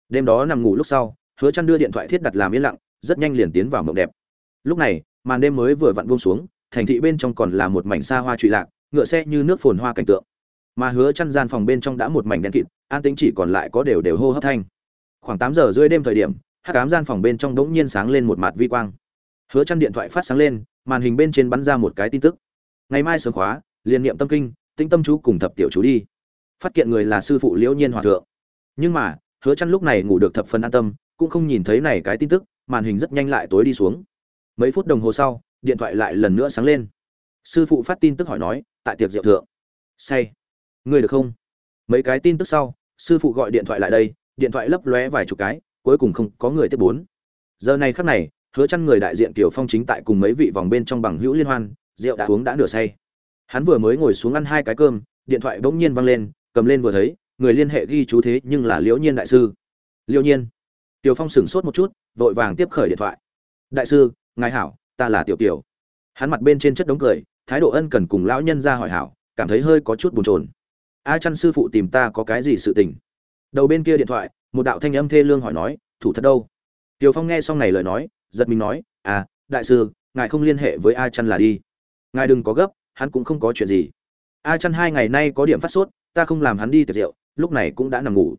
Đêm đó nằm ngủ lúc sau, hứa chăn đưa điện thoại thiết đặt làm yên lặng, rất nhanh liền tiến vào mộng đẹp. Lúc này, màn đêm mới vừa vặn buông xuống, thành thị bên trong còn là một mảnh xa hoa trụy lạc, ngựa xe như nước phồn hoa cảnh tượng. Mà hứa chăn gian phòng bên trong đã một mảnh đen kịt, an tĩnh chỉ còn lại có đều đều hô hấp thanh. Khoảng 8 giờ rưỡi đêm thời điểm, hắc ám gian phòng bên trong đống nhiên sáng lên một mạt vi quang. Hứa chăn điện thoại phát sáng lên, màn hình bên trên bắn ra một cái tin tức. Ngày mai sớm khóa liên niệm tâm kinh tinh tâm chú cùng thập tiểu chú đi. Phát kiện người là sư phụ liễu nhiên hòa thượng. Nhưng mà, hứa chăn lúc này ngủ được thập phần an tâm, cũng không nhìn thấy này cái tin tức, màn hình rất nhanh lại tối đi xuống. Mấy phút đồng hồ sau, điện thoại lại lần nữa sáng lên. Sư phụ phát tin tức hỏi nói tại tiệc rượu thượng. Say. Ngươi được không? Mấy cái tin tức sau, sư phụ gọi điện thoại lại đây, điện thoại lấp lóe vài chục cái, cuối cùng không có người tiếp bốn. Giờ này khắc này, hứa chăn người đại diện tiểu phong chính tại cùng mấy vị vòng bên trong bằng hữu liên hoan, rượu đã uống đã nửa say. Hắn vừa mới ngồi xuống ăn hai cái cơm, điện thoại bỗng nhiên vang lên, cầm lên vừa thấy, người liên hệ ghi chú thế nhưng là liễu nhiên đại sư. Liễu nhiên. Tiểu phong sửng sốt một chút, vội vàng tiếp khởi điện thoại. Đại sư, ngài hảo, ta là tiểu tiểu hắn mặt bên trên chất đống cười thái độ ân cần cùng lão nhân ra hỏi hảo, cảm thấy hơi có chút buồn chồn. A chăn sư phụ tìm ta có cái gì sự tình? Đầu bên kia điện thoại, một đạo thanh âm thê lương hỏi nói, thủ thật đâu? Tiểu phong nghe xong này lời nói, giật mình nói à đại sư, ngài không liên hệ với a chăn là đi. Ngài đừng có gấp, hắn cũng không có chuyện gì. A chăn hai ngày nay có điểm phát sốt, ta không làm hắn đi tiệc rượu, lúc này cũng đã nằm ngủ.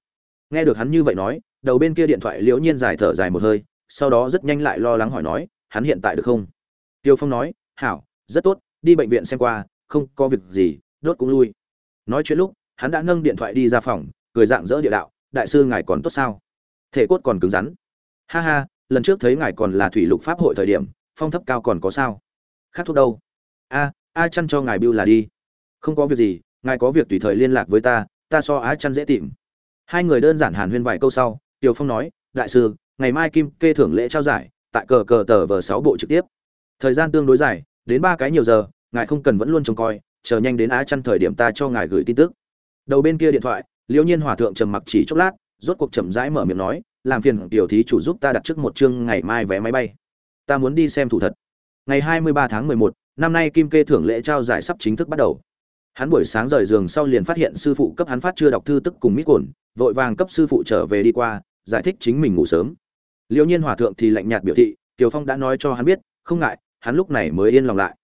Nghe được hắn như vậy nói, đầu bên kia điện thoại liễu nhiên dài thở dài một hơi, sau đó rất nhanh lại lo lắng hỏi nói, hắn hiện tại được không? Tiêu phong nói, hảo, rất tốt đi bệnh viện xem qua, không có việc gì, đốt cũng lui. Nói chuyện lúc, hắn đã nâng điện thoại đi ra phòng, cười dạng dỡ địa đạo, đại sư ngài còn tốt sao? Thể cốt còn cứng rắn. Ha ha, lần trước thấy ngài còn là thủy lục pháp hội thời điểm, phong thấp cao còn có sao? Khác thuốc đâu? A a chăn cho ngài bưu là đi. Không có việc gì, ngài có việc tùy thời liên lạc với ta ta so á chăn dễ tìm. Hai người đơn giản hàn huyên vài câu sau tiều phong nói, đại sư, ngày mai kim kê thưởng lễ trao giải, tại cờ cờ tờ vờ sáu bộ trực tiếp. Thời gian tương đối dài đến ba cái nhiều giờ ngài không cần vẫn luôn trông coi chờ nhanh đến á chăn thời điểm ta cho ngài gửi tin tức. Đầu bên kia điện thoại liễu nhiên hòa thượng trầm mặc chỉ chốc lát rốt cuộc chậm rãi mở miệng nói làm phiền tiểu thí chủ giúp ta đặt trước một chương ngày mai vé máy bay. Ta muốn đi xem thủ thật. Ngày 23 tháng 11, năm nay kim kê thưởng lễ trao giải sắp chính thức bắt đầu. Hắn buổi sáng rời giường sau liền phát hiện sư phụ cấp hắn phát chưa đọc thư tức cùng mít cồn vội vàng cấp sư phụ trở về đi qua giải thích chính mình ngủ sớm. Liễu nhiên hòa thượng thì lạnh nhạt biểu thị tiểu phong đã nói cho hắn biết không ngại hắn lúc này mới yên lòng lại.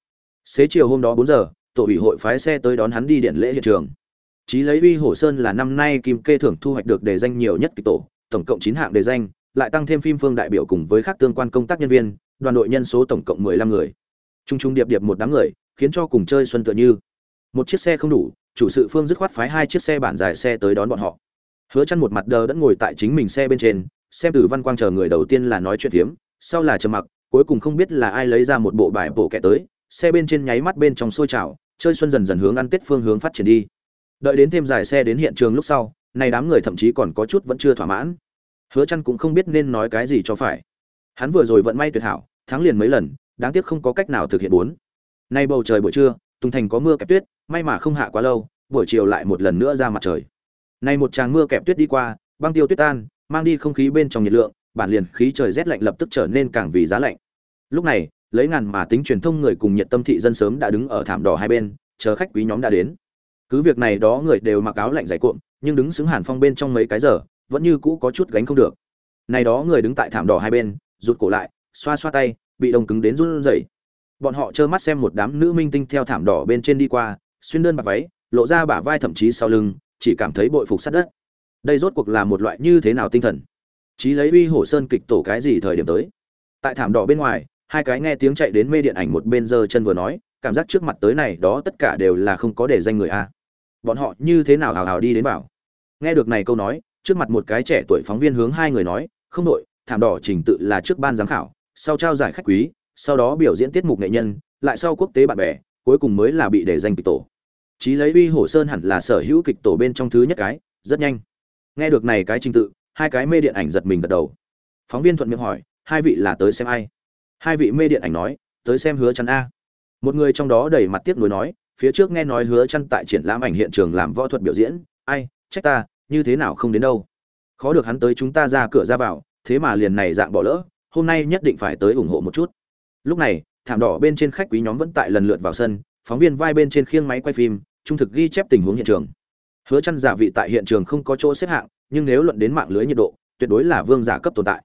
Xế chiều hôm đó bốn giờ, tổ ủy hội phái xe tới đón hắn đi điện lễ hiện trường. Chí lấy uy hổ sơn là năm nay kim kê thưởng thu hoạch được đề danh nhiều nhất kịch tổ, tổng cộng chín hạng đề danh, lại tăng thêm phim phương đại biểu cùng với các tương quan công tác nhân viên, đoàn đội nhân số tổng cộng mười lăm người. Trung trung điệp điệp một đám người, khiến cho cùng chơi xuân tựa như. Một chiếc xe không đủ, chủ sự phương dứt khoát phái hai chiếc xe bản dài xe tới đón bọn họ. Hứa chăn một mặt đờ đẫn ngồi tại chính mình xe bên trên, xem từ văn quang chờ người đầu tiên là nói chuyện phiếm, sau là trầm mặc cuối cùng không biết là ai lấy ra một bộ bài bổ kẹ tới, xe bên trên nháy mắt bên trong sôi trào, chơi xuân dần dần hướng ăn tết phương hướng phát triển đi. Đợi đến thêm dài xe đến hiện trường lúc sau, này đám người thậm chí còn có chút vẫn chưa thỏa mãn. Hứa chăn cũng không biết nên nói cái gì cho phải. Hắn vừa rồi vận may tuyệt hảo, thắng liền mấy lần, đáng tiếc không có cách nào thực hiện bốn. Nay bầu trời buổi trưa, tùng thành có mưa kẹp tuyết, may mà không hạ quá lâu, buổi chiều lại một lần nữa ra mặt trời. Nay một tràng mưa kẹp tuyết đi qua, băng tiêu tuyết tan, mang đi không khí bên trong nhiệt lượng bản liền khí trời rét lạnh lập tức trở nên càng vì giá lạnh. Lúc này, lấy ngàn mà tính truyền thông người cùng nhiệt tâm thị dân sớm đã đứng ở thảm đỏ hai bên, chờ khách quý nhóm đã đến. Cứ việc này đó người đều mặc áo lạnh dày cuộn, nhưng đứng xứng hàn phong bên trong mấy cái giờ, vẫn như cũ có chút gánh không được. Này đó người đứng tại thảm đỏ hai bên, rụt cổ lại, xoa xoa tay, bị đông cứng đến run rẩy. Bọn họ trơ mắt xem một đám nữ minh tinh theo thảm đỏ bên trên đi qua, xuyên đơn bạc váy, lộ ra bả vai thậm chí sau lưng, chỉ cảm thấy bội phục sát đất. Đây rốt cuộc là một loại như thế nào tinh thần? Chí lấy uy hổ sơn kịch tổ cái gì thời điểm tới. Tại thảm đỏ bên ngoài, hai cái nghe tiếng chạy đến mê điện ảnh một bên giơ chân vừa nói, cảm giác trước mặt tới này đó tất cả đều là không có để danh người a. Bọn họ như thế nào hào hào đi đến bảo. Nghe được này câu nói, trước mặt một cái trẻ tuổi phóng viên hướng hai người nói, không đội, thảm đỏ trình tự là trước ban giám khảo, sau trao giải khách quý, sau đó biểu diễn tiết mục nghệ nhân, lại sau quốc tế bạn bè, cuối cùng mới là bị để danh kịch tổ. Chí lấy uy hổ sơn hẳn là sở hữu kịch tổ bên trong thứ nhất cái, rất nhanh. Nghe được này cái trình tự hai cái mê điện ảnh giật mình gật đầu. Phóng viên thuận miệng hỏi, hai vị là tới xem ai? Hai vị mê điện ảnh nói, tới xem hứa chăn a. Một người trong đó đầy mặt tiếc nuối nói, phía trước nghe nói hứa chăn tại triển lãm ảnh hiện trường làm võ thuật biểu diễn. Ai, trách ta, như thế nào không đến đâu? Khó được hắn tới chúng ta ra cửa ra vào, thế mà liền này dạng bỏ lỡ, hôm nay nhất định phải tới ủng hộ một chút. Lúc này, thảm đỏ bên trên khách quý nhóm vẫn tại lần lượt vào sân, phóng viên vai bên trên khiêng máy quay phim, trung thực ghi chép tình huống hiện trường. Hứa chăn giả vị tại hiện trường không có chỗ xếp hạng nhưng nếu luận đến mạng lưới nhiệt độ, tuyệt đối là vương giả cấp tồn tại.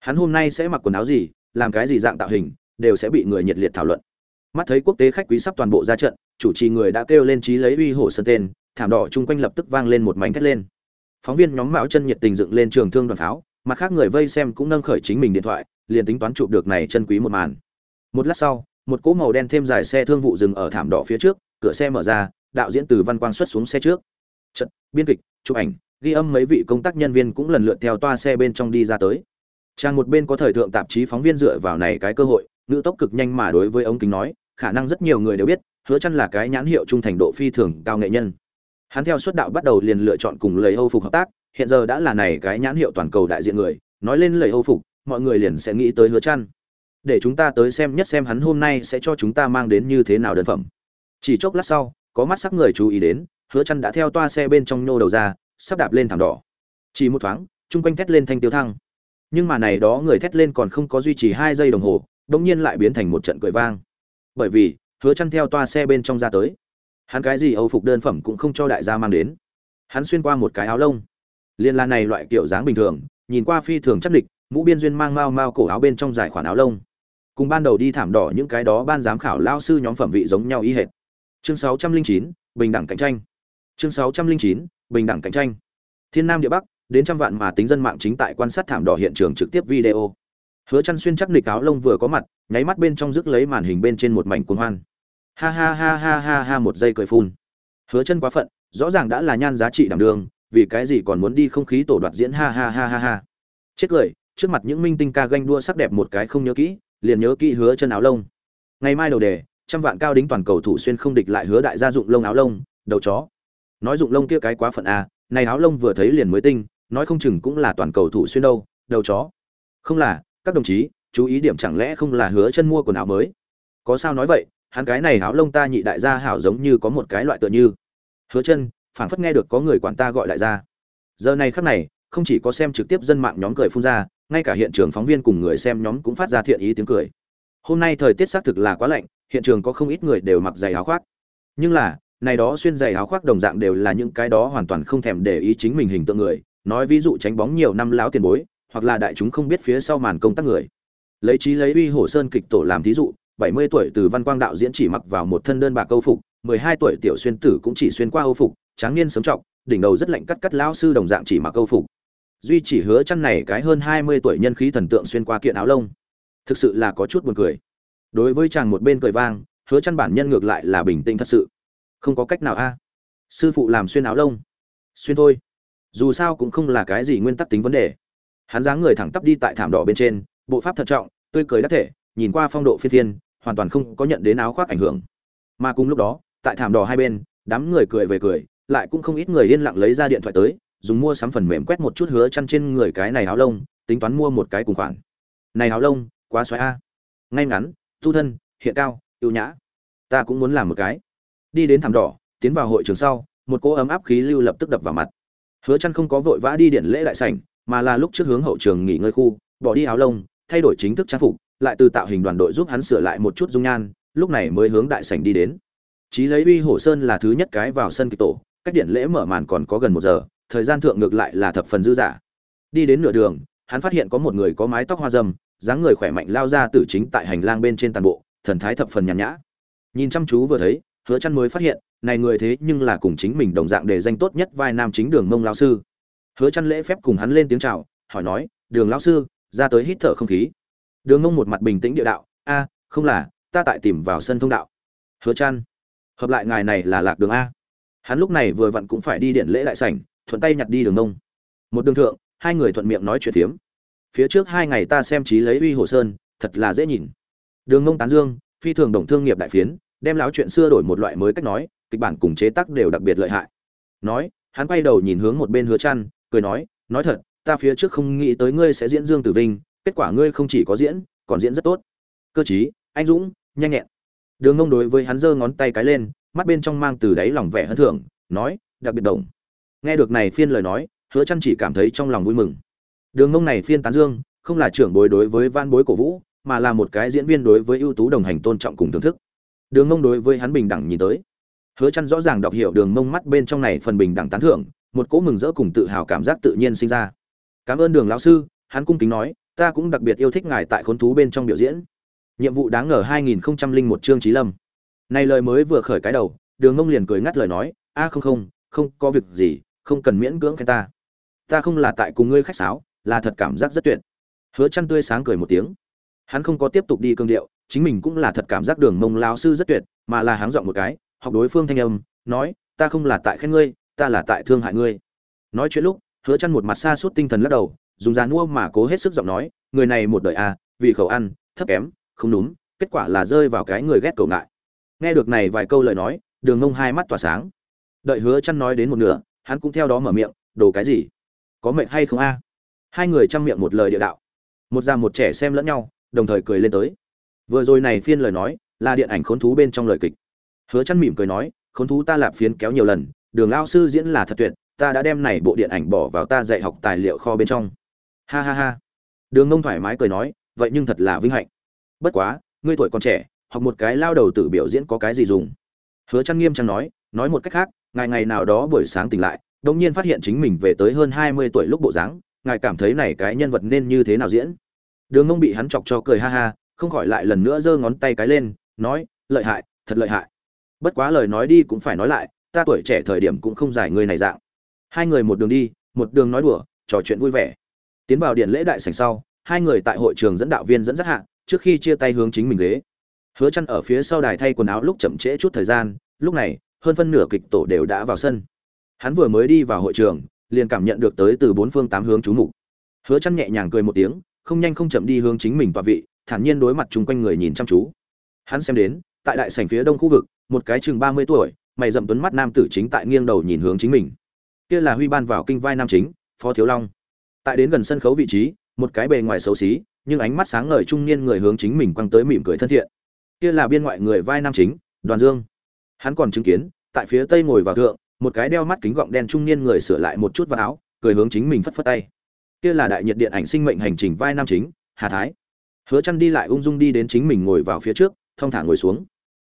Hắn hôm nay sẽ mặc quần áo gì, làm cái gì dạng tạo hình, đều sẽ bị người nhiệt liệt thảo luận. Mắt thấy quốc tế khách quý sắp toàn bộ ra trận, chủ trì người đã kêu lên trí lấy uy hổ sơn tên, thảm đỏ chung quanh lập tức vang lên một mảnh thét lên. Phóng viên nhóm mạo chân nhiệt tình dựng lên trường thương đoàn pháo, mặt khác người vây xem cũng nâng khởi chính mình điện thoại, liền tính toán chụp được này chân quý một màn. Một lát sau, một cỗ màu đen thêm dài xe thương vụ dừng ở thảm đỏ phía trước, cửa xe mở ra, đạo diễn từ văn quang xuất xuống xe trước. Trận biên kịch, chụp ảnh ghi âm mấy vị công tác nhân viên cũng lần lượt theo toa xe bên trong đi ra tới. Trang một bên có thời thượng tạp chí phóng viên dựa vào này cái cơ hội, ngữ tốc cực nhanh mà đối với ống kính nói, khả năng rất nhiều người đều biết, hứa chăn là cái nhãn hiệu trung thành độ phi thường cao nghệ nhân. Hắn theo xuất đạo bắt đầu liền lựa chọn cùng lời âu phục hợp tác, hiện giờ đã là này cái nhãn hiệu toàn cầu đại diện người, nói lên lời âu phục, mọi người liền sẽ nghĩ tới hứa chăn. Để chúng ta tới xem nhất xem hắn hôm nay sẽ cho chúng ta mang đến như thế nào đơn phẩm. Chỉ chốc lát sau, có mắt sắc người chú ý đến, hứa chăn đã theo toa xe bên trong nhô đầu ra sắp đạp lên thảm đỏ. Chỉ một thoáng chung quanh thét lên thanh tiêu thăng. Nhưng mà này đó người thét lên còn không có duy trì hai giây đồng hồ đống nhiên lại biến thành một trận cười vang. Bởi vì hứa chăn theo toa xe bên trong ra tới. Hắn cái gì âu phục đơn phẩm cũng không cho đại gia mang đến. Hắn xuyên qua một cái áo lông. Liên la này loại kiểu dáng bình thường nhìn qua phi thường chắc địch mũ biên duyên mang mau mau cổ áo bên trong dài khoản áo lông. Cùng ban đầu đi thảm đỏ những cái đó ban giám khảo lao sư nhóm phẩm vị giống nhau y hệt. Chương 609, bình đẳng cạnh tranh. Chương 609, bình đẳng cạnh tranh. Thiên nam địa bắc, đến trăm vạn mà tính dân mạng chính tại quan sát thảm đỏ hiện trường trực tiếp video. Hứa chăn xuyên chắc nịch áo lông vừa có mặt, nháy mắt bên trong rước lấy màn hình bên trên một mảnh cuồng hoan. Ha ha ha ha ha ha một giây cười phun. Hứa chân quá phận, rõ ràng đã là nhan giá trị đảm đường vì cái gì còn muốn đi không khí tổ đoạt diễn ha ha ha ha ha. Chết cười, trước mặt những minh tinh ca ganh đua sắc đẹp một cái không nhớ kỹ, liền nhớ kỹ hứa chân áo lông. Ngày mai đầu đề, trăm vạn cao đính toàn cầu thủ xuyên không địch lại hứa đại gia dụng lông áo lông, đầu chó nói dụng lông kia cái quá phận a, này áo lông vừa thấy liền mới tinh, nói không chừng cũng là toàn cầu thủ xuyên đâu, đầu chó. Không là, các đồng chí, chú ý điểm chẳng lẽ không là hứa chân mua quần áo mới? Có sao nói vậy, hắn cái này áo lông ta nhị đại gia hảo giống như có một cái loại tựa như. Hứa chân, phảng phất nghe được có người quản ta gọi đại gia. Giờ này khắc này, không chỉ có xem trực tiếp dân mạng nhóm cười phun ra, ngay cả hiện trường phóng viên cùng người xem nhóm cũng phát ra thiện ý tiếng cười. Hôm nay thời tiết xác thực là quá lạnh, hiện trường có không ít người đều mặc giày áo khoác. Nhưng là này đó xuyên giày áo khoác đồng dạng đều là những cái đó hoàn toàn không thèm để ý chính mình hình tượng người, nói ví dụ tránh bóng nhiều năm láo tiền bối, hoặc là đại chúng không biết phía sau màn công tác người. Lấy trí lấy uy hổ sơn kịch tổ làm thí dụ 70 tuổi từ văn quang đạo diễn chỉ mặc vào một thân đơn bạc câu phục 12 tuổi tiểu xuyên tử cũng chỉ xuyên qua âu phục, tráng niên sống trọng, đỉnh đầu rất lạnh cắt cắt lão sư đồng dạng chỉ mặc câu phục. Duy chỉ hứa chăn này cái hơn 20 tuổi nhân khí thần tượng xuyên qua kiện áo lông. Thực sự là có chút buồn cười. Đối với chàng một bên cười vang, hứa chăn bản nhân ngược lại là bình tĩnh thật sự không có cách nào a. Sư phụ làm xuyên áo lông. Xuyên thôi. Dù sao cũng không là cái gì nguyên tắc tính vấn đề. Hắn dáng người thẳng tắp đi tại thảm đỏ bên trên, bộ pháp thận trọng, tươi cười đắc thể, nhìn qua phong độ phi thiên, hoàn toàn không có nhận đến áo khoác ảnh hưởng. Mà cùng lúc đó, tại thảm đỏ hai bên, đám người cười về cười, lại cũng không ít người yên lặng lấy ra điện thoại tới, dùng mua sắm phần mềm quét một chút hứa chăn trên người cái này áo lông, tính toán mua một cái cùng khoản. Này áo lông, quá xoáy a. Ngay ngắn, tu thân, hiện cao yêu nhã. Ta cũng muốn làm một cái đi đến thảm đỏ, tiến vào hội trường sau, một cỗ ấm áp khí lưu lập tức đập vào mặt. Hứa chăn không có vội vã đi điện lễ đại sảnh, mà là lúc trước hướng hậu trường nghỉ ngơi khu, bỏ đi áo lông, thay đổi chính thức trang phục, lại từ tạo hình đoàn đội giúp hắn sửa lại một chút dung nhan, lúc này mới hướng đại sảnh đi đến. Chí lấy uy hổ sơn là thứ nhất cái vào sân kịch tổ, cách điện lễ mở màn còn có gần một giờ, thời gian thượng ngược lại là thập phần dư dả. Đi đến nửa đường, hắn phát hiện có một người có mái tóc hoa râm dáng người khỏe mạnh lao ra từ chính tại hành lang bên trên toàn bộ, thần thái thập phần nhàn nhã. Nhìn chăm chú vừa thấy hứa chăn mới phát hiện, này người thế nhưng là cùng chính mình đồng dạng để danh tốt nhất vai nam chính đường mông lão sư. Hứa chăn lễ phép cùng hắn lên tiếng chào, hỏi nói, đường lão sư, ra tới hít thở không khí. Đường mông một mặt bình tĩnh địa đạo, a, không là, ta tại tìm vào sân thông đạo. Hứa chăn, hợp lại ngài này là lạc đường a. Hắn lúc này vừa vặn cũng phải đi điện lễ đại sảnh, thuận tay nhặt đi đường mông. Một đường thượng, hai người thuận miệng nói chuyện phiếm. Phía trước hai ngày ta xem trí lấy uy hồ sơn, thật là dễ nhìn. Đường mông tán dương, phi thường đồng thương nghiệp đại phiến đem láo chuyện xưa đổi một loại mới cách nói, kịch bản cùng chế tác đều đặc biệt lợi hại. Nói, hắn quay đầu nhìn hướng một bên hứa chăn, cười nói nói thật, ta phía trước không nghĩ tới ngươi sẽ diễn dương tử vinh, kết quả ngươi không chỉ có diễn, còn diễn rất tốt. Cơ trí anh dũng, nhanh nhẹn. Đường ngông đối với hắn giơ ngón tay cái lên, mắt bên trong mang từ đáy lòng vẻ hân thưởng nói, đặc biệt đồng nghe được này phiên lời nói, hứa chăn chỉ cảm thấy trong lòng vui mừng. Đường ngông này phiên tán dương, không là trưởng bối đối với van bối cổ vũ, mà là một cái diễn viên đối với ưu tú đồng hành tôn trọng cùng thưởng thức đường Mông đối với hắn bình đẳng nhìn tới. Hứa chăn rõ ràng đọc hiểu đường mông mắt bên trong này phần bình đẳng tán thưởng, một cỗ mừng rỡ cùng tự hào cảm giác tự nhiên sinh ra. Cảm ơn đường lão sư, hắn cung kính nói, ta cũng đặc biệt yêu thích ngài tại khốn thú bên trong biểu diễn. Nhiệm vụ đáng ngờ 2001 chương trí lâm. Này lời mới vừa khởi cái đầu, đường Mông liền cười ngắt lời nói, a, không không không có việc gì, không cần miễn cưỡng khen ta. Ta không là tại cùng ngươi khách sáo, là thật cảm giác rất tuyệt. Hứa chăn tươi sáng cười một tiếng. Hắn không có tiếp tục đi cương điệu chính mình cũng là thật cảm giác đường mông lão sư rất tuyệt, mà là háng dọn một cái, học đối phương thanh âm, nói, ta không là tại khen ngươi, ta là tại thương hại ngươi. Nói chuyện lúc, hứa chăn một mặt xa suốt tinh thần lắc đầu, dùng giá mua mà cố hết sức giọng nói, người này một đời à vì khẩu ăn, thấp kém, không đúng, kết quả là rơi vào cái người ghét cầu ngại. Nghe được này vài câu lời nói, đường Mông hai mắt tỏa sáng. Đợi hứa chăn nói đến một nửa, hắn cũng theo đó mở miệng, đồ cái gì? Có mệnh hay không a? Hai người chăm miệng một lời địa đạo. Một già một trẻ xem lẫn nhau, đồng thời cười lên tới vừa rồi này phiên lời nói, là điện ảnh khốn thú bên trong lời kịch. Hứa chăn mỉm cười nói, khốn thú ta lạp phiến kéo nhiều lần, đường lao sư diễn là thật tuyệt, ta đã đem này bộ điện ảnh bỏ vào ta dạy học tài liệu kho bên trong. Ha ha ha. Đường ngông thoải mái cười nói, vậy nhưng thật là vinh hạnh. Bất quá, ngươi tuổi còn trẻ, học một cái lao đầu tự biểu diễn có cái gì dùng? Hứa chăn nghiêm trang nói nói một cách khác ngày ngày nào đó buổi sáng tỉnh lại, đột nhiên phát hiện chính mình về tới hơn 20 tuổi lúc bộ dáng, ngài cảm thấy này cái nhân vật nên như thế nào diễn? Đường ngông bị hắn chọc cho cười ha ha không khỏi lại lần nữa giơ ngón tay cái lên, nói, lợi hại, thật lợi hại. Bất quá lời nói đi cũng phải nói lại, ta tuổi trẻ thời điểm cũng không giải người này dạng. Hai người một đường đi, một đường nói đùa, trò chuyện vui vẻ. Tiến vào điện lễ đại sảnh sau, hai người tại hội trường dẫn đạo viên dẫn dắt hạ, trước khi chia tay hướng chính mình ghế. Hứa chăn ở phía sau đài thay quần áo lúc chậm trễ chút thời gian, lúc này, hơn phân nửa kịch tổ đều đã vào sân. Hắn vừa mới đi vào hội trường, liền cảm nhận được tới từ bốn phương tám hướng chú mục. Hứa chăn nhẹ nhàng cười một tiếng, không nhanh không chậm đi hướng chính mình và vị thản nhiên đối mặt chung quanh người nhìn chăm chú. Hắn xem đến, tại đại sảnh phía đông khu vực, một cái chừng 30 tuổi, mày rậm tuấn mắt nam tử chính tại nghiêng đầu nhìn hướng chính mình. Kia là huy ban vào kinh vai nam chính, phó thiếu long. Tại đến gần sân khấu vị trí, một cái bề ngoài xấu xí, nhưng ánh mắt sáng ngời trung niên người hướng chính mình quăng tới mỉm cười thân thiện. Kia là biên ngoại người vai nam chính, đoàn dương. Hắn còn chứng kiến, tại phía tây ngồi vào thượng, một cái đeo mắt kính gọng đen trung niên người sửa lại một chút vào áo, cười hướng chính mình phất phất tay. Kia là đại nhiệt điện ảnh sinh mệnh hành trình vai nam chính, hà thái hứa chăn đi lại ung dung đi đến chính mình ngồi vào phía trước thông thả ngồi xuống.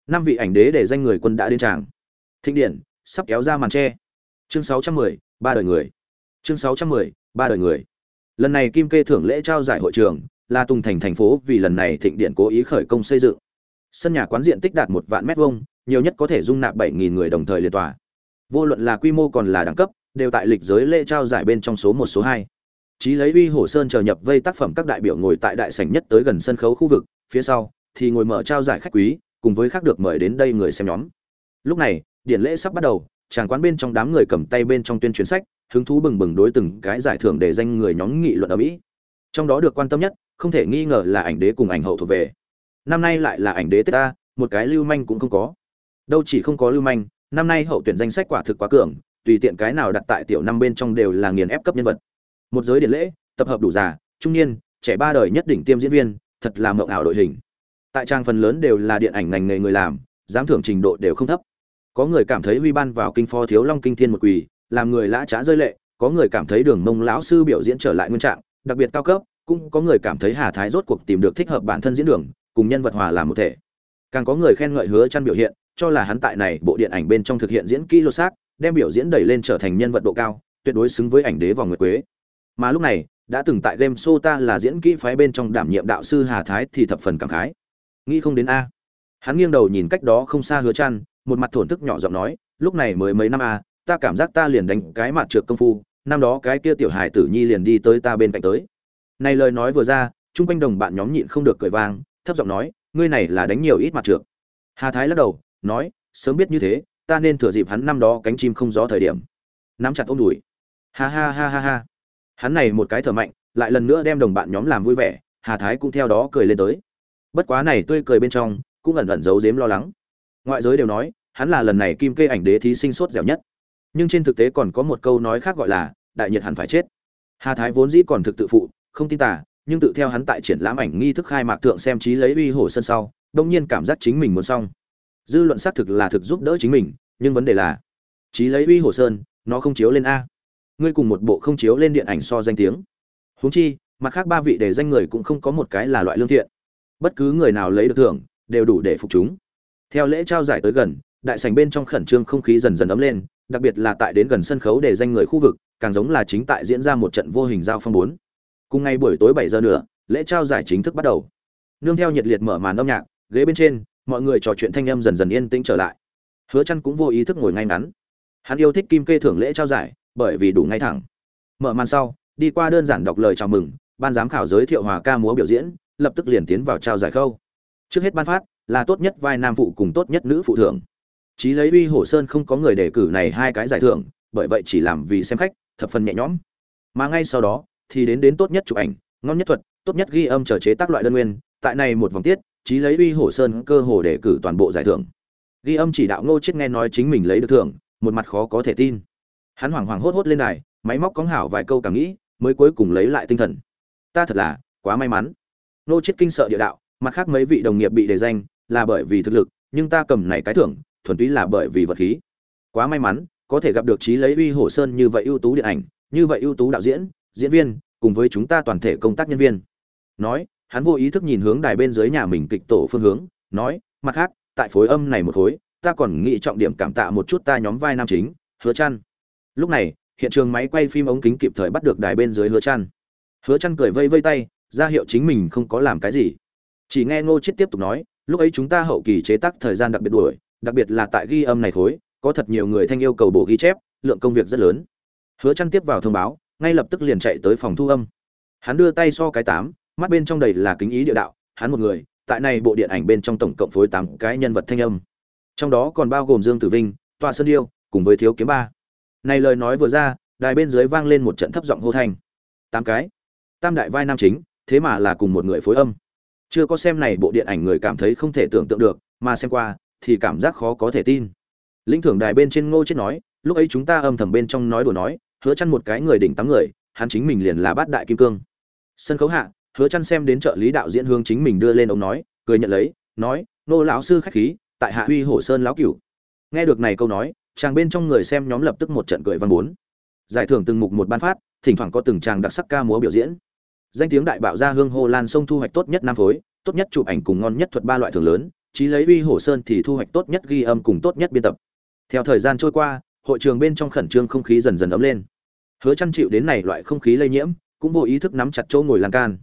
Năm vị ảnh đế để danh người quân đã đến tràng. Thịnh điện sắp kéo ra màn che chương 610, ba đời người. Chương 610, ba đời người. Lần này kim kê thưởng lễ trao giải hội trường là tùng thành thành phố vì lần này thịnh điện cố ý khởi công xây dựng. Sân nhà quán diện tích đạt một vạn mét vuông nhiều nhất có thể dung nạp bảy nghìn người đồng thời liên tòa. Vô luận là quy mô còn là đẳng cấp đều tại lịch giới lễ trao giải bên trong số một số hai chí lấy uy hổ sơn chờ nhập vây tác phẩm các đại biểu ngồi tại đại sảnh nhất tới gần sân khấu khu vực, phía sau thì ngồi mở trao giải khách quý, cùng với khác được mời đến đây người xem nhóm. Lúc này điện lễ sắp bắt đầu, chàng quán bên trong đám người cầm tay bên trong tuyên truyền sách, hứng thú bừng bừng đối từng cái giải thưởng để danh người nhóm nghị luận ở mỹ. Trong đó được quan tâm nhất, không thể nghi ngờ là ảnh đế cùng ảnh hậu thuộc về. Năm nay lại là ảnh đế tết ta, một cái lưu manh cũng không có. Đâu chỉ không có lưu manh, năm nay hậu tuyển danh sách quả thực quá cường, tùy tiện cái nào đặt tại tiểu năm bên trong đều là nghiền ép cấp nhân vật một giới điện lễ, tập hợp đủ già, trung niên, trẻ ba đời nhất đỉnh tiêm diễn viên, thật là mộng ảo đội hình. Tại trang phần lớn đều là điện ảnh ngành nghề người làm, giám thưởng trình độ đều không thấp. Có người cảm thấy huy ban vào kinh pho thiếu long kinh thiên một quỳ, làm người lã trá rơi lệ, có người cảm thấy đường mông lão sư biểu diễn trở lại nguyên trạng, đặc biệt cao cấp, cũng có người cảm thấy hà thái rốt cuộc tìm được thích hợp bản thân diễn đường, cùng nhân vật hòa làm một thể. Càng có người khen ngợi hứa chăn biểu hiện, cho là hắn tại này bộ điện ảnh bên trong thực hiện diễn kỹ lô xác, đem biểu diễn đẩy lên trở thành nhân vật độ cao, tuyệt đối xứng với ảnh đế vòng nguyệt quế mà lúc này, đã từng tại game show ta là diễn kỹ phái bên trong đảm nhiệm đạo sư hà thái thì thập phần cảm khái. Nghĩ không đến a. Hắn nghiêng đầu nhìn cách đó không xa hứa chăn, một mặt thổn thức nhỏ giọng nói, lúc này mới mấy năm a, ta cảm giác ta liền đánh cái mặt trượt công phu, năm đó cái kia tiểu hài tử nhi liền đi tới ta bên cạnh tới. Này lời nói vừa ra, chung quanh đồng bạn nhóm nhịn không được cười vang, thấp giọng nói, ngươi này là đánh nhiều ít mặt trượt. Hà thái lắc đầu, nói, sớm biết như thế, ta nên thừa dịp hắn năm đó cánh chim không gió thời điểm. Nắm chặt ôm đùi. Ha ha ha ha ha hắn này một cái thở mạnh, lại lần nữa đem đồng bạn nhóm làm vui vẻ, hà thái cũng theo đó cười lên tới. Bất quá này tươi cười bên trong, cũng ẩn ẩn giấu giếm lo lắng. Ngoại giới đều nói, hắn là lần này kim kê ảnh đế thí sinh sốt dẻo nhất. Nhưng trên thực tế còn có một câu nói khác gọi là, đại nhiệt hẳn phải chết. Hà thái vốn dĩ còn thực tự phụ, không tin tả nhưng tự theo hắn tại triển lãm ảnh nghi thức khai mạc thượng xem trí lấy uy hổ sân sau, đông nhiên cảm giác chính mình muốn xong. Dư luận xác thực là thực giúp đỡ chính mình, nhưng vấn đề là, trí lấy uy hổ sơn, nó không chiếu lên a ngươi cùng một bộ không chiếu lên điện ảnh so danh tiếng. Huống chi, mặt khác ba vị để danh người cũng không có một cái là loại lương thiện. Bất cứ người nào lấy được thưởng, đều đủ để phục chúng. Theo lễ trao giải tới gần, đại sảnh bên trong khẩn trương không khí dần dần ấm lên, đặc biệt là tại đến gần sân khấu để danh người khu vực, càng giống là chính tại diễn ra một trận vô hình giao phong bốn. Cùng ngày buổi tối bảy giờ nữa, lễ trao giải chính thức bắt đầu. Nương theo nhiệt liệt mở màn âm nhạc, ghế bên trên, mọi người trò chuyện thanh âm dần dần yên tĩnh trở lại. Hứa chăn cũng vô ý thức ngồi ngay ngắn. Hắn yêu thích kim kê thưởng lễ trao giải bởi vì đủ ngay thẳng. Mở màn sau, đi qua đơn giản đọc lời chào mừng, ban giám khảo giới thiệu hòa ca múa biểu diễn, lập tức liền tiến vào trao giải khâu. Trước hết ban phát, là tốt nhất vai nam phụ cùng tốt nhất nữ phụ thưởng. Chí lấy uy hổ sơn không có người đề cử này hai cái giải thưởng, bởi vậy chỉ làm vì xem khách, thập phần nhẹ nhõm. Mà ngay sau đó, thì đến đến tốt nhất chụp ảnh, ngon nhất thuật, tốt nhất ghi âm trở chế tác loại đơn nguyên, tại này một vòng tiết, chí lấy uy hổ sơn cơ hồ đề cử toàn bộ giải thưởng. Ghi âm chỉ đạo ngô chết nghe nói chính mình lấy được thưởng, một mặt khó có thể tin hắn hoảng hoảng hốt hốt lên đài, máy móc cóng hảo vài câu cảm nghĩ, mới cuối cùng lấy lại tinh thần. Ta thật là quá may mắn. Nô chết kinh sợ địa đạo, mặt khác mấy vị đồng nghiệp bị đề danh là bởi vì thực lực, nhưng ta cầm này cái thưởng, thuần túy là bởi vì vật khí. Quá may mắn, có thể gặp được trí lấy uy hổ sơn như vậy ưu tú điện ảnh, như vậy ưu tú đạo diễn diễn viên, cùng với chúng ta toàn thể công tác nhân viên. Nói, hắn vô ý thức nhìn hướng đài bên dưới nhà mình kịch tổ phương hướng, nói, mặt khác, tại phối âm này một khối, ta còn nghĩ trọng điểm cảm tạ một chút ta nhóm vai nam chính, hứa chăn lúc này, hiện trường máy quay phim ống kính kịp thời bắt được đài bên dưới hứa chăn hứa chăn cười vây vây tay, ra hiệu chính mình không có làm cái gì. Chỉ nghe ngô chết tiếp tục nói, lúc ấy chúng ta hậu kỳ chế tác thời gian đặc biệt đuổi, đặc biệt là tại ghi âm này khối, có thật nhiều người thanh yêu cầu bộ ghi chép, lượng công việc rất lớn. Hứa chăn tiếp vào thông báo, ngay lập tức liền chạy tới phòng thu âm. Hắn đưa tay so cái tám, mắt bên trong đầy là kính ý địa đạo, hắn một người, tại này bộ điện ảnh bên trong tổng cộng phối tám cái nhân vật thanh âm. Trong đó còn bao gồm dương tử vinh tòa sơn điêu cùng với thiếu kiếm ba này lời nói vừa ra, đài bên dưới vang lên một trận thấp giọng hô thanh. Tám cái. Tam đại vai nam chính, thế mà là cùng một người phối âm. Chưa có xem này bộ điện ảnh người cảm thấy không thể tưởng tượng được, mà xem qua, thì cảm giác khó có thể tin. Lĩnh thưởng đài bên trên ngô chết nói, lúc ấy chúng ta âm thầm bên trong nói đùa nói, hứa chăn một cái người đỉnh tám người, hắn chính mình liền là bát đại kim cương. Sân khấu hạ, hứa chăn xem đến trợ lý đạo diễn hướng chính mình đưa lên ông nói, cười nhận lấy, nói nô lão sư khách khí, tại hạ huy hổ sơn lão cửu. Nghe được này câu nói chàng bên trong người xem nhóm lập tức một trận cười văn bốn. Giải thưởng từng mục một ban phát, thỉnh thoảng có từng chàng đặc sắc ca múa biểu diễn. Danh tiếng đại bạo ra hương hồ lan sông thu hoạch tốt nhất nam phối, tốt nhất chụp ảnh cùng ngon nhất thuật ba loại thưởng lớn chí lấy uy hồ sơn thì thu hoạch tốt nhất ghi âm cùng tốt nhất biên tập. Theo thời gian trôi qua, hội trường bên trong khẩn trương không khí dần dần ấm lên. Hứa chăn chịu đến này loại không khí lây nhiễm, cũng vô ý thức nắm chặt chỗ ngồi lan can.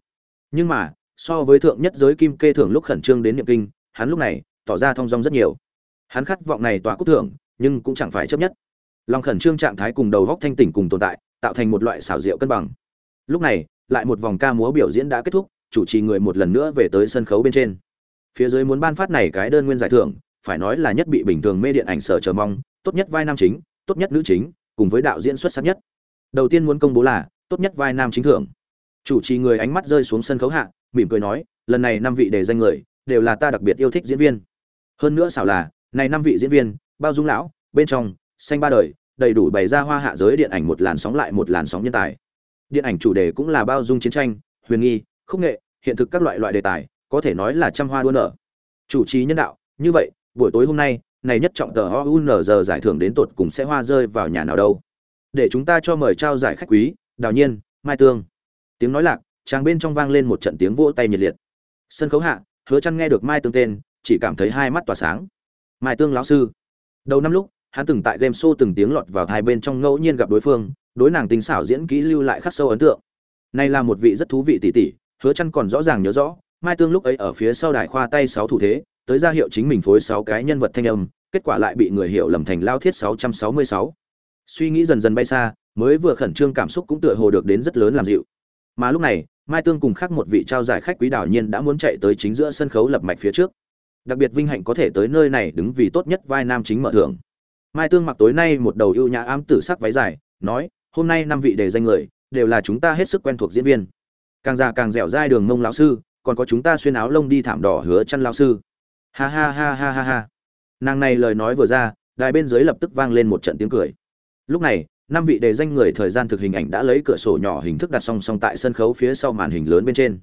Nhưng mà, so với thượng nhất giới kim kê thưởng lúc khẩn trương đến niệm kinh, hắn lúc này tỏ ra thong dong rất nhiều. Hắn khát vọng này tòa cúc thưởng nhưng cũng chẳng phải chấp nhất. Lòng khẩn trương trạng thái cùng đầu góc thanh tỉnh cùng tồn tại, tạo thành một loại xảo diệu cân bằng. Lúc này, lại một vòng ca múa biểu diễn đã kết thúc, chủ trì người một lần nữa về tới sân khấu bên trên. Phía dưới muốn ban phát này cái đơn nguyên giải thưởng, phải nói là nhất bị bình thường mê điện ảnh sở chờ mong, tốt nhất vai nam chính, tốt nhất nữ chính, cùng với đạo diễn xuất sắc nhất. Đầu tiên muốn công bố là, tốt nhất vai nam chính thưởng. Chủ trì người ánh mắt rơi xuống sân khấu hạ, mỉm cười nói, lần này năm vị đề danh người, đều là ta đặc biệt yêu thích diễn viên. Hơn nữa xảo là, này năm vị diễn viên bao dung lão, bên trong, xanh ba đời, đầy đủ bày ra hoa hạ giới điện ảnh một làn sóng lại một làn sóng nhân tài. Điện ảnh chủ đề cũng là bao dung chiến tranh, huyền nghi, khúc nghệ, hiện thực các loại loại đề tài, có thể nói là trăm hoa đua nở. Chủ trì nhân đạo, như vậy, buổi tối hôm nay, này nhất trọng tờ giờ giải thưởng đến tột cùng sẽ hoa rơi vào nhà nào đâu. Để chúng ta cho mời trao giải khách quý, đào nhiên, mai tương. Tiếng nói lạc chàng bên trong vang lên một trận tiếng vỗ tay nhiệt liệt. Sân khấu hạ, hứa chăn nghe được mai tương tên, chỉ cảm thấy hai mắt tỏa sáng. Mai tương lão sư đầu năm lúc, hắn từng tại game show từng tiếng lọt vào hai bên trong ngẫu nhiên gặp đối phương, đối nàng tình xảo diễn kỹ lưu lại khắc sâu ấn tượng. Này là một vị rất thú vị tỷ tỷ, hứa chăn còn rõ ràng nhớ rõ, mai tương lúc ấy ở phía sau đài khoa tay sáu thủ thế, tới ra hiệu chính mình phối sáu cái nhân vật thanh âm, kết quả lại bị người hiểu lầm thành lao thiết 666. suy nghĩ dần dần bay xa, mới vừa khẩn trương cảm xúc cũng tựa hồ được đến rất lớn làm dịu. Mà lúc này, mai tương cùng khác một vị trao giải khách quý đảo nhiên đã muốn chạy tới chính giữa sân khấu lập mạch phía trước đặc biệt vinh hạnh có thể tới nơi này đứng vì tốt nhất vai nam chính mở thưởng. Mai tương mặc tối nay một đầu ưu nhã ám tử sắc váy dài, nói, hôm nay năm vị đề danh người, đều là chúng ta hết sức quen thuộc diễn viên. Càng già càng dẻo dai đường mông lão sư, còn có chúng ta xuyên áo lông đi thảm đỏ hứa chăn lão sư. Ha ha ha ha ha ha. Nàng này lời nói vừa ra, đài bên dưới lập tức vang lên một trận tiếng cười. Lúc này, năm vị đề danh người thời gian thực hình ảnh đã lấy cửa sổ nhỏ hình thức đặt song song tại sân khấu phía sau màn hình lớn bên trên.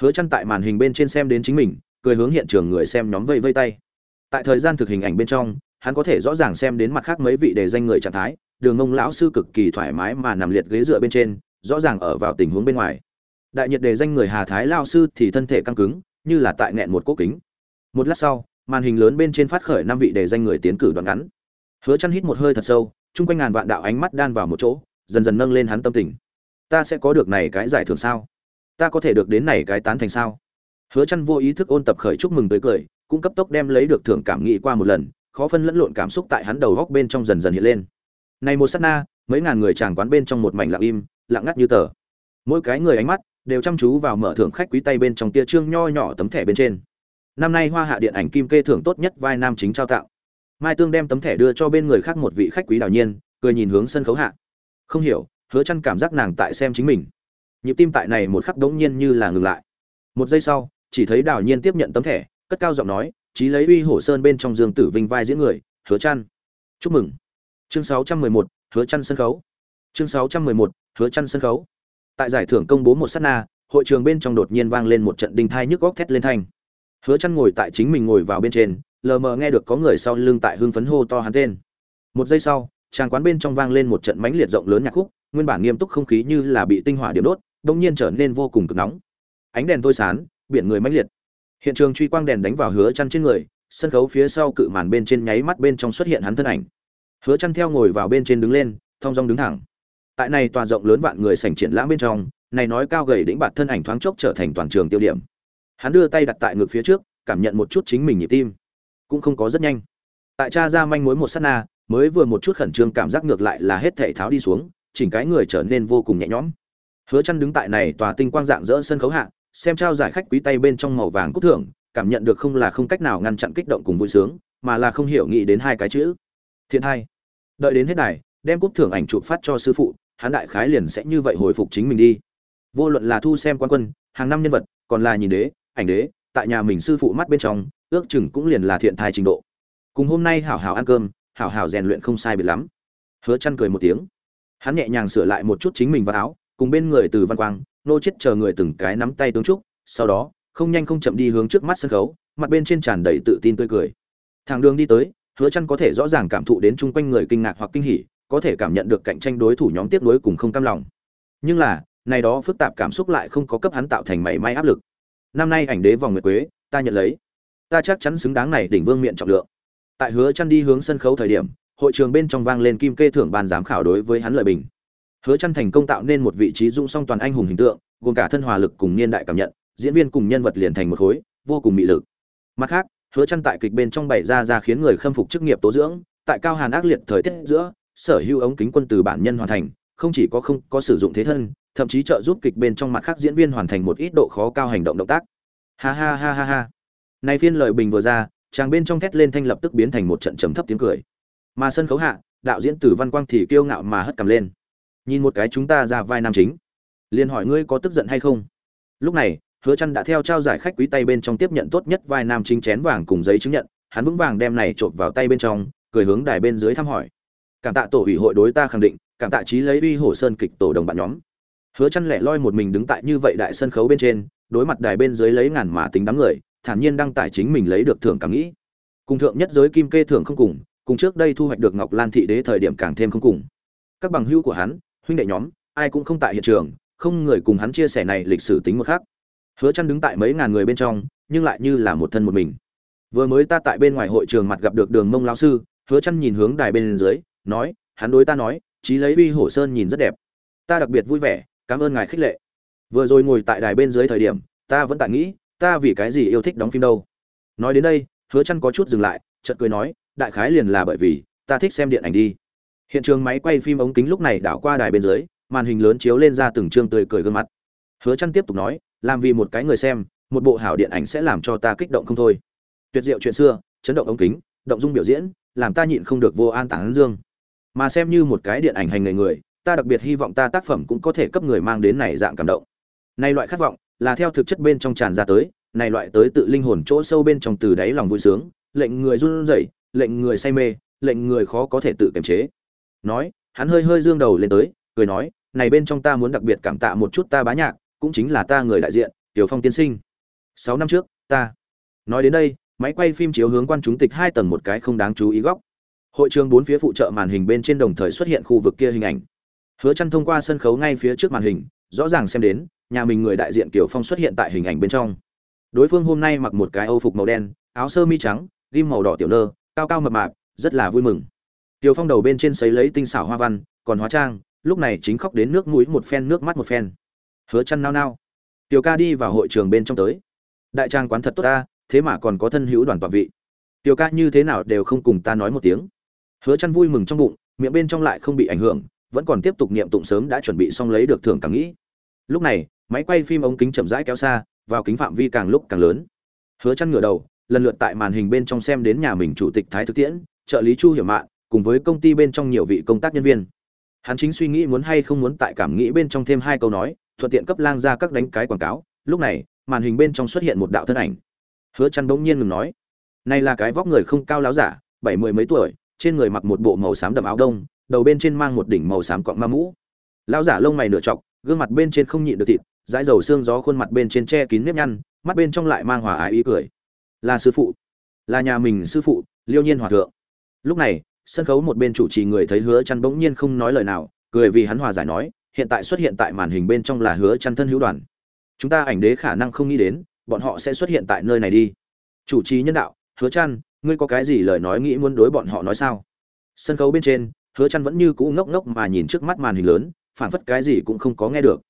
Hứa chăn tại màn hình bên trên xem đến chính mình cười hướng hiện trường người xem nhóm vây vây tay. Tại thời gian thực hình ảnh bên trong, hắn có thể rõ ràng xem đến mặt khác mấy vị đề danh người trạng thái, đường ngông lão sư cực kỳ thoải mái mà nằm liệt ghế dựa bên trên, rõ ràng ở vào tình huống bên ngoài. Đại nhiệt đề danh người hà thái lao sư thì thân thể căng cứng, như là tại nghẹn một cố kính. Một lát sau, màn hình lớn bên trên phát khởi năm vị đề danh người tiến cử đoạn ngắn. Hứa chăn hít một hơi thật sâu, chung quanh ngàn vạn đạo ánh mắt đan vào một chỗ, dần dần nâng lên hắn tâm tình. Ta sẽ có được này cái giải thưởng sao? Ta có thể được đến này cái tán thành sao? Hứa chăn vô ý thức ôn tập khởi chúc mừng tới cười, cũng cấp tốc đem lấy được thưởng cảm nghĩ qua một lần, khó phân lẫn lộn cảm xúc tại hắn đầu góc bên trong dần dần hiện lên. Này một sát na, mấy ngàn người chàng quán bên trong một mảnh lặng im, lặng ngắt như tờ. Mỗi cái người ánh mắt đều chăm chú vào mở thưởng khách quý tay bên trong tia trương nho nhỏ tấm thẻ bên trên. Năm nay hoa hạ điện ảnh kim kê thưởng tốt nhất vai nam chính trao tặng. Mai tương đem tấm thẻ đưa cho bên người khác một vị khách quý đào nhiên, cười nhìn hướng sân khấu hạ. Không hiểu, hứa chăn cảm giác nàng tại xem chính mình. Nhịp tim tại này một khắc đống nhiên như là ngừng lại. Một giây sau chỉ thấy đào nhiên tiếp nhận tấm thẻ cất cao giọng nói trí lấy uy hổ sơn bên trong dương tử vinh vai diễn người hứa chăn. Chúc mừng. Chương 611, hứa chăn sân khấu. Chương 611, hứa chăn sân khấu. Tại giải thưởng công bố một sát na hội trường bên trong đột nhiên vang lên một trận đinh thai nhức góc thét lên thanh. Hứa chăn ngồi tại chính mình ngồi vào bên trên lờ mờ nghe được có người sau lưng tại hưng phấn hô to hắn tên. Một giây sau tràng quán bên trong vang lên một trận mãnh liệt rộng lớn nhạc khúc nguyên bản nghiêm túc không khí như là bị tinh hỏa điểm đốt đông nhiên trở nên vô cùng cực nóng. Ánh đèn thôi sán biển người mãnh liệt. Hiện trường truy quang đèn đánh vào hứa chăn trên người, sân khấu phía sau cự màn bên trên nháy mắt bên trong xuất hiện hắn thân ảnh. Hứa chăn theo ngồi vào bên trên đứng lên, thong dong đứng thẳng. Tại này tòa rộng lớn vạn người sảnh triển lãm bên trong, này nói cao gầy đĩnh bạt thân ảnh thoáng chốc trở thành toàn trường tiêu điểm. Hắn đưa tay đặt tại ngực phía trước, cảm nhận một chút chính mình nhịp tim. Cũng không có rất nhanh. Tại cha ra manh mối một sát na, mới vừa một chút khẩn trương cảm giác ngược lại là hết thảy tháo đi xuống, chỉnh cái người trở nên vô cùng nhẹ nhõm. Hứa chân đứng tại này tòa tinh quang dạng dỡ sân khấu hạ xem trao giải khách quý tay bên trong màu vàng cúc thưởng, cảm nhận được không là không cách nào ngăn chặn kích động cùng vui sướng, mà là không hiểu nghĩ đến hai cái chữ. Thiện hai. Đợi đến hết này đem cúc thưởng ảnh chụp phát cho sư phụ, hắn đại khái liền sẽ như vậy hồi phục chính mình đi. Vô luận là thu xem quan quân, hàng năm nhân vật, còn là nhìn đế, ảnh đế, tại nhà mình sư phụ mắt bên trong, ước chừng cũng liền là thiện thai trình độ. Cùng hôm nay hảo hảo ăn cơm, hảo hảo rèn luyện không sai biệt lắm. Hứa chăn cười một tiếng. Hắn nhẹ nhàng sửa lại một chút chính mình vào áo, cùng bên người từ văn quang nô chết chờ người từng cái nắm tay tướng trúc, sau đó, không nhanh không chậm đi hướng trước mắt sân khấu, mặt bên trên tràn đầy tự tin tươi cười. Thằng đường đi tới, hứa chăn có thể rõ ràng cảm thụ đến chung quanh người kinh ngạc hoặc kinh hỉ, có thể cảm nhận được cạnh tranh đối thủ nhóm tiếp nối cùng không cam lòng. Nhưng là, này đó phức tạp cảm xúc lại không có cấp hắn tạo thành mảy may áp lực. Năm nay ảnh đế vòng nguyệt quế, ta nhận lấy. Ta chắc chắn xứng đáng này đỉnh vương miện trọng lượng. Tại hứa chăn đi hướng sân khấu thời điểm, hội trường bên trong vang lên kim kê thưởng ban giám khảo đối với hắn lợi bình hứa chăn thành công tạo nên một vị trí dung song toàn anh hùng hình tượng, gồm cả thân hòa lực cùng niên đại cảm nhận, diễn viên cùng nhân vật liền thành một khối, vô cùng mị lực. Mặt khác, hứa chăn tại kịch bên trong bảy ra ra khiến người khâm phục chức nghiệp tố dưỡng, tại cao hàn ác liệt thời tiết giữa, sở hữu ống kính quân từ bản nhân hoàn thành, không chỉ có không có sử dụng thế thân, thậm chí trợ giúp kịch bên trong mặt khác diễn viên hoàn thành một ít độ khó cao hành động động tác. Ha ha ha ha ha. Này phiên lời bình vừa ra, chàng bên trong thét lên thanh lập tức biến thành một trận trầm thấp tiếng cười. Mà sân khấu hạ, đạo diễn tử văn quang thì kiêu ngạo mà hất cầm lên nhìn một cái chúng ta ra vai nam chính. Liền hỏi ngươi có tức giận hay không? Lúc này, hứa chăn đã theo trao giải khách quý tay bên trong tiếp nhận tốt nhất vai nam chính chén vàng cùng giấy chứng nhận, hắn vững vàng đem này trộn vào tay bên trong, cười hướng đài bên dưới thăm hỏi. Cảm tạ tổ ủy hội đối ta khẳng định, cảm tạ trí lấy uy hổ sơn kịch tổ đồng bạn nhóm. Hứa chăn lẻ loi một mình đứng tại như vậy đại sân khấu bên trên, đối mặt đài bên dưới lấy ngàn mà tính đám người, thản nhiên đăng tải chính mình lấy được thưởng cảm nghĩ. Cùng thượng nhất giới kim kê thưởng không cùng cùng trước đây thu hoạch được ngọc lan thị đế thời điểm càng thêm không cùng. Các bằng hữu của hắn huynh đệ nhóm, ai cũng không tại hiện trường, không người cùng hắn chia sẻ này lịch sử tính một khác. Hứa chăn đứng tại mấy ngàn người bên trong, nhưng lại như là một thân một mình. Vừa mới ta tại bên ngoài hội trường mặt gặp được đường mông lão sư, hứa chăn nhìn hướng đài bên dưới, nói, hắn đối ta nói chí lấy uy hổ sơn nhìn rất đẹp. Ta đặc biệt vui vẻ, cảm ơn ngài khích lệ. Vừa rồi ngồi tại đài bên dưới thời điểm, ta vẫn tại nghĩ, ta vì cái gì yêu thích đóng phim đâu? Nói đến đây, hứa chăn có chút dừng lại, chợt cười nói, đại khái liền là bởi vì, ta thích xem điện ảnh đi hiện trường máy quay phim ống kính lúc này đảo qua đài bên dưới, màn hình lớn chiếu lên ra từng chương tươi cười gương mặt. Hứa chăn tiếp tục nói, làm vì một cái người xem, một bộ hảo điện ảnh sẽ làm cho ta kích động không thôi. Tuyệt diệu chuyện xưa, chấn động ống kính, động dung biểu diễn, làm ta nhịn không được vô an tán dương. Mà xem như một cái điện ảnh hành nghề người, ta đặc biệt hy vọng ta tác phẩm cũng có thể cấp người mang đến này dạng cảm động. Này loại khát vọng, là theo thực chất bên trong tràn ra tới, này loại tới tự linh hồn chỗ sâu bên trong từ đáy lòng vui sướng, lệnh người run rẩy, lệnh người say mê, lệnh người khó có thể tự kiềm chế nói hắn hơi hơi dương đầu lên tới cười nói này bên trong ta muốn đặc biệt cảm tạ một chút ta bá nhạc cũng chính là ta người đại diện tiểu phong tiên sinh sáu năm trước ta nói đến đây máy quay phim chiếu hướng quan chúng tịch hai tầng một cái không đáng chú ý góc hội trường bốn phía phụ trợ màn hình bên trên đồng thời xuất hiện khu vực kia hình ảnh hứa chăn thông qua sân khấu ngay phía trước màn hình rõ ràng xem đến nhà mình người đại diện Tiểu Phong xuất hiện tại hình ảnh bên trong. Đối phương hôm nay mặc một cái âu phục màu đen, áo sơ mi trắng, rim màu đỏ tiểu nơ, cao cao mập mạp, rất là vui mừng. Tiêu Phong đầu bên trên sấy lấy tinh xảo hoa văn, còn hóa trang, lúc này chính khóc đến nước mũi một phen nước mắt một phen. Hứa Chân nao nao. Tiểu ca đi vào hội trường bên trong tới. Đại trang quán thật tốt ta, thế mà còn có thân hữu đoàn tọa vị tiểu ca như thế nào đều không cùng ta nói một tiếng hứa Chân vui mừng trong bụng miệng bên trong lại không bị ảnh hưởng vẫn còn tiếp tục niệm tụng sớm đã chuẩn bị xong lấy được thưởng cảm nghĩ lúc này máy quay phim ống kính chậm rãi kéo xa vào kính phạm vi càng lúc càng lớn hứa Chân ngửa đầu lần lượt tại màn hình bên trong xem đến nhà mình chủ tịch thái thực tiễn trợ lý chu hiểu mạn cùng với công ty bên trong nhiều vị công tác nhân viên. Hắn chính suy nghĩ muốn hay không muốn tại cảm nghĩ bên trong thêm hai câu nói, thuận tiện cấp lang ra các đánh cái quảng cáo. Lúc này, màn hình bên trong xuất hiện một đạo thân ảnh. Hứa chăn bỗng nhiên ngừng nói, này là cái vóc người không cao láo giả, bảy mười mấy tuổi, trên người mặc một bộ màu xám đậm áo đông, đầu bên trên mang một đỉnh màu xám cọng ma mũ. Lão giả lông mày nửa trọc gương mặt bên trên không nhịn được thịt, dãi dầu xương gió khuôn mặt bên trên che kín nếp nhăn, mắt bên trong lại mang hòa ái ý cười. Là sư phụ, là nhà mình sư phụ, liêu nhiên hòa thượng. Lúc này sân khấu một bên chủ trì người thấy hứa chăn bỗng nhiên không nói lời nào, cười vì hắn hòa giải nói, hiện tại xuất hiện tại màn hình bên trong là hứa chăn thân hữu đoàn. Chúng ta ảnh đế khả năng không nghĩ đến, bọn họ sẽ xuất hiện tại nơi này đi. Chủ trì nhân đạo, hứa chăn, ngươi có cái gì lời nói nghĩ muốn đối bọn họ nói sao? Sân khấu bên trên, hứa chăn vẫn như cũ ngốc ngốc mà nhìn trước mắt màn hình lớn, phản phất cái gì cũng không có nghe được.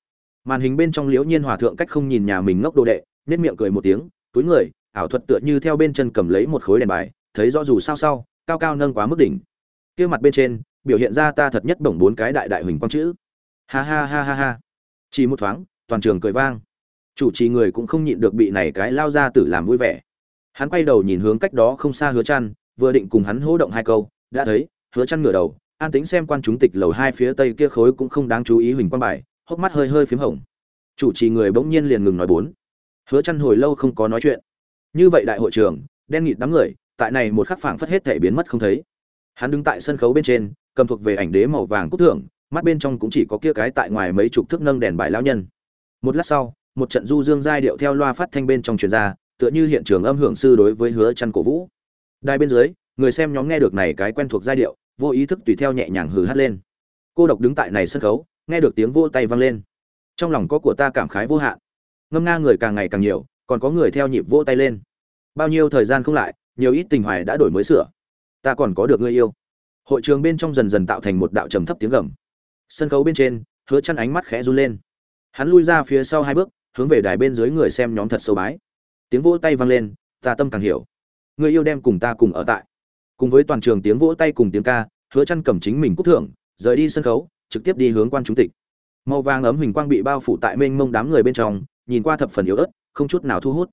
Màn hình bên trong liễu nhiên hòa thượng cách không nhìn nhà mình ngốc đồ đệ nét miệng cười một tiếng, túi người, ảo thuật tựa như theo bên chân cầm lấy một khối đèn bài, thấy rõ dù sao sao cao cao nâng quá mức đỉnh kia mặt bên trên, biểu hiện ra ta thật nhất bổng bốn cái đại đại huỳnh quang chữ. Ha ha ha ha ha. Chỉ một thoáng, toàn trường cười vang. Chủ trì người cũng không nhịn được bị này cái lao ra tử làm vui vẻ. Hắn quay đầu nhìn hướng cách đó không xa hứa chăn, vừa định cùng hắn hô động hai câu, đã thấy, hứa chăn ngửa đầu, an tính xem quan chúng tịch lầu hai phía tây kia khối cũng không đáng chú ý huỳnh quang bài, hốc mắt hơi hơi phím hồng. Chủ trì người bỗng nhiên liền ngừng nói bốn. Hứa chăn hồi lâu không có nói chuyện. Như vậy đại hội trưởng, đen nghịt đám người, tại này một khắc phảng phất hết thể biến mất không thấy hắn đứng tại sân khấu bên trên, cầm thuộc về ảnh đế màu vàng cúc thưởng, mắt bên trong cũng chỉ có kia cái tại ngoài mấy chục thước nâng đèn bài lão nhân. Một lát sau, một trận du dương giai điệu theo loa phát thanh bên trong truyền ra, tựa như hiện trường âm hưởng sư đối với hứa chăn cổ vũ. Đài bên dưới, người xem nhóm nghe được này cái quen thuộc giai điệu, vô ý thức tùy theo nhẹ nhàng hừ hát lên. Cô độc đứng tại này sân khấu, nghe được tiếng vỗ tay vang lên. Trong lòng có của ta cảm khái vô hạn. Ngâm nga người càng ngày càng nhiều, còn có người theo nhịp vỗ tay lên. Bao nhiêu thời gian không lại, nhiều ít tình hoài đã đổi mới sửa ta còn có được người yêu. Hội trường bên trong dần dần tạo thành một đạo trầm thấp tiếng gầm. Sân khấu bên trên, hứa chăn ánh mắt khẽ run lên. Hắn lui ra phía sau hai bước, hướng về đài bên dưới người xem nhóm thật sâu bái. Tiếng vỗ tay vang lên, ta tâm càng hiểu. Người yêu đem cùng ta cùng ở tại. Cùng với toàn trường tiếng vỗ tay cùng tiếng ca, hứa chăn cầm chính mình cúc thưởng, rời đi sân khấu, trực tiếp đi hướng quan chúng tịch. Màu vàng ấm hình quang bị bao phủ tại mênh mông đám người bên trong, nhìn qua thập phần yếu ớt, không chút nào thu hút.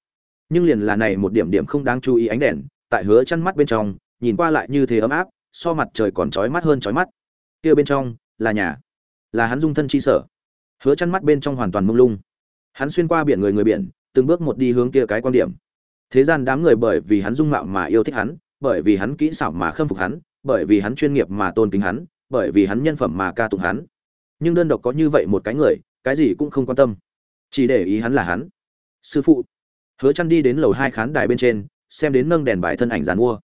Nhưng liền là này một điểm điểm không đáng chú ý ánh đèn, tại hứa chăn mắt bên trong nhìn qua lại như thế ấm áp, so mặt trời còn chói mắt hơn chói mắt. Kia bên trong, là nhà. Là hắn dung thân chi sở. Hứa chăn mắt bên trong hoàn toàn mông lung. Hắn xuyên qua biển người người biển, từng bước một đi hướng kia cái quan điểm. Thế gian đám người bởi vì hắn dung mạo mà yêu thích hắn, bởi vì hắn kỹ xảo mà khâm phục hắn, bởi vì hắn chuyên nghiệp mà tôn kính hắn, bởi vì hắn nhân phẩm mà ca tụng hắn. Nhưng đơn độc có như vậy một cái người, cái gì cũng không quan tâm. Chỉ để ý hắn là hắn. Sư phụ. Hứa chăn đi đến lầu hai khán đài bên trên, xem đến nâng đèn bài thân ảnh dàn mua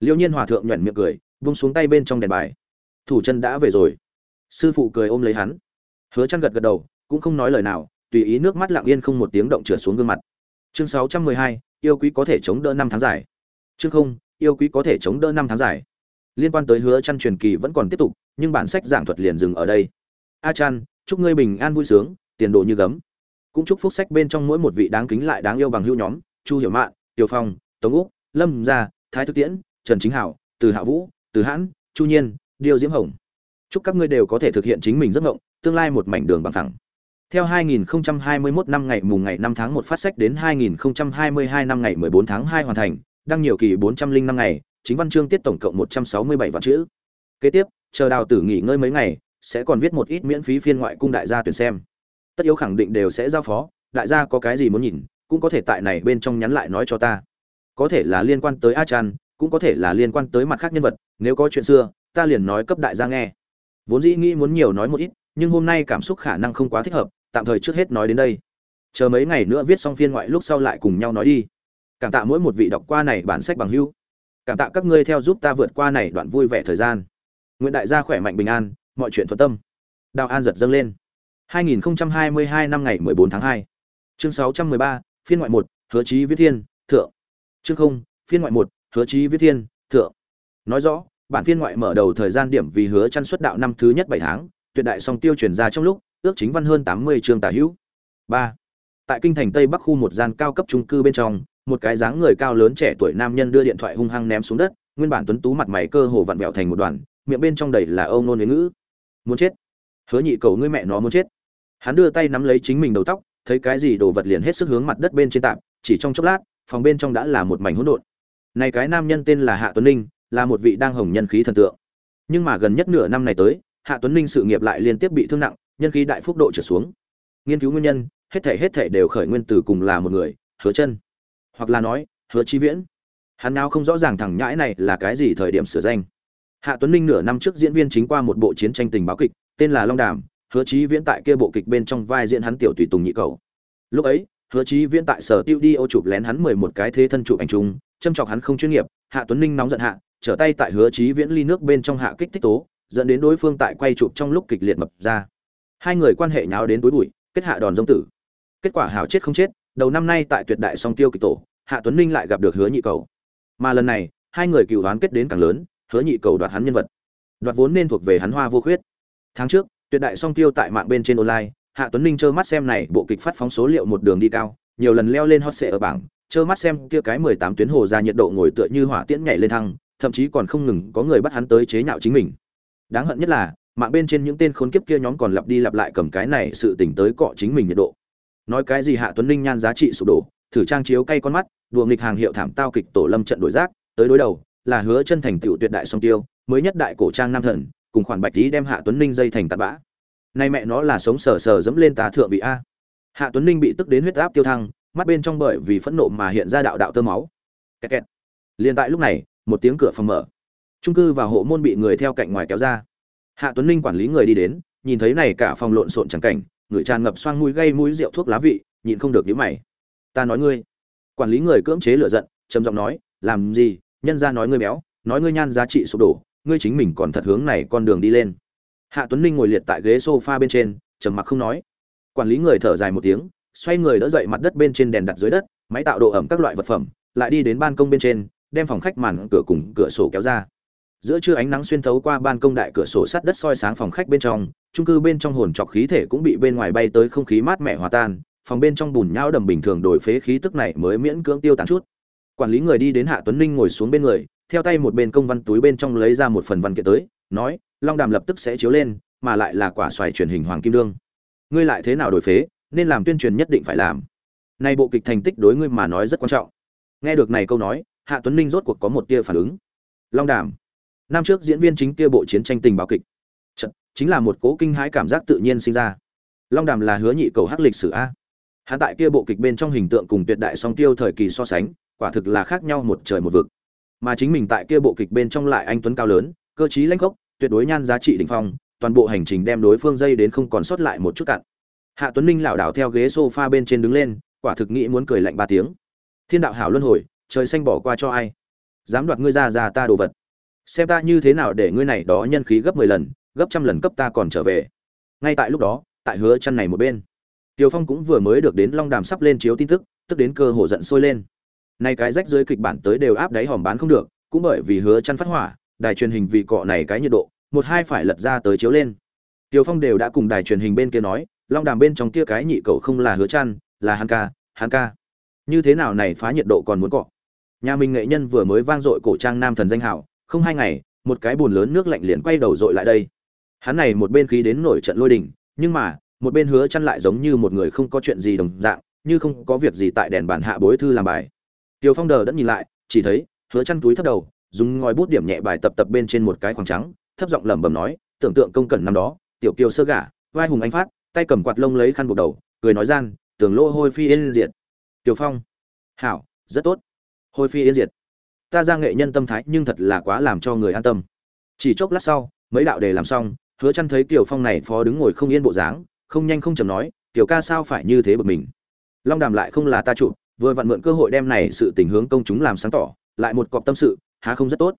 liêu nhiên hòa thượng nhuận miệng cười vung xuống tay bên trong đèn bài. Thủ chân đã về rồi. Sư phụ cười ôm lấy hắn. Hứa chăn gật gật đầu cũng không nói lời nào tùy ý nước mắt lặng yên không một tiếng động trượt xuống gương mặt. Chương 612, yêu quý có thể chống đỡ năm tháng dài. Chương không yêu quý có thể chống đỡ năm tháng dài. Liên quan tới hứa chăn truyền kỳ vẫn còn tiếp tục nhưng bản sách giảng thuật liền dừng ở đây. A chăn chúc ngươi bình an vui sướng tiền đồ như gấm. Cũng chúc phúc sách bên trong mỗi một vị đáng kính lại đáng yêu bằng hữu nhóm chu hiểu mạn tiểu phong tống úc lâm gia thái thực tiễn trần chính hảo từ hạ vũ từ hãn chu nhiên điêu diễm hồng chúc các ngươi đều có thể thực hiện chính mình giấc mộng tương lai một mảnh đường bằng thẳng theo 2021 năm ngày mùng ngày 5 tháng 1 phát sách đến 2022 năm ngày 14 tháng 2 hoàn thành, đăng nhiều kỳ 405 ngày, chính văn chương tiết tổng cộng 167 vạn chữ. Kế tiếp, chờ đào tử nghỉ ngơi mấy ngày, sẽ còn viết một ít miễn phí phiên ngoại cung đại gia tuyển xem. Tất yếu khẳng định đều sẽ giao phó, đại gia có cái gì muốn nhìn, cũng có thể tại này bên trong nhắn lại nói cho ta. Có thể là liên quan tới A Chan, cũng có thể là liên quan tới mặt khác nhân vật, nếu có chuyện xưa, ta liền nói cấp đại gia nghe. Vốn dĩ nghĩ muốn nhiều nói một ít, nhưng hôm nay cảm xúc khả năng không quá thích hợp, tạm thời trước hết nói đến đây. Chờ mấy ngày nữa viết xong phiên ngoại lúc sau lại cùng nhau nói đi. Cảm tạ mỗi một vị đọc qua này bản sách bằng hữu. Cảm tạ các ngươi theo giúp ta vượt qua này đoạn vui vẻ thời gian. Nguyện đại gia khỏe mạnh bình an, mọi chuyện thuận tâm. Đào An giật dâng lên. 2022 năm ngày 14 tháng 2. Chương 613, phiên ngoại 1, Hứa Chí Viết Thiên, thượng. Chương không phiên ngoại 1, Hứa Chí Viết Thiên, thượng. Nói rõ, bản phiên ngoại mở đầu thời gian điểm vì hứa chăn xuất đạo năm thứ nhất 7 tháng, tuyệt đại song tiêu truyền ra trong lúc, ước chính văn hơn 80 chương tả hữu. 3. Tại kinh thành Tây Bắc khu một gian cao cấp trung cư bên trong, một cái dáng người cao lớn trẻ tuổi nam nhân đưa điện thoại hung hăng ném xuống đất nguyên bản tuấn tú mặt mày cơ hồ vặn vẹo thành một đoàn miệng bên trong đầy là âu nôn ngữ muốn chết hứa nhị cầu ngươi mẹ nó muốn chết hắn đưa tay nắm lấy chính mình đầu tóc thấy cái gì đồ vật liền hết sức hướng mặt đất bên trên tạm chỉ trong chốc lát phòng bên trong đã là một mảnh hỗn độn này cái nam nhân tên là hạ tuấn ninh, là một vị đang hồng nhân khí thần tượng. Nhưng mà gần nhất nửa năm này tới, hạ tuấn ninh sự nghiệp lại liên tiếp bị thương nặng, nhân khí đại phúc độ trở xuống. Nghiên cứu nguyên nhân, hết thể hết thể đều khởi nguyên từ cùng là một người, hứa chân. Hoặc là nói, hứa chi viễn. Hắn nào không rõ ràng thằng nhãi này là cái gì thời điểm sửa danh. Hạ tuấn ninh nửa năm trước diễn viên chính qua một bộ chiến tranh tình báo kịch, tên là long đàm, hứa chí viễn tại kia bộ kịch bên trong vai diễn hắn tiểu tùy tùng nhị cầu. Lúc ấy hứa chí viễn tại sở tiêu đi ô chụp lén hắn mười một cái thế thân chụp ảnh chung, châm chọc hắn không chuyên nghiệp, hạ tuấn ninh nóng giận hạ, trở tay tại hứa chí viễn ly nước bên trong hạ kích thích tố, dẫn đến đối phương tại quay chụp trong lúc kịch liệt mập ra. Hai người quan hệ nháo đến túi bụi, kết hạ đòn giống tử. Kết quả hảo chết không chết, đầu năm nay tại tuyệt đại song tiêu kịch tổ, hạ tuấn ninh lại gặp được hứa nhị cầu. Mà lần này, hai người cựu đoán kết đến càng lớn, hứa nhị cầu đoạt hắn nhân vật. Đoạt vốn nên thuộc về hắn hoa vô khuyết. Tháng trước, tuyệt đại song tiêu tại mạng bên trên online hạ tuấn ninh trơ mắt xem này bộ kịch phát phóng số liệu một đường đi cao nhiều lần leo lên hot sẽ ở bảng trơ mắt xem kia cái mười tám tuyến hồ ra nhiệt độ ngồi tựa như hỏa tiễn nhảy lên thăng thậm chí còn không ngừng có người bắt hắn tới chế nhạo chính mình. Đáng hận nhất là mạng bên trên những tên khốn kiếp kia nhóm còn lặp đi lặp lại cầm cái này sự tỉnh tới cọ chính mình nhiệt độ. Nói cái gì hạ tuấn ninh nhan giá trị sụp đổ thử trang chiếu cay con mắt đùa nghịch hàng hiệu thảm tao kịch tổ lâm trận đổi giác, tới đối đầu là hứa chân thành tựu tuyệt đại song tiêu mới nhất đại cổ trang nam thần cùng khoản bạch tí đem hạ tuấn ninh dây thành tạt bã nay mẹ nó là sống sờ sờ dẫm lên tà thượng vị a. Hạ tuấn ninh bị tức đến huyết áp tiêu thăng, mắt bên trong bởi vì phẫn nộ mà hiện ra đạo đạo tơ máu. Kẹt kẹt. liền tại lúc này, một tiếng cửa phòng mở. Trung cư và hộ môn bị người theo cạnh ngoài kéo ra. Hạ tuấn ninh quản lý người đi đến, nhìn thấy này cả phòng lộn xộn chẳng cảnh, người tràn ngập xoang mũi gây mũi rượu thuốc lá vị, nhịn không được nhíu mày. Ta nói ngươi. Quản lý người cưỡng chế lửa giận, trầm giọng nói, làm gì? Nhân ra nói ngươi béo, nói ngươi nhan giá trị sụp đổ, ngươi chính mình còn thật hướng này con đường đi lên hạ tuấn ninh ngồi liệt tại ghế sofa bên trên, trầm mặc không nói. Quản lý người thở dài một tiếng, xoay người đỡ dậy mặt đất bên trên đèn đặt dưới đất, máy tạo độ ẩm các loại vật phẩm, lại đi đến ban công bên trên, đem phòng khách màn cửa cùng cửa sổ kéo ra. Giữa trưa ánh nắng xuyên thấu qua ban công đại cửa sổ sắt đất soi sáng phòng khách bên trong trung cư bên trong hồn trọc khí thể cũng bị bên ngoài bay tới không khí mát mẻ hòa tan, phòng bên trong bùn nhão đầm bình thường đổi phế khí tức này mới miễn cưỡng tiêu tán chút. Quản lý người đi đến hạ tuấn ninh ngồi xuống bên người, theo tay một bên công văn túi bên trong lấy ra một phần văn kiện tới, nói long đàm lập tức sẽ chiếu lên mà lại là quả xoài truyền hình hoàng kim đương. Ngươi lại thế nào đổi phế nên làm tuyên truyền nhất định phải làm. Nay bộ kịch thành tích đối ngươi mà nói rất quan trọng. Nghe được này câu nói hạ tuấn ninh rốt cuộc có một tia phản ứng. Long đàm. Năm trước diễn viên chính kia bộ chiến tranh tình báo kịch. Chật, chính là một cố kinh hãi cảm giác tự nhiên sinh ra. Long đàm là hứa nhị cầu hắc lịch sử a. Hạ tại kia bộ kịch bên trong hình tượng cùng tuyệt đại song tiêu thời kỳ so sánh quả thực là khác nhau một trời một vực. Mà chính mình tại kia bộ kịch bên trong lại anh tuấn cao lớn cơ chí lãnh gốc tuyệt đối nhan giá trị đỉnh phong toàn bộ hành trình đem đối phương dây đến không còn sót lại một chút cặn. Hạ tuấn ninh lảo đảo theo ghế sofa bên trên đứng lên quả thực nghĩ muốn cười lạnh ba tiếng. Thiên đạo hảo luân hồi trời xanh bỏ qua cho ai? Dám đoạt ngươi ra ra ta đồ vật. Xem ta như thế nào để ngươi này đó nhân khí gấp mười lần gấp trăm lần cấp ta còn trở về. Ngay tại lúc đó tại hứa chân này một bên Tiêu Phong cũng vừa mới được đến Long Đàm sắp lên chiếu tin tức, tức đến cơ hồ giận sôi lên. Này cái rách dưới kịch bản tới đều áp đáy hòm bán không được, cũng bởi vì hứa chăn phát hỏa, đài truyền hình vì cọ này cái nhiệt độ, một hai phải lật ra tới chiếu lên. Tiêu Phong đều đã cùng đài truyền hình bên kia nói, Long Đàm bên trong kia cái nhị cậu không là hứa chăn, là hắn ca, hắn ca. Như thế nào này phá nhiệt độ còn muốn cọ. Nhà mình nghệ nhân vừa mới vang dội cổ trang nam thần danh hảo, không hai ngày, một cái buồn lớn nước lạnh liền quay đầu dội lại đây. Hắn này một bên khí đến nổi trận lôi đình, nhưng mà, một bên hứa chăn lại giống như một người không có chuyện gì đồng dạng như không có việc gì tại đèn bàn hạ bối thư làm bài Tiêu Phong đờ đẫn nhìn lại, chỉ thấy Hứa Chăn túi thấp đầu, dùng ngòi bút điểm nhẹ bài tập tập bên trên một cái khoảng trắng, thấp giọng lẩm bẩm nói, tưởng tượng công cẩn năm đó, tiểu kiều sơ gả, vai hùng anh phát, tay cầm quạt lông lấy khăn buộc đầu, cười nói gian, tưởng lỗ hôi phi yên diệt. tiểu Phong, hảo, rất tốt. Hôi phi yên diệt. Ta ra nghệ nhân tâm thái nhưng thật là quá làm cho người an tâm. Chỉ chốc lát sau, mấy đạo đề làm xong, Hứa chăn thấy Tiểu Phong này phó đứng ngồi không yên bộ dáng, không nhanh không chậm nói tiểu ca sao phải như thế bực mình long đàm lại không là ta chủ vừa vặn mượn cơ hội đem này sự tình hướng công chúng làm sáng tỏ lại một cọp tâm sự, há không rất tốt.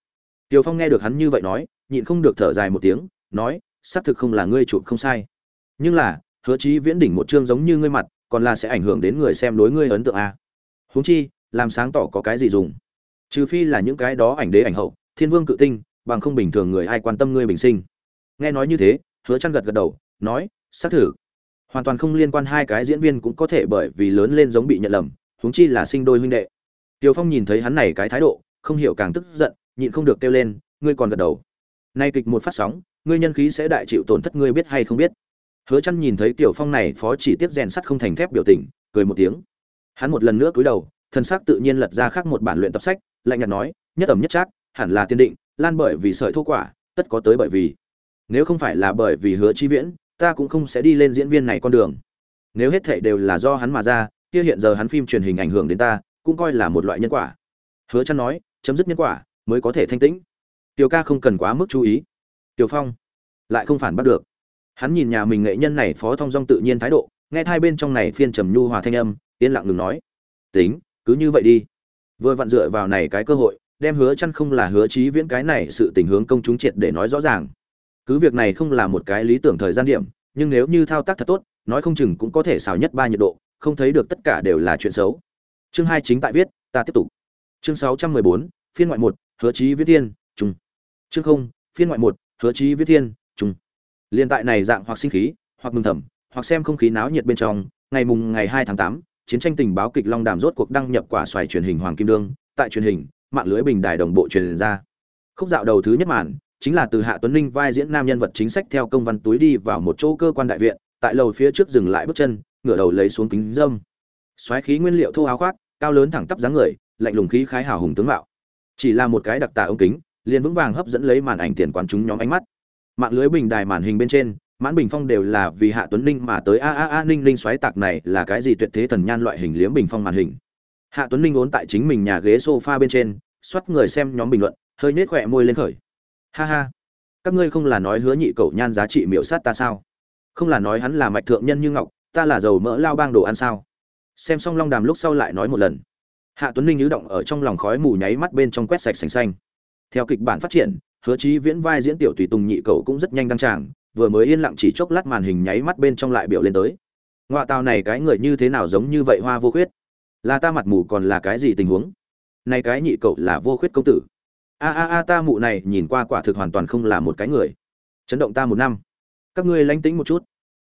Tiều phong nghe được hắn như vậy nói, nhịn không được thở dài một tiếng, nói, xác thực không là ngươi chụp không sai. Nhưng là, hứa chí viễn đỉnh một chương giống như ngươi mặt, còn là sẽ ảnh hưởng đến người xem đối ngươi ấn tượng a huống chi, làm sáng tỏ có cái gì dùng? Trừ phi là những cái đó ảnh đế ảnh hậu, thiên vương cự tinh, bằng không bình thường người ai quan tâm ngươi bình sinh. Nghe nói như thế, hứa chăn gật gật đầu, nói, xác thử hoàn toàn không liên quan hai cái diễn viên cũng có thể bởi vì lớn lên giống bị nhận lầm, huống chi là sinh đôi huynh đệ. Tiểu Phong nhìn thấy hắn này cái thái độ, không hiểu càng tức giận, nhịn không được kêu lên, ngươi còn gật đầu. Nay kịch một phát sóng, ngươi nhân khí sẽ đại chịu tổn thất ngươi biết hay không biết. Hứa Chân nhìn thấy Tiểu Phong này phó chỉ tiếp rèn sắt không thành thép biểu tình, cười một tiếng. Hắn một lần nữa cúi đầu, thân xác tự nhiên lật ra khác một bản luyện tập sách, lạnh nhạt nói, nhất ẩm nhất chắc, hẳn là tiên định, lan bởi vì sợi thô quả, tất có tới bởi vì. Nếu không phải là bởi vì Hứa Chi Viễn, ta cũng không sẽ đi lên diễn viên này con đường. Nếu hết thảy đều là do hắn mà ra, kia hiện giờ hắn phim truyền hình ảnh hưởng đến ta, cũng coi là một loại nhân quả. Hứa Chân nói, chấm dứt nhân quả, mới có thể thanh tĩnh. Tiểu ca không cần quá mức chú ý. Tiểu Phong lại không phản bắt được. Hắn nhìn nhà mình nghệ nhân này phó thông dong tự nhiên thái độ, nghe hai bên trong này phiên trầm nhu hòa thanh âm, yên lặng ngừng nói. Tính, cứ như vậy đi. Vừa vặn dựa vào này cái cơ hội, đem hứa chăn không là hứa chí viễn cái này sự tình hướng công chúng triệt để nói rõ ràng. Cứ việc này không là một cái lý tưởng thời gian điểm, nhưng nếu như thao tác thật tốt, nói không chừng cũng có thể xào nhất ba nhiệt độ, không thấy được tất cả đều là chuyện xấu. Chương hai chính tại viết, ta tiếp tục. Chương 614, phiên ngoại một, hứa chí viết thiên, trùng. Chương không, phiên ngoại một, hứa chí viết thiên, trùng. Liên tại này dạng hoặc sinh khí, hoặc mừng thầm, hoặc xem không khí náo nhiệt bên trong, ngày mùng ngày hai tháng tám, chiến tranh tình báo kịch Long Đàm rốt cuộc đăng nhập quả xoài truyền hình Hoàng Kim Đương, tại truyền hình, mạng lưới bình đài đồng bộ truyền ra. Khúc dạo đầu thứ nhất màn, chính là từ Hạ Tuấn Ninh vai diễn nam nhân vật chính sách theo công văn túi đi vào một chỗ cơ quan đại viện, tại lầu phía trước dừng lại bước chân, ngửa đầu lấy xuống kính dâm xoáy khí nguyên liệu thô áo khoác, cao lớn thẳng tắp dáng người, lạnh lùng khí khái hào hùng tướng mạo. Chỉ là một cái đặc tả ống kính, liền vững vàng hấp dẫn lấy màn ảnh tiền quán chúng nhóm ánh mắt. Mạng lưới bình đài màn hình bên trên, mãn bình phong đều là vì Hạ Tuấn Ninh mà tới a a a Ninh Ninh xoáy tạc này là cái gì tuyệt thế thần nhan loại hình liếm bình phong màn hình. Hạ Tuấn Ninh vốn tại chính mình nhà ghế sofa bên trên, xoắt người xem nhóm bình luận, hơi nhếch khỏe môi lên khởi. Ha ha, các ngươi không là nói hứa nhị cậu nhan giá trị miểu sát ta sao? Không là nói hắn là mạch thượng nhân như ngọc, ta là giàu mỡ lao bang đồ ăn sao? Xem xong Long Đàm lúc sau lại nói một lần. Hạ Tuấn Ninh nhứ động ở trong lòng khói mù nháy mắt bên trong quét sạch sành xanh. Theo kịch bản phát triển, Hứa Chí Viễn vai diễn tiểu tùy tùng nhị cậu cũng rất nhanh đăng tràng, vừa mới yên lặng chỉ chốc lát màn hình nháy mắt bên trong lại biểu lên tới. Ngoại tao này cái người như thế nào giống như vậy hoa vô khuyết? Là ta mặt mù còn là cái gì tình huống? Này cái nhị cậu là vô khuyết công tử. A a a ta mụ này nhìn qua quả thực hoàn toàn không là một cái người. Chấn động ta một năm. Các ngươi lánh tĩnh một chút.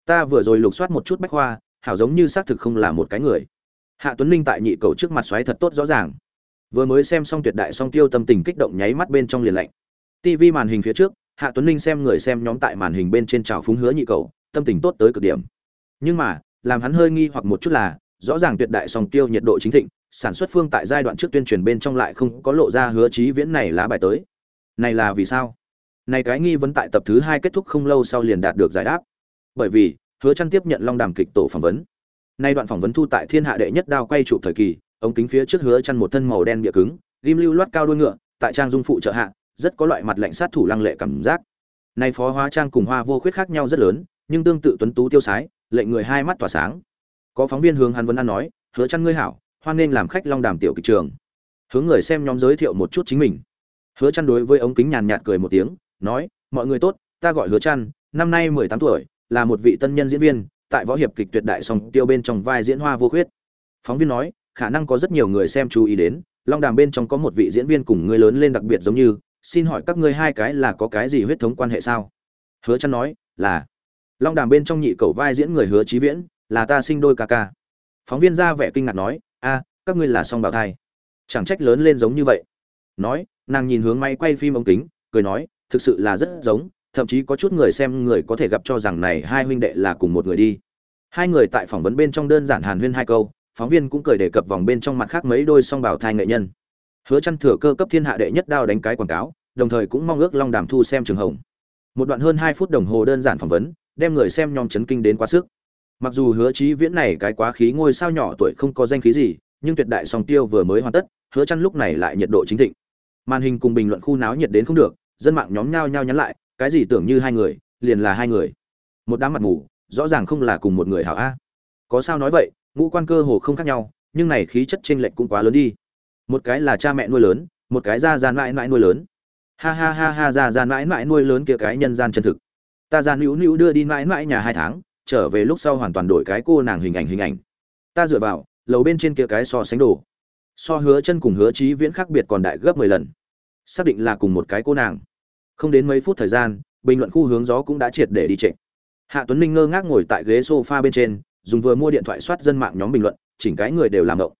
Ta vừa rồi lục soát một chút bách khoa, hảo giống như xác thực không là một cái người. Hạ Tuấn Linh tại nhị cầu trước mặt xoáy thật tốt rõ ràng. Vừa mới xem xong tuyệt đại song tiêu tâm tình kích động nháy mắt bên trong liền lạnh. TV màn hình phía trước, Hạ Tuấn Linh xem người xem nhóm tại màn hình bên trên chào phúng hứa nhị cầu tâm tình tốt tới cực điểm. Nhưng mà, làm hắn hơi nghi hoặc một chút là, rõ ràng tuyệt đại song tiêu nhiệt độ chính thịnh, sản xuất phương tại giai đoạn trước tuyên truyền bên trong lại không có lộ ra hứa chí viễn này lá bài tới. Này là vì sao? Này cái nghi vấn tại tập thứ hai kết thúc không lâu sau liền đạt được giải đáp. Bởi vì, hứa chăn tiếp nhận long đàm kịch tổ phỏng vấn. Nay đoạn phỏng vấn thu tại thiên hạ đệ nhất đao quay chụp thời kỳ, ống kính phía trước hứa chăn một thân màu đen bịa cứng, ghim lưu loát cao đuôi ngựa, tại trang dung phụ trợ hạ, rất có loại mặt lạnh sát thủ lăng lệ cảm giác. Nay phó hóa trang cùng hoa vô khuyết khác nhau rất lớn, nhưng tương tự tuấn tú tiêu sái, lệnh người hai mắt tỏa sáng. Có phóng viên hướng hắn vấn An nói, "Hứa Chân ngươi hảo, hoan nên làm khách Long Đàm tiểu kịch trường." Hướng người xem nhóm giới thiệu một chút chính mình. Hứa Chân đối với ống kính nhàn nhạt cười một tiếng, nói, "Mọi người tốt, ta gọi Hứa Chân, năm nay 18 tuổi, là một vị tân nhân diễn viên, tại võ hiệp kịch tuyệt đại song tiêu bên trong vai diễn hoa vô khuyết." Phóng viên nói, "Khả năng có rất nhiều người xem chú ý đến, Long Đàm bên trong có một vị diễn viên cùng người lớn lên đặc biệt giống như, xin hỏi các ngươi hai cái là có cái gì huyết thống quan hệ sao? Hứa chăn nói là. Long đàm bên trong nhị cầu vai diễn người hứa chí viễn là ta sinh đôi ca ca. Phóng viên ra vẻ kinh ngạc nói a các ngươi là song bào thai. Chẳng trách lớn lên giống như vậy. Nói nàng nhìn hướng máy quay phim ống kính cười nói thực sự là rất giống thậm chí có chút người xem người có thể gặp cho rằng này hai huynh đệ là cùng một người đi. Hai người tại phỏng vấn bên trong đơn giản hàn huyên hai câu, phóng viên cũng cười đề cập vòng bên trong mặt khác mấy đôi song bảo thai nghệ nhân. Hứa chăn thừa cơ cấp thiên hạ đệ nhất đao đánh cái quảng cáo, đồng thời cũng mong ước long đàm thu xem trường hồng. Một đoạn hơn hai phút đồng hồ đơn giản phỏng vấn, đem người xem nhom chấn kinh đến quá sức. Mặc dù hứa chí viễn này cái quá khí ngôi sao nhỏ tuổi không có danh khí gì, nhưng tuyệt đại song tiêu vừa mới hoàn tất, hứa chăn lúc này lại nhiệt độ chính thịnh. Màn hình cùng bình luận khu náo nhiệt đến không được, dân mạng nhóm nhao nhao nhắn lại cái gì tưởng như hai người, liền là hai người. Một đám mặt mù, rõ ràng không là cùng một người hảo a. Có sao nói vậy, ngũ quan cơ hồ không khác nhau, nhưng này khí chất chênh lệch cũng quá lớn đi. Một cái là cha mẹ nuôi lớn, một cái ra gian mãi mãi nuôi lớn. Ha ha ha ha, ra gian mãi mãi nuôi lớn kia cái nhân gian chân thực. Ta gian nữu nữu đưa đi mãi mãi nhà hai tháng, trở về lúc sau hoàn toàn đổi cái cô nàng hình ảnh hình ảnh. Ta dựa vào, lầu bên trên kia cái so sánh đồ. So hứa chân cùng hứa trí viễn khác biệt còn đại gấp 10 lần. Xác định là cùng một cái cô nàng không đến mấy phút thời gian, bình luận khu hướng gió cũng đã triệt để đi trệ. Hạ tuấn ninh ngơ ngác ngồi tại ghế sofa bên trên, dùng vừa mua điện thoại soát dân mạng nhóm bình luận, chỉnh cái người đều làm động.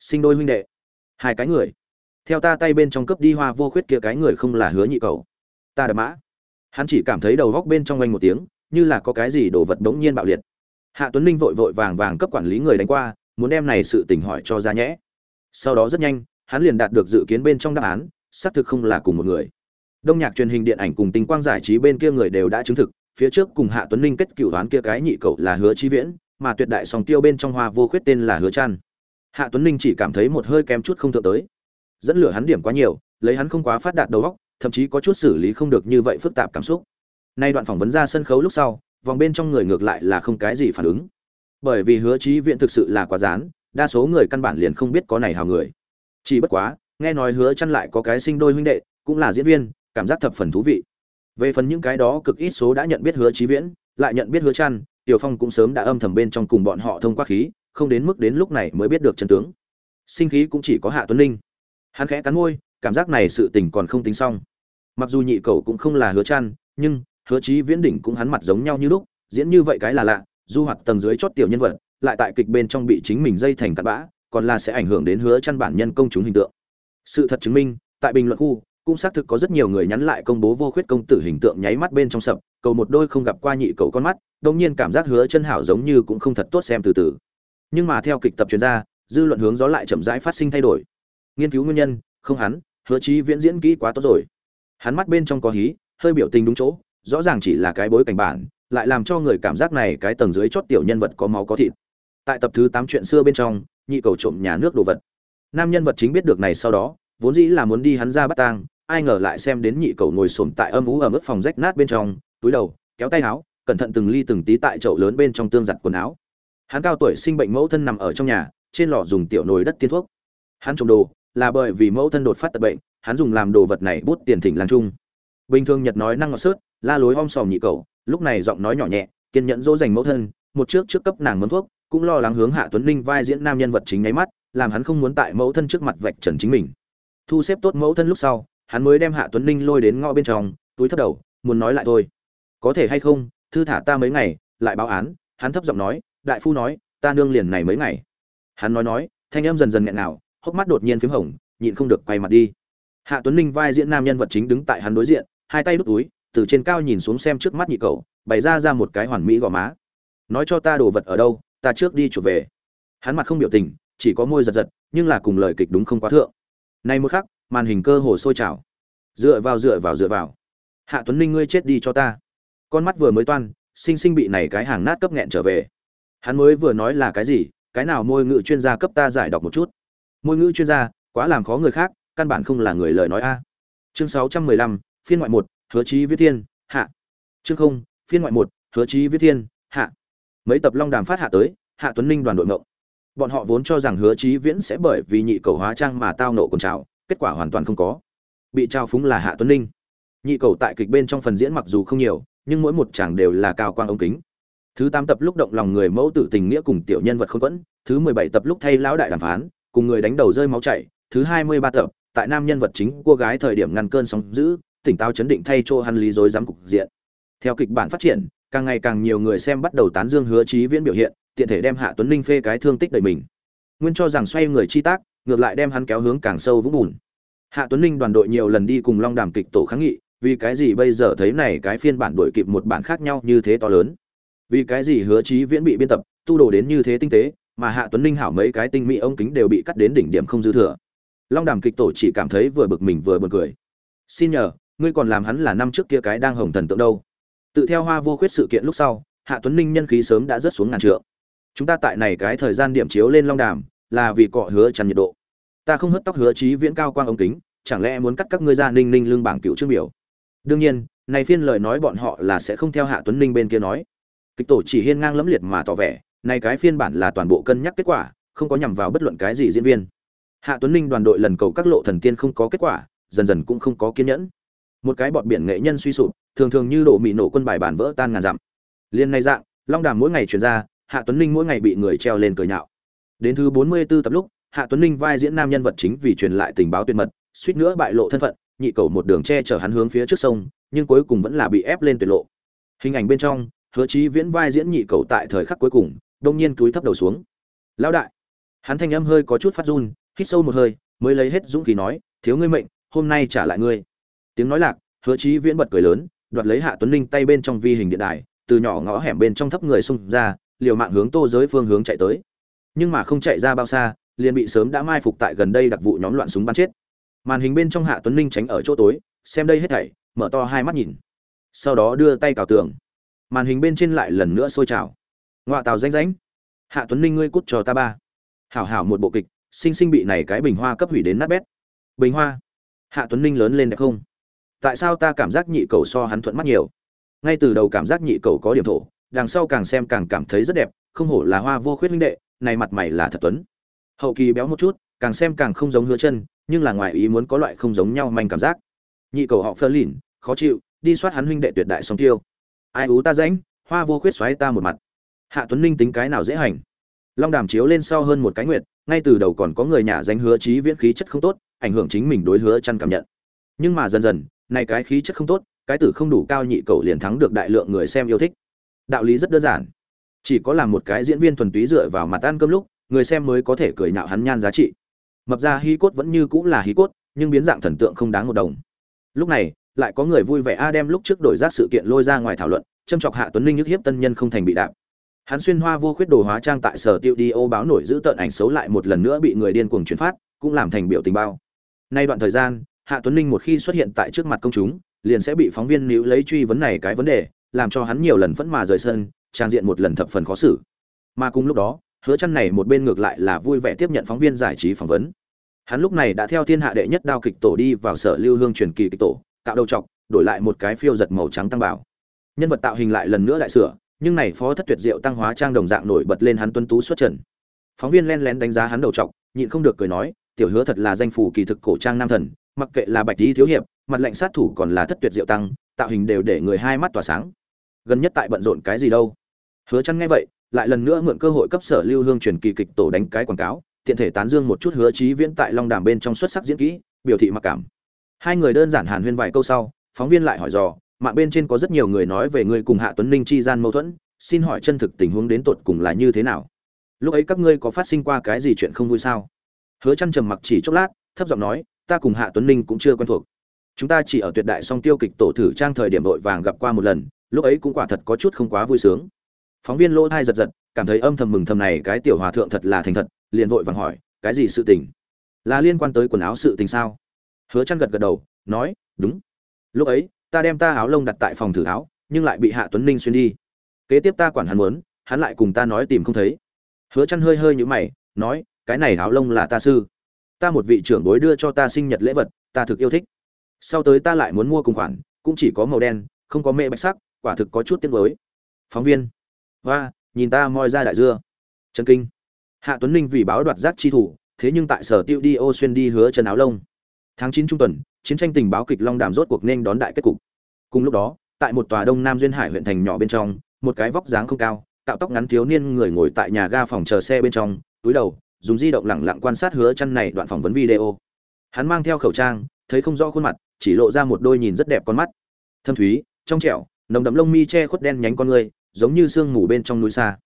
Sinh đôi huynh đệ. Hai cái người. Theo ta tay bên trong cướp đi hoa vô khuyết kia cái người không là hứa nhị cầu. Ta đã mã. Hắn chỉ cảm thấy đầu góc bên trong oanh một tiếng, như là có cái gì đồ vật đống nhiên bạo liệt. Hạ tuấn ninh vội vội vàng vàng cấp quản lý người đánh qua, muốn đem này sự tình hỏi cho ra nhẽ. Sau đó rất nhanh, hắn liền đạt được dự kiến bên trong đáp án, xác thực không là cùng một người đông nhạc truyền hình điện ảnh cùng tinh quang giải trí bên kia người đều đã chứng thực, phía trước cùng hạ tuấn ninh kết cựu đoán kia cái nhị cậu là hứa chi viễn, mà tuyệt đại song tiêu bên trong hoa vô khuyết tên là hứa trăn. Hạ tuấn ninh chỉ cảm thấy một hơi kém chút không thượng tới. Dẫn lửa hắn điểm quá nhiều, lấy hắn không quá phát đạt đầu óc, thậm chí có chút xử lý không được như vậy phức tạp cảm xúc. Nay đoạn phỏng vấn ra sân khấu lúc sau, vòng bên trong người ngược lại là không cái gì phản ứng. Bởi vì hứa chí viện thực sự là quá dán đa số người căn bản liền không biết có này hào người. Chỉ bất quá, nghe nói hứa chăn lại có cái sinh đôi huynh đệ, cũng là diễn viên cảm giác thập phần thú vị. Về phần những cái đó cực ít số đã nhận biết hứa chí viễn lại nhận biết hứa Trăn, tiểu phong cũng sớm đã âm thầm bên trong cùng bọn họ thông qua khí không đến mức đến lúc này mới biết được chân tướng. Sinh khí cũng chỉ có hạ tuấn linh. Hắn khẽ cắn môi cảm giác này sự tình còn không tính xong. Mặc dù nhị cầu cũng không là hứa Trăn, nhưng hứa chí viễn đỉnh cũng hắn mặt giống nhau như lúc diễn như vậy cái là lạ du hoạt tầng dưới chót tiểu nhân vật lại tại kịch bên trong bị chính mình dây thành cặn bã còn là sẽ ảnh hưởng đến hứa chăn bản nhân công chúng hình tượng. Sự thật chứng minh tại bình luận khu cũng xác thực có rất nhiều người nhắn lại công bố vô khuyết công tử hình tượng nháy mắt bên trong sập, cầu một đôi không gặp qua nhị cầu con mắt đông nhiên cảm giác hứa chân hảo giống như cũng không thật tốt xem từ từ. Nhưng mà theo kịch tập chuyên gia, dư luận hướng gió lại chậm rãi phát sinh thay đổi. Nghiên cứu nguyên nhân, không hắn, hứa chí viễn diễn kỹ quá tốt rồi. Hắn mắt bên trong có hí, hơi biểu tình đúng chỗ, rõ ràng chỉ là cái bối cảnh bản, lại làm cho người cảm giác này cái tầng dưới chót tiểu nhân vật có máu có thịt. Tại tập thứ tám chuyện xưa bên trong, nhị cầu trộm nhà nước đồ vật. Nam nhân vật chính biết được này sau đó, vốn dĩ là muốn đi hắn ra bắt tang ai ngờ lại xem đến nhị cầu ngồi xổm tại âm ú ở mức phòng rách nát bên trong, túi đầu, kéo tay áo, cẩn thận từng ly từng tí tại chậu lớn bên trong tương giặt quần áo. Hắn cao tuổi sinh bệnh mẫu thân nằm ở trong nhà, trên lò dùng tiểu nồi đất tiên thuốc. Hắn trồng đồ là bởi vì mẫu thân đột phát tật bệnh, hắn dùng làm đồ vật này bút tiền thỉnh lang trung bình thường nhật nói năng ngọt sớt, la lối om sòm nhị cầu, lúc này giọng nói nhỏ nhẹ, kiên nhẫn dỗ dành mẫu thân, một trước trước cấp nàng mướn thuốc, cũng lo lắng hướng hạ tuấn ninh vai diễn nam nhân vật chính nháy mắt, làm hắn không muốn tại mẫu thân trước mặt vạch trần chính mình. Thu xếp tốt mẫu thân lúc sau hắn mới đem hạ tuấn ninh lôi đến ngõ bên trong, túi thấp đầu, muốn nói lại thôi. Có thể hay không, thư thả ta mấy ngày, lại báo án, hắn thấp giọng nói, đại phu nói, ta nương liền này mấy ngày. Hắn nói nói, thanh âm dần dần nghẹn nào hốc mắt đột nhiên p h í m hồng, nhịn không được quay mặt đi. Hạ tuấn ninh vai diễn nam nhân vật chính đứng tại hắn đối diện, hai tay đút túi, từ trên cao nhìn xuống xem trước mắt nhị cậu, bày ra ra một cái hoàn mỹ gò má. Nói cho ta đồ vật ở đâu, ta trước đi chuột về. Hắn mặt không biểu tình, chỉ có môi giật giật, nhưng là cùng lời kịch đúng không quá thượng. Nay một khắc màn hình cơ hồ sôi trào. Dựa vào dựa vào dựa vào. Hạ tuấn ninh, ngươi chết đi cho ta. Con mắt vừa mới toan sinh sinh bị này cái hàng nát cấp nghẹn trở về. Hắn mới vừa nói là cái gì, cái nào môi ngữ chuyên gia cấp ta giải đọc một chút. Môi ngữ chuyên gia, quá làm khó người khác, căn bản không là người lời nói a. Chương sáu trăm mười lăm, phiên ngoại một, hứa chí viết thiên, hạ. Chương không, phiên ngoại một, hứa chí viết thiên, hạ. Mấy tập long đàm phát hạ tới, hạ tuấn ninh đoàn đội ngộng bọn họ vốn cho rằng hứa chí viễn sẽ bởi vì nhị cầu hóa trang mà tao nộ cồn trào kết quả hoàn toàn không có. Bị trao phúng là hạ tuấn ninh. Nhị cầu tại kịch bên trong phần diễn mặc dù không nhiều, nhưng mỗi một chàng đều là cao quang ống kính. Thứ tám tập lúc động lòng người mẫu tử tình nghĩa cùng tiểu nhân vật không quẫn, thứ mười bảy tập lúc thay lão đại đàm phán, cùng người đánh đầu rơi máu chảy, thứ hai mươi ba tập, tại nam nhân vật chính cô gái thời điểm ngăn cơn sóng dữ, tỉnh táo chấn định thay cho hắn lý dối dám cục diện. Theo kịch bản phát triển, càng ngày càng nhiều người xem bắt đầu tán dương hứa chí viễn biểu hiện, tiện thể đem hạ tuấn Linh phê cái thương tích đầy mình. Nguyên cho rằng xoay người chi tác ngược lại đem hắn kéo hướng càng sâu vũng bùn. Hạ tuấn ninh đoàn đội nhiều lần đi cùng long đàm kịch tổ kháng nghị, vì cái gì bây giờ thấy này cái phiên bản đổi kịp một bản khác nhau như thế to lớn? Vì cái gì hứa chí viễn bị biên tập, tu đồ đến như thế tinh tế, mà hạ tuấn ninh hảo mấy cái tinh mỹ ông kính đều bị cắt đến đỉnh điểm không dư thừa? Long đàm kịch tổ chỉ cảm thấy vừa bực mình vừa buồn cười. Xin nhờ, ngươi còn làm hắn là năm trước kia cái đang hồng thần tượng đâu. Tự theo hoa vô khuyết sự kiện lúc sau, hạ tuấn ninh nhân khí sớm đã rớt xuống ngàn trượng. Chúng ta tại này cái thời gian điểm chiếu lên long đàm, là vì cọ hứa chăn nhiệt độ ta không hất tóc hứa chí viễn cao quang ống kính, chẳng lẽ muốn cắt các ngươi ra ninh ninh lương bảng cựu trương biểu? Đương nhiên, này phiên lời nói bọn họ là sẽ không theo hạ tuấn ninh bên kia nói. Kịch tổ chỉ hiên ngang lẫm liệt mà tỏ vẻ, này cái phiên bản là toàn bộ cân nhắc kết quả, không có nhằm vào bất luận cái gì diễn viên. Hạ tuấn ninh đoàn đội lần cầu các lộ thần tiên không có kết quả, dần dần cũng không có kiên nhẫn. Một cái bọt biển nghệ nhân suy sụp, thường thường như đổ mị nổ quân bài bản vỡ tan ngàn dặm. Liên nay dạng, long đàm mỗi ngày chuyển ra, hạ tuấn ninh mỗi ngày bị người treo lên cười nhạo. Đến thứ bốn mươi 44 tập lúc hạ tuấn ninh vai diễn nam nhân vật chính vì truyền lại tình báo tuyệt mật, suýt nữa bại lộ thân phận, nhị cầu một đường che chở hắn hướng phía trước sông, nhưng cuối cùng vẫn là bị ép lên tuyệt lộ. Hình ảnh bên trong, hứa chí viễn vai diễn nhị cầu tại thời khắc cuối cùng, đông nhiên cúi thấp đầu xuống. Lão đại. Hắn thanh âm hơi có chút phát run, hít sâu một hơi, mới lấy hết dũng khí nói, thiếu ngươi mệnh, hôm nay trả lại ngươi. Tiếng nói lạc, hứa chí viễn bật cười lớn, đoạt lấy hạ tuấn ninh tay bên trong vi hình điện đài, từ nhỏ ngõ hẻm bên trong thấp người xung ra, liều mạng hướng tô giới phương hướng chạy tới. Nhưng mà không chạy ra bao xa liền bị sớm đã mai phục tại gần đây đặc vụ nhóm loạn súng bắn chết. Màn hình bên trong hạ tuấn ninh tránh ở chỗ tối, xem đây hết thảy, mở to hai mắt nhìn. Sau đó đưa tay cào tường. Màn hình bên trên lại lần nữa sôi trào. Ngoại tàu danh ránh hạ tuấn ninh ngươi cút cho ta ba. Hảo hảo một bộ kịch sinh sinh bị này cái bình hoa cấp hủy đến nát bét. Bình hoa. Hạ tuấn ninh lớn lên đẹp không? Tại sao ta cảm giác nhị cầu so hắn thuận mắt nhiều? Ngay từ đầu cảm giác nhị cầu có điểm thổ, đằng sau càng xem càng cảm thấy rất đẹp, không hổ là hoa vô khuyết huynh đệ, này mặt mày là thật tuấn hậu kỳ béo một chút, càng xem càng không giống hứa chân, nhưng là ngoài ý muốn có loại không giống nhau manh cảm giác. Nhị cầu họ phơ lìn khó chịu, đi soát hắn huynh đệ tuyệt đại song tiêu. Ai ú ta rãnh hoa vô khuyết xoáy ta một mặt. Hạ tuấn ninh tính cái nào dễ hành? Long đàm chiếu lên sau hơn một cái nguyệt, ngay từ đầu còn có người nhà danh hứa trí viễn khí chất không tốt, ảnh hưởng chính mình đối hứa chăn cảm nhận. Nhưng mà dần dần, này cái khí chất không tốt, cái tử không đủ cao nhị cầu liền thắng được đại lượng người xem yêu thích. Đạo lý rất đơn giản. Chỉ có làm một cái diễn viên thuần túy dựa vào mặt ăn cơm lúc người xem mới có thể cười nhạo hắn nhan giá trị. Mập ra hí cốt vẫn như cũng là hí cốt, nhưng biến dạng thần tượng không đáng một đồng. Lúc này, lại có người vui vẻ a đem lúc trước đổi rác sự kiện lôi ra ngoài thảo luận, châm chọc hạ tuấn Linh nhức hiếp tân nhân không thành bị đạp. Hắn xuyên hoa vô khuyết đồ hóa trang tại sở tiêu đi ô báo nổi giữ tợn ảnh xấu lại một lần nữa bị người điên cuồng chuyển phát, cũng làm thành biểu tình bao. Nay đoạn thời gian, hạ tuấn Linh một khi xuất hiện tại trước mặt công chúng, liền sẽ bị phóng viên níu lấy truy vấn này cái vấn đề, làm cho hắn nhiều lần vẫn mà rời sân, trang diện một lần thập phần khó xử. Mà cùng lúc đó hứa chăn này một bên ngược lại là vui vẻ tiếp nhận phóng viên giải trí phỏng vấn. Hắn lúc này đã theo thiên hạ đệ nhất đao kịch tổ đi vào sở lưu hương truyền kỳ kịch tổ, cạo đầu trọc đổi lại một cái phiêu giật màu trắng tăng bảo. Nhân vật tạo hình lại lần nữa lại sửa, nhưng này phó thất tuyệt diệu tăng hóa trang đồng dạng nổi bật lên hắn tuân tú xuất trần. Phóng viên len lén đánh giá hắn đầu trọc nhịn không được cười nói, tiểu hứa thật là danh phủ kỳ thực cổ trang nam thần, mặc kệ là bạch lý thiếu hiệp, mặt lệnh sát thủ còn là thất tuyệt diệu tăng, tạo hình đều để người hai mắt tỏa sáng. Gần nhất tại bận rộn cái gì đâu? Hứa chăn nghe vậy lại lần nữa mượn cơ hội cấp sở lưu hương truyền kỳ kịch tổ đánh cái quảng cáo, tiện thể tán dương một chút hứa chí viễn tại long đàm bên trong xuất sắc diễn kỹ, biểu thị mặc cảm. Hai người đơn giản hàn huyên vài câu sau, phóng viên lại hỏi dò, mạng bên trên có rất nhiều người nói về ngươi cùng hạ tuấn ninh chi gian mâu thuẫn, xin hỏi chân thực tình huống đến tột cùng là như thế nào? Lúc ấy các ngươi có phát sinh qua cái gì chuyện không vui sao? Hứa chăn trầm mặc chỉ chốc lát, thấp giọng nói, ta cùng hạ tuấn ninh cũng chưa quen thuộc. Chúng ta chỉ ở tuyệt đại song tiêu kịch tổ thử trang thời điểm vội vàng gặp qua một lần, lúc ấy cũng quả thật có chút không quá vui sướng phóng viên lỗ thai giật giật, cảm thấy âm thầm mừng thầm này, cái tiểu hòa thượng thật là thành thật, liền vội vàng hỏi, cái gì sự tình? Là liên quan tới quần áo sự tình sao? Hứa chăn gật gật đầu, nói, đúng. Lúc ấy, ta đem ta áo lông đặt tại phòng thử áo, nhưng lại bị hạ tuấn ninh xuyên đi. Kế tiếp ta quản hắn muốn, hắn lại cùng ta nói tìm không thấy. Hứa chăn hơi hơi như mày, nói, cái này áo lông là ta sư. Ta một vị trưởng bối đưa cho ta sinh nhật lễ vật, ta thực yêu thích. Sau tới ta lại muốn mua cùng khoản, cũng chỉ có màu đen, không có mẹ bạch sắc, quả thực có chút tiếc nuối. Phóng viên hoa, nhìn ta moi ra đại dưa. Chân kinh. Hạ tuấn ninh vì báo đoạt giác chi thủ, thế nhưng tại sở tiêu đi ô xuyên đi hứa chân áo lông. Tháng chín trung tuần, chiến tranh tình báo kịch long đàm rốt cuộc nên đón đại kết cục. Cùng lúc đó, tại một tòa đông nam duyên hải huyện thành nhỏ bên trong, một cái vóc dáng không cao tạo tóc ngắn thiếu niên người ngồi tại nhà ga phòng chờ xe bên trong, túi đầu, dùng di động lẳng lặng quan sát hứa chăn này đoạn phỏng vấn video. Hắn mang theo khẩu trang, thấy không rõ khuôn mặt, chỉ lộ ra một đôi nhìn rất đẹp con mắt. Thâm thúy, trong trẻo, nồng đậm lông mi che khuất đen nhánh con người giống như sương mù bên trong núi xa.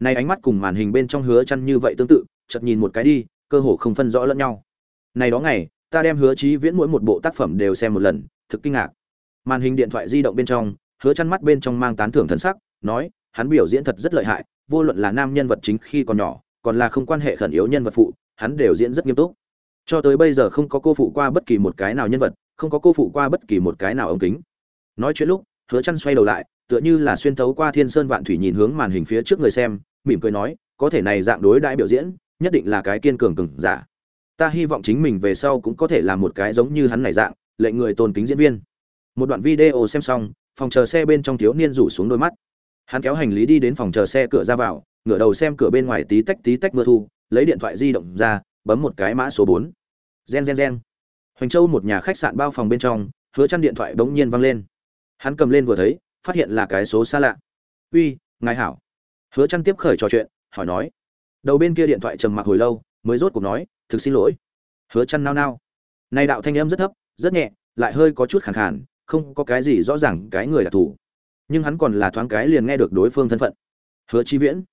Này ánh mắt cùng màn hình bên trong hứa chăn như vậy tương tự, chợt nhìn một cái đi, cơ hồ không phân rõ lẫn nhau. Này đó ngày, ta đem hứa chí viễn mỗi một bộ tác phẩm đều xem một lần, thực kinh ngạc. Màn hình điện thoại di động bên trong, hứa chăn mắt bên trong mang tán thưởng thần sắc, nói, hắn biểu diễn thật rất lợi hại, vô luận là nam nhân vật chính khi còn nhỏ, còn là không quan hệ khẩn yếu nhân vật phụ, hắn đều diễn rất nghiêm túc. Cho tới bây giờ không có cô phụ qua bất kỳ một cái nào nhân vật, không có cô phụ qua bất kỳ một cái nào ống kính. Nói chuyện lúc, hứa chăn xoay đầu lại tựa như là xuyên thấu qua thiên sơn vạn thủy nhìn hướng màn hình phía trước người xem, mỉm cười nói, có thể này dạng đối đãi biểu diễn, nhất định là cái kiên cường cường giả. Ta hy vọng chính mình về sau cũng có thể làm một cái giống như hắn này dạng lệnh người tôn kính diễn viên. Một đoạn video xem xong, phòng chờ xe bên trong thiếu niên rủ xuống đôi mắt. Hắn kéo hành lý đi đến phòng chờ xe cửa ra vào, ngửa đầu xem cửa bên ngoài tí tách tí tách mưa thu, lấy điện thoại di động ra, bấm một cái mã số bốn. Gen gen gen. Hoành châu một nhà khách sạn bao phòng bên trong, hứa chăn điện thoại bỗng nhiên vang lên. Hắn cầm lên vừa thấy phát hiện là cái số xa lạ. Uy, ngài hảo. Hứa chăn tiếp khởi trò chuyện, hỏi nói. Đầu bên kia điện thoại trầm mặc hồi lâu, mới rốt cuộc nói, thực xin lỗi. Hứa chăn nao nao. Nay đạo thanh âm rất thấp, rất nhẹ, lại hơi có chút khàn khàn, không có cái gì rõ ràng cái người đặc thù nhưng hắn còn là thoáng cái liền nghe được đối phương thân phận. Hứa chi viễn.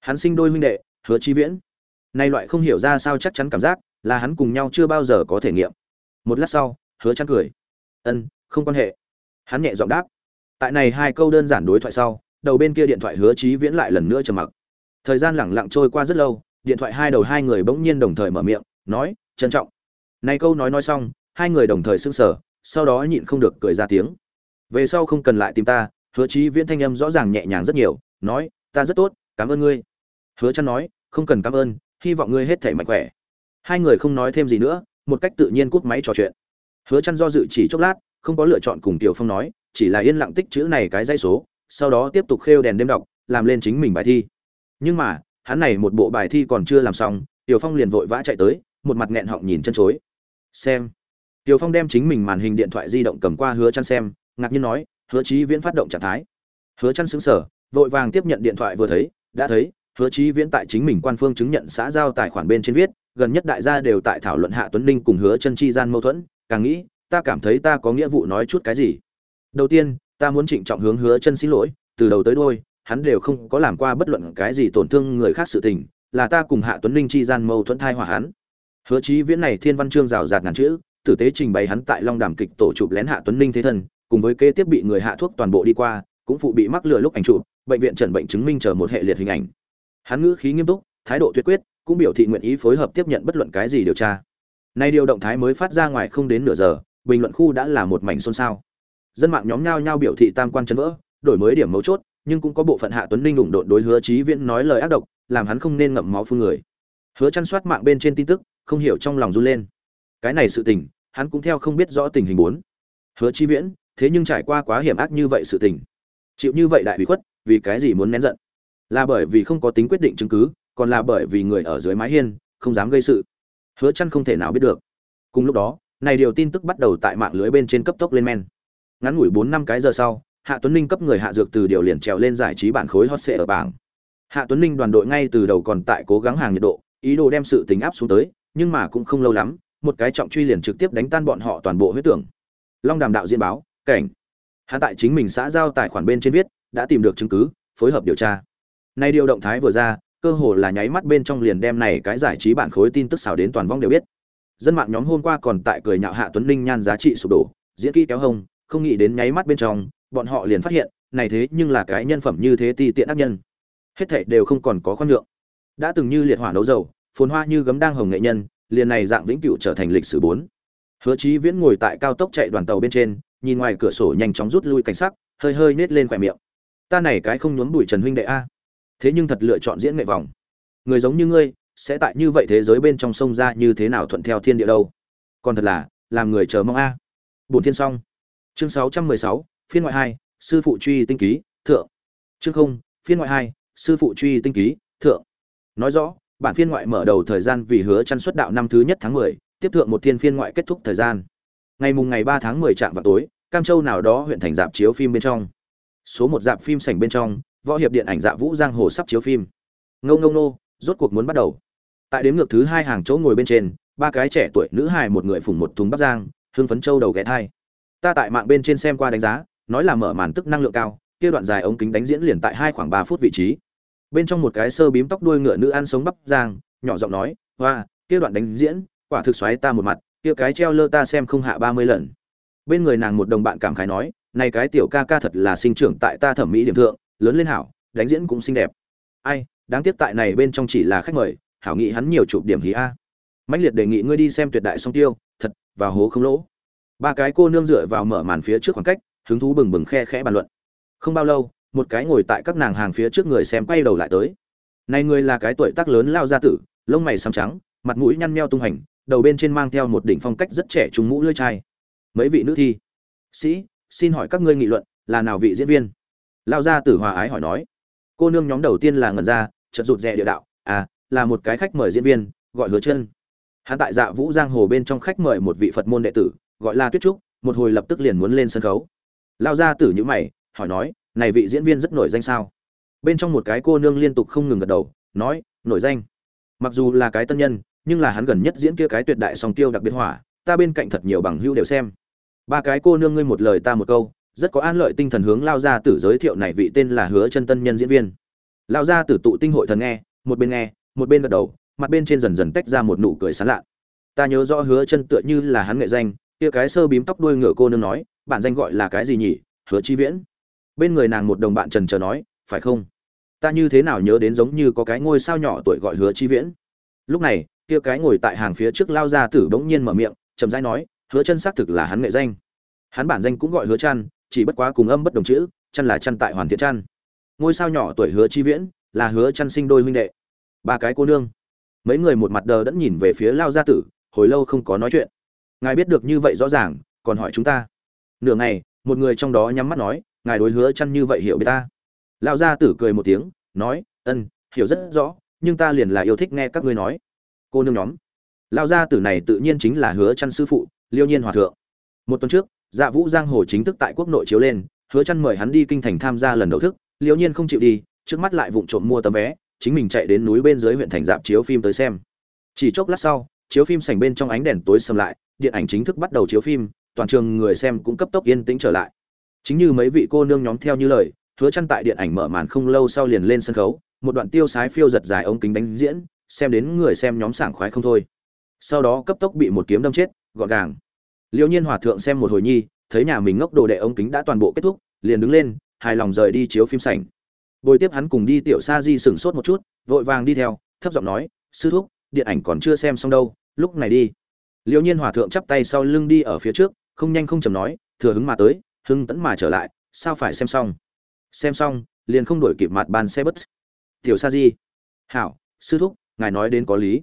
Hắn sinh đôi huynh đệ, hứa chi viễn. Nay loại không hiểu ra sao chắc chắn cảm giác, là hắn cùng nhau chưa bao giờ có thể nghiệm. Một lát sau, hứa chăn cười. Ân, không quan hệ. Hắn nhẹ giọng đáp tại này hai câu đơn giản đối thoại sau, đầu bên kia điện thoại hứa chí viễn lại lần nữa trầm mặc. Thời gian lẳng lặng trôi qua rất lâu, điện thoại hai đầu hai người bỗng nhiên đồng thời mở miệng, nói, trân trọng. Này câu nói nói xong, hai người đồng thời sững sờ, sau đó nhịn không được cười ra tiếng. Về sau không cần lại tìm ta. Hứa chí viễn thanh âm rõ ràng nhẹ nhàng rất nhiều, nói, ta rất tốt, cảm ơn ngươi. Hứa chăn nói, không cần cảm ơn, hy vọng ngươi hết thảy mạnh khỏe. Hai người không nói thêm gì nữa, một cách tự nhiên cút máy trò chuyện. Hứa chăn do dự chỉ chốc lát không có lựa chọn cùng tiểu phong nói, chỉ là yên lặng tích chữ này cái dãy số, sau đó tiếp tục khêu đèn đêm đọc, làm lên chính mình bài thi. Nhưng mà, hắn này một bộ bài thi còn chưa làm xong, tiểu phong liền vội vã chạy tới, một mặt nghẹn họng nhìn chân chối. Xem. Tiểu phong đem chính mình màn hình điện thoại di động cầm qua hứa chăn xem, ngạc nhiên nói, hứa chí viễn phát động trạng thái. Hứa chăn sững sờ, vội vàng tiếp nhận điện thoại vừa thấy, đã thấy, hứa chí viễn tại chính mình quan phương chứng nhận xã giao tài khoản bên trên viết, gần nhất đại gia đều tại thảo luận hạ tuấn ninh cùng hứa chân chi gian mâu thuẫn, càng nghĩ ta cảm thấy ta có nghĩa vụ nói chút cái gì. Đầu tiên ta muốn trịnh trọng hướng hứa chân xin lỗi từ đầu tới đuôi, hắn đều không có làm qua bất luận cái gì tổn thương người khác sự tình là ta cùng hạ tuấn ninh chi gian mâu thuẫn thai hỏa hắn. Hứa chí viễn này thiên văn chương rào rạt ngàn chữ tử tế trình bày hắn tại long đàm kịch tổ chụp lén hạ tuấn ninh thế thân cùng với kế tiếp bị người hạ thuốc toàn bộ đi qua cũng phụ bị mắc lừa lúc ảnh chụp bệnh viện trần bệnh chứng minh chờ một hệ liệt hình ảnh. Hắn ngữ khí nghiêm túc thái độ tuyệt quyết cũng biểu thị nguyện ý phối hợp tiếp nhận bất luận cái gì điều tra. Nay điều động thái mới phát ra ngoài không đến nửa giờ bình luận khu đã là một mảnh xôn xao. Dân mạng nhóm nhao nhao biểu thị tam quan chấn vỡ, đổi mới điểm mấu chốt, nhưng cũng có bộ phận hạ tuấn ninh đụng độn đối hứa chí viễn nói lời ác độc, làm hắn không nên ngậm máu phun người. Hứa chăn soát mạng bên trên tin tức, không hiểu trong lòng run lên. Cái này sự tình, hắn cũng theo không biết rõ tình hình bốn. Hứa chí viễn, thế nhưng trải qua quá hiểm ác như vậy sự tình. Chịu như vậy đại bị khuất, vì cái gì muốn nén giận? Là bởi vì không có tính quyết định chứng cứ, còn là bởi vì người ở dưới mái hiên, không dám gây sự. Hứa chăn không thể nào biết được. Cùng lúc đó này điều tin tức bắt đầu tại mạng lưới bên trên cấp tốc lên men. Ngắn ngủi bốn năm cái giờ sau, hạ tuấn ninh cấp người hạ dược từ điều liền trèo lên giải trí bản khối hot sệ ở bảng. Hạ tuấn ninh đoàn đội ngay từ đầu còn tại cố gắng hàng nhiệt độ, ý đồ đem sự tính áp xuống tới, nhưng mà cũng không lâu lắm, một cái trọng truy liền trực tiếp đánh tan bọn họ toàn bộ huyết tưởng. Long đàm đạo diễn báo, cảnh. Hạ tại chính mình xã giao tài khoản bên trên viết, đã tìm được chứng cứ, phối hợp điều tra. Nay điều động thái vừa ra, cơ hồ là nháy mắt bên trong liền đem này cái giải trí bản khối tin tức xào đến toàn vong đều biết dân mạng nhóm hôm qua còn tại cười nhạo hạ tuấn ninh nhan giá trị sụp đổ, diễn kỹ kéo hông, không nghĩ đến nháy mắt bên trong, bọn họ liền phát hiện, này thế nhưng là cái nhân phẩm như thế ti tiện ác nhân. Hết thảy đều không còn có khoan nhượng. Đã từng như liệt hỏa nấu dầu, phồn hoa như gấm đang hồng nghệ nhân, liền này dạng vĩnh cửu trở thành lịch sử bốn. Hứa chí viễn ngồi tại cao tốc chạy đoàn tàu bên trên, nhìn ngoài cửa sổ nhanh chóng rút lui cảnh sắc, hơi hơi nết lên khỏe miệng. Ta này cái không nhốn bụi trần huynh đệ a. Thế nhưng thật lựa chọn diễn nghệ vòng. Người giống như ngươi sẽ tại như vậy thế giới bên trong sông ra như thế nào thuận theo thiên địa đâu? Còn thật là làm người chờ mong a. Bổn thiên xong chương 616, phiên ngoại hai sư phụ truy tinh ký thượng. Chương không phiên ngoại hai sư phụ truy tinh ký thượng. Nói rõ bản phiên ngoại mở đầu thời gian vì hứa chăn xuất đạo năm thứ nhất tháng 10, tiếp thượng một thiên phiên ngoại kết thúc thời gian. Ngày mùng ngày 3 tháng 10 trạm vào tối cam châu nào đó huyện thành dạp chiếu phim bên trong. Số một dạp phim sảnh bên trong võ hiệp điện ảnh dạ vũ giang hồ sắp chiếu phim. Ngâu ngâu nô rốt cuộc muốn bắt đầu tại đếm ngược thứ hai hàng chỗ ngồi bên trên, ba cái trẻ tuổi nữ hài một người phùng một thùng bắp giang hương phấn châu đầu ghé thai. Ta tại mạng bên trên xem qua đánh giá, nói là mở màn tức năng lượng cao, kia đoạn dài ống kính đánh diễn liền tại hai khoảng ba phút vị trí. Bên trong một cái sơ bím tóc đuôi ngựa nữ ăn sống bắp giang nhỏ giọng nói, hoa, kia đoạn đánh diễn, quả thực xoáy ta một mặt, kia cái treo lơ ta xem không hạ ba mươi lần. Bên người nàng một đồng bạn cảm khái nói, này cái tiểu ca ca thật là sinh trưởng tại ta thẩm mỹ điểm thượng, lớn lên hảo, đánh diễn cũng xinh đẹp. Ai, đáng tiếc tại này bên trong chỉ là khách mời hảo nghị hắn nhiều chụp điểm hí a. Mãnh liệt đề nghị ngươi đi xem tuyệt đại song tiêu, thật, và hố không lỗ. Ba cái cô nương dựa vào mở màn phía trước khoảng cách, hứng thú bừng bừng khe khẽ bàn luận. Không bao lâu, một cái ngồi tại các nàng hàng phía trước người xem quay đầu lại tới. Này người là cái tuổi tác lớn lao gia tử, lông mày xám trắng, mặt mũi nhăn meo tung hành, đầu bên trên mang theo một đỉnh phong cách rất trẻ trung mũ lưỡi chai. Mấy vị nữ thi? Sĩ, xin hỏi các ngươi nghị luận, là nào vị diễn viên? Lao gia tử hòa ái hỏi nói. Cô nương nhóm đầu tiên là ngẩn ra, chợt rụt rè địa đạo à là một cái khách mời diễn viên, gọi hứa chân. Hắn tại dạ vũ giang hồ bên trong khách mời một vị phật môn đệ tử, gọi là tuyết trúc, một hồi lập tức liền muốn lên sân khấu. Lao ra tử nhữ mày, hỏi nói, này vị diễn viên rất nổi danh sao? Bên trong một cái cô nương liên tục không ngừng gật đầu, nói, nổi danh. Mặc dù là cái tân nhân, nhưng là hắn gần nhất diễn kia cái tuyệt đại song tiêu đặc biệt hỏa, ta bên cạnh thật nhiều bằng hữu đều xem. Ba cái cô nương ngươi một lời ta một câu, rất có an lợi tinh thần hướng lao ra tử giới thiệu này vị tên là hứa chân tân nhân diễn viên. Lao ra tử tụ tinh hội thần nghe, một bên nghe một bên gật đầu, mặt bên trên dần dần tách ra một nụ cười sán lạ ta nhớ rõ hứa chân tựa như là hắn nghệ danh, kia cái sơ bím tóc đuôi ngựa cô nương nói, bản danh gọi là cái gì nhỉ? Hứa chi viễn. Bên người nàng một đồng bạn trần chờ nói, phải không? Ta như thế nào nhớ đến giống như có cái ngôi sao nhỏ tuổi gọi hứa chi viễn. Lúc này, kia cái ngồi tại hàng phía trước lao ra tử bỗng nhiên mở miệng, chậm rãi nói, hứa chân xác thực là hắn nghệ danh. Hắn bản danh cũng gọi hứa chăn, chỉ bất quá cùng âm bất đồng chữ, chăn là chăn tại hoàn thiện chăn. Ngôi sao nhỏ tuổi hứa chi viễn là hứa chăn sinh đôi huynh đệ ba cái cô nương. Mấy người một mặt đờ đẫn nhìn về phía lao gia tử, hồi lâu không có nói chuyện. Ngài biết được như vậy rõ ràng, còn hỏi chúng ta. Nửa ngày, một người trong đó nhắm mắt nói, ngài đối hứa chăn như vậy hiểu biết ta? Lao gia tử cười một tiếng, nói, ân, hiểu rất rõ, nhưng ta liền là yêu thích nghe các ngươi nói. Cô nương nhóm. Lao gia tử này tự nhiên chính là hứa chăn sư phụ, liêu nhiên hòa thượng. Một tuần trước dạ vũ giang hồ chính thức tại quốc nội chiếu lên, hứa chăn mời hắn đi kinh thành tham gia lần đầu thức, liêu nhiên không chịu đi, trước mắt lại vụng trộm mua tấm vé chính mình chạy đến núi bên dưới huyện thành dạp chiếu phim tới xem. Chỉ chốc lát sau, chiếu phim sảnh bên trong ánh đèn tối sầm lại, điện ảnh chính thức bắt đầu chiếu phim, toàn trường người xem cũng cấp tốc yên tĩnh trở lại. Chính như mấy vị cô nương nhóm theo như lời, hứa chăn tại điện ảnh mở màn không lâu sau liền lên sân khấu, một đoạn tiêu sái phiêu giật dài ống kính đánh diễn, xem đến người xem nhóm sảng khoái không thôi. Sau đó cấp tốc bị một kiếm đâm chết, gọn gàng. Liễu nhiên hòa thượng xem một hồi nhi, thấy nhà mình ngốc đồ đệ ống kính đã toàn bộ kết thúc, liền đứng lên, hài lòng rời đi chiếu phim sảnh bồi tiếp hắn cùng đi tiểu sa di sửng sốt một chút, vội vàng đi theo, thấp giọng nói, sư thúc, điện ảnh còn chưa xem xong đâu, lúc này đi. Liễu nhiên hòa thượng chắp tay sau lưng đi ở phía trước, không nhanh không chầm nói, thừa hứng mà tới, hưng tẫn mà trở lại, sao phải xem xong? Xem xong, liền không đổi kịp mặt bàn xe bus. Tiểu sa di. Hảo, sư thúc, ngài nói đến có lý.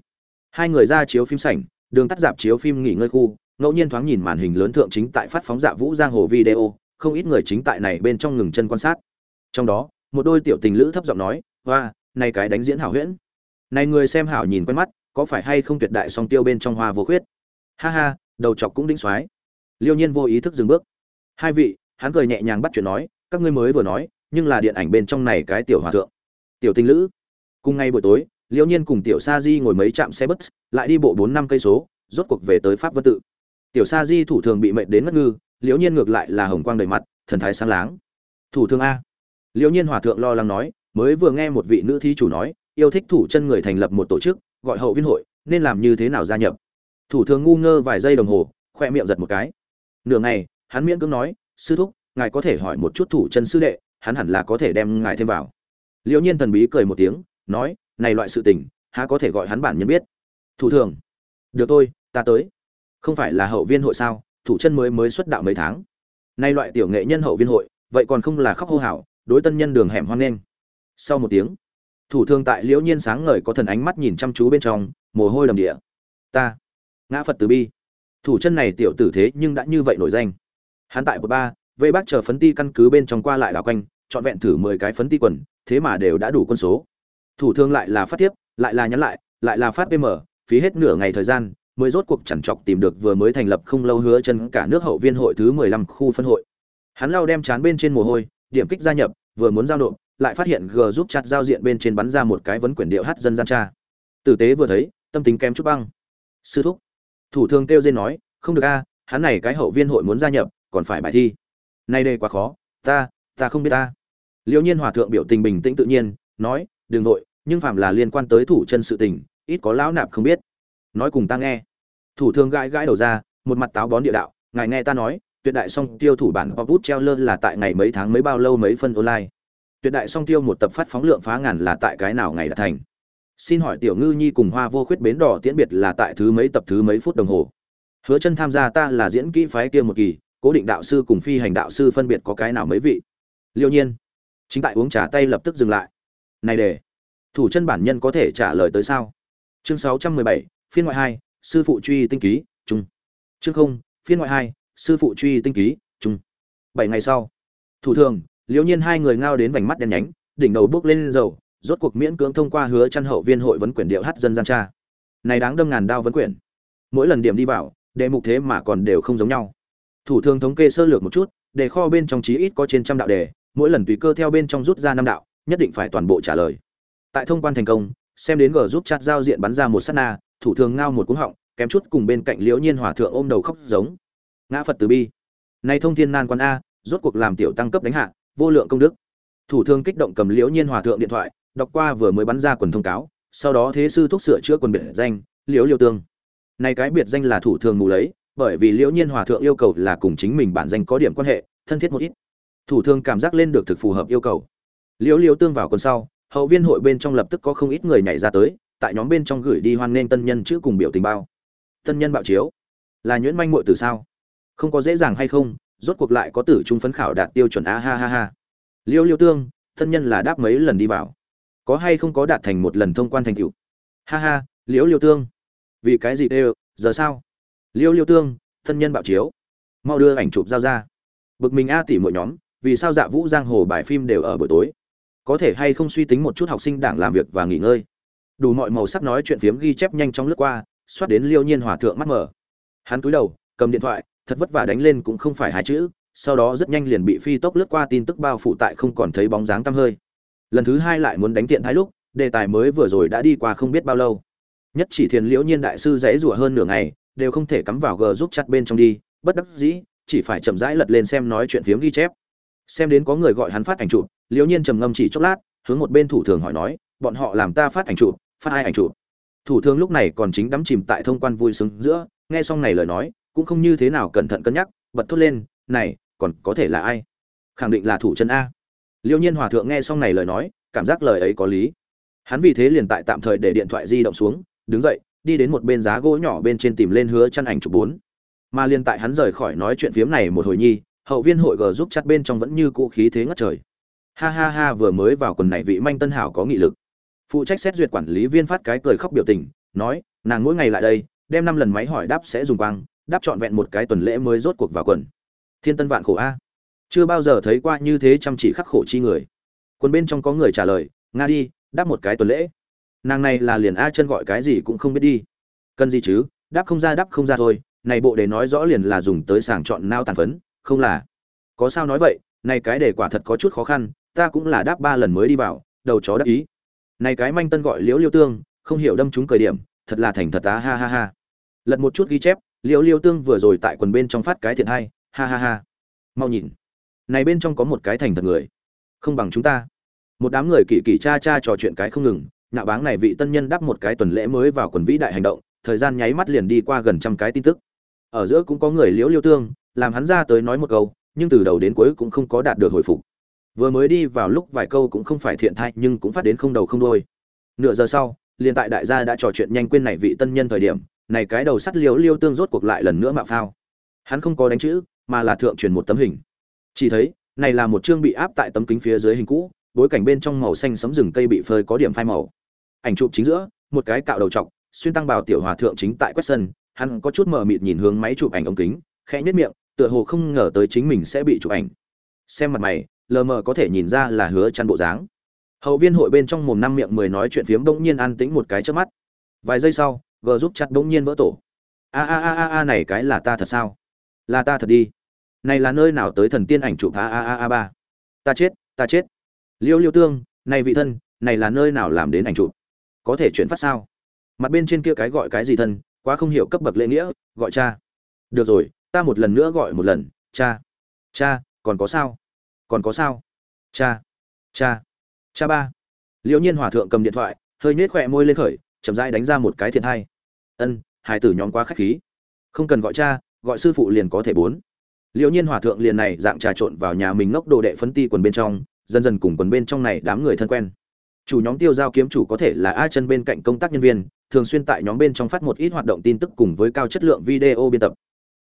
Hai người ra chiếu phim sảnh, đường tắt dạp chiếu phim nghỉ ngơi khu, ngẫu nhiên thoáng nhìn màn hình lớn thượng chính tại phát phóng dạ vũ giang hồ video, không ít người chính tại này bên trong ngừng chân quan sát. Trong đó một đôi tiểu tình lữ thấp giọng nói hoa này cái đánh diễn hảo huyễn. Này người xem hảo nhìn quen mắt, có phải hay không tuyệt đại song tiêu bên trong hoa vô khuyết? Ha ha, đầu chọc cũng đĩnh soái liêu nhiên vô ý thức dừng bước. Hai vị, hắn cười nhẹ nhàng bắt chuyện nói, các ngươi mới vừa nói, nhưng là điện ảnh bên trong này cái tiểu hòa thượng. Tiểu tình lữ. Cùng ngay buổi tối, liêu nhiên cùng tiểu sa di ngồi mấy trạm xe bus, lại đi bộ bốn năm cây số, rốt cuộc về tới pháp vân tự. Tiểu sa di thủ thường bị mệnh đến ngất ngư, liêu nhiên ngược lại là hồng quang đầy mặt, thần thái sáng láng. Thủ thường a liêu nhiên hòa thượng lo lắng nói, mới vừa nghe một vị nữ thí chủ nói, yêu thích thủ chân người thành lập một tổ chức, gọi hậu viên hội, nên làm như thế nào gia nhập? Thủ thường ngu ngơ vài giây đồng hồ, khoe miệng giật một cái. Nửa ngày, hắn miễn cưỡng nói, sư thúc, ngài có thể hỏi một chút thủ chân sư đệ, hắn hẳn là có thể đem ngài thêm vào. Liễu nhiên thần bí cười một tiếng, nói, này loại sự tình, há có thể gọi hắn bản nhân biết. Thủ thường, được tôi ta tới. Không phải là hậu viên hội sao, thủ chân mới mới xuất đạo mấy tháng. Nay loại tiểu nghệ nhân hậu viên hội, vậy còn không là khóc hô hào đối tân nhân đường hẻm hoang nghênh. Sau một tiếng, thủ thương tại liễu nhiên sáng ngời có thần ánh mắt nhìn chăm chú bên trong, mồ hôi đầm địa. Ta, ngã phật từ bi. Thủ chân này tiểu tử thế nhưng đã như vậy nổi danh. Hắn tại một ba vây bác chờ phấn ti căn cứ bên trong qua lại đảo quanh, trọn vẹn thử mười cái phấn ti quần, thế mà đều đã đủ quân số. Thủ thương lại là phát tiếp, lại là nhắn lại lại là phát pm phí hết nửa ngày thời gian, mới rốt cuộc chẳng chọc tìm được vừa mới thành lập không lâu hứa chân cả nước hậu viên hội thứ mười lăm khu phân hội. Hắn lau đem chán bên trên mồ hôi điểm kích gia nhập, vừa muốn giao nộp, lại phát hiện g giúp chặt giao diện bên trên bắn ra một cái vấn quyển điệu hát dân gian tra. Tử tế vừa thấy, tâm tính kém chút băng. Sư thúc. Thủ thương kêu dên nói, không được a, hắn này cái hậu viên hội muốn gia nhập, còn phải bài thi. Nay đây quá khó, ta ta không biết ta. Liễu nhiên hòa thượng biểu tình bình tĩnh tự nhiên, nói, đừng nội nhưng phạm là liên quan tới thủ chân sự tình, ít có lão nạp không biết. Nói cùng ta nghe. Thủ thương gãi gãi đầu ra, một mặt táo bón địa đạo, ngài nghe ta nói tuyệt đại song tiêu thủ bản pop bút treo lơ là tại ngày mấy tháng mấy bao lâu mấy phân online. Tuyệt đại song tiêu một tập phát phóng lượng phá ngàn là tại cái nào ngày đã thành. Xin hỏi tiểu ngư nhi cùng hoa vô khuyết bến đỏ tiễn biệt là tại thứ mấy tập thứ mấy phút đồng hồ? Hứa chân tham gia ta là diễn kỹ phái kia một kỳ cố định đạo sư cùng phi hành đạo sư phân biệt có cái nào mấy vị? Liêu nhiên. Chính tại uống trà tay lập tức dừng lại. Này để thủ chân bản nhân có thể trả lời tới sao? Chương 617, phiên ngoại 2, sư phụ truy tinh ký trung chương không phiên ngoại 2, sư phụ truy tinh ký trung bảy ngày sau, thủ thường, liễu nhiên hai người ngao đến vành mắt đen nhánh, đỉnh đầu bước lên dầu, rốt cuộc miễn cưỡng thông qua hứa chăn hậu viên hội vấn quyển điệu hát dân gian tra. Này đáng đâm ngàn đao vấn quyển. Mỗi lần điểm đi vào, đề mục thế mà còn đều không giống nhau. Thủ thường thống kê sơ lược một chút, đề kho bên trong chí ít có trên trăm đạo đề, mỗi lần tùy cơ theo bên trong rút ra năm đạo, nhất định phải toàn bộ trả lời. Tại thông quan thành công, xem đến g giúp chat giao diện bắn ra một sát na, thủ thường ngao một cú họng, kém chút cùng bên cạnh liễu nhiên hòa thượng ôm đầu khóc giống ngã phật từ bi nay thông thiên nan quan a rốt cuộc làm tiểu tăng cấp đánh hạ vô lượng công đức thủ thương kích động cầm liễu nhiên hòa thượng điện thoại đọc qua vừa mới bắn ra quần thông cáo sau đó thế sư thúc sửa chữa quần biệt danh liễu liêu tương này cái biệt danh là thủ thường mù lấy bởi vì liễu nhiên hòa thượng yêu cầu là cùng chính mình bản danh có điểm quan hệ thân thiết một ít thủ thường cảm giác lên được thực phù hợp yêu cầu liễu liễu tương vào quần sau hậu viên hội bên trong lập tức có không ít người nhảy ra tới tại nhóm bên trong gửi đi hoan nghênh tân nhân chữ cùng biểu tình bao tân nhân bạo chiếu là nhuyễn manh muội từ sao không có dễ dàng hay không, rốt cuộc lại có tử trung phấn khảo đạt tiêu chuẩn a, ha ha ha. Liêu liêu tương, thân nhân là đáp mấy lần đi vào. Có hay không có đạt thành một lần thông quan thành tựu? Ha ha liễu liêu tương. Vì cái gì đều, giờ sao? Liêu liêu tương, thân nhân bạo chiếu. Mau đưa ảnh chụp giao ra. Bực mình a tỷ mỗi nhóm, vì sao dạ vũ giang hồ bài phim đều ở buổi tối? Có thể hay không suy tính một chút học sinh đảng làm việc và nghỉ ngơi? Đủ mọi màu sắc nói chuyện phiếm ghi chép nhanh trong lướt qua, xoát đến liêu nhiên hòa thượng mắt mở. Hắn cúi đầu, cầm điện thoại thật vất vả đánh lên cũng không phải hai chữ, sau đó rất nhanh liền bị phi tốc lướt qua tin tức bao phủ tại không còn thấy bóng dáng tăm hơi. Lần thứ hai lại muốn đánh tiện thái lúc, đề tài mới vừa rồi đã đi qua không biết bao lâu. Nhất chỉ thiền liễu nhiên đại sư dãy rủa hơn nửa ngày, đều không thể cắm vào g giúp chặt bên trong đi, bất đắc dĩ, chỉ phải chậm rãi lật lên xem nói chuyện phiếm ghi chép. Xem đến có người gọi hắn phát ảnh chụp, liễu nhiên trầm ngâm chỉ chốc lát, hướng một bên thủ thường hỏi nói, bọn họ làm ta phát ảnh chụp, phát hai ảnh chụp? Thủ thường lúc này còn chính đắm chìm tại thông quan vui sướng giữa, nghe xong này lời nói cũng không như thế nào cẩn thận cân nhắc, bật thốt lên, này, còn có thể là ai? Khẳng định là thủ chân a. Liêu nhiên hòa thượng nghe xong này lời nói, cảm giác lời ấy có lý. Hắn vì thế liền tại tạm thời để điện thoại di động xuống, đứng dậy, đi đến một bên giá gỗ nhỏ bên trên tìm lên hứa chăn ảnh chụp bốn. Mà liền tại hắn rời khỏi nói chuyện phiếm này một hồi nhi, hậu viên hội g giúp chặt bên trong vẫn như cũ khí thế ngất trời. Ha ha ha, vừa mới vào quần này vị manh tân hảo có nghị lực. Phụ trách xét duyệt quản lý viên phát cái cười khóc biểu tình, nói, nàng mỗi ngày lại đây, đem năm lần máy hỏi đáp sẽ dùng quang đáp trọn vẹn một cái tuần lễ mới rốt cuộc vào quần. Thiên tân vạn khổ a. Chưa bao giờ thấy qua như thế chăm chỉ khắc khổ chi người. Quân bên trong có người trả lời, nga đi, đáp một cái tuần lễ. Nàng này là liền a chân gọi cái gì cũng không biết đi. Cần gì chứ? Đáp không ra, đáp không ra thôi. Này bộ để nói rõ liền là dùng tới sàng chọn nao tàn phấn, không là. Có sao nói vậy? Này cái để quả thật có chút khó khăn, ta cũng là đáp ba lần mới đi vào, đầu chó đáp ý. Này cái manh tân gọi liễu liêu tương, không hiểu đâm chúng cười điểm, thật là thành thật á, ha ha ha. Lật một chút ghi chép liễu liêu tương vừa rồi tại quần bên trong phát cái thiện hay, ha ha ha. Mau nhìn. Này bên trong có một cái thành thật người. Không bằng chúng ta. Một đám người kỳ kỳ cha cha trò chuyện cái không ngừng nhạo báng này vị tân nhân đắp một cái tuần lễ mới vào quần vĩ đại hành động, thời gian nháy mắt liền đi qua gần trăm cái tin tức. Ở giữa cũng có người liễu liêu tương, làm hắn ra tới nói một câu, nhưng từ đầu đến cuối cũng không có đạt được hồi phục. Vừa mới đi vào lúc vài câu cũng không phải thiện thai, nhưng cũng phát đến không đầu không đôi nửa giờ sau, liền tại đại gia đã trò chuyện nhanh quên này vị tân nhân thời điểm này cái đầu sắt liếu liêu tương rốt cuộc lại lần nữa mạo phao. Hắn không có đánh chữ, mà là thượng truyền một tấm hình. Chỉ thấy, này là một chương bị áp tại tấm kính phía dưới hình cũ, bối cảnh bên trong màu xanh sấm rừng cây bị phơi có điểm phai màu. Ảnh chụp chính giữa, một cái cạo đầu trọc, xuyên tăng bào tiểu hòa thượng chính tại quét sân, hắn có chút mờ mịt nhìn hướng máy chụp ảnh ống kính, khẽ nhất miệng, tựa hồ không ngờ tới chính mình sẽ bị chụp ảnh. Xem mặt mày, lờ mờ có thể nhìn ra là hứa chăn bộ dáng. Hậu viên hội bên trong mồm năm miệng mười nói chuyện phiếm bỗng nhiên an tĩnh một cái trước mắt. Vài giây sau g giúp chặt bỗng nhiên vỡ tổ. A a a a a, này cái là ta thật sao? Là ta thật đi. Này là nơi nào tới thần tiên ảnh chụp? A a a a, ba. Ta chết ta chết. Liêu liêu tương, này vị thân, này là nơi nào làm đến ảnh chụp? Có thể chuyển phát sao? Mặt bên trên kia cái gọi cái gì thân, quá không hiểu cấp bậc lễ nghĩa, gọi cha. Được rồi, ta một lần nữa gọi một lần, cha. Cha, còn có sao? Còn có sao? Cha cha cha ba. Liễu nhiên hòa thượng cầm điện thoại, hơi nhếch khỏe môi lên khởi chậm rãi đánh ra một cái thiện hai. Ân, hải tử nhóm quá khách khí. Không cần gọi cha, gọi sư phụ liền có thể bốn. Liễu nhiên hòa thượng liền này dạng trà trộn vào nhà mình ngốc đồ đệ phấn ti quần bên trong, dần dần cùng quần bên trong này đám người thân quen. Chủ nhóm tiêu giao kiếm chủ có thể là a chân bên cạnh công tác nhân viên, thường xuyên tại nhóm bên trong phát một ít hoạt động tin tức cùng với cao chất lượng video biên tập.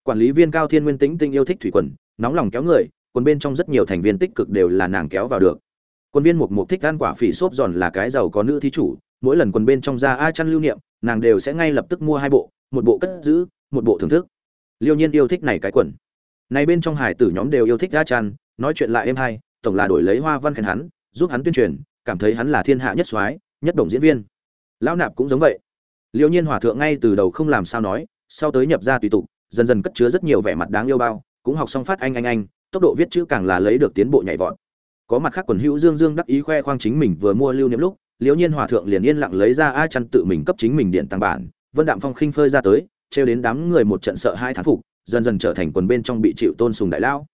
Quản lý viên cao thiên nguyên tĩnh tinh yêu thích thủy quần, nóng lòng kéo người, quần bên trong rất nhiều thành viên tích cực đều là nàng kéo vào được. Quân viên mục mục thích ăn quả phỉ xốp giòn là cái giàu có nữ thí chủ mỗi lần quần bên trong ra a chăn lưu niệm, nàng đều sẽ ngay lập tức mua hai bộ, một bộ cất giữ, một bộ thưởng thức. Liêu nhiên yêu thích này cái quần. Này bên trong hải tử nhóm đều yêu thích a chăn, nói chuyện lại êm hay, tổng là đổi lấy hoa văn khen hắn, giúp hắn tuyên truyền, cảm thấy hắn là thiên hạ nhất soái, nhất đồng diễn viên. Lão nạp cũng giống vậy. Liêu nhiên hòa thượng ngay từ đầu không làm sao nói, sau tới nhập ra tùy tục, dần dần cất chứa rất nhiều vẻ mặt đáng yêu bao, cũng học xong phát anh anh anh, tốc độ viết chữ càng là lấy được tiến bộ nhảy vọt. Có mặt khác quần hữu dương dương đắc ý khoe khoang chính mình vừa mua lưu niệm lúc liễu nhiên hòa thượng liền yên lặng lấy ra a chăn tự mình cấp chính mình điện tăng bản, vân đạm phong khinh phơi ra tới, trêu đến đám người một trận sợ hai thán phục, dần dần trở thành quần bên trong bị chịu tôn sùng đại lão.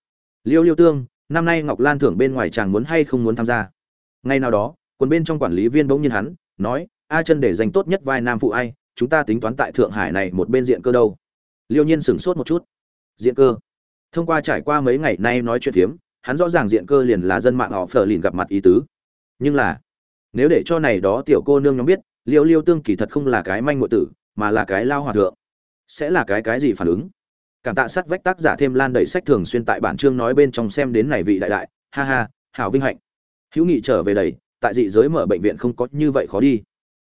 Liêu liêu tương, năm nay ngọc lan thưởng bên ngoài chàng muốn hay không muốn tham gia? Ngay nào đó, quần bên trong quản lý viên bỗng nhiên hắn, nói, a chân để giành tốt nhất vai nam phụ ai, chúng ta tính toán tại thượng hải này một bên diện cơ đâu. Liêu nhiên sửng sốt một chút. Diện cơ? Thông qua trải qua mấy ngày nay nói chuyện phiếm, hắn rõ ràng diện cơ liền là dân mạng họ phờ lìn gặp mặt ý tứ. Nhưng là nếu để cho này đó tiểu cô nương nhóm biết liêu liêu tương kỳ thật không là cái manh ngụy tử mà là cái lao hòa thượng. Sẽ là cái cái gì phản ứng? Cảm tạ sát vách tác giả thêm lan đẩy sách thường xuyên tại bản chương nói bên trong xem đến này vị đại đại. Ha ha hảo vinh hạnh. Hữu nghị trở về đầy tại dị giới mở bệnh viện không có như vậy khó đi.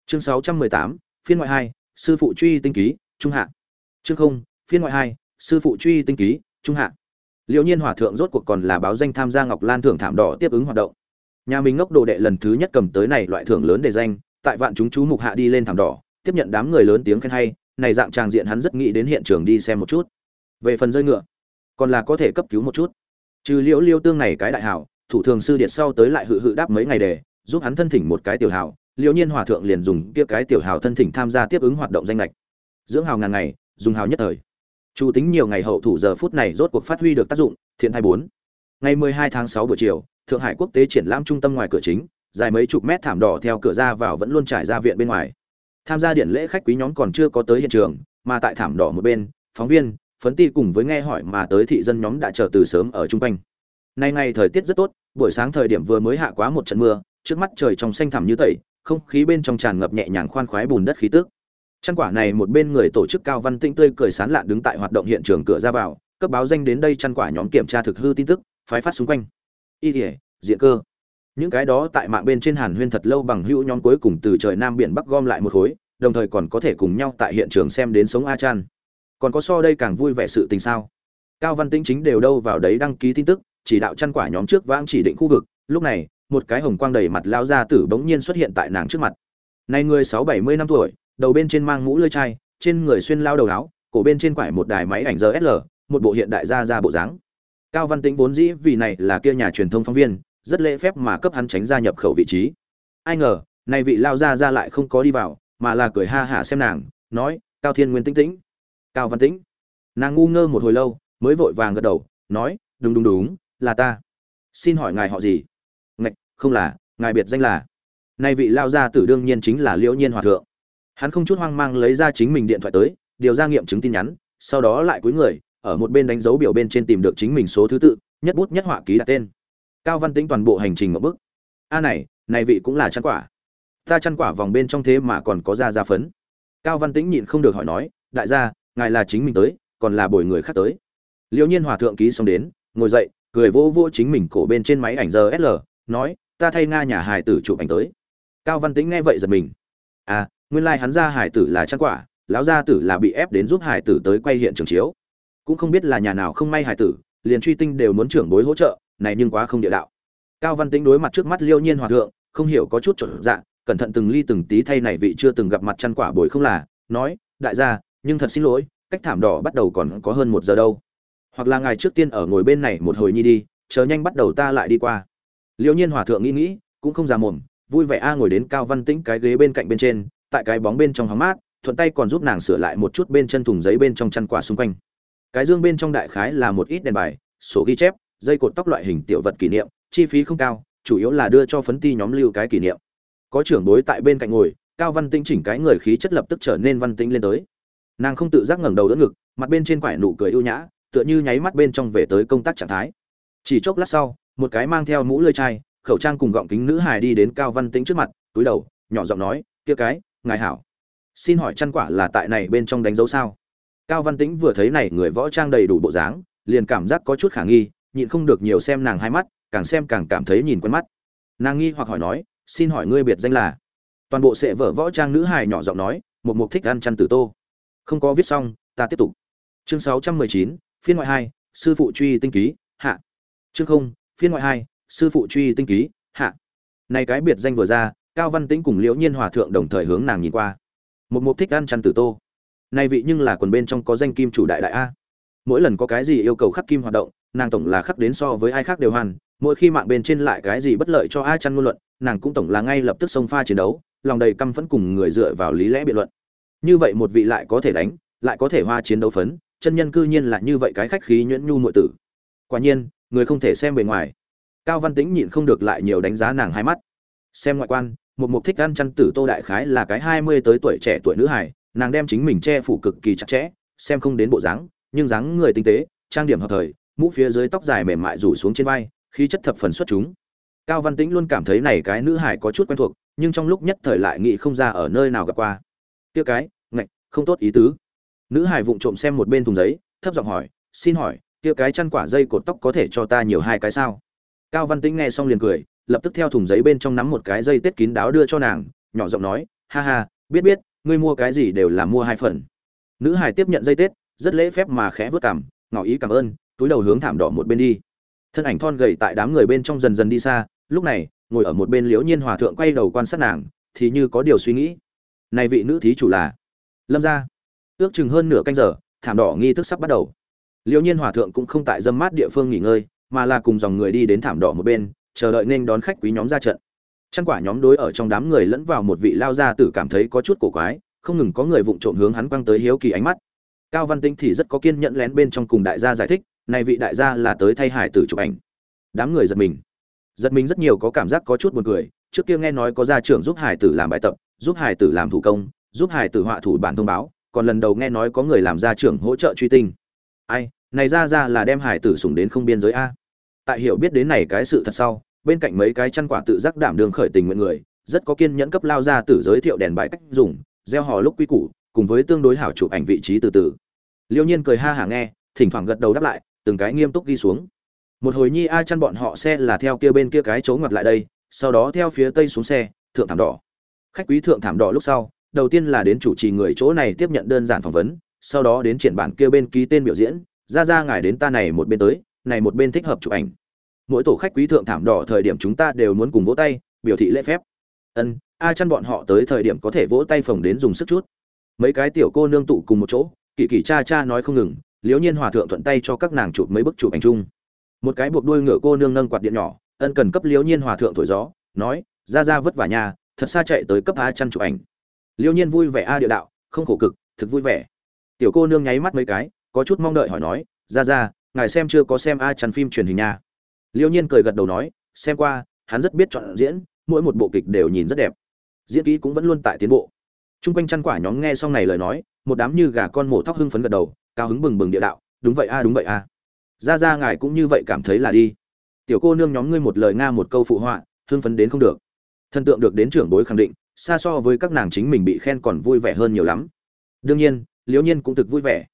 Chương 618, phiên ngoại hai sư phụ truy tinh ký trung hạ. Chương không phiên ngoại hai sư phụ truy tinh ký trung hạ. Liệu nhiên hòa thượng rốt cuộc còn là báo danh tham gia ngọc lan thưởng thảm đỏ tiếp ứng hoạt động nhà mình ngốc đồ đệ lần thứ nhất cầm tới này loại thưởng lớn để danh, tại vạn chúng chú mục hạ đi lên thảm đỏ, tiếp nhận đám người lớn tiếng khen hay, này dạng tràng diện hắn rất nghĩ đến hiện trường đi xem một chút. Về phần rơi ngựa, còn là có thể cấp cứu một chút. Trừ liễu liêu tương này cái đại hảo, thủ thường sư điện sau tới lại hự hự đáp mấy ngày để, giúp hắn thân thỉnh một cái tiểu hảo, liễu nhiên hòa thượng liền dùng kia cái tiểu hảo thân thỉnh tham gia tiếp ứng hoạt động danh lệch dưỡng hào ngàn ngày, dùng hào nhất thời. Chủ tính nhiều ngày hậu thủ giờ phút này rốt cuộc phát huy được tác dụng, thiện thai bốn. Ngày 12 tháng 6 buổi chiều thượng hải quốc tế triển lãm trung tâm ngoài cửa chính dài mấy chục mét thảm đỏ theo cửa ra vào vẫn luôn trải ra viện bên ngoài. Tham gia điện lễ khách quý nhóm còn chưa có tới hiện trường mà tại thảm đỏ một bên phóng viên phấn ti cùng với nghe hỏi mà tới thị dân nhóm đã chờ từ sớm ở chung quanh. Nay ngày thời tiết rất tốt buổi sáng thời điểm vừa mới hạ quá một trận mưa trước mắt trời trong xanh thẳm như tẩy không khí bên trong tràn ngập nhẹ nhàng khoan khoái bùn đất khí tức. Chân quả này một bên người tổ chức cao văn tĩnh tươi cười sán lạ đứng tại hoạt động hiện trường cửa ra vào, cấp báo danh đến đây chăn quả nhóm kiểm tra thực hư tin tức, phái phát xung quanh. Y Liễu, diện cơ. Những cái đó tại mạng bên trên Hàn Huyên thật lâu bằng hữu nhóm cuối cùng từ trời nam biển bắc gom lại một khối, đồng thời còn có thể cùng nhau tại hiện trường xem đến sống A Chan. Còn có so đây càng vui vẻ sự tình sao? Cao Văn Tĩnh chính đều đâu vào đấy đăng ký tin tức, chỉ đạo chăn quả nhóm trước vãng chỉ định khu vực, lúc này, một cái hồng quang đầy mặt lão gia tử bỗng nhiên xuất hiện tại nàng trước mặt. Này người sáu bảy mươi năm tuổi, đầu bên trên mang mũ lưỡi chai, trên người xuyên lao đầu áo, cổ bên trên quải một đài máy ảnh DSLR, một bộ hiện đại ra ra bộ dáng. Cao Văn Tĩnh vốn dĩ vì này là kia nhà truyền thông phóng viên, rất lễ phép mà cấp hắn tránh gia nhập khẩu vị trí. Ai ngờ, nay vị lao gia ra lại không có đi vào, mà là cười ha hả xem nàng, nói: "Cao Thiên Nguyên Tĩnh Tĩnh." Cao Văn Tĩnh. Nàng ngu ngơ một hồi lâu, mới vội vàng gật đầu, nói: "Đúng đúng đúng, là ta. Xin hỏi ngài họ gì?" "Ngạch, không là, ngài biệt danh là." nay vị lao gia tử đương nhiên chính là Liễu Nhiên Hòa thượng hắn không chút hoang mang lấy ra chính mình điện thoại tới điều ra nghiệm chứng tin nhắn sau đó lại cúi người ở một bên đánh dấu biểu bên trên tìm được chính mình số thứ tự, nhất bút nhất họa ký đặt tên. Cao văn tính toàn bộ hành trình một bức a này này vị cũng là chăn quả. Ta chăn quả vòng bên trong thế mà còn có da da phấn. Cao văn tĩnh nhịn không được hỏi nói, đại gia, ngài là chính mình tới, còn là bồi người khác tới? Liệu nhiên hòa thượng ký xong đến, ngồi dậy, cười vỗ vỗ chính mình cổ bên trên máy ảnh giờ sl nói, ta thay nga nhà hải tử chụp ảnh tới. Cao văn tĩnh nghe vậy giật mình. À nguyên lai hắn ra hải tử là chăn quả, lão gia tử là bị ép đến giúp hải tử tới quay hiện trường chiếu cũng không biết là nhà nào không may hải tử, liền truy tinh đều muốn trưởng bối hỗ trợ, này nhưng quá không địa đạo. Cao văn tính đối mặt trước mắt liêu nhiên hòa thượng, không hiểu có chút trộn dạ cẩn thận từng ly từng tí thay này vị chưa từng gặp mặt chăn quả bồi không là, nói, đại gia, nhưng thật xin lỗi, cách thảm đỏ bắt đầu còn có hơn một giờ đâu. Hoặc là ngài trước tiên ở ngồi bên này một hồi nhi đi, chờ nhanh bắt đầu ta lại đi qua. Liêu nhiên hòa thượng nghĩ nghĩ, cũng không già mồm, vui vẻ a ngồi đến cao văn tĩnh cái ghế bên cạnh bên trên, tại cái bóng bên trong hóng mát, thuận tay còn giúp nàng sửa lại một chút bên chân thùng giấy bên trong chăn quả xung quanh cái dương bên trong đại khái là một ít đèn bài, sổ ghi chép, dây cột tóc loại hình tiểu vật kỷ niệm, chi phí không cao, chủ yếu là đưa cho phấn ti nhóm lưu cái kỷ niệm. Có trưởng bối tại bên cạnh ngồi, cao văn Tinh chỉnh cái người khí chất lập tức trở nên văn tĩnh lên tới. Nàng không tự giác ngẩng đầu đỡ ngực, mặt bên trên quải nụ cười ưu nhã, tựa như nháy mắt bên trong về tới công tác trạng thái. Chỉ chốc lát sau, một cái mang theo mũ lơi chai, khẩu trang cùng gọng kính nữ hài đi đến cao văn tĩnh trước mặt, túi đầu, nhỏ giọng nói, kia cái, ngài hảo. Xin hỏi chăn quả là tại này bên trong đánh dấu sao? Cao văn tĩnh vừa thấy này người võ trang đầy đủ bộ dáng, liền cảm giác có chút khả nghi, nhịn không được nhiều xem nàng hai mắt, càng xem càng cảm thấy nhìn quen mắt. Nàng nghi hoặc hỏi nói, xin hỏi ngươi biệt danh là? Toàn bộ sệ vở võ trang nữ hài nhỏ giọng nói một mục thích ăn chăn tử tô. Không có viết xong, ta tiếp tục. Chương sáu trăm mười chín, phiên ngoại hai, sư phụ truy tinh ký, hạ. Chương không, phiên ngoại hai, sư phụ truy tinh ký, hạ. Này cái biệt danh vừa ra, cao văn tĩnh cùng liễu nhiên hòa thượng đồng thời hướng nàng nhìn qua. Một mục thích ăn chăn tử tô nay vị nhưng là quần bên trong có danh kim chủ đại đại a. Mỗi lần có cái gì yêu cầu khắc kim hoạt động, nàng tổng là khắc đến so với ai khác đều hoàn. Mỗi khi mạng bên trên lại cái gì bất lợi cho ai chăn ngôn luận, nàng cũng tổng là ngay lập tức xông pha chiến đấu, lòng đầy căm phẫn cùng người dựa vào lý lẽ biện luận. Như vậy một vị lại có thể đánh, lại có thể hoa chiến đấu phấn, chân nhân cư nhiên là như vậy cái khách khí nhuyễn nhu nội tử. Quả nhiên, người không thể xem bề ngoài. Cao văn tĩnh nhịn không được lại nhiều đánh giá nàng hai mắt. Xem ngoại quan, một mục thích ăn chăn tử tô đại khái là cái hai mươi tới tuổi trẻ tuổi nữ hải nàng đem chính mình che phủ cực kỳ chặt chẽ, xem không đến bộ dáng, nhưng dáng người tinh tế, trang điểm hợp thời, mũ phía dưới tóc dài mềm mại rủ xuống trên vai, khí chất thập phần xuất chúng. Cao văn tĩnh luôn cảm thấy này cái nữ hải có chút quen thuộc, nhưng trong lúc nhất thời lại nghĩ không ra ở nơi nào gặp qua. Tiêu cái, ngạch, không tốt ý tứ. Nữ hải vụng trộm xem một bên thùng giấy, thấp giọng hỏi, xin hỏi tiêu cái chăn quả dây cột tóc có thể cho ta nhiều hai cái sao? Cao văn tĩnh nghe xong liền cười, lập tức theo thùng giấy bên trong nắm một cái dây tết kín đáo đưa cho nàng, nhỏ giọng nói, ha ha, biết biết ngươi mua cái gì đều là mua hai phần. Nữ hải tiếp nhận dây tết, rất lễ phép mà khẽ vớt cảm ngỏ ý cảm ơn, túi đầu hướng thảm đỏ một bên đi. Thân ảnh thon gầy tại đám người bên trong dần dần đi xa, lúc này, ngồi ở một bên liễu nhiên hòa thượng quay đầu quan sát nàng, thì như có điều suy nghĩ. Này vị nữ thí chủ là? Lâm gia. Ước chừng hơn nửa canh giờ, thảm đỏ nghi thức sắp bắt đầu. Liễu nhiên hòa thượng cũng không tại dâm mát địa phương nghỉ ngơi, mà là cùng dòng người đi đến thảm đỏ một bên, chờ đợi nên đón khách quý nhóm ra trận chăn quả nhóm đối ở trong đám người lẫn vào một vị lao gia tử cảm thấy có chút cổ quái, không ngừng có người vụng trộm hướng hắn quăng tới hiếu kỳ ánh mắt. Cao văn tinh thì rất có kiên nhẫn lén bên trong cùng đại gia giải thích, này vị đại gia là tới thay hải tử chụp ảnh. Đám người giật mình. Giật mình rất nhiều có cảm giác có chút buồn cười, trước kia nghe nói có gia trưởng giúp hải tử làm bài tập, giúp hải tử làm thủ công, giúp hải tử họa thủ bản thông báo, còn lần đầu nghe nói có người làm gia trưởng hỗ trợ truy tinh. Ai, này ra ra là đem hải tử sủng đến không biên giới a. Tại hiểu biết đến này cái sự thật sau bên cạnh mấy cái chăn quả tự giác đảm đường khởi tình nguyện người, rất có kiên nhẫn cấp lao ra tử giới thiệu đèn bài cách dùng, gieo hò lúc quy củ, cùng với tương đối hảo chụp ảnh vị trí từ từ. Liêu nhiên cười ha hả nghe, thỉnh thoảng gật đầu đáp lại, từng cái nghiêm túc ghi xuống. Một hồi nhi ai chăn bọn họ xe là theo kia bên kia cái chỗ ngoặt lại đây, sau đó theo phía tây xuống xe, thượng thảm đỏ. Khách quý thượng thảm đỏ lúc sau, đầu tiên là đến chủ trì người chỗ này tiếp nhận đơn giản phỏng vấn, sau đó đến triển bản kia bên ký tên biểu diễn, ra ra, ngài đến ta này một bên tới, này một bên thích hợp chụp ảnh mỗi tổ khách quý thượng thảm đỏ thời điểm chúng ta đều muốn cùng vỗ tay, biểu thị lễ phép. Ân, a chăn bọn họ tới thời điểm có thể vỗ tay phồng đến dùng sức chút. Mấy cái tiểu cô nương tụ cùng một chỗ kỳ kỳ cha cha nói không ngừng liếu nhiên hòa thượng thuận tay cho các nàng chụp mấy bức chụp ảnh chung. Một cái buộc đuôi ngựa cô nương nâng quạt điện nhỏ, ân cần cấp liếu nhiên hòa thượng thổi gió, nói, ra ra vất vả nhà, thật xa chạy tới cấp a chăn chụp ảnh. Liêu nhiên vui vẻ a địa đạo, không khổ cực, thực vui vẻ. Tiểu cô nương nháy mắt mấy cái, có chút mong đợi hỏi nói, ra ra, ngài xem chưa có xem a chăn phim truyền hình nha liêu nhiên cười gật đầu nói xem qua hắn rất biết chọn diễn mỗi một bộ kịch đều nhìn rất đẹp diễn kỹ cũng vẫn luôn tại tiến bộ Trung quanh chăn quả nhóm nghe xong này lời nói, một đám như gà con mổ thóc hưng phấn gật đầu, cao hứng bừng bừng địa đạo, đúng vậy a đúng vậy a. Ra ra ngài cũng như vậy cảm thấy là đi. Tiểu cô nương nhóm ngươi một lời nga một câu phụ họa, hưng phấn đến không được. Thân tượng được đến trưởng bối khẳng định, xa so với các nàng chính mình bị khen còn vui vẻ hơn nhiều lắm. Đương nhiên, Liễu Nhiên cũng thực vui vẻ.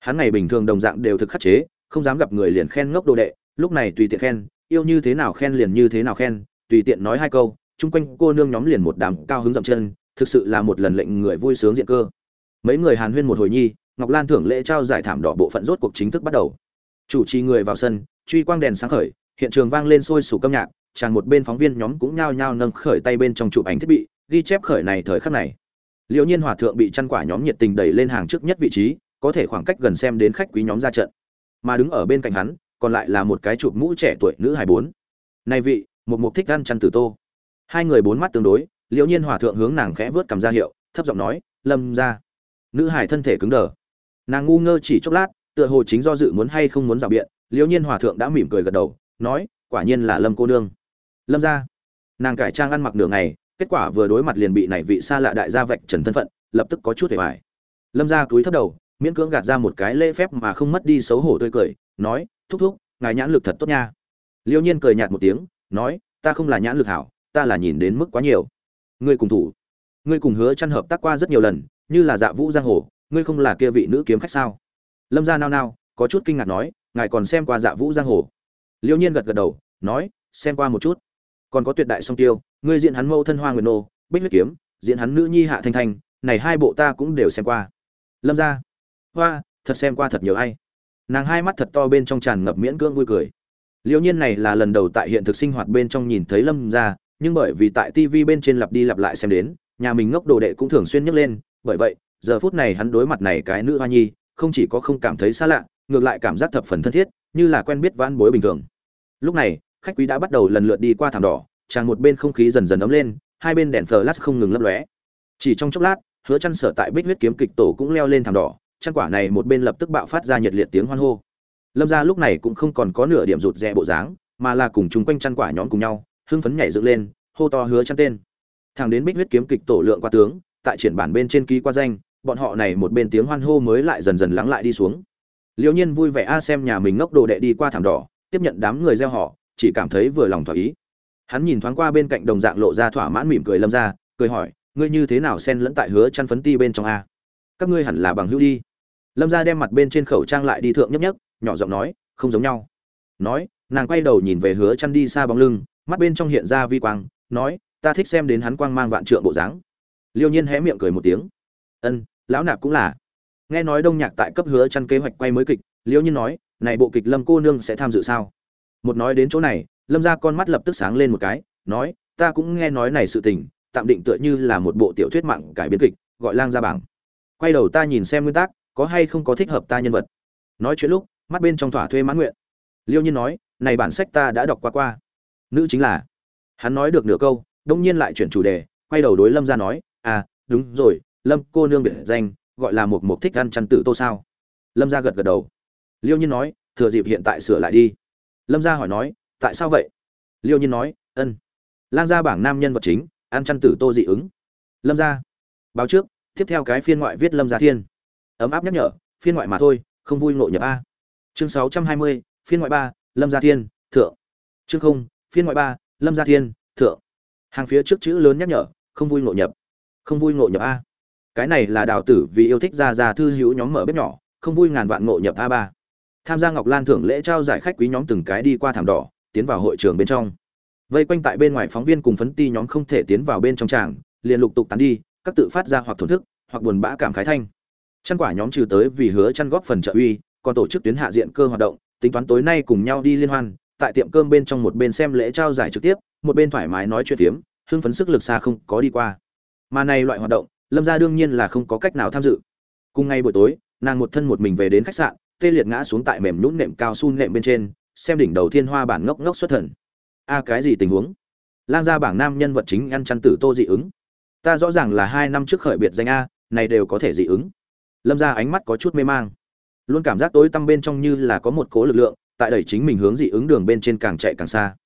Hắn ngày bình thường đồng dạng đều thực khắc chế, không dám gặp người liền khen ngốc đồ đệ, lúc này tùy tiện khen, yêu như thế nào khen liền như thế nào khen, tùy tiện nói hai câu, chung quanh cô nương nhóm liền một đám cao hứng dậm chân, thực sự là một lần lệnh người vui sướng diện cơ. Mấy người hàn huyên một hồi nhi ngọc lan thưởng lễ trao giải thảm đỏ bộ phận rốt cuộc chính thức bắt đầu. Chủ trì người vào sân truy quang đèn sáng khởi hiện trường vang lên sôi sủ câm nhạc chàng một bên phóng viên nhóm cũng nhao nhao nâng khởi tay bên trong chụp ảnh thiết bị ghi chép khởi này thời khắc này. Liệu nhiên hòa thượng bị chăn quả nhóm nhiệt tình đẩy lên hàng trước nhất vị trí có thể khoảng cách gần xem đến khách quý nhóm ra trận. Mà đứng ở bên cạnh hắn còn lại là một cái chụp mũ trẻ tuổi nữ hài bốn. Nay vị, một mục thích ăn chăn tử tô. Hai người bốn mắt tương đối, liễu nhiên hòa thượng hướng nàng khẽ vớt cầm ra hiệu, thấp giọng nói, lâm ra nữ hải thân thể cứng đờ. Nàng ngu ngơ chỉ chốc lát, tựa hồ chính do dự muốn hay không muốn rào biện, liễu nhiên hòa thượng đã mỉm cười gật đầu, nói, quả nhiên là lâm cô nương. Lâm ra nàng cải trang ăn mặc nửa ngày, kết quả vừa đối mặt liền bị này vị xa lạ đại gia vạch trần thân phận, lập tức có chút hề bài lâm ra cúi thấp đầu, miễn cưỡng gạt ra một cái lễ phép mà không mất đi xấu hổ tươi cười, nói thúc thúc, ngài nhãn lực thật tốt nha. Liêu nhiên cười nhạt một tiếng, nói, ta không là nhãn lực hảo, ta là nhìn đến mức quá nhiều. Ngươi cùng thủ, ngươi cùng hứa chăn hợp tác qua rất nhiều lần, như là dạ vũ giang hồ, ngươi không là kia vị nữ kiếm khách sao? Lâm gia nao nao, có chút kinh ngạc nói, ngài còn xem qua dạ vũ giang hồ. Liêu nhiên gật gật đầu, nói, xem qua một chút. Còn có tuyệt đại song tiêu, ngươi diện hắn mâu thân hoa nguyệt nô, bích huyết kiếm diện hắn nữ nhi hạ thanh thanh, này hai bộ ta cũng đều xem qua. Lâm gia, hoa, thật xem qua thật nhiều hay nàng hai mắt thật to bên trong tràn ngập miễn cưỡng vui cười Liệu nhiên này là lần đầu tại hiện thực sinh hoạt bên trong nhìn thấy lâm gia nhưng bởi vì tại TV bên trên lặp đi lặp lại xem đến, nhà mình ngốc đồ đệ cũng thường xuyên nhắc lên, bởi vậy, giờ phút này hắn đối mặt này cái nữ hoa nhi, không chỉ có không cảm thấy xa lạ, ngược lại cảm giác thập phần thân thiết, như là quen biết vãn bối bình thường. Lúc này, khách quý đã bắt đầu lần lượt đi qua thảm đỏ, chàng một bên không khí dần dần ấm lên, hai bên đèn flash không ngừng lấp lóe. Chỉ trong chốc lát, hứa chăn sở tại Bích huyết kiếm kịch tổ cũng leo lên thảm đỏ, chăn quả này một bên lập tức bạo phát ra nhiệt liệt tiếng hoan hô. Lâm gia lúc này cũng không còn có nửa điểm rụt rè bộ dáng, mà là cùng chúng quanh chăn quả nhóm cùng nhau, hưng phấn nhảy dựng lên hô to hứa chăn tên. Thằng đến bích huyết kiếm kịch tổ lượng qua tướng tại triển bản bên trên ký qua danh bọn họ này một bên tiếng hoan hô mới lại dần dần lắng lại đi xuống. Liễu nhiên vui vẻ a xem nhà mình ngốc đồ đệ đi qua thảm đỏ tiếp nhận đám người gieo họ chỉ cảm thấy vừa lòng thỏa ý. Hắn nhìn thoáng qua bên cạnh đồng dạng lộ ra thỏa mãn mỉm cười lâm ra cười hỏi ngươi như thế nào xen lẫn tại hứa chăn phấn ti bên trong a? Các ngươi hẳn là bằng hữu đi lâm gia đem mặt bên trên khẩu trang lại đi thượng nhấp nhấp, nhỏ giọng nói, không giống nhau. Nói, nàng quay đầu nhìn về hứa chăn đi xa bóng lưng, mắt bên trong hiện ra vi quang, nói, ta thích xem đến hắn quang mang vạn trượng bộ dáng. Liêu nhiên hé miệng cười một tiếng. Ân, lão nạp cũng là. Nghe nói đông nhạc tại cấp hứa chăn kế hoạch quay mới kịch, liêu nhiên nói, này bộ kịch lâm cô nương sẽ tham dự sao? Một nói đến chỗ này, lâm gia con mắt lập tức sáng lên một cái, nói, ta cũng nghe nói này sự tình, tạm định tựa như là một bộ tiểu thuyết mạng cải biến kịch, gọi lang ra bảng. Quay đầu ta nhìn xem nguyên tắc có hay không có thích hợp ta nhân vật? Nói chuyện lúc, mắt bên trong thỏa thuê mãn nguyện. Liêu nhiên nói, này bản sách ta đã đọc qua qua. Nữ chính là. Hắn nói được nửa câu, đông nhiên lại chuyển chủ đề, quay đầu đối lâm ra nói à đúng rồi, lâm cô nương biệt danh, gọi là một mục thích ăn chăn tử tô sao? Lâm ra gật gật đầu. Liêu nhiên nói, thừa dịp hiện tại sửa lại đi. Lâm gia hỏi nói, tại sao vậy? Liêu nhiên nói, ân. Lang gia bảng nam nhân vật chính, ăn chăn tử tô dị ứng. Lâm gia, báo trước, tiếp theo cái phiên ngoại viết lâm gia thiên ấm áp nhắc nhở, phiên ngoại mà thôi, không vui ngộ nhập a. Chương sáu trăm hai mươi, phiên ngoại ba, lâm gia thiên, thượng. Chương không, phiên ngoại ba, lâm gia thiên, thượng. Hàng phía trước chữ lớn nhắc nhở, không vui ngộ nhập. Không vui ngộ nhập a. Cái này là đào tử vì yêu thích ra ra thư hữu nhóm mở bếp nhỏ, không vui ngàn vạn ngộ nhập a ba. Tham gia ngọc lan thưởng lễ trao giải khách quý nhóm từng cái đi qua thảm đỏ, tiến vào hội trường bên trong. Vây quanh tại bên ngoài phóng viên cùng phấn ti nhóm không thể tiến vào bên trong tràng, liền lục tục tán đi, các tự phát ra hoặc thổn thức, hoặc buồn bã cảm khái thanh chăn quả nhóm trừ tới vì hứa chăn góp phần trợ uy, còn tổ chức tuyến hạ diện cơ hoạt động, tính toán tối nay cùng nhau đi liên hoan, tại tiệm cơm bên trong một bên xem lễ trao giải trực tiếp, một bên thoải mái nói chuyện phiếm, hưng phấn sức lực xa không có đi qua. Mà này loại hoạt động, lâm gia đương nhiên là không có cách nào tham dự. Cùng ngay buổi tối, nàng một thân một mình về đến khách sạn, tê liệt ngã xuống tại mềm nhũn nệm cao su nệm bên trên, xem đỉnh đầu thiên hoa bản ngốc ngốc xuất thần. A, cái gì tình huống? Lang gia bảng nam nhân vật chính ăn chăn tử tô dị ứng. Ta rõ ràng là hai năm trước khởi biệt danh a, này đều có thể dị ứng lâm ra ánh mắt có chút mê mang. Luôn cảm giác tối tăm bên trong như là có một cố lực lượng, tại đẩy chính mình hướng dị ứng đường bên trên càng chạy càng xa.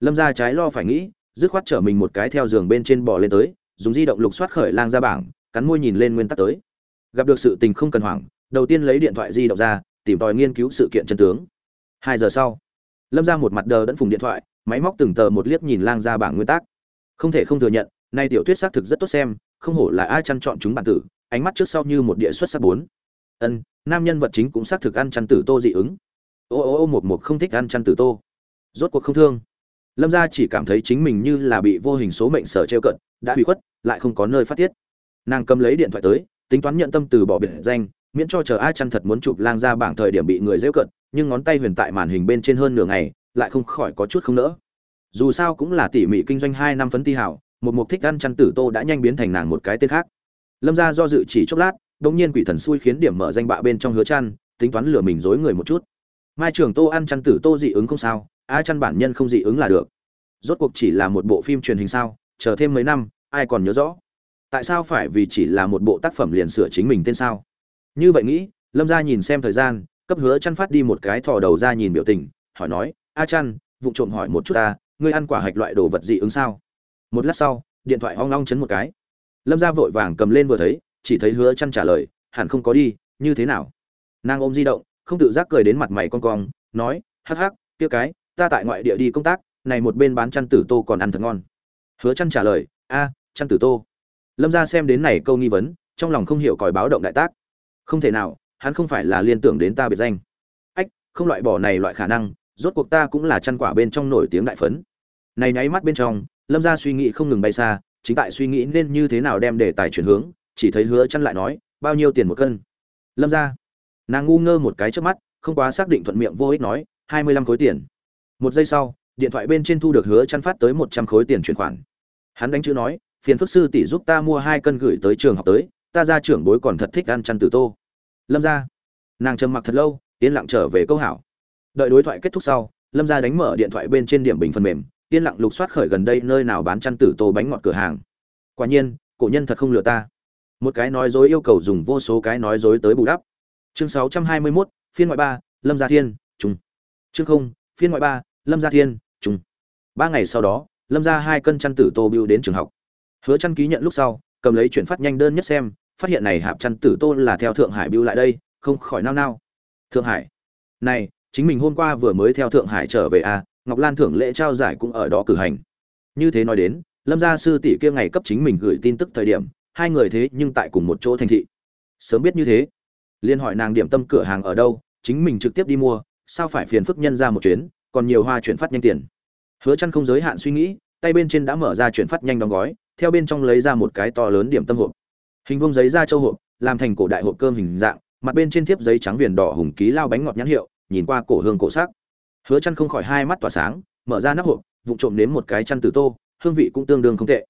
Lâm ra trái lo phải nghĩ, dứt khoát trở mình một cái theo giường bên trên bò lên tới, dùng di động lục soát khởi lang ra bảng, cắn môi nhìn lên nguyên tắc tới. Gặp được sự tình không cần hoảng, đầu tiên lấy điện thoại di động ra, tìm tòi nghiên cứu sự kiện chân tướng. Hai giờ sau, lâm ra một mặt đờ đẫn phùng điện thoại, máy móc từng tờ một liếc nhìn lang ra bảng nguyên tắc. Không thể không thừa nhận, nay tiểu thuyết xác thực rất tốt xem, không hổ là ai chăn chọn chúng bản tử ánh mắt trước sau như một địa xuất sắc bốn. Ân, nam nhân vật chính cũng xác thực ăn chăn tử tô dị ứng. Ô ô ô, một một không thích ăn chăn tử tô. Rốt cuộc không thương. Lâm gia chỉ cảm thấy chính mình như là bị vô hình số mệnh sở trêu cận, đã bị khuất, lại không có nơi phát tiết. Nàng cầm lấy điện thoại tới, tính toán nhận tâm từ bỏ biệt danh, miễn cho chờ ai chăn thật muốn chụp lang ra bảng thời điểm bị người dễ cận, nhưng ngón tay huyền tại màn hình bên trên hơn nửa ngày, lại không khỏi có chút không nỡ. Dù sao cũng là tỉ mỉ kinh doanh hai năm phấn ti hảo, một mục thích ăn chăn tử tô đã nhanh biến thành nàng một cái tên khác lâm gia do dự chỉ chốc lát đống nhiên quỷ thần xui khiến điểm mở danh bạ bên trong hứa chăn, tính toán lừa mình dối người một chút. Mai trường tô ăn chăn tử tô dị ứng không sao ai chăn bản nhân không dị ứng là được. Rốt cuộc chỉ là một bộ phim truyền hình sao, chờ thêm mấy năm, ai còn nhớ rõ? Tại sao phải vì chỉ là một bộ tác phẩm liền sửa chính mình tên sao? Như vậy nghĩ, lâm gia nhìn xem thời gian, cấp hứa chăn phát đi một cái thò đầu ra nhìn biểu tình, hỏi nói a chăn vụng trộm hỏi một chút ta, ngươi ăn quả hạch loại đồ vật dị ứng sao? Một lát sau, điện thoại hoang long chấn một cái lâm gia vội vàng cầm lên vừa thấy, chỉ thấy hứa chăn trả lời, hẳn không có đi, như thế nào? Nàng ôm di động, không tự giác cười đến mặt mày con cong, nói, hắc hắc, kia cái, ta tại ngoại địa đi công tác, này một bên bán chăn tử tô còn ăn thật ngon. Hứa chăn trả lời, a, chăn tử tô. Lâm gia xem đến này câu nghi vấn, trong lòng không hiểu còi báo động đại tác. Không thể nào, hắn không phải là liên tưởng đến ta biệt danh. Ách, không loại bỏ này loại khả năng, rốt cuộc ta cũng là chăn quả bên trong nổi tiếng đại phấn. Này nháy mắt bên trong, lâm gia suy nghĩ không ngừng bay xa chính tại suy nghĩ nên như thế nào đem đề tài chuyển hướng, chỉ thấy hứa chăn lại nói, bao nhiêu tiền một cân? Lâm gia nàng ngu ngơ một cái trước mắt, không quá xác định thuận miệng vô ích nói, hai mươi lăm khối tiền. Một giây sau, điện thoại bên trên thu được hứa chăn phát tới một trăm khối tiền chuyển khoản. Hắn đánh chữ nói, phiền phức sư tỷ giúp ta mua hai cân gửi tới trường học tới, ta ra trưởng bối còn thật thích ăn chăn từ tô. Lâm gia nàng trầm mặc thật lâu, yên lặng trở về câu hảo. Đợi đối thoại kết thúc sau, lâm gia đánh mở điện thoại bên trên điểm bình phần mềm yên lặng lục soát khởi gần đây nơi nào bán chăn tử tô bánh ngọt cửa hàng. Quả nhiên cổ nhân thật không lừa ta. Một cái nói dối yêu cầu dùng vô số cái nói dối tới bù đắp. Chương 621, phiên ngoại ba lâm gia thiên trung chương không phiên ngoại ba lâm gia thiên trung ba ngày sau đó lâm gia hai cân chăn tử tô bưu đến trường học. Hứa chăn ký nhận lúc sau cầm lấy chuyển phát nhanh đơn nhất xem phát hiện này hạp chăn tử tô là theo thượng hải bưu lại đây không khỏi nao nao. Thượng hải. Này chính mình hôm qua vừa mới theo thượng hải trở về à ngọc lan thưởng lễ trao giải cũng ở đó cử hành. Như thế nói đến, lâm gia sư tỷ kia ngày cấp chính mình gửi tin tức thời điểm, hai người thế nhưng tại cùng một chỗ thành thị. Sớm biết như thế liên hỏi nàng điểm tâm cửa hàng ở đâu, chính mình trực tiếp đi mua, sao phải phiền phức nhân ra một chuyến, còn nhiều hoa chuyển phát nhanh tiền. Hứa chăn không giới hạn suy nghĩ, tay bên trên đã mở ra chuyển phát nhanh đóng gói, theo bên trong lấy ra một cái to lớn điểm tâm hộp. Hình vuông giấy da châu hộp, làm thành cổ đại hộp cơm hình dạng, mặt bên trên thiếp giấy trắng viền đỏ hùng ký lao bánh ngọt nhãn hiệu, nhìn qua cổ hương cổ sắc hứa chăn không khỏi hai mắt tỏa sáng, mở ra nắp hộp, vụng trộm nếm một cái chăn tử tô, hương vị cũng tương đương không tệ.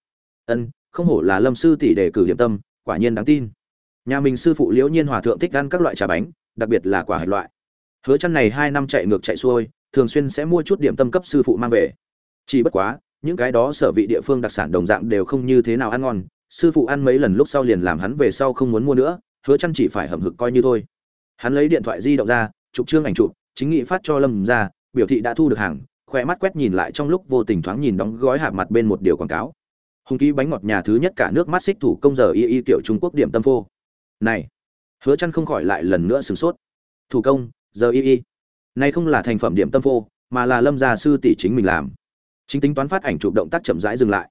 Ân, không hổ là lâm sư tỷ đề cử điểm tâm, quả nhiên đáng tin. Nhà mình sư phụ liễu nhiên hòa thượng thích ăn các loại trà bánh, đặc biệt là quả hạch loại. Hứa chăn này hai năm chạy ngược chạy xuôi, thường xuyên sẽ mua chút điểm tâm cấp sư phụ mang về. Chỉ bất quá, những cái đó sở vị địa phương đặc sản đồng dạng đều không như thế nào ăn ngon, sư phụ ăn mấy lần lúc sau liền làm hắn về sau không muốn mua nữa, hứa chăn chỉ phải hậm hực coi như thôi. Hắn lấy điện thoại di động ra, chụp trương ảnh chụp, chính nghị phát cho lâm ra biểu thị đã thu được hàng khỏe mắt quét nhìn lại trong lúc vô tình thoáng nhìn đóng gói hạp mặt bên một điều quảng cáo. Hùng ký bánh ngọt nhà thứ nhất cả nước mắt xích thủ công giờ y y kiểu trung quốc điểm tâm phô. Này, hứa chăn không khỏi lại lần nữa sửng sốt. Thủ công, giờ y y. Này không là thành phẩm điểm tâm phô, mà là lâm gia sư tỷ chính mình làm. Chính tính toán phát ảnh chụp động tác chậm rãi dừng lại.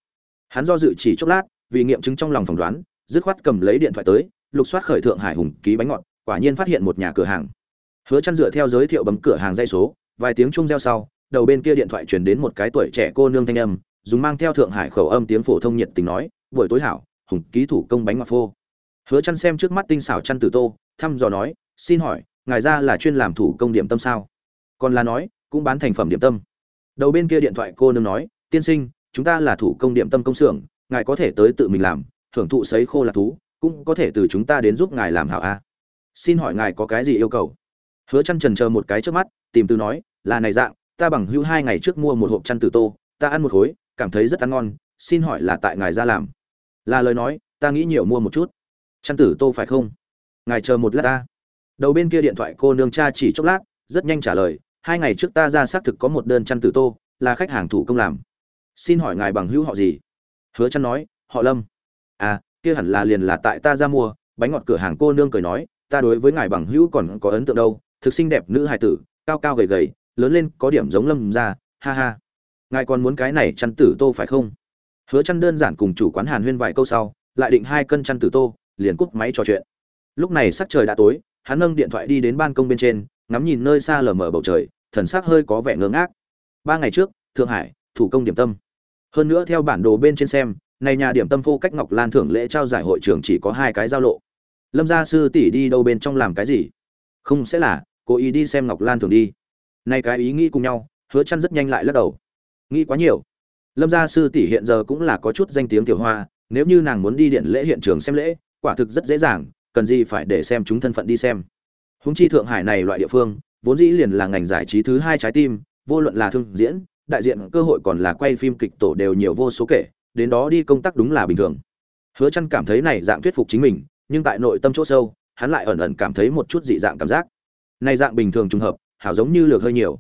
Hắn do dự chỉ chốc lát, vì nghiệm chứng trong lòng phỏng đoán, dứt khoát cầm lấy điện thoại tới, lục soát khởi thượng hải hùng ký bánh ngọt, quả nhiên phát hiện một nhà cửa hàng. Hứa chăn dựa theo giới thiệu bấm cửa hàng dây số vài tiếng chung reo sau, đầu bên kia điện thoại truyền đến một cái tuổi trẻ cô nương thanh âm, dùng mang theo thượng hải khẩu âm tiếng phổ thông nhiệt tình nói, buổi tối hảo, hùng ký thủ công bánh ngọt phô. Hứa chăn xem trước mắt tinh xảo chăn tử tô, thăm dò nói, xin hỏi, ngài ra là chuyên làm thủ công điểm tâm sao? Còn là nói, cũng bán thành phẩm điểm tâm. Đầu bên kia điện thoại cô nương nói, tiên sinh, chúng ta là thủ công điểm tâm công xưởng, ngài có thể tới tự mình làm, thưởng thụ sấy khô là thú, cũng có thể từ chúng ta đến giúp ngài làm hảo a. Xin hỏi ngài có cái gì yêu cầu? Hứa chăn trần chờ một cái trước mắt, tìm từ nói, là này dạng, ta bằng hữu hai ngày trước mua một hộp chăn từ tô, ta ăn một khối, cảm thấy rất ăn ngon, xin hỏi là tại ngài ra làm? Là lời nói, ta nghĩ nhiều mua một chút. Chăn tử tô phải không? Ngài chờ một lát ta. Đầu bên kia điện thoại cô nương cha chỉ chốc lát, rất nhanh trả lời, hai ngày trước ta ra xác thực có một đơn chăn tử tô, là khách hàng thủ công làm. Xin hỏi ngài bằng hữu họ gì? Hứa chăn nói, họ lâm. À kia hẳn là liền là tại ta ra mua. Bánh ngọt cửa hàng cô nương cười nói, ta đối với ngài bằng hữu còn có ấn tượng đâu thực sinh đẹp nữ hài tử, cao cao gầy gầy, lớn lên có điểm giống lâm ra ha ha. Ngài còn muốn cái này chăn tử tô phải không? Hứa chăn đơn giản cùng chủ quán hàn huyên vài câu sau, lại định hai cân chăn tử tô, liền cúp máy trò chuyện. Lúc này sắc trời đã tối, hắn nâng điện thoại đi đến ban công bên trên, ngắm nhìn nơi xa lờ mờ bầu trời, thần sắc hơi có vẻ ngơ ngác. Ba ngày trước, thượng hải, thủ công điểm tâm. Hơn nữa theo bản đồ bên trên xem, này nhà điểm tâm phô cách ngọc lan thưởng lễ trao giải hội trưởng chỉ có hai cái giao lộ. Lâm gia sư tỷ đi đâu bên trong làm cái gì? Không sẽ là cố ý đi xem ngọc lan thường đi. Nay cái ý nghĩ cùng nhau, hứa chăn rất nhanh lại lắc đầu. Nghĩ quá nhiều. Lâm gia sư tỷ hiện giờ cũng là có chút danh tiếng tiểu hoa, nếu như nàng muốn đi điện lễ hiện trường xem lễ, quả thực rất dễ dàng, cần gì phải để xem chúng thân phận đi xem. Húng chi thượng hải này loại địa phương, vốn dĩ liền là ngành giải trí thứ hai trái tim, vô luận là thương diễn, đại diện cơ hội còn là quay phim kịch tổ đều nhiều vô số kể, đến đó đi công tác đúng là bình thường. Hứa chăn cảm thấy này dạng thuyết phục chính mình, nhưng tại nội tâm chỗ sâu hắn lại ẩn ẩn cảm thấy một chút dị dạng cảm giác. Nay dạng bình thường trùng hợp, hảo giống như lược hơi nhiều.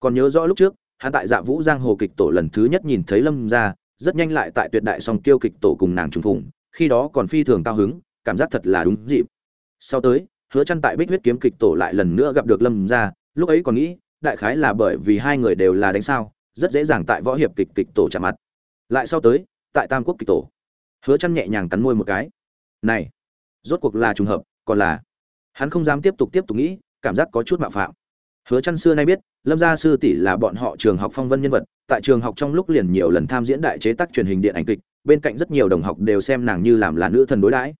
Còn nhớ rõ lúc trước, hắn tại dạ vũ giang hồ kịch tổ lần thứ nhất nhìn thấy lâm gia, rất nhanh lại tại tuyệt đại song kiêu kịch tổ cùng nàng trùng phùng, khi đó còn phi thường cao hứng, cảm giác thật là đúng dịp. Sau tới, hứa chăn tại bích huyết kiếm kịch tổ lại lần nữa gặp được lâm gia, lúc ấy còn nghĩ, đại khái là bởi vì hai người đều là đánh sao, rất dễ dàng tại võ hiệp kịch kịch tổ chạm mặt. Lại sau tới, tại tam quốc kịch tổ, hứa chăn nhẹ nhàng cắn môi một cái. Này, rốt cuộc là trùng hợp còn là hắn không dám tiếp tục tiếp tục nghĩ, cảm giác có chút mạo phạm. Hứa chăn xưa nay biết, lâm gia sư tỷ là bọn họ trường học phong vân nhân vật, tại trường học trong lúc liền nhiều lần tham diễn đại chế tác truyền hình điện ảnh kịch, bên cạnh rất nhiều đồng học đều xem nàng như làm là nữ thần đối đãi.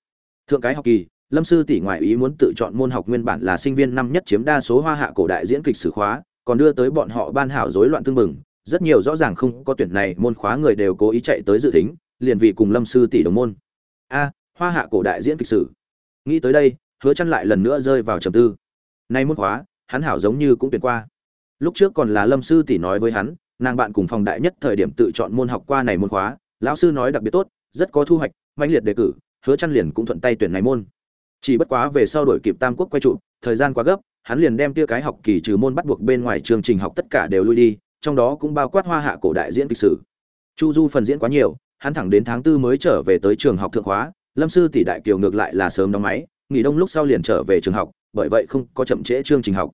Thượng cái học kỳ, lâm sư tỷ ngoại ý muốn tự chọn môn học nguyên bản là sinh viên năm nhất chiếm đa số hoa hạ cổ đại diễn kịch sử khóa, còn đưa tới bọn họ ban hảo rối loạn tương mừng rất nhiều rõ ràng không có tuyển này môn khóa người đều cố ý chạy tới dự tính, liền vì cùng lâm sư tỷ đồng môn. A, hoa hạ cổ đại diễn kịch sử nghĩ tới đây, hứa chăn lại lần nữa rơi vào trầm tư. Nay môn khóa, hắn hảo giống như cũng tuyển qua. Lúc trước còn là lâm sư tỷ nói với hắn, nàng bạn cùng phòng đại nhất thời điểm tự chọn môn học qua này môn khóa, lão sư nói đặc biệt tốt, rất có thu hoạch, mãnh liệt đề cử, hứa chăn liền cũng thuận tay tuyển này môn. Chỉ bất quá về sau đổi kịp tam quốc quay trụ, thời gian quá gấp, hắn liền đem kia cái học kỳ trừ môn bắt buộc bên ngoài chương trình học tất cả đều lui đi, trong đó cũng bao quát hoa hạ cổ đại diễn kịch sử. Chu du phần diễn quá nhiều, hắn thẳng đến tháng tư mới trở về tới trường học thượng khóa lâm sư tỷ đại kiều ngược lại là sớm đóng máy nghỉ đông lúc sau liền trở về trường học bởi vậy không có chậm trễ chương trình học.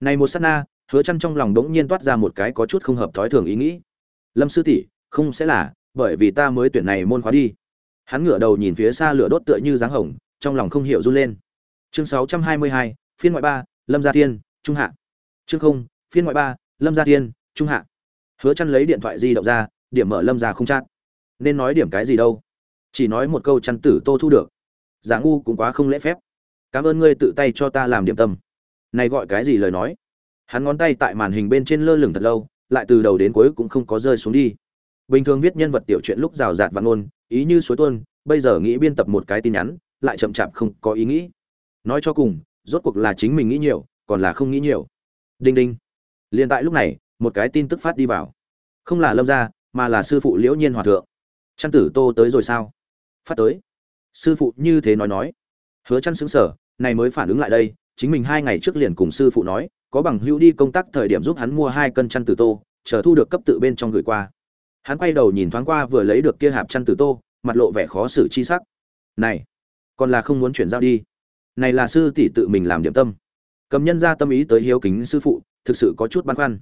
Này một sát na hứa chăn trong lòng đống nhiên toát ra một cái có chút không hợp thói thường ý nghĩ. Lâm sư tỷ không sẽ là bởi vì ta mới tuyển này môn khóa đi. Hắn ngửa đầu nhìn phía xa lửa đốt tựa như dáng hồng trong lòng không hiểu run lên. Chương 622, phiên ngoại ba lâm gia thiên trung hạ. Chương không phiên ngoại ba lâm gia thiên trung hạ. Hứa chăn lấy điện thoại di động ra điểm mở lâm gia không chát nên nói điểm cái gì đâu chỉ nói một câu chăn tử tô thu được. Giả ngu cũng quá không lễ phép. Cảm ơn ngươi tự tay cho ta làm điểm tâm. Này gọi cái gì lời nói? Hắn ngón tay tại màn hình bên trên lơ lửng thật lâu, lại từ đầu đến cuối cũng không có rơi xuống đi. Bình thường viết nhân vật tiểu chuyện lúc rào rạt và ngôn, ý như suối tuôn, bây giờ nghĩ biên tập một cái tin nhắn, lại chậm chạp không có ý nghĩ. Nói cho cùng, rốt cuộc là chính mình nghĩ nhiều, còn là không nghĩ nhiều. Đinh đinh. Liền tại lúc này, một cái tin tức phát đi vào. Không là lâm gia, mà là sư phụ liễu nhiên hòa thượng. Chăn tử tô tới rồi sao? Phát tới. Sư phụ như thế nói nói. Hứa chăn sững sờ, này mới phản ứng lại đây, chính mình hai ngày trước liền cùng sư phụ nói, có bằng hữu đi công tác thời điểm giúp hắn mua hai cân chăn tử tô, chờ thu được cấp tự bên trong gửi qua. Hắn quay đầu nhìn thoáng qua vừa lấy được kia hạp chăn tử tô, mặt lộ vẻ khó xử chi sắc. Này, còn là không muốn chuyển giao đi. Này là sư tỷ tự mình làm điểm tâm. Cầm nhân ra tâm ý tới hiếu kính sư phụ, thực sự có chút băn khoăn.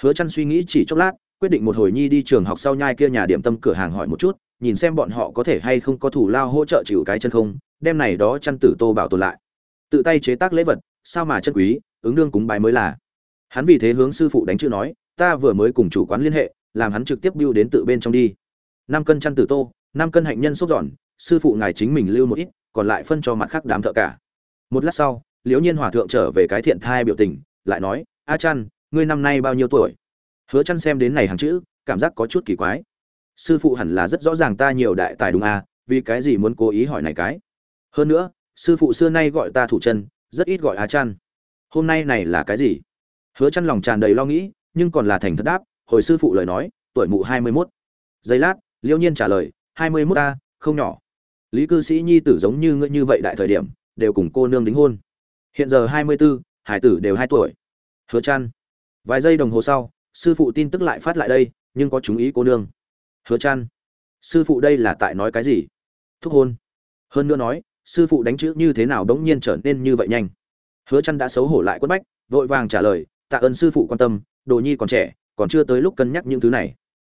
Hứa chăn suy nghĩ chỉ chốc lát, quyết định một hồi nhi đi trường học sau nhai kia nhà điểm tâm cửa hàng hỏi một chút nhìn xem bọn họ có thể hay không có thủ lao hỗ trợ chịu cái chân không, đem này đó chăn tử tô bảo tồn lại. Tự tay chế tác lễ vật, sao mà chân quý, ứng đương cúng bái mới là. Hắn vì thế hướng sư phụ đánh chữ nói, ta vừa mới cùng chủ quán liên hệ, làm hắn trực tiếp bưu đến tự bên trong đi. Năm cân chăn tử tô, năm cân hạnh nhân xốp giòn, sư phụ ngài chính mình lưu một ít, còn lại phân cho mặt khác đám thợ cả. Một lát sau, liễu nhiên hòa thượng trở về cái thiện thai biểu tình, lại nói, a chăn ngươi năm nay bao nhiêu tuổi? Hứa chăn xem đến này hàng chữ, cảm giác có chút kỳ quái sư phụ hẳn là rất rõ ràng ta nhiều đại tài đúng à vì cái gì muốn cố ý hỏi này cái? Hơn nữa sư phụ xưa nay gọi ta thủ chân rất ít gọi a chăn. Hôm nay này là cái gì? Hứa chăn lòng tràn đầy lo nghĩ nhưng còn là thành thật đáp hồi sư phụ lời nói tuổi mụ 21. giây lát liêu nhiên trả lời 21 ta không nhỏ. Lý cư sĩ nhi tử giống như ngươi như vậy đại thời điểm đều cùng cô nương đính hôn. Hiện giờ 24, hải tử đều hai tuổi. Hứa chăn. Vài giây đồng hồ sau sư phụ tin tức lại phát lại đây nhưng có chúng ý cô nương hứa chăn sư phụ đây là tại nói cái gì? Thúc hôn. Hơn nữa nói, sư phụ đánh chữ như thế nào đống nhiên trở nên như vậy nhanh? Hứa chăn đã xấu hổ lại quất bách, vội vàng trả lời, tạ ơn sư phụ quan tâm, đồ nhi còn trẻ, còn chưa tới lúc cân nhắc những thứ này.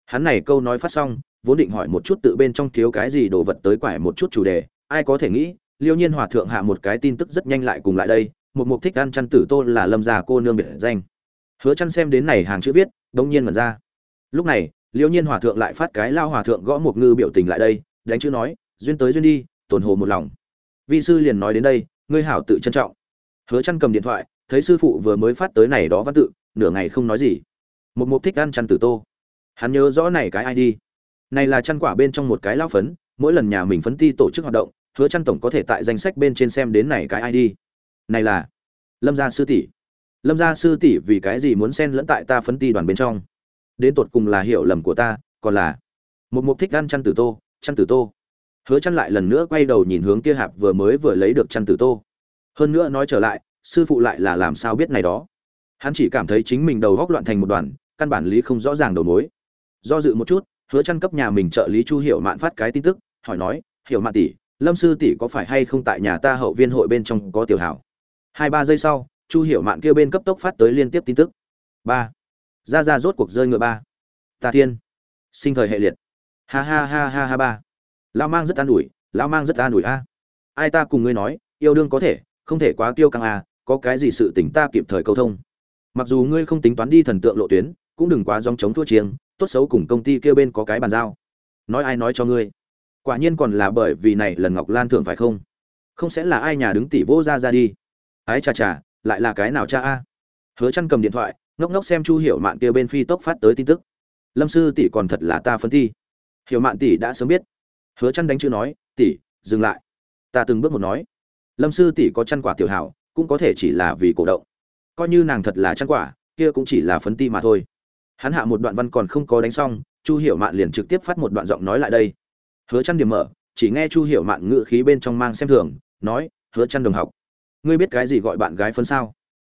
Hắn này câu nói phát xong, vốn định hỏi một chút tự bên trong thiếu cái gì đồ vật tới quải một chút chủ đề, ai có thể nghĩ, liêu nhiên hòa thượng hạ một cái tin tức rất nhanh lại cùng lại đây, một mục thích ăn chăn tử tô là lâm già cô nương biệt danh. Hứa chăn xem đến này hàng chữ viết, đống nhiên mẩn ra. Lúc này liêu nhiên hòa thượng lại phát cái lao hòa thượng gõ một ngư biểu tình lại đây, đánh chữ nói, duyên tới duyên đi, tổn hồ một lòng. Vi sư liền nói đến đây, ngươi hảo tự trân trọng. Hứa chăn cầm điện thoại, thấy sư phụ vừa mới phát tới này đó văn tự, nửa ngày không nói gì. Một mục thích ăn chăn tử tô. Hắn nhớ rõ này cái ai đi. Này là chăn quả bên trong một cái lao phấn, mỗi lần nhà mình phấn ti tổ chức hoạt động, hứa chăn tổng có thể tại danh sách bên trên xem đến này cái ai đi. Này là lâm gia sư tỷ. Lâm gia sư tỷ vì cái gì muốn xen lẫn tại ta phấn ti đoàn bên trong? Đến tột cùng là hiểu lầm của ta, còn là một mục thích ăn chăn tử tô, chăn tử tô. Hứa chăn lại lần nữa quay đầu nhìn hướng kia hạp vừa mới vừa lấy được chăn tử tô. Hơn nữa nói trở lại, sư phụ lại là làm sao biết này đó? Hắn chỉ cảm thấy chính mình đầu góc loạn thành một đoàn, căn bản lý không rõ ràng đầu mối. Do dự một chút, hứa chăn cấp nhà mình trợ lý chu hiểu mạn phát cái tin tức, hỏi nói, hiểu mạn tỷ, lâm sư tỷ có phải hay không tại nhà ta hậu viên hội bên trong có tiểu hảo? Hai ba giây sau, chu hiểu mạn kia bên cấp tốc phát tới liên tiếp tin tức. Ba ra ra rốt cuộc rơi ngựa ba. Ta thiên. Sinh thời hệ liệt. Ha ha ha ha ha ba. Lao mang rất an ủi lao mang rất an ủi a. Ai ta cùng ngươi nói, yêu đương có thể, không thể quá tiêu căng a có cái gì sự tỉnh ta kịp thời câu thông. Mặc dù ngươi không tính toán đi thần tượng lộ tuyến, cũng đừng quá dòng chống thua chiêng, tốt xấu cùng công ty kêu bên có cái bàn giao. Nói ai nói cho ngươi. Quả nhiên còn là bởi vì này lần ngọc lan thượng phải không? Không sẽ là ai nhà đứng tỷ vô ra ra đi. Ái chà chà, lại là cái nào cha a? Hứa chăn cầm điện thoại ngốc ngốc xem chu hiểu mạn kia bên phi tốc phát tới tin tức. Lâm sư tỷ còn thật là ta phân thi. Hiểu mạn tỷ đã sớm biết. Hứa chăn đánh chữ nói, tỷ, dừng lại. Ta từng bước một nói. Lâm sư tỷ có chăn quả tiểu hảo, cũng có thể chỉ là vì cổ động. Coi như nàng thật là chăn quả, kia cũng chỉ là phấn ti mà thôi. Hắn hạ một đoạn văn còn không có đánh xong, chu hiểu mạn liền trực tiếp phát một đoạn giọng nói lại đây. Hứa chăn điểm mở, chỉ nghe chu hiểu mạn ngựa khí bên trong mang xem thường, nói, hứa chăn đồng học, ngươi biết cái gì gọi bạn gái phấn sao?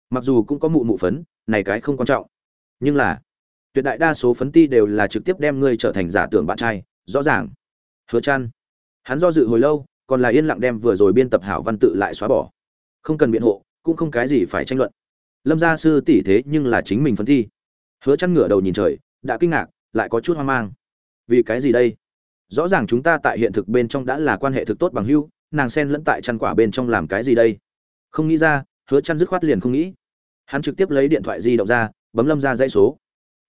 Mặc dù cũng có mụ mụ phấn này cái không quan trọng. Nhưng là, tuyệt đại đa số phấn ti đều là trực tiếp đem ngươi trở thành giả tưởng bạn trai, rõ ràng. Hứa chăn hắn do dự hồi lâu, còn là yên lặng đem vừa rồi biên tập hảo văn tự lại xóa bỏ. Không cần biện hộ, cũng không cái gì phải tranh luận. Lâm gia sư tỷ thế nhưng là chính mình phấn thi hứa chăn ngửa đầu nhìn trời, đã kinh ngạc, lại có chút hoang mang. Vì cái gì đây? Rõ ràng chúng ta tại hiện thực bên trong đã là quan hệ thực tốt bằng hữu, nàng sen lẫn tại chăn quả bên trong làm cái gì đây? Không nghĩ ra, hứa chăn dứt khoát liền không nghĩ hắn trực tiếp lấy điện thoại di động ra, bấm lâm ra dãy số.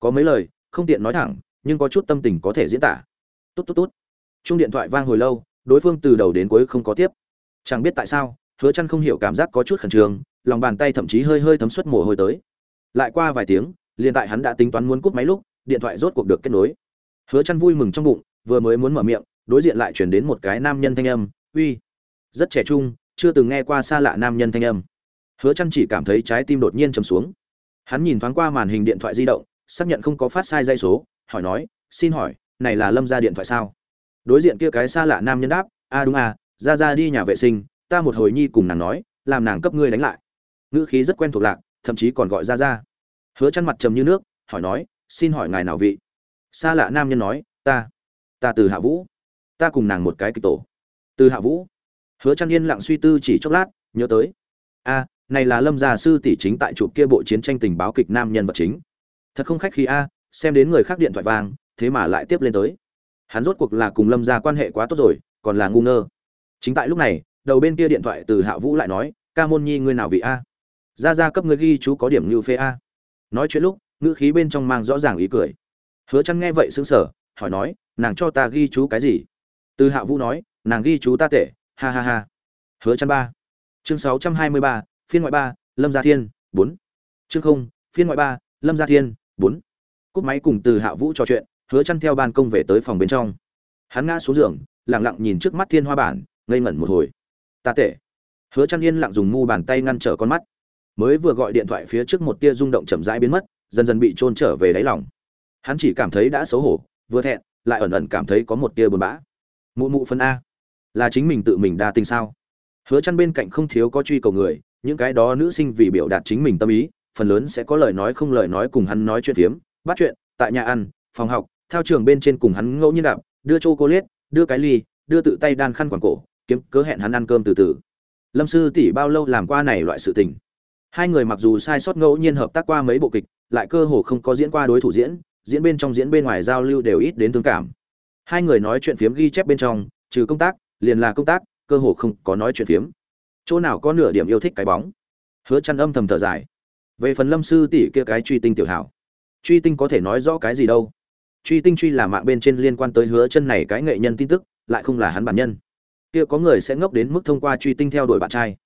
Có mấy lời, không tiện nói thẳng, nhưng có chút tâm tình có thể diễn tả. Tốt tốt tốt. Chung điện thoại vang hồi lâu, đối phương từ đầu đến cuối không có tiếp. Chẳng biết tại sao, hứa chăn không hiểu cảm giác có chút khẩn trương, lòng bàn tay thậm chí hơi hơi thấm suất mồ hôi tới. Lại qua vài tiếng, liền tại hắn đã tính toán muốn cúp máy lúc, điện thoại rốt cuộc được kết nối. Hứa chăn vui mừng trong bụng, vừa mới muốn mở miệng, đối diện lại truyền đến một cái nam nhân thanh âm, uy. Rất trẻ trung, chưa từng nghe qua xa lạ nam nhân thanh âm hứa chăn chỉ cảm thấy trái tim đột nhiên trầm xuống. Hắn nhìn thoáng qua màn hình điện thoại di động, xác nhận không có phát sai dây số, hỏi nói, xin hỏi, này là lâm gia điện thoại sao? Đối diện kia cái xa lạ nam nhân đáp, a, đúng à ra ra đi nhà vệ sinh, ta một hồi nhi cùng nàng nói, làm nàng cấp ngươi đánh lại. Ngữ khí rất quen thuộc lạc, thậm chí còn gọi ra ra. Hứa chăn mặt trầm như nước, hỏi nói, xin hỏi ngài nào vị? Xa lạ nam nhân nói, ta ta từ hạ vũ. Ta cùng nàng một cái kịch tổ. Từ hạ vũ. Hứa chăn yên lặng suy tư chỉ chốc lát, nhớ tới. A này là lâm gia sư tỷ chính tại chụp kia bộ chiến tranh tình báo kịch nam nhân vật chính. Thật không khách khí a xem đến người khác điện thoại vang thế mà lại tiếp lên tới. Hắn rốt cuộc là cùng lâm gia quan hệ quá tốt rồi còn là ngu ngơ. Chính tại lúc này đầu bên kia điện thoại từ hạ vũ lại nói ca môn nhi ngươi nào vị a? Ra ra cấp ngươi ghi chú có điểm như phê a. Nói chuyện lúc ngữ khí bên trong mang rõ ràng ý cười. Hứa chăn nghe vậy sững sờ hỏi nói nàng cho ta ghi chú cái gì? Từ hạ vũ nói nàng ghi chú ta tệ ha ha ha. Hứa chăn ba. Chương 623, phiên ngoại ba, lâm gia thiên, bốn. Chương không, phiên ngoại ba, lâm gia thiên, bốn. Cúp máy cùng từ hạ vũ trò chuyện, hứa chăn theo ban công về tới phòng bên trong. Hắn ngã xuống giường, lặng lặng nhìn trước mắt thiên hoa bản, ngây ngẩn một hồi. Ta tệ. Hứa chăn yên lặng dùng mu bàn tay ngăn trở con mắt. Mới vừa gọi điện thoại phía trước một tia rung động chậm rãi biến mất, dần dần bị trôn trở về đáy lòng. Hắn chỉ cảm thấy đã xấu hổ, vừa thẹn, lại ẩn ẩn cảm thấy có một tia buồn bã. Mụ mụ phân a. Là chính mình tự mình đa tình sao? Hứa chăn bên cạnh không thiếu có truy cầu người những cái đó nữ sinh vì biểu đạt chính mình tâm ý, phần lớn sẽ có lời nói không lời nói cùng hắn nói chuyện phiếm, bắt chuyện, tại nhà ăn, phòng học theo trường bên trên cùng hắn ngẫu nhiên đạp đưa chocolate, đưa cái ly, đưa tự tay đan khăn quảng cổ, kiếm cớ hẹn hắn ăn cơm từ từ. Lâm sư tỷ bao lâu làm qua này loại sự tình? Hai người mặc dù sai sót ngẫu nhiên hợp tác qua mấy bộ kịch, lại cơ hồ không có diễn qua đối thủ diễn diễn bên trong diễn bên ngoài giao lưu đều ít đến thương cảm. Hai người nói chuyện phiếm ghi chép bên trong, trừ công tác, liền là công tác, cơ hồ không có nói chuyện phiếm chỗ nào có nửa điểm yêu thích cái bóng. Hứa chăn âm thầm thở dài. Về phần lâm sư tỷ kia cái truy tinh tiểu hảo, truy tinh có thể nói rõ cái gì đâu. Truy tinh truy là mạng bên trên liên quan tới hứa chân này cái nghệ nhân tin tức, lại không là hắn bản nhân. Kia có người sẽ ngốc đến mức thông qua truy tinh theo đuổi bạn trai.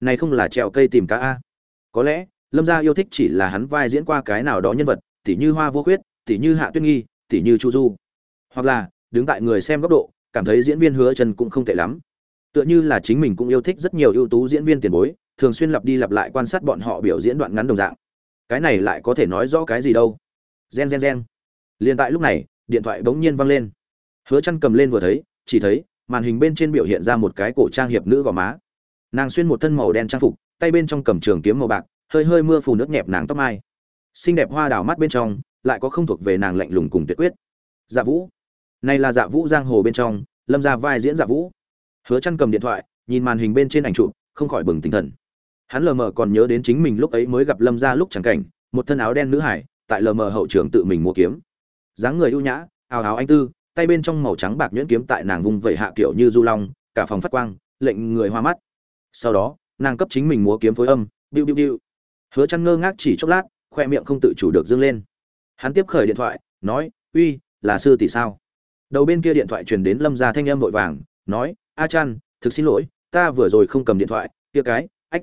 Này không là trèo cây tìm cá a. Có lẽ, lâm gia yêu thích chỉ là hắn vai diễn qua cái nào đó nhân vật, tỉ như hoa vô khuyết, tỉ như hạ tuyết nghi, tỉ như chu du. Hoặc là, đứng tại người xem góc độ, cảm thấy diễn viên hứa chân cũng không tệ lắm tựa như là chính mình cũng yêu thích rất nhiều ưu tú diễn viên tiền bối, thường xuyên lặp đi lặp lại quan sát bọn họ biểu diễn đoạn ngắn đồng dạng. Cái này lại có thể nói rõ cái gì đâu. Gen gen gen. Liền tại lúc này, điện thoại bỗng nhiên vang lên. Hứa chăn cầm lên vừa thấy, chỉ thấy, màn hình bên trên biểu hiện ra một cái cổ trang hiệp nữ gò má. Nàng xuyên một thân màu đen trang phục, tay bên trong cầm trường kiếm màu bạc, hơi hơi mưa phù nước nhẹp nàng tóc mai. Xinh đẹp hoa đào mắt bên trong, lại có không thuộc về nàng lạnh lùng cùng tuyệt quyết. Dạ vũ. Này là dạ vũ giang hồ bên trong, lâm ra vai diễn dạ vũ hứa chăn cầm điện thoại, nhìn màn hình bên trên ảnh chụp, không khỏi bừng tỉnh thần. Hắn lờ mờ còn nhớ đến chính mình lúc ấy mới gặp lâm Gia lúc chẳng cảnh, một thân áo đen nữ hải, tại lờ mờ hậu trường tự mình mua kiếm. Dáng người ưu nhã áo áo anh tư, tay bên trong màu trắng bạc nhuyễn kiếm tại nàng vùng vẩy hạ kiểu như du long, cả phòng phát quang, lệnh người hoa mắt. Sau đó, nàng cấp chính mình múa kiếm phối âm, biu biu biu. Hứa chăn ngơ ngác chỉ chốc lát, khoe miệng không tự chủ được dương lên. Hắn tiếp khởi điện thoại, nói, uy, là sư tỷ sao? Đầu bên kia điện thoại truyền đến lâm gia thanh âm vội vàng, nói a chăn thực xin lỗi, ta vừa rồi không cầm điện thoại, kia cái, ách.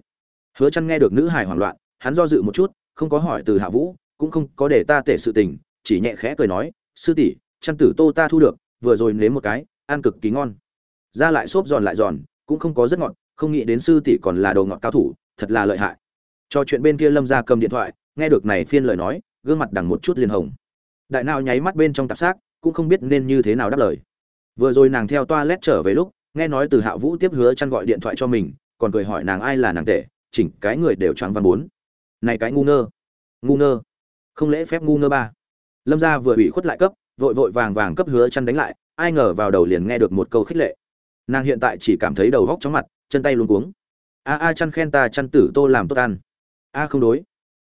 Hứa chăn nghe được nữ hải hoảng loạn, hắn do dự một chút, không có hỏi từ hạ vũ, cũng không có để ta tể sự tình, chỉ nhẹ khẽ cười nói, sư tỷ chăn tử tô ta thu được, vừa rồi nếm một cái, ăn cực kỳ ngon. Ra lại xốp giòn lại giòn, cũng không có rất ngọt, không nghĩ đến sư tỷ còn là đồ ngọt cao thủ, thật là lợi hại. Cho chuyện bên kia lâm gia cầm điện thoại, nghe được này phiên lời nói, gương mặt đằng một chút liền hồng. Đại nào nháy mắt bên trong tạp xác, cũng không biết nên như thế nào đáp lời. Vừa rồi nàng theo toa lét trở về lúc nghe nói từ hạ vũ tiếp hứa chăn gọi điện thoại cho mình, còn cười hỏi nàng ai là nàng tệ chỉnh cái người đều choáng văn bốn. Này cái ngu ngơ. Ngu ngơ. Không lễ phép ngu ngơ ba. Lâm gia vừa bị khuất lại cấp, vội vội vàng vàng cấp hứa chăn đánh lại, ai ngờ vào đầu liền nghe được một câu khích lệ. Nàng hiện tại chỉ cảm thấy đầu góc chóng mặt, chân tay luôn cuống. A a chăn khen ta chăn tử tô làm tốt ăn. A không đối.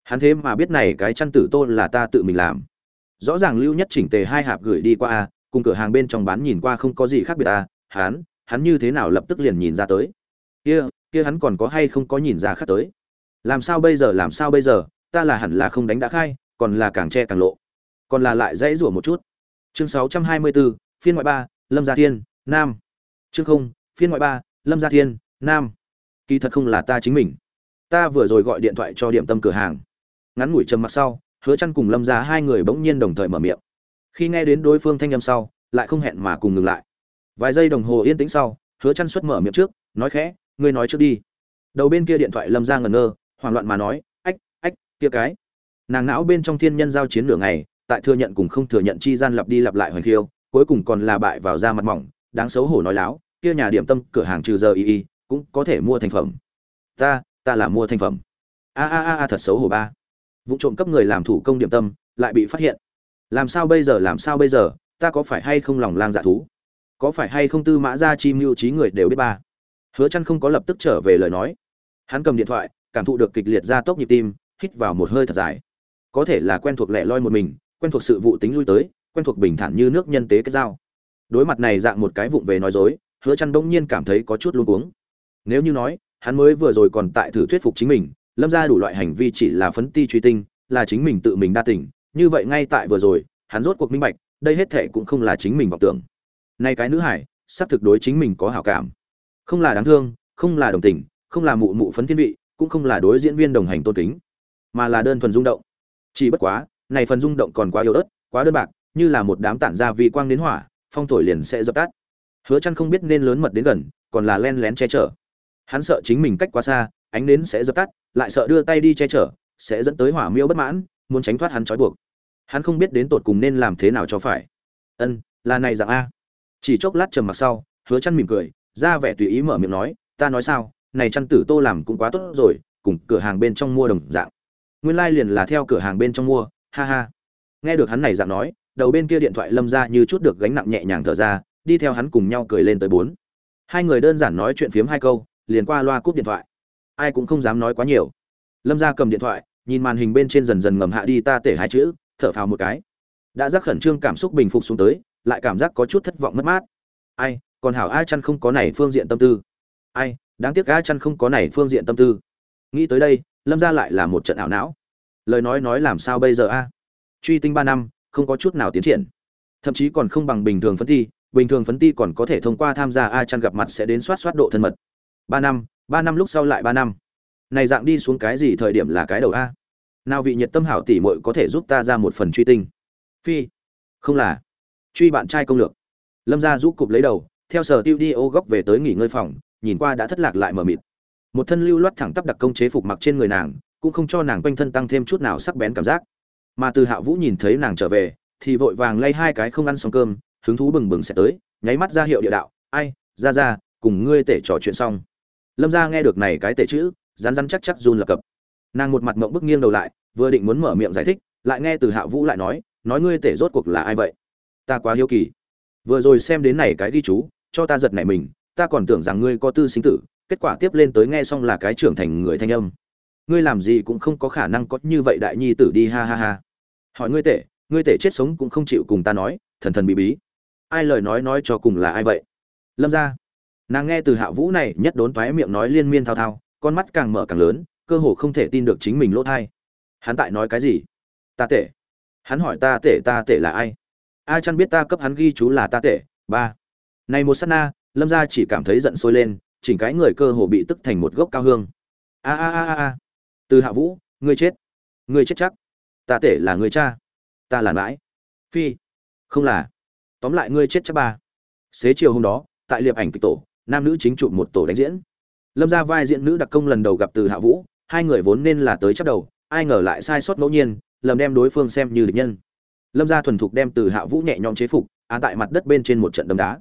Hắn thế mà biết này cái chăn tử tô là ta tự mình làm. Rõ ràng lưu nhất chỉnh tề hai hạp gửi đi qua a, cùng cửa hàng bên trong bán nhìn qua không có gì khác biệt a, hắn hắn như thế nào lập tức liền nhìn ra tới. Kia kia hắn còn có hay không có nhìn ra khác tới? Làm sao bây giờ làm sao bây giờ? Ta là hẳn là không đánh đã khai còn là càng che càng lộ. Còn là lại dãy rủa một chút. Chương 624, phiên ngoại ba lâm gia thiên nam. Chương không phiên ngoại ba lâm gia thiên nam. Kỳ thật không là ta chính mình. Ta vừa rồi gọi điện thoại cho điểm tâm cửa hàng. Ngắn ngủi trầm mặc sau hứa chăn cùng lâm gia hai người bỗng nhiên đồng thời mở miệng. Khi nghe đến đối phương thanh âm sau lại không hẹn mà cùng ngừng lại vài giây đồng hồ yên tĩnh sau, hứa chăn xuất mở miệng trước, nói khẽ, ngươi nói trước đi. Đầu bên kia điện thoại lâm ra ngẩn ngơ, hoảng loạn mà nói, ách ách, kia cái. Nàng não bên trong thiên nhân giao chiến nửa ngày, tại thừa nhận cùng không thừa nhận chi gian lặp đi lặp lại hoành khiêu, cuối cùng còn là bại vào da mặt mỏng, đáng xấu hổ nói láo, kia nhà điểm tâm, cửa hàng trừ giờ y y, cũng có thể mua thành phẩm. Ta ta là mua thành phẩm. A a a a, thật xấu hổ ba. Vụ trộm cấp người làm thủ công điểm tâm, lại bị phát hiện. Làm sao bây giờ, làm sao bây giờ, ta có phải hay không lòng lang dạ thú? Có phải hay không tư mã ra chi mưu trí người đều biết ba? Hứa chăn không có lập tức trở về lời nói. Hắn cầm điện thoại, cảm thụ được kịch liệt ra tốc nhịp tim, hít vào một hơi thật dài. Có thể là quen thuộc lẻ loi một mình, quen thuộc sự vụ tính lui tới, quen thuộc bình thản như nước nhân tế kết giao. Đối mặt này dạng một cái vụng về nói dối, hứa chăn bỗng nhiên cảm thấy có chút luống cuống. Nếu như nói, hắn mới vừa rồi còn tại thử thuyết phục chính mình, lâm ra đủ loại hành vi chỉ là phấn ti truy tinh, là chính mình tự mình đa tỉnh như vậy ngay tại vừa rồi, hắn rốt cuộc minh bạch, đây hết thệ cũng không là chính mình vọng tưởng nay cái nữ hải sắp thực đối chính mình có hảo cảm. Không là đáng thương, không là đồng tình, không là mụ mụ phấn thiên vị, cũng không là đối diễn viên đồng hành tôn kính, mà là đơn thuần rung động. Chỉ bất quá, này phần rung động còn quá yếu ớt, quá đơn bạc, như là một đám tản ra vị quang đến hỏa, phong thổi liền sẽ dập tắt. Hứa chăn không biết nên lớn mật đến gần, còn là len lén che chở. Hắn sợ chính mình cách quá xa, ánh nến sẽ dập tắt, lại sợ đưa tay đi che chở, sẽ dẫn tới hỏa miêu bất mãn, muốn tránh thoát hắn trói buộc. Hắn không biết đến tột cùng nên làm thế nào cho phải. Ân, là này dạng a chỉ chốc lát trầm mặc sau, hứa chăn mỉm cười, ra vẻ tùy ý mở miệng nói, ta nói sao, này chăn tử tô làm cũng quá tốt rồi, cùng cửa hàng bên trong mua đồng dạng. Nguyên lai like liền là theo cửa hàng bên trong mua, ha ha. Nghe được hắn này dạng nói, đầu bên kia điện thoại lâm ra như chút được gánh nặng nhẹ nhàng thở ra, đi theo hắn cùng nhau cười lên tới bốn. Hai người đơn giản nói chuyện phiếm hai câu, liền qua loa cúp điện thoại. Ai cũng không dám nói quá nhiều. Lâm ra cầm điện thoại, nhìn màn hình bên trên dần dần ngầm hạ đi ta tể hai chữ, thở phào một cái. Đã giác khẩn trương cảm xúc bình phục xuống tới lại cảm giác có chút thất vọng mất mát. Ai, còn hảo ai chăn không có này phương diện tâm tư. Ai, đáng tiếc ai chăn không có này phương diện tâm tư. Nghĩ tới đây, lâm ra lại là một trận ảo não. Lời nói nói làm sao bây giờ a? Truy tinh ba năm, không có chút nào tiến triển. Thậm chí còn không bằng bình thường phấn thi bình thường phấn ti còn có thể thông qua tham gia a chăn gặp mặt sẽ đến soát soát độ thân mật. Ba năm ba năm lúc sau lại ba năm. Này dạng đi xuống cái gì thời điểm là cái đầu a? Nào vị nhiệt tâm hảo tỷ muội có thể giúp ta ra một phần truy tinh. Phi, không là truy bạn trai công lược. Lâm gia rũ cục lấy đầu, theo sở tiêu đi ô góc về tới nghỉ ngơi phòng, nhìn qua đã thất lạc lại mờ mịt. Một thân lưu loát thẳng tắp đặc công chế phục mặc trên người nàng, cũng không cho nàng quanh thân tăng thêm chút nào sắc bén cảm giác. Mà từ hạ vũ nhìn thấy nàng trở về, thì vội vàng lay hai cái không ăn xong cơm, hứng thú bừng bừng sẽ tới, nháy mắt ra hiệu địa đạo, ai, ra ra, cùng ngươi tể trò chuyện xong. Lâm ra nghe được này cái tể chữ rán rán chắc chắc run lập cập. Nàng một mặt mộng bức nghiêng đầu lại, vừa định muốn mở miệng giải thích, lại nghe từ hạ vũ lại nói nói ngươi tể rốt cuộc là ai vậy? Ta quá hiếu kỳ. Vừa rồi xem đến này cái ghi chú, cho ta giật nảy mình, ta còn tưởng rằng ngươi có tư sinh tử, kết quả tiếp lên tới nghe xong là cái trưởng thành người thanh âm. Ngươi làm gì cũng không có khả năng có như vậy đại nhi tử đi, ha ha ha. Hỏi ngươi tể ngươi tể chết sống cũng không chịu cùng ta nói, thần thần bí bí. Ai lời nói nói cho cùng là ai vậy? Lâm ra nàng nghe từ hạ vũ này nhất đốn toái miệng nói liên miên thao thao, con mắt càng mở càng lớn, cơ hồ không thể tin được chính mình lỗ thai. Hắn tại nói cái gì? Ta tể. Hắn hỏi ta tể ta tể là ai? Ai chăn biết ta cấp hắn ghi chú là ta tể ba. Này một sát na, lâm gia chỉ cảm thấy giận sôi lên, chỉnh cái người cơ hồ bị tức thành một gốc cao hương. A a a a từ hạ vũ, ngươi chết. Ngươi chết chắc. Ta tể là người cha. Ta là mãi. Phi. Không là. Tóm lại ngươi chết chắc ba. Xế chiều hôm đó, tại liệp ảnh kịch tổ, nam nữ chính chụp một tổ đánh diễn. Lâm ra vai diễn nữ đặc công lần đầu gặp từ hạ vũ, hai người vốn nên là tới chắc đầu, ai ngờ lại sai sót ngẫu nhiên, lầm đem đối phương xem như địch nhân lâm gia thuần thục đem từ hạ vũ nhẹ nhõm chế phục án tại mặt đất bên trên một trận đấm đá.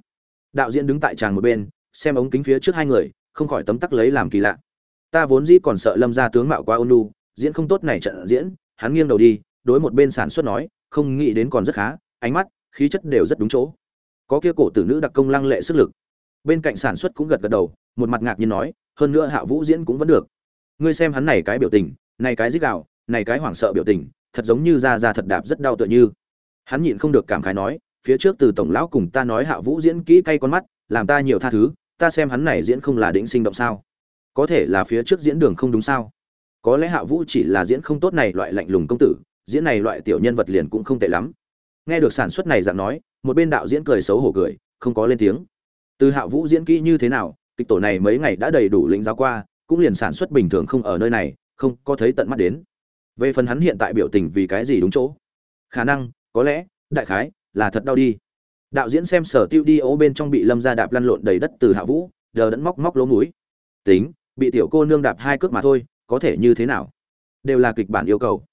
Đạo diễn đứng tại tràng một bên, xem ống kính phía trước hai người, không khỏi tấm tắc lấy làm kỳ lạ. Ta vốn dĩ còn sợ lâm gia tướng mạo quá ôn lu diễn không tốt này trận diễn, hắn nghiêng đầu đi, đối một bên sản xuất nói, không nghĩ đến còn rất khá, ánh mắt, khí chất đều rất đúng chỗ. Có kia cổ tử nữ đặc công lăng lệ sức lực. Bên cạnh sản xuất cũng gật gật đầu, một mặt ngạc nhiên nói, hơn nữa hạ vũ diễn cũng vẫn được. Ngươi xem hắn này cái biểu tình, này cái dích đạo, này cái hoảng sợ biểu tình, thật giống như ra ra thật đạp rất đau tựa như hắn nhịn không được cảm khái nói, phía trước từ tổng lão cùng ta nói hạ vũ diễn kỹ cay con mắt, làm ta nhiều tha thứ, ta xem hắn này diễn không là đĩnh sinh động sao? Có thể là phía trước diễn đường không đúng sao? Có lẽ hạ vũ chỉ là diễn không tốt này loại lạnh lùng công tử, diễn này loại tiểu nhân vật liền cũng không tệ lắm. Nghe được sản xuất này dạng nói, một bên đạo diễn cười xấu hổ cười, không có lên tiếng. Từ hạ vũ diễn kỹ như thế nào, kịch tổ này mấy ngày đã đầy đủ lĩnh giáo qua, cũng liền sản xuất bình thường không ở nơi này, không có thấy tận mắt đến. Về phần hắn hiện tại biểu tình vì cái gì đúng chỗ? Khả năng có lẽ, đại khái, là thật đau đi. Đạo diễn xem sở tiêu đi ố bên trong bị lâm ra đạp lăn lộn đầy đất từ hạ vũ, đờ đẫn móc móc lỗ mũi. Tính, bị tiểu cô nương đạp hai cước mà thôi, có thể như thế nào? Đều là kịch bản yêu cầu.